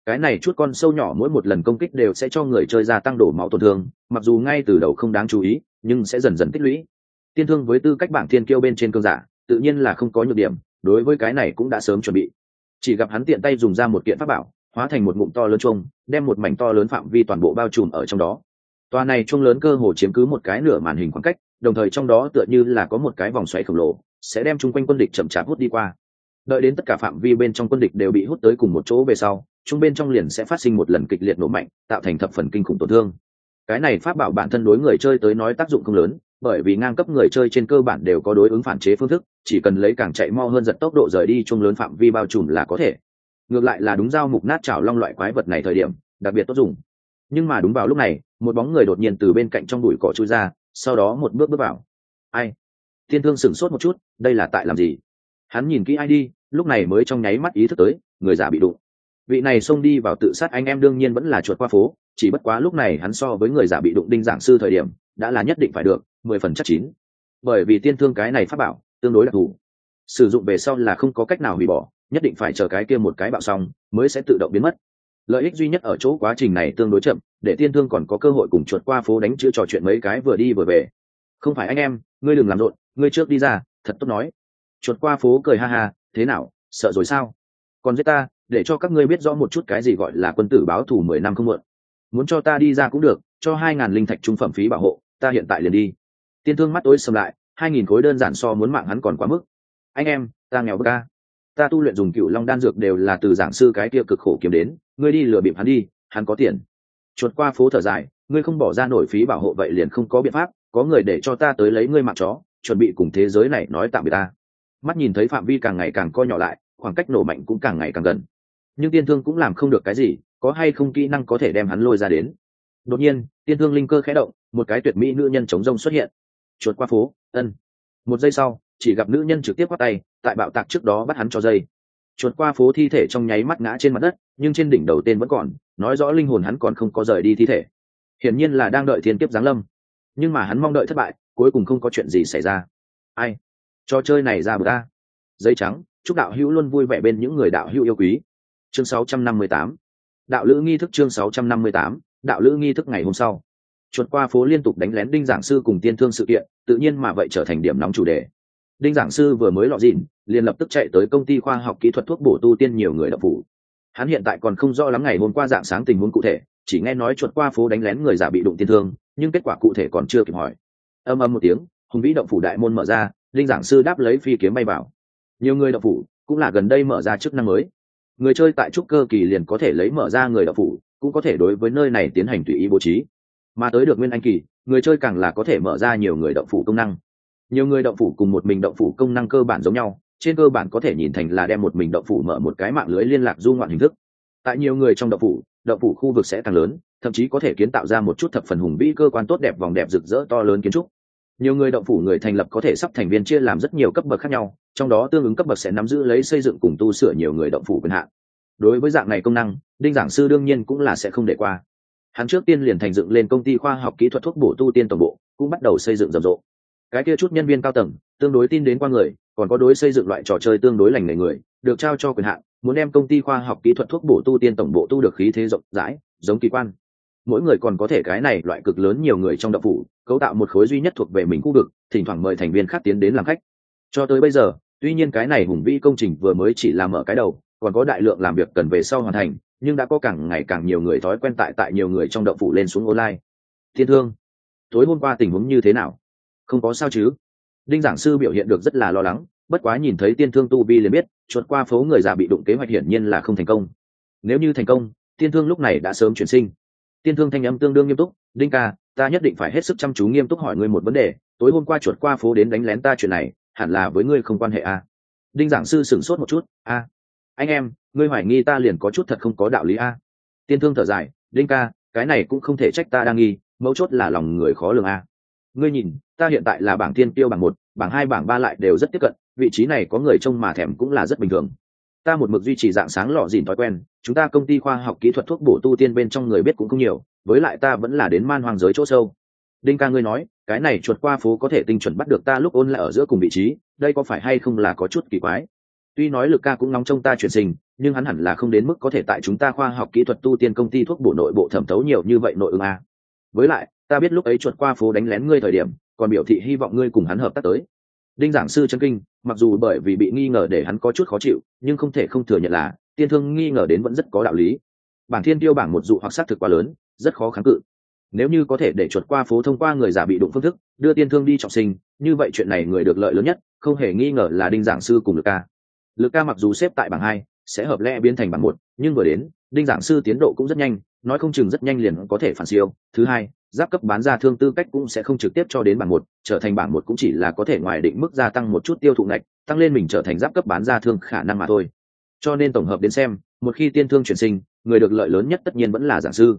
Cái này chút con sâu nhỏ mỗi một lần công kích đều sẽ cho người chơi gia tăng đổ máu tổn thương, mặc dù ngay từ đầu không đáng chú ý, nhưng sẽ dần dần tích lũy. Tiên thương với tư cách bảng thiên kiêu bên trên cơn giả tự nhiên là không có nhược điểm, đối với cái này cũng đã sớm chuẩn bị. Chỉ gặp hắn tiện tay dùng ra một kiện pháp bảo, hóa thành một ngụm to lớn chuông, đem một mảnh to lớn phạm vi toàn bộ bao trùm ở trong đó. Tòa này chuông lớn cơ hồ chiếm cứ một cái nửa màn hình khoảng cách, đồng thời trong đó tựa như là có một cái vòng xoáy khổng lồ, sẽ đem chung quanh quân địch chậm chạp hút đi qua. Đợi đến tất cả phạm vi bên trong quân địch đều bị hút tới cùng một chỗ về sau chung bên trong liền sẽ phát sinh một lần kịch liệt nổ mạnh, tạo thành thập phần kinh khủng tổn thương cái này pháp bảo bản thân đối người chơi tới nói tác dụng không lớn, bởi vì ngang cấp người chơi trên cơ bản đều có đối ứng phản chế phương thức, chỉ cần lấy càng chạy mo hơn giật tốc độ rời đi chung lớn phạm vi bao trùm là có thể. Ngược lại là đúng dao mục nát chảo long loại quái vật này thời điểm, đặc biệt tốt dùng. Nhưng mà đúng vào lúc này, một bóng người đột nhiên từ bên cạnh trong đùi cỏ chui ra, sau đó một bước bước vào. Ai? Thiên thương sửng sốt một chút, đây là tại làm gì? Hắn nhìn kỹ ai đi, lúc này mới trong nháy mắt ý thức tới, người già bị đụng vị này xông đi vào tự sát anh em đương nhiên vẫn là chuột qua phố, chỉ bất quá lúc này hắn so với người giả bị đụng đinh giảng sư thời điểm, đã là nhất định phải được, mười phần chắc chín. Bởi vì tiên thương cái này phát bảo, tương đối đặc thù. Sử dụng về sau là không có cách nào hủy bỏ, nhất định phải chờ cái kia một cái bạo xong, mới sẽ tự động biến mất. Lợi ích duy nhất ở chỗ quá trình này tương đối chậm, để tiên thương còn có cơ hội cùng chuột qua phố đánh chữ trò chuyện mấy cái vừa đi vừa về. Không phải anh em, ngươi đừng làm rộn, ngươi trước đi ra, thật tốt nói. Chuột qua phố cười ha ha, thế nào, sợ rồi sao? Còn giết ta để cho các ngươi biết rõ một chút cái gì gọi là quân tử báo thù mười năm không muộn. Muốn cho ta đi ra cũng được, cho hai ngàn linh thạch trung phẩm phí bảo hộ, ta hiện tại liền đi. Tiên thương mắt tối sầm lại, hai nghìn khối đơn giản so muốn mạng hắn còn quá mức. Anh em, ta nghèo bơ ca ta tu luyện dùng cựu long đan dược đều là từ giảng sư cái kia cực khổ kiếm đến, ngươi đi lừa bịp hắn đi, hắn có tiền. Chuột qua phố thở dài, ngươi không bỏ ra nổi phí bảo hộ vậy liền không có biện pháp, có người để cho ta tới lấy ngươi mạng chó, chuẩn bị cùng thế giới này nói tạm biệt ta. Mắt nhìn thấy phạm vi càng ngày càng co nhỏ lại, khoảng cách nổ mạnh cũng càng ngày càng gần nhưng tiên thương cũng làm không được cái gì, có hay không kỹ năng có thể đem hắn lôi ra đến. Đột nhiên, tiên thương linh cơ khẽ động, một cái tuyệt mỹ nữ nhân chống rông xuất hiện. Chuột qua phố, ân. Một giây sau, chỉ gặp nữ nhân trực tiếp bắt tay, tại bạo tạc trước đó bắt hắn cho dây. Chuột qua phố thi thể trong nháy mắt ngã trên mặt đất, nhưng trên đỉnh đầu tên vẫn còn, nói rõ linh hồn hắn còn không có rời đi thi thể. Hiển nhiên là đang đợi thiên kiếp giáng lâm. Nhưng mà hắn mong đợi thất bại, cuối cùng không có chuyện gì xảy ra. Ai? Trò chơi này ra bờ ta giấy trắng, chúc đạo hữu luôn vui vẻ bên những người đạo hữu yêu quý chương 658 đạo lữ nghi thức chương 658 đạo lữ nghi thức ngày hôm sau. Chuột qua phố liên tục đánh lén đinh giảng sư cùng tiên thương sự kiện, tự nhiên mà vậy trở thành điểm nóng chủ đề. Đinh giảng sư vừa mới lọ dịn, liền lập tức chạy tới công ty khoa học kỹ thuật thuốc bổ tu tiên nhiều người đập phủ. Hắn hiện tại còn không rõ lắm ngày hôm qua dạng sáng tình huống cụ thể, chỉ nghe nói chuột qua phố đánh lén người giả bị đụng tiên thương, nhưng kết quả cụ thể còn chưa kịp hỏi. Âm âm một tiếng, hùng vĩ động phủ đại môn mở ra linh giảng sư đáp lấy phi kiếm bay vào. Nhiều người động phủ, cũng là gần đây mở ra chức năng mới người chơi tại trúc cơ kỳ liền có thể lấy mở ra người động phủ, cũng có thể đối với nơi này tiến hành tùy ý bố trí. Mà tới được nguyên anh kỳ, người chơi càng là có thể mở ra nhiều người động phủ công năng. Nhiều người động phủ cùng một mình động phủ công năng cơ bản giống nhau, trên cơ bản có thể nhìn thành là đem một mình động phủ mở một cái mạng lưới liên lạc du ngoạn hình thức. Tại nhiều người trong động phủ động phủ khu vực sẽ càng lớn, thậm chí có thể kiến tạo ra một chút thập phần hùng vĩ cơ quan tốt đẹp vòng đẹp rực rỡ to lớn kiến trúc nhiều người động phủ người thành lập có thể sắp thành viên chia làm rất nhiều cấp bậc khác nhau, trong đó tương ứng cấp bậc sẽ nắm giữ lấy xây dựng cùng tu sửa nhiều người động phủ quyền hạn. Đối với dạng này công năng, đinh giảng sư đương nhiên cũng là sẽ không để qua. Hắn trước tiên liền thành dựng lên công ty khoa học kỹ thuật thuốc bổ tu tiên tổng bộ, cũng bắt đầu xây dựng rầm rộ. Cái kia chút nhân viên cao tầng, tương đối tin đến qua người, còn có đối xây dựng loại trò chơi tương đối lành nghề người, được trao cho quyền hạn, muốn đem công ty khoa học kỹ thuật thuốc bổ tu tiên tổng bộ tu được khí thế rộng rãi, giống kỳ quan mỗi người còn có thể cái này loại cực lớn nhiều người trong đậu phủ, cấu tạo một khối duy nhất thuộc về mình khu vực, thỉnh thoảng mời thành viên khác tiến đến làm khách. Cho tới bây giờ, tuy nhiên cái này hùng vĩ công trình vừa mới chỉ làm mở cái đầu, còn có đại lượng làm việc cần về sau hoàn thành, nhưng đã có càng ngày càng nhiều người thói quen tại tại nhiều người trong đậu phủ lên xuống online. Thiên thương, tối hôm qua tình huống như thế nào? Không có sao chứ? Đinh giảng sư biểu hiện được rất là lo lắng, bất quá nhìn thấy tiên thương tu vi liền biết, chuột qua phố người già bị đụng kế hoạch hiển nhiên là không thành công. Nếu như thành công tiên thương lúc này đã sớm chuyển sinh tiên thương thanh âm tương đương nghiêm túc, đinh ca, ta nhất định phải hết sức chăm chú nghiêm túc hỏi ngươi một vấn đề, tối hôm qua chuột qua phố đến đánh lén ta chuyện này, hẳn là với ngươi không quan hệ à. đinh giảng sư sửng sốt một chút, a à. anh em, ngươi hoài nghi ta liền có chút thật không có đạo lý a à. tiên thương thở dài, đinh ca, cái này cũng không thể trách ta đang nghi, mấu chốt là lòng người khó lường a ngươi nhìn, ta hiện tại là bảng tiên tiêu bảng một, bảng hai, bảng ba lại đều rất tiếp cận, vị trí này có người trông mà thèm cũng là rất bình thường ta một mực duy trì dạng sáng lọ dìn thói quen, chúng ta công ty khoa học kỹ thuật thuốc bổ tu tiên bên trong người biết cũng không nhiều, với lại ta vẫn là đến man hoang giới chỗ sâu. Đinh ca ngươi nói, cái này chuột qua phố có thể tinh chuẩn bắt được ta lúc ôn lại ở giữa cùng vị trí, đây có phải hay không là có chút kỳ quái? Tuy nói lực ca cũng nóng trong ta chuyển sinh, nhưng hắn hẳn là không đến mức có thể tại chúng ta khoa học kỹ thuật tu tiên công ty thuốc bổ nội bộ thẩm thấu nhiều như vậy nội ứng a. Với lại, ta biết lúc ấy chuột qua phố đánh lén ngươi thời điểm, còn biểu thị hy vọng ngươi cùng hắn hợp tác tới đinh giảng sư chân kinh, mặc dù bởi vì bị nghi ngờ để hắn có chút khó chịu, nhưng không thể không thừa nhận là, tiên thương nghi ngờ đến vẫn rất có đạo lý. Bảng thiên tiêu bảng một dụ hoặc xác thực quá lớn, rất khó kháng cự. Nếu như có thể để chuột qua phố thông qua người giả bị đụng phương thức, đưa tiên thương đi trọng sinh, như vậy chuyện này người được lợi lớn nhất, không hề nghi ngờ là đinh giảng sư cùng lực ca. Lực ca mặc dù xếp tại bảng hai sẽ hợp lẽ biến thành bảng một, nhưng vừa đến, đinh giảng sư tiến độ cũng rất nhanh, nói không chừng rất nhanh liền có thể phản siêu. Thứ hai, giáp cấp bán ra thương tư cách cũng sẽ không trực tiếp cho đến bảng một, trở thành bảng một cũng chỉ là có thể ngoài định mức gia tăng một chút tiêu thụ ngạch, tăng lên mình trở thành giáp cấp bán ra thương khả năng mà thôi. Cho nên tổng hợp đến xem, một khi tiên thương chuyển sinh, người được lợi lớn nhất tất nhiên vẫn là giảng sư.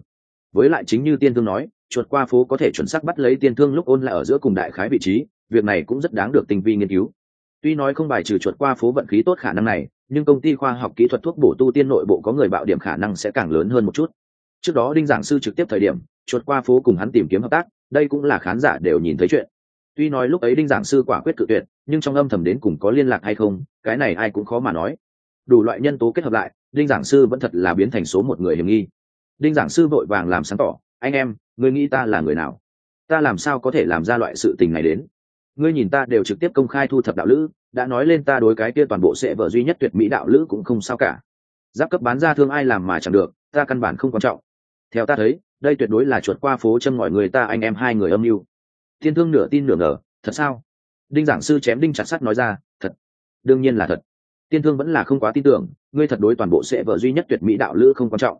Với lại chính như tiên thương nói, chuột qua phố có thể chuẩn xác bắt lấy tiên thương lúc ôn lại ở giữa cùng đại khái vị trí, việc này cũng rất đáng được tinh vi nghiên cứu tuy nói không bài trừ chuột qua phố vận khí tốt khả năng này, nhưng công ty khoa học kỹ thuật thuốc bổ tu tiên nội bộ có người bạo điểm khả năng sẽ càng lớn hơn một chút. Trước đó đinh giảng sư trực tiếp thời điểm, chuột qua phố cùng hắn tìm kiếm hợp tác, đây cũng là khán giả đều nhìn thấy chuyện. Tuy nói lúc ấy đinh giảng sư quả quyết cự tuyệt, nhưng trong âm thầm đến cùng có liên lạc hay không, cái này ai cũng khó mà nói. Đủ loại nhân tố kết hợp lại, đinh giảng sư vẫn thật là biến thành số một người hiểm nghi. Đinh giảng sư vội vàng làm sáng tỏ, anh em người nghĩ ta là người nào? Ta làm sao có thể làm ra loại sự tình này đến? Ngươi nhìn ta đều trực tiếp công khai thu thập đạo lữ, đã nói lên ta đối cái kia toàn bộ sẽ vợ duy nhất tuyệt mỹ đạo lữ cũng không sao cả. Giáp cấp bán ra thương ai làm mà chẳng được, ta căn bản không quan trọng. Theo ta thấy, đây tuyệt đối là chuột qua phố châm ngòi người ta anh em hai người âm mưu. Thiên thương nửa tin nửa ngờ, thật sao? Đinh giảng sư chém đinh chặt sắt nói ra, thật. Đương nhiên là thật. Tiên thương vẫn là không quá tin tưởng, ngươi thật đối toàn bộ sẽ vợ duy nhất tuyệt mỹ đạo lữ không quan trọng.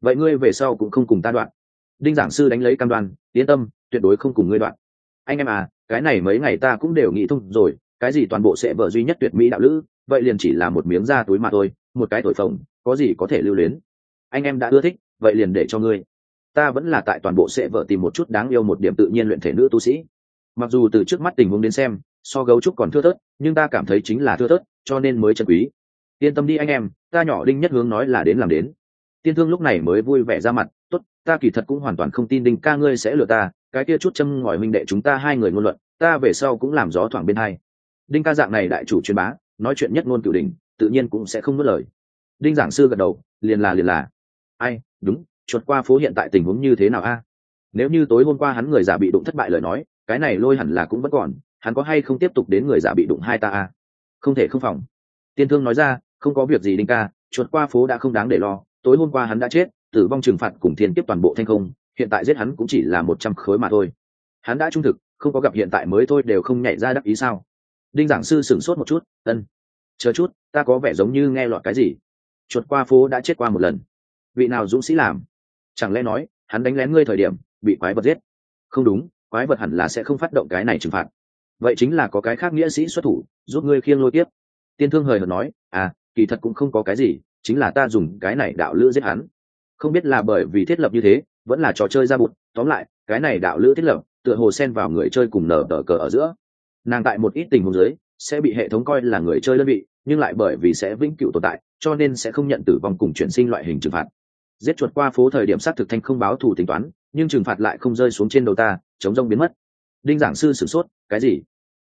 Vậy ngươi về sau cũng không cùng ta đoạn. Đinh giảng sư đánh lấy cam đoan, yên tâm, tuyệt đối không cùng ngươi đoạn anh em à cái này mấy ngày ta cũng đều nghĩ thông rồi, cái gì toàn bộ sẽ vợ duy nhất tuyệt mỹ đạo lữ, vậy liền chỉ là một miếng da túi mà thôi, một cái thổi phồng, có gì có thể lưu luyến. Anh em đã ưa thích, vậy liền để cho ngươi. Ta vẫn là tại toàn bộ sẽ vợ tìm một chút đáng yêu một điểm tự nhiên luyện thể nữ tu sĩ. Mặc dù từ trước mắt tình huống đến xem, so gấu trúc còn thưa thớt, nhưng ta cảm thấy chính là thưa thớt, cho nên mới chân quý. Yên tâm đi anh em, ta nhỏ đinh nhất hướng nói là đến làm đến. Tiên thương lúc này mới vui vẻ ra mặt, tốt, ta kỳ thật cũng hoàn toàn không tin đinh ca ngươi sẽ lừa ta cái kia chút châm ngòi minh đệ chúng ta hai người ngôn luận, ta về sau cũng làm gió thoảng bên hai. Đinh ca dạng này đại chủ truyền bá, nói chuyện nhất ngôn cửu đình tự nhiên cũng sẽ không ngớt lời. Đinh giảng sư gật đầu, liền là liền là. Ai, đúng, chuột qua phố hiện tại tình huống như thế nào a? Nếu như tối hôm qua hắn người giả bị đụng thất bại lời nói, cái này lôi hẳn là cũng vẫn còn, hắn có hay không tiếp tục đến người giả bị đụng hai ta a? Không thể không phòng. Tiên thương nói ra, không có việc gì đinh ca, chuột qua phố đã không đáng để lo, tối hôm qua hắn đã chết, tử vong trừng phạt cùng thiên tiếp toàn bộ thanh không hiện tại giết hắn cũng chỉ là một trăm khối mà thôi. Hắn đã trung thực, không có gặp hiện tại mới thôi đều không nhảy ra đắc ý sao? Đinh giảng sư sửng sốt một chút, ân, chờ chút, ta có vẻ giống như nghe lọt cái gì. Chuột qua phố đã chết qua một lần. Vị nào dũng sĩ làm? Chẳng lẽ nói, hắn đánh lén ngươi thời điểm, bị quái vật giết? Không đúng, quái vật hẳn là sẽ không phát động cái này trừng phạt. Vậy chính là có cái khác nghĩa sĩ xuất thủ, giúp ngươi khiêng lôi tiếp tiên thương hời hợt nói à kỳ thật cũng không có cái gì, chính là ta dùng cái này đạo lữ giết hắn. Không biết là bởi vì thiết lập như thế vẫn là trò chơi ra bụt. Tóm lại, cái này đạo lữ thiết lập, tựa hồ xen vào người chơi cùng nở tờ cờ ở giữa. Nàng tại một ít tình huống giới sẽ bị hệ thống coi là người chơi đơn vị, nhưng lại bởi vì sẽ vĩnh cửu tồn tại, cho nên sẽ không nhận tử vong cùng chuyển sinh loại hình trừng phạt. Giết chuột qua phố thời điểm sát thực thanh không báo thù tính toán, nhưng trừng phạt lại không rơi xuống trên đầu ta, chống rông biến mất. Đinh giảng sư sửng sốt, cái gì?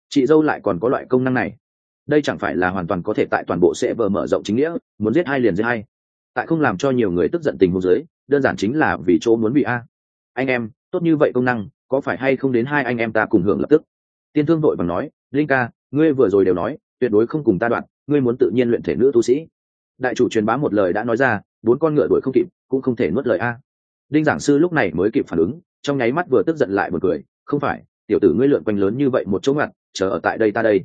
Chị dâu lại còn có loại công năng này. Đây chẳng phải là hoàn toàn có thể tại toàn bộ sẽ vờ mở rộng chính nghĩa, muốn giết hai liền giết hai. Tại không làm cho nhiều người tức giận tình huống dưới đơn giản chính là vì chỗ muốn bị a. Anh em, tốt như vậy công năng, có phải hay không đến hai anh em ta cùng hưởng lập tức? Tiên thương đội bằng nói, linh ca, ngươi vừa rồi đều nói, tuyệt đối không cùng ta đoạn, ngươi muốn tự nhiên luyện thể nữ tu sĩ. Đại chủ truyền bá một lời đã nói ra, bốn con ngựa đuổi không kịp, cũng không thể nuốt lời a. Đinh giảng sư lúc này mới kịp phản ứng, trong nháy mắt vừa tức giận lại một cười, không phải, tiểu tử ngươi lượn quanh lớn như vậy một chỗ ngặt chờ ở tại đây ta đây.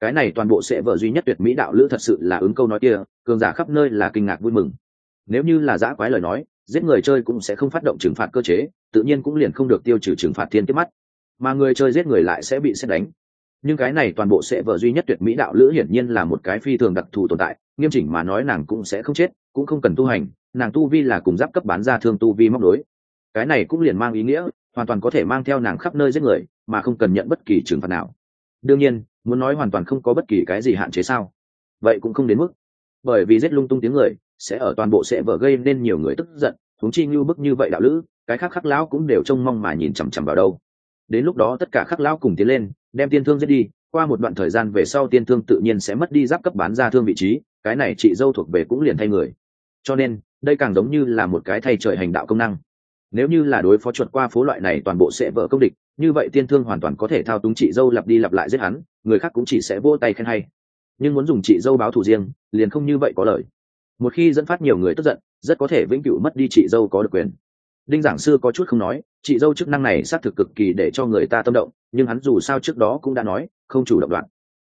Cái này toàn bộ sẽ vợ duy nhất tuyệt mỹ đạo lữ thật sự là ứng câu nói kia, cường giả khắp nơi là kinh ngạc vui mừng. Nếu như là giã quái lời nói giết người chơi cũng sẽ không phát động trừng phạt cơ chế, tự nhiên cũng liền không được tiêu trừ trừng phạt thiên tiếp mắt. Mà người chơi giết người lại sẽ bị xét đánh. Nhưng cái này toàn bộ sẽ vợ duy nhất tuyệt mỹ đạo lữ hiển nhiên là một cái phi thường đặc thù tồn tại, nghiêm chỉnh mà nói nàng cũng sẽ không chết, cũng không cần tu hành, nàng tu vi là cùng giáp cấp bán ra thương tu vi móc đối cái này cũng liền mang ý nghĩa, hoàn toàn có thể mang theo nàng khắp nơi giết người, mà không cần nhận bất kỳ trừng phạt nào. Đương nhiên, muốn nói hoàn toàn không có bất kỳ cái gì hạn chế sao? Vậy cũng không đến mức. Bởi vì giết lung tung tiếng người sẽ ở toàn bộ sẽ vở gây nên nhiều người tức giận thúng chi như bức như vậy đạo lữ, cái khác khắc lão cũng đều trông mong mà nhìn chằm chằm vào đâu. Đến lúc đó tất cả khắc lão cùng tiến lên, đem tiên thương giết đi, qua một đoạn thời gian về sau tiên thương tự nhiên sẽ mất đi giáp cấp bán ra thương vị trí, cái này chị dâu thuộc về cũng liền thay người. Cho nên, đây càng giống như là một cái thay trời hành đạo công năng. Nếu như là đối phó chuột qua phố loại này toàn bộ sẽ vỡ công địch, như vậy tiên thương hoàn toàn có thể thao túng chị dâu lặp đi lặp lại giết hắn, người khác cũng chỉ sẽ vô tay khen hay. Nhưng muốn dùng chị dâu báo thù riêng, liền không như vậy có lời một khi dẫn phát nhiều người tức giận, rất có thể vĩnh cửu mất đi chị dâu có được quyền. Đinh giảng sư có chút không nói, chị dâu chức năng này xác thực cực kỳ để cho người ta tâm động, nhưng hắn dù sao trước đó cũng đã nói, không chủ động đoạn.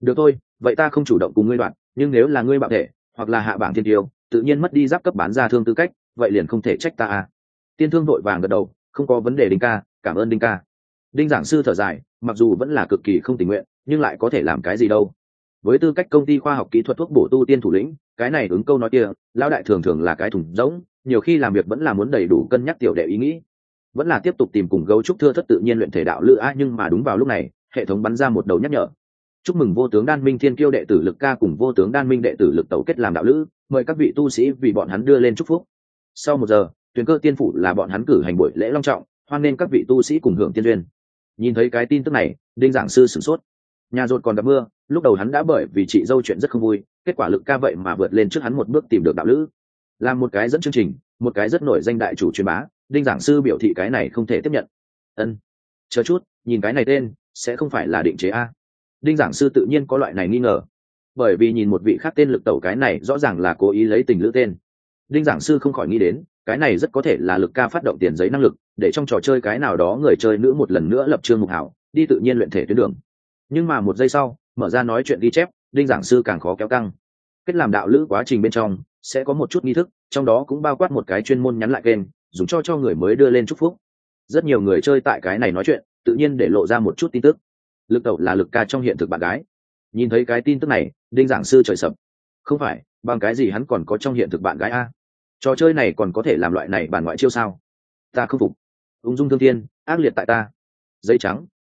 Được thôi, vậy ta không chủ động cùng ngươi đoạn, nhưng nếu là ngươi bạo thể, hoặc là hạ bảng thiên tiêu, tự nhiên mất đi giáp cấp bán ra thương tư cách, vậy liền không thể trách ta à. Tiên thương vội vàng gật đầu, không có vấn đề đinh ca, cảm ơn đinh ca. Đinh giảng sư thở dài, mặc dù vẫn là cực kỳ không tình nguyện, nhưng lại có thể làm cái gì đâu với tư cách công ty khoa học kỹ thuật thuốc bổ tu tiên thủ lĩnh, cái này ứng câu nói kia, lão đại thường thường là cái thùng rỗng, nhiều khi làm việc vẫn là muốn đầy đủ cân nhắc tiểu đệ ý nghĩ. Vẫn là tiếp tục tìm cùng gấu trúc thưa thất tự nhiên luyện thể đạo lữ a, nhưng mà đúng vào lúc này, hệ thống bắn ra một đầu nhắc nhở. Chúc mừng vô tướng đan minh thiên kiêu đệ tử lực ca cùng vô tướng đan minh đệ tử lực tấu kết làm đạo lữ, mời các vị tu sĩ vì bọn hắn đưa lên chúc phúc. Sau một giờ, tuyển cơ tiên phủ là bọn hắn cử hành buổi lễ long trọng, hoan nên các vị tu sĩ cùng hưởng tiên duyên. Nhìn thấy cái tin tức này, đinh giảng sư sửng sốt nhà rột còn gặp mưa, lúc đầu hắn đã bởi vì chị dâu chuyện rất không vui, kết quả lực ca vậy mà vượt lên trước hắn một bước tìm được đạo lữ. Làm một cái dẫn chương trình, một cái rất nổi danh đại chủ truyền bá, đinh giảng sư biểu thị cái này không thể tiếp nhận. Ân, chờ chút, nhìn cái này tên, sẽ không phải là định chế a. Đinh giảng sư tự nhiên có loại này nghi ngờ. Bởi vì nhìn một vị khác tên lực tẩu cái này rõ ràng là cố ý lấy tình lữ tên. Đinh giảng sư không khỏi nghĩ đến, cái này rất có thể là lực ca phát động tiền giấy năng lực, để trong trò chơi cái nào đó người chơi nữ một lần nữa lập trương mục hảo, đi tự nhiên luyện thể tuyến đường nhưng mà một giây sau, mở ra nói chuyện ghi chép, đinh giảng sư càng khó kéo căng. Kết làm đạo lữ quá trình bên trong, sẽ có một chút nghi thức, trong đó cũng bao quát một cái chuyên môn nhắn lại kênh, dùng cho cho người mới đưa lên chúc phúc. Rất nhiều người chơi tại cái này nói chuyện, tự nhiên để lộ ra một chút tin tức. Lực tẩu là lực ca trong hiện thực bạn gái. Nhìn thấy cái tin tức này, đinh giảng sư trời sập. Không phải, bằng cái gì hắn còn có trong hiện thực bạn gái a? Trò chơi này còn có thể làm loại này bàn ngoại chiêu sao? Ta không phục. Ung dung thương thiên, ác liệt tại ta. Dây trắng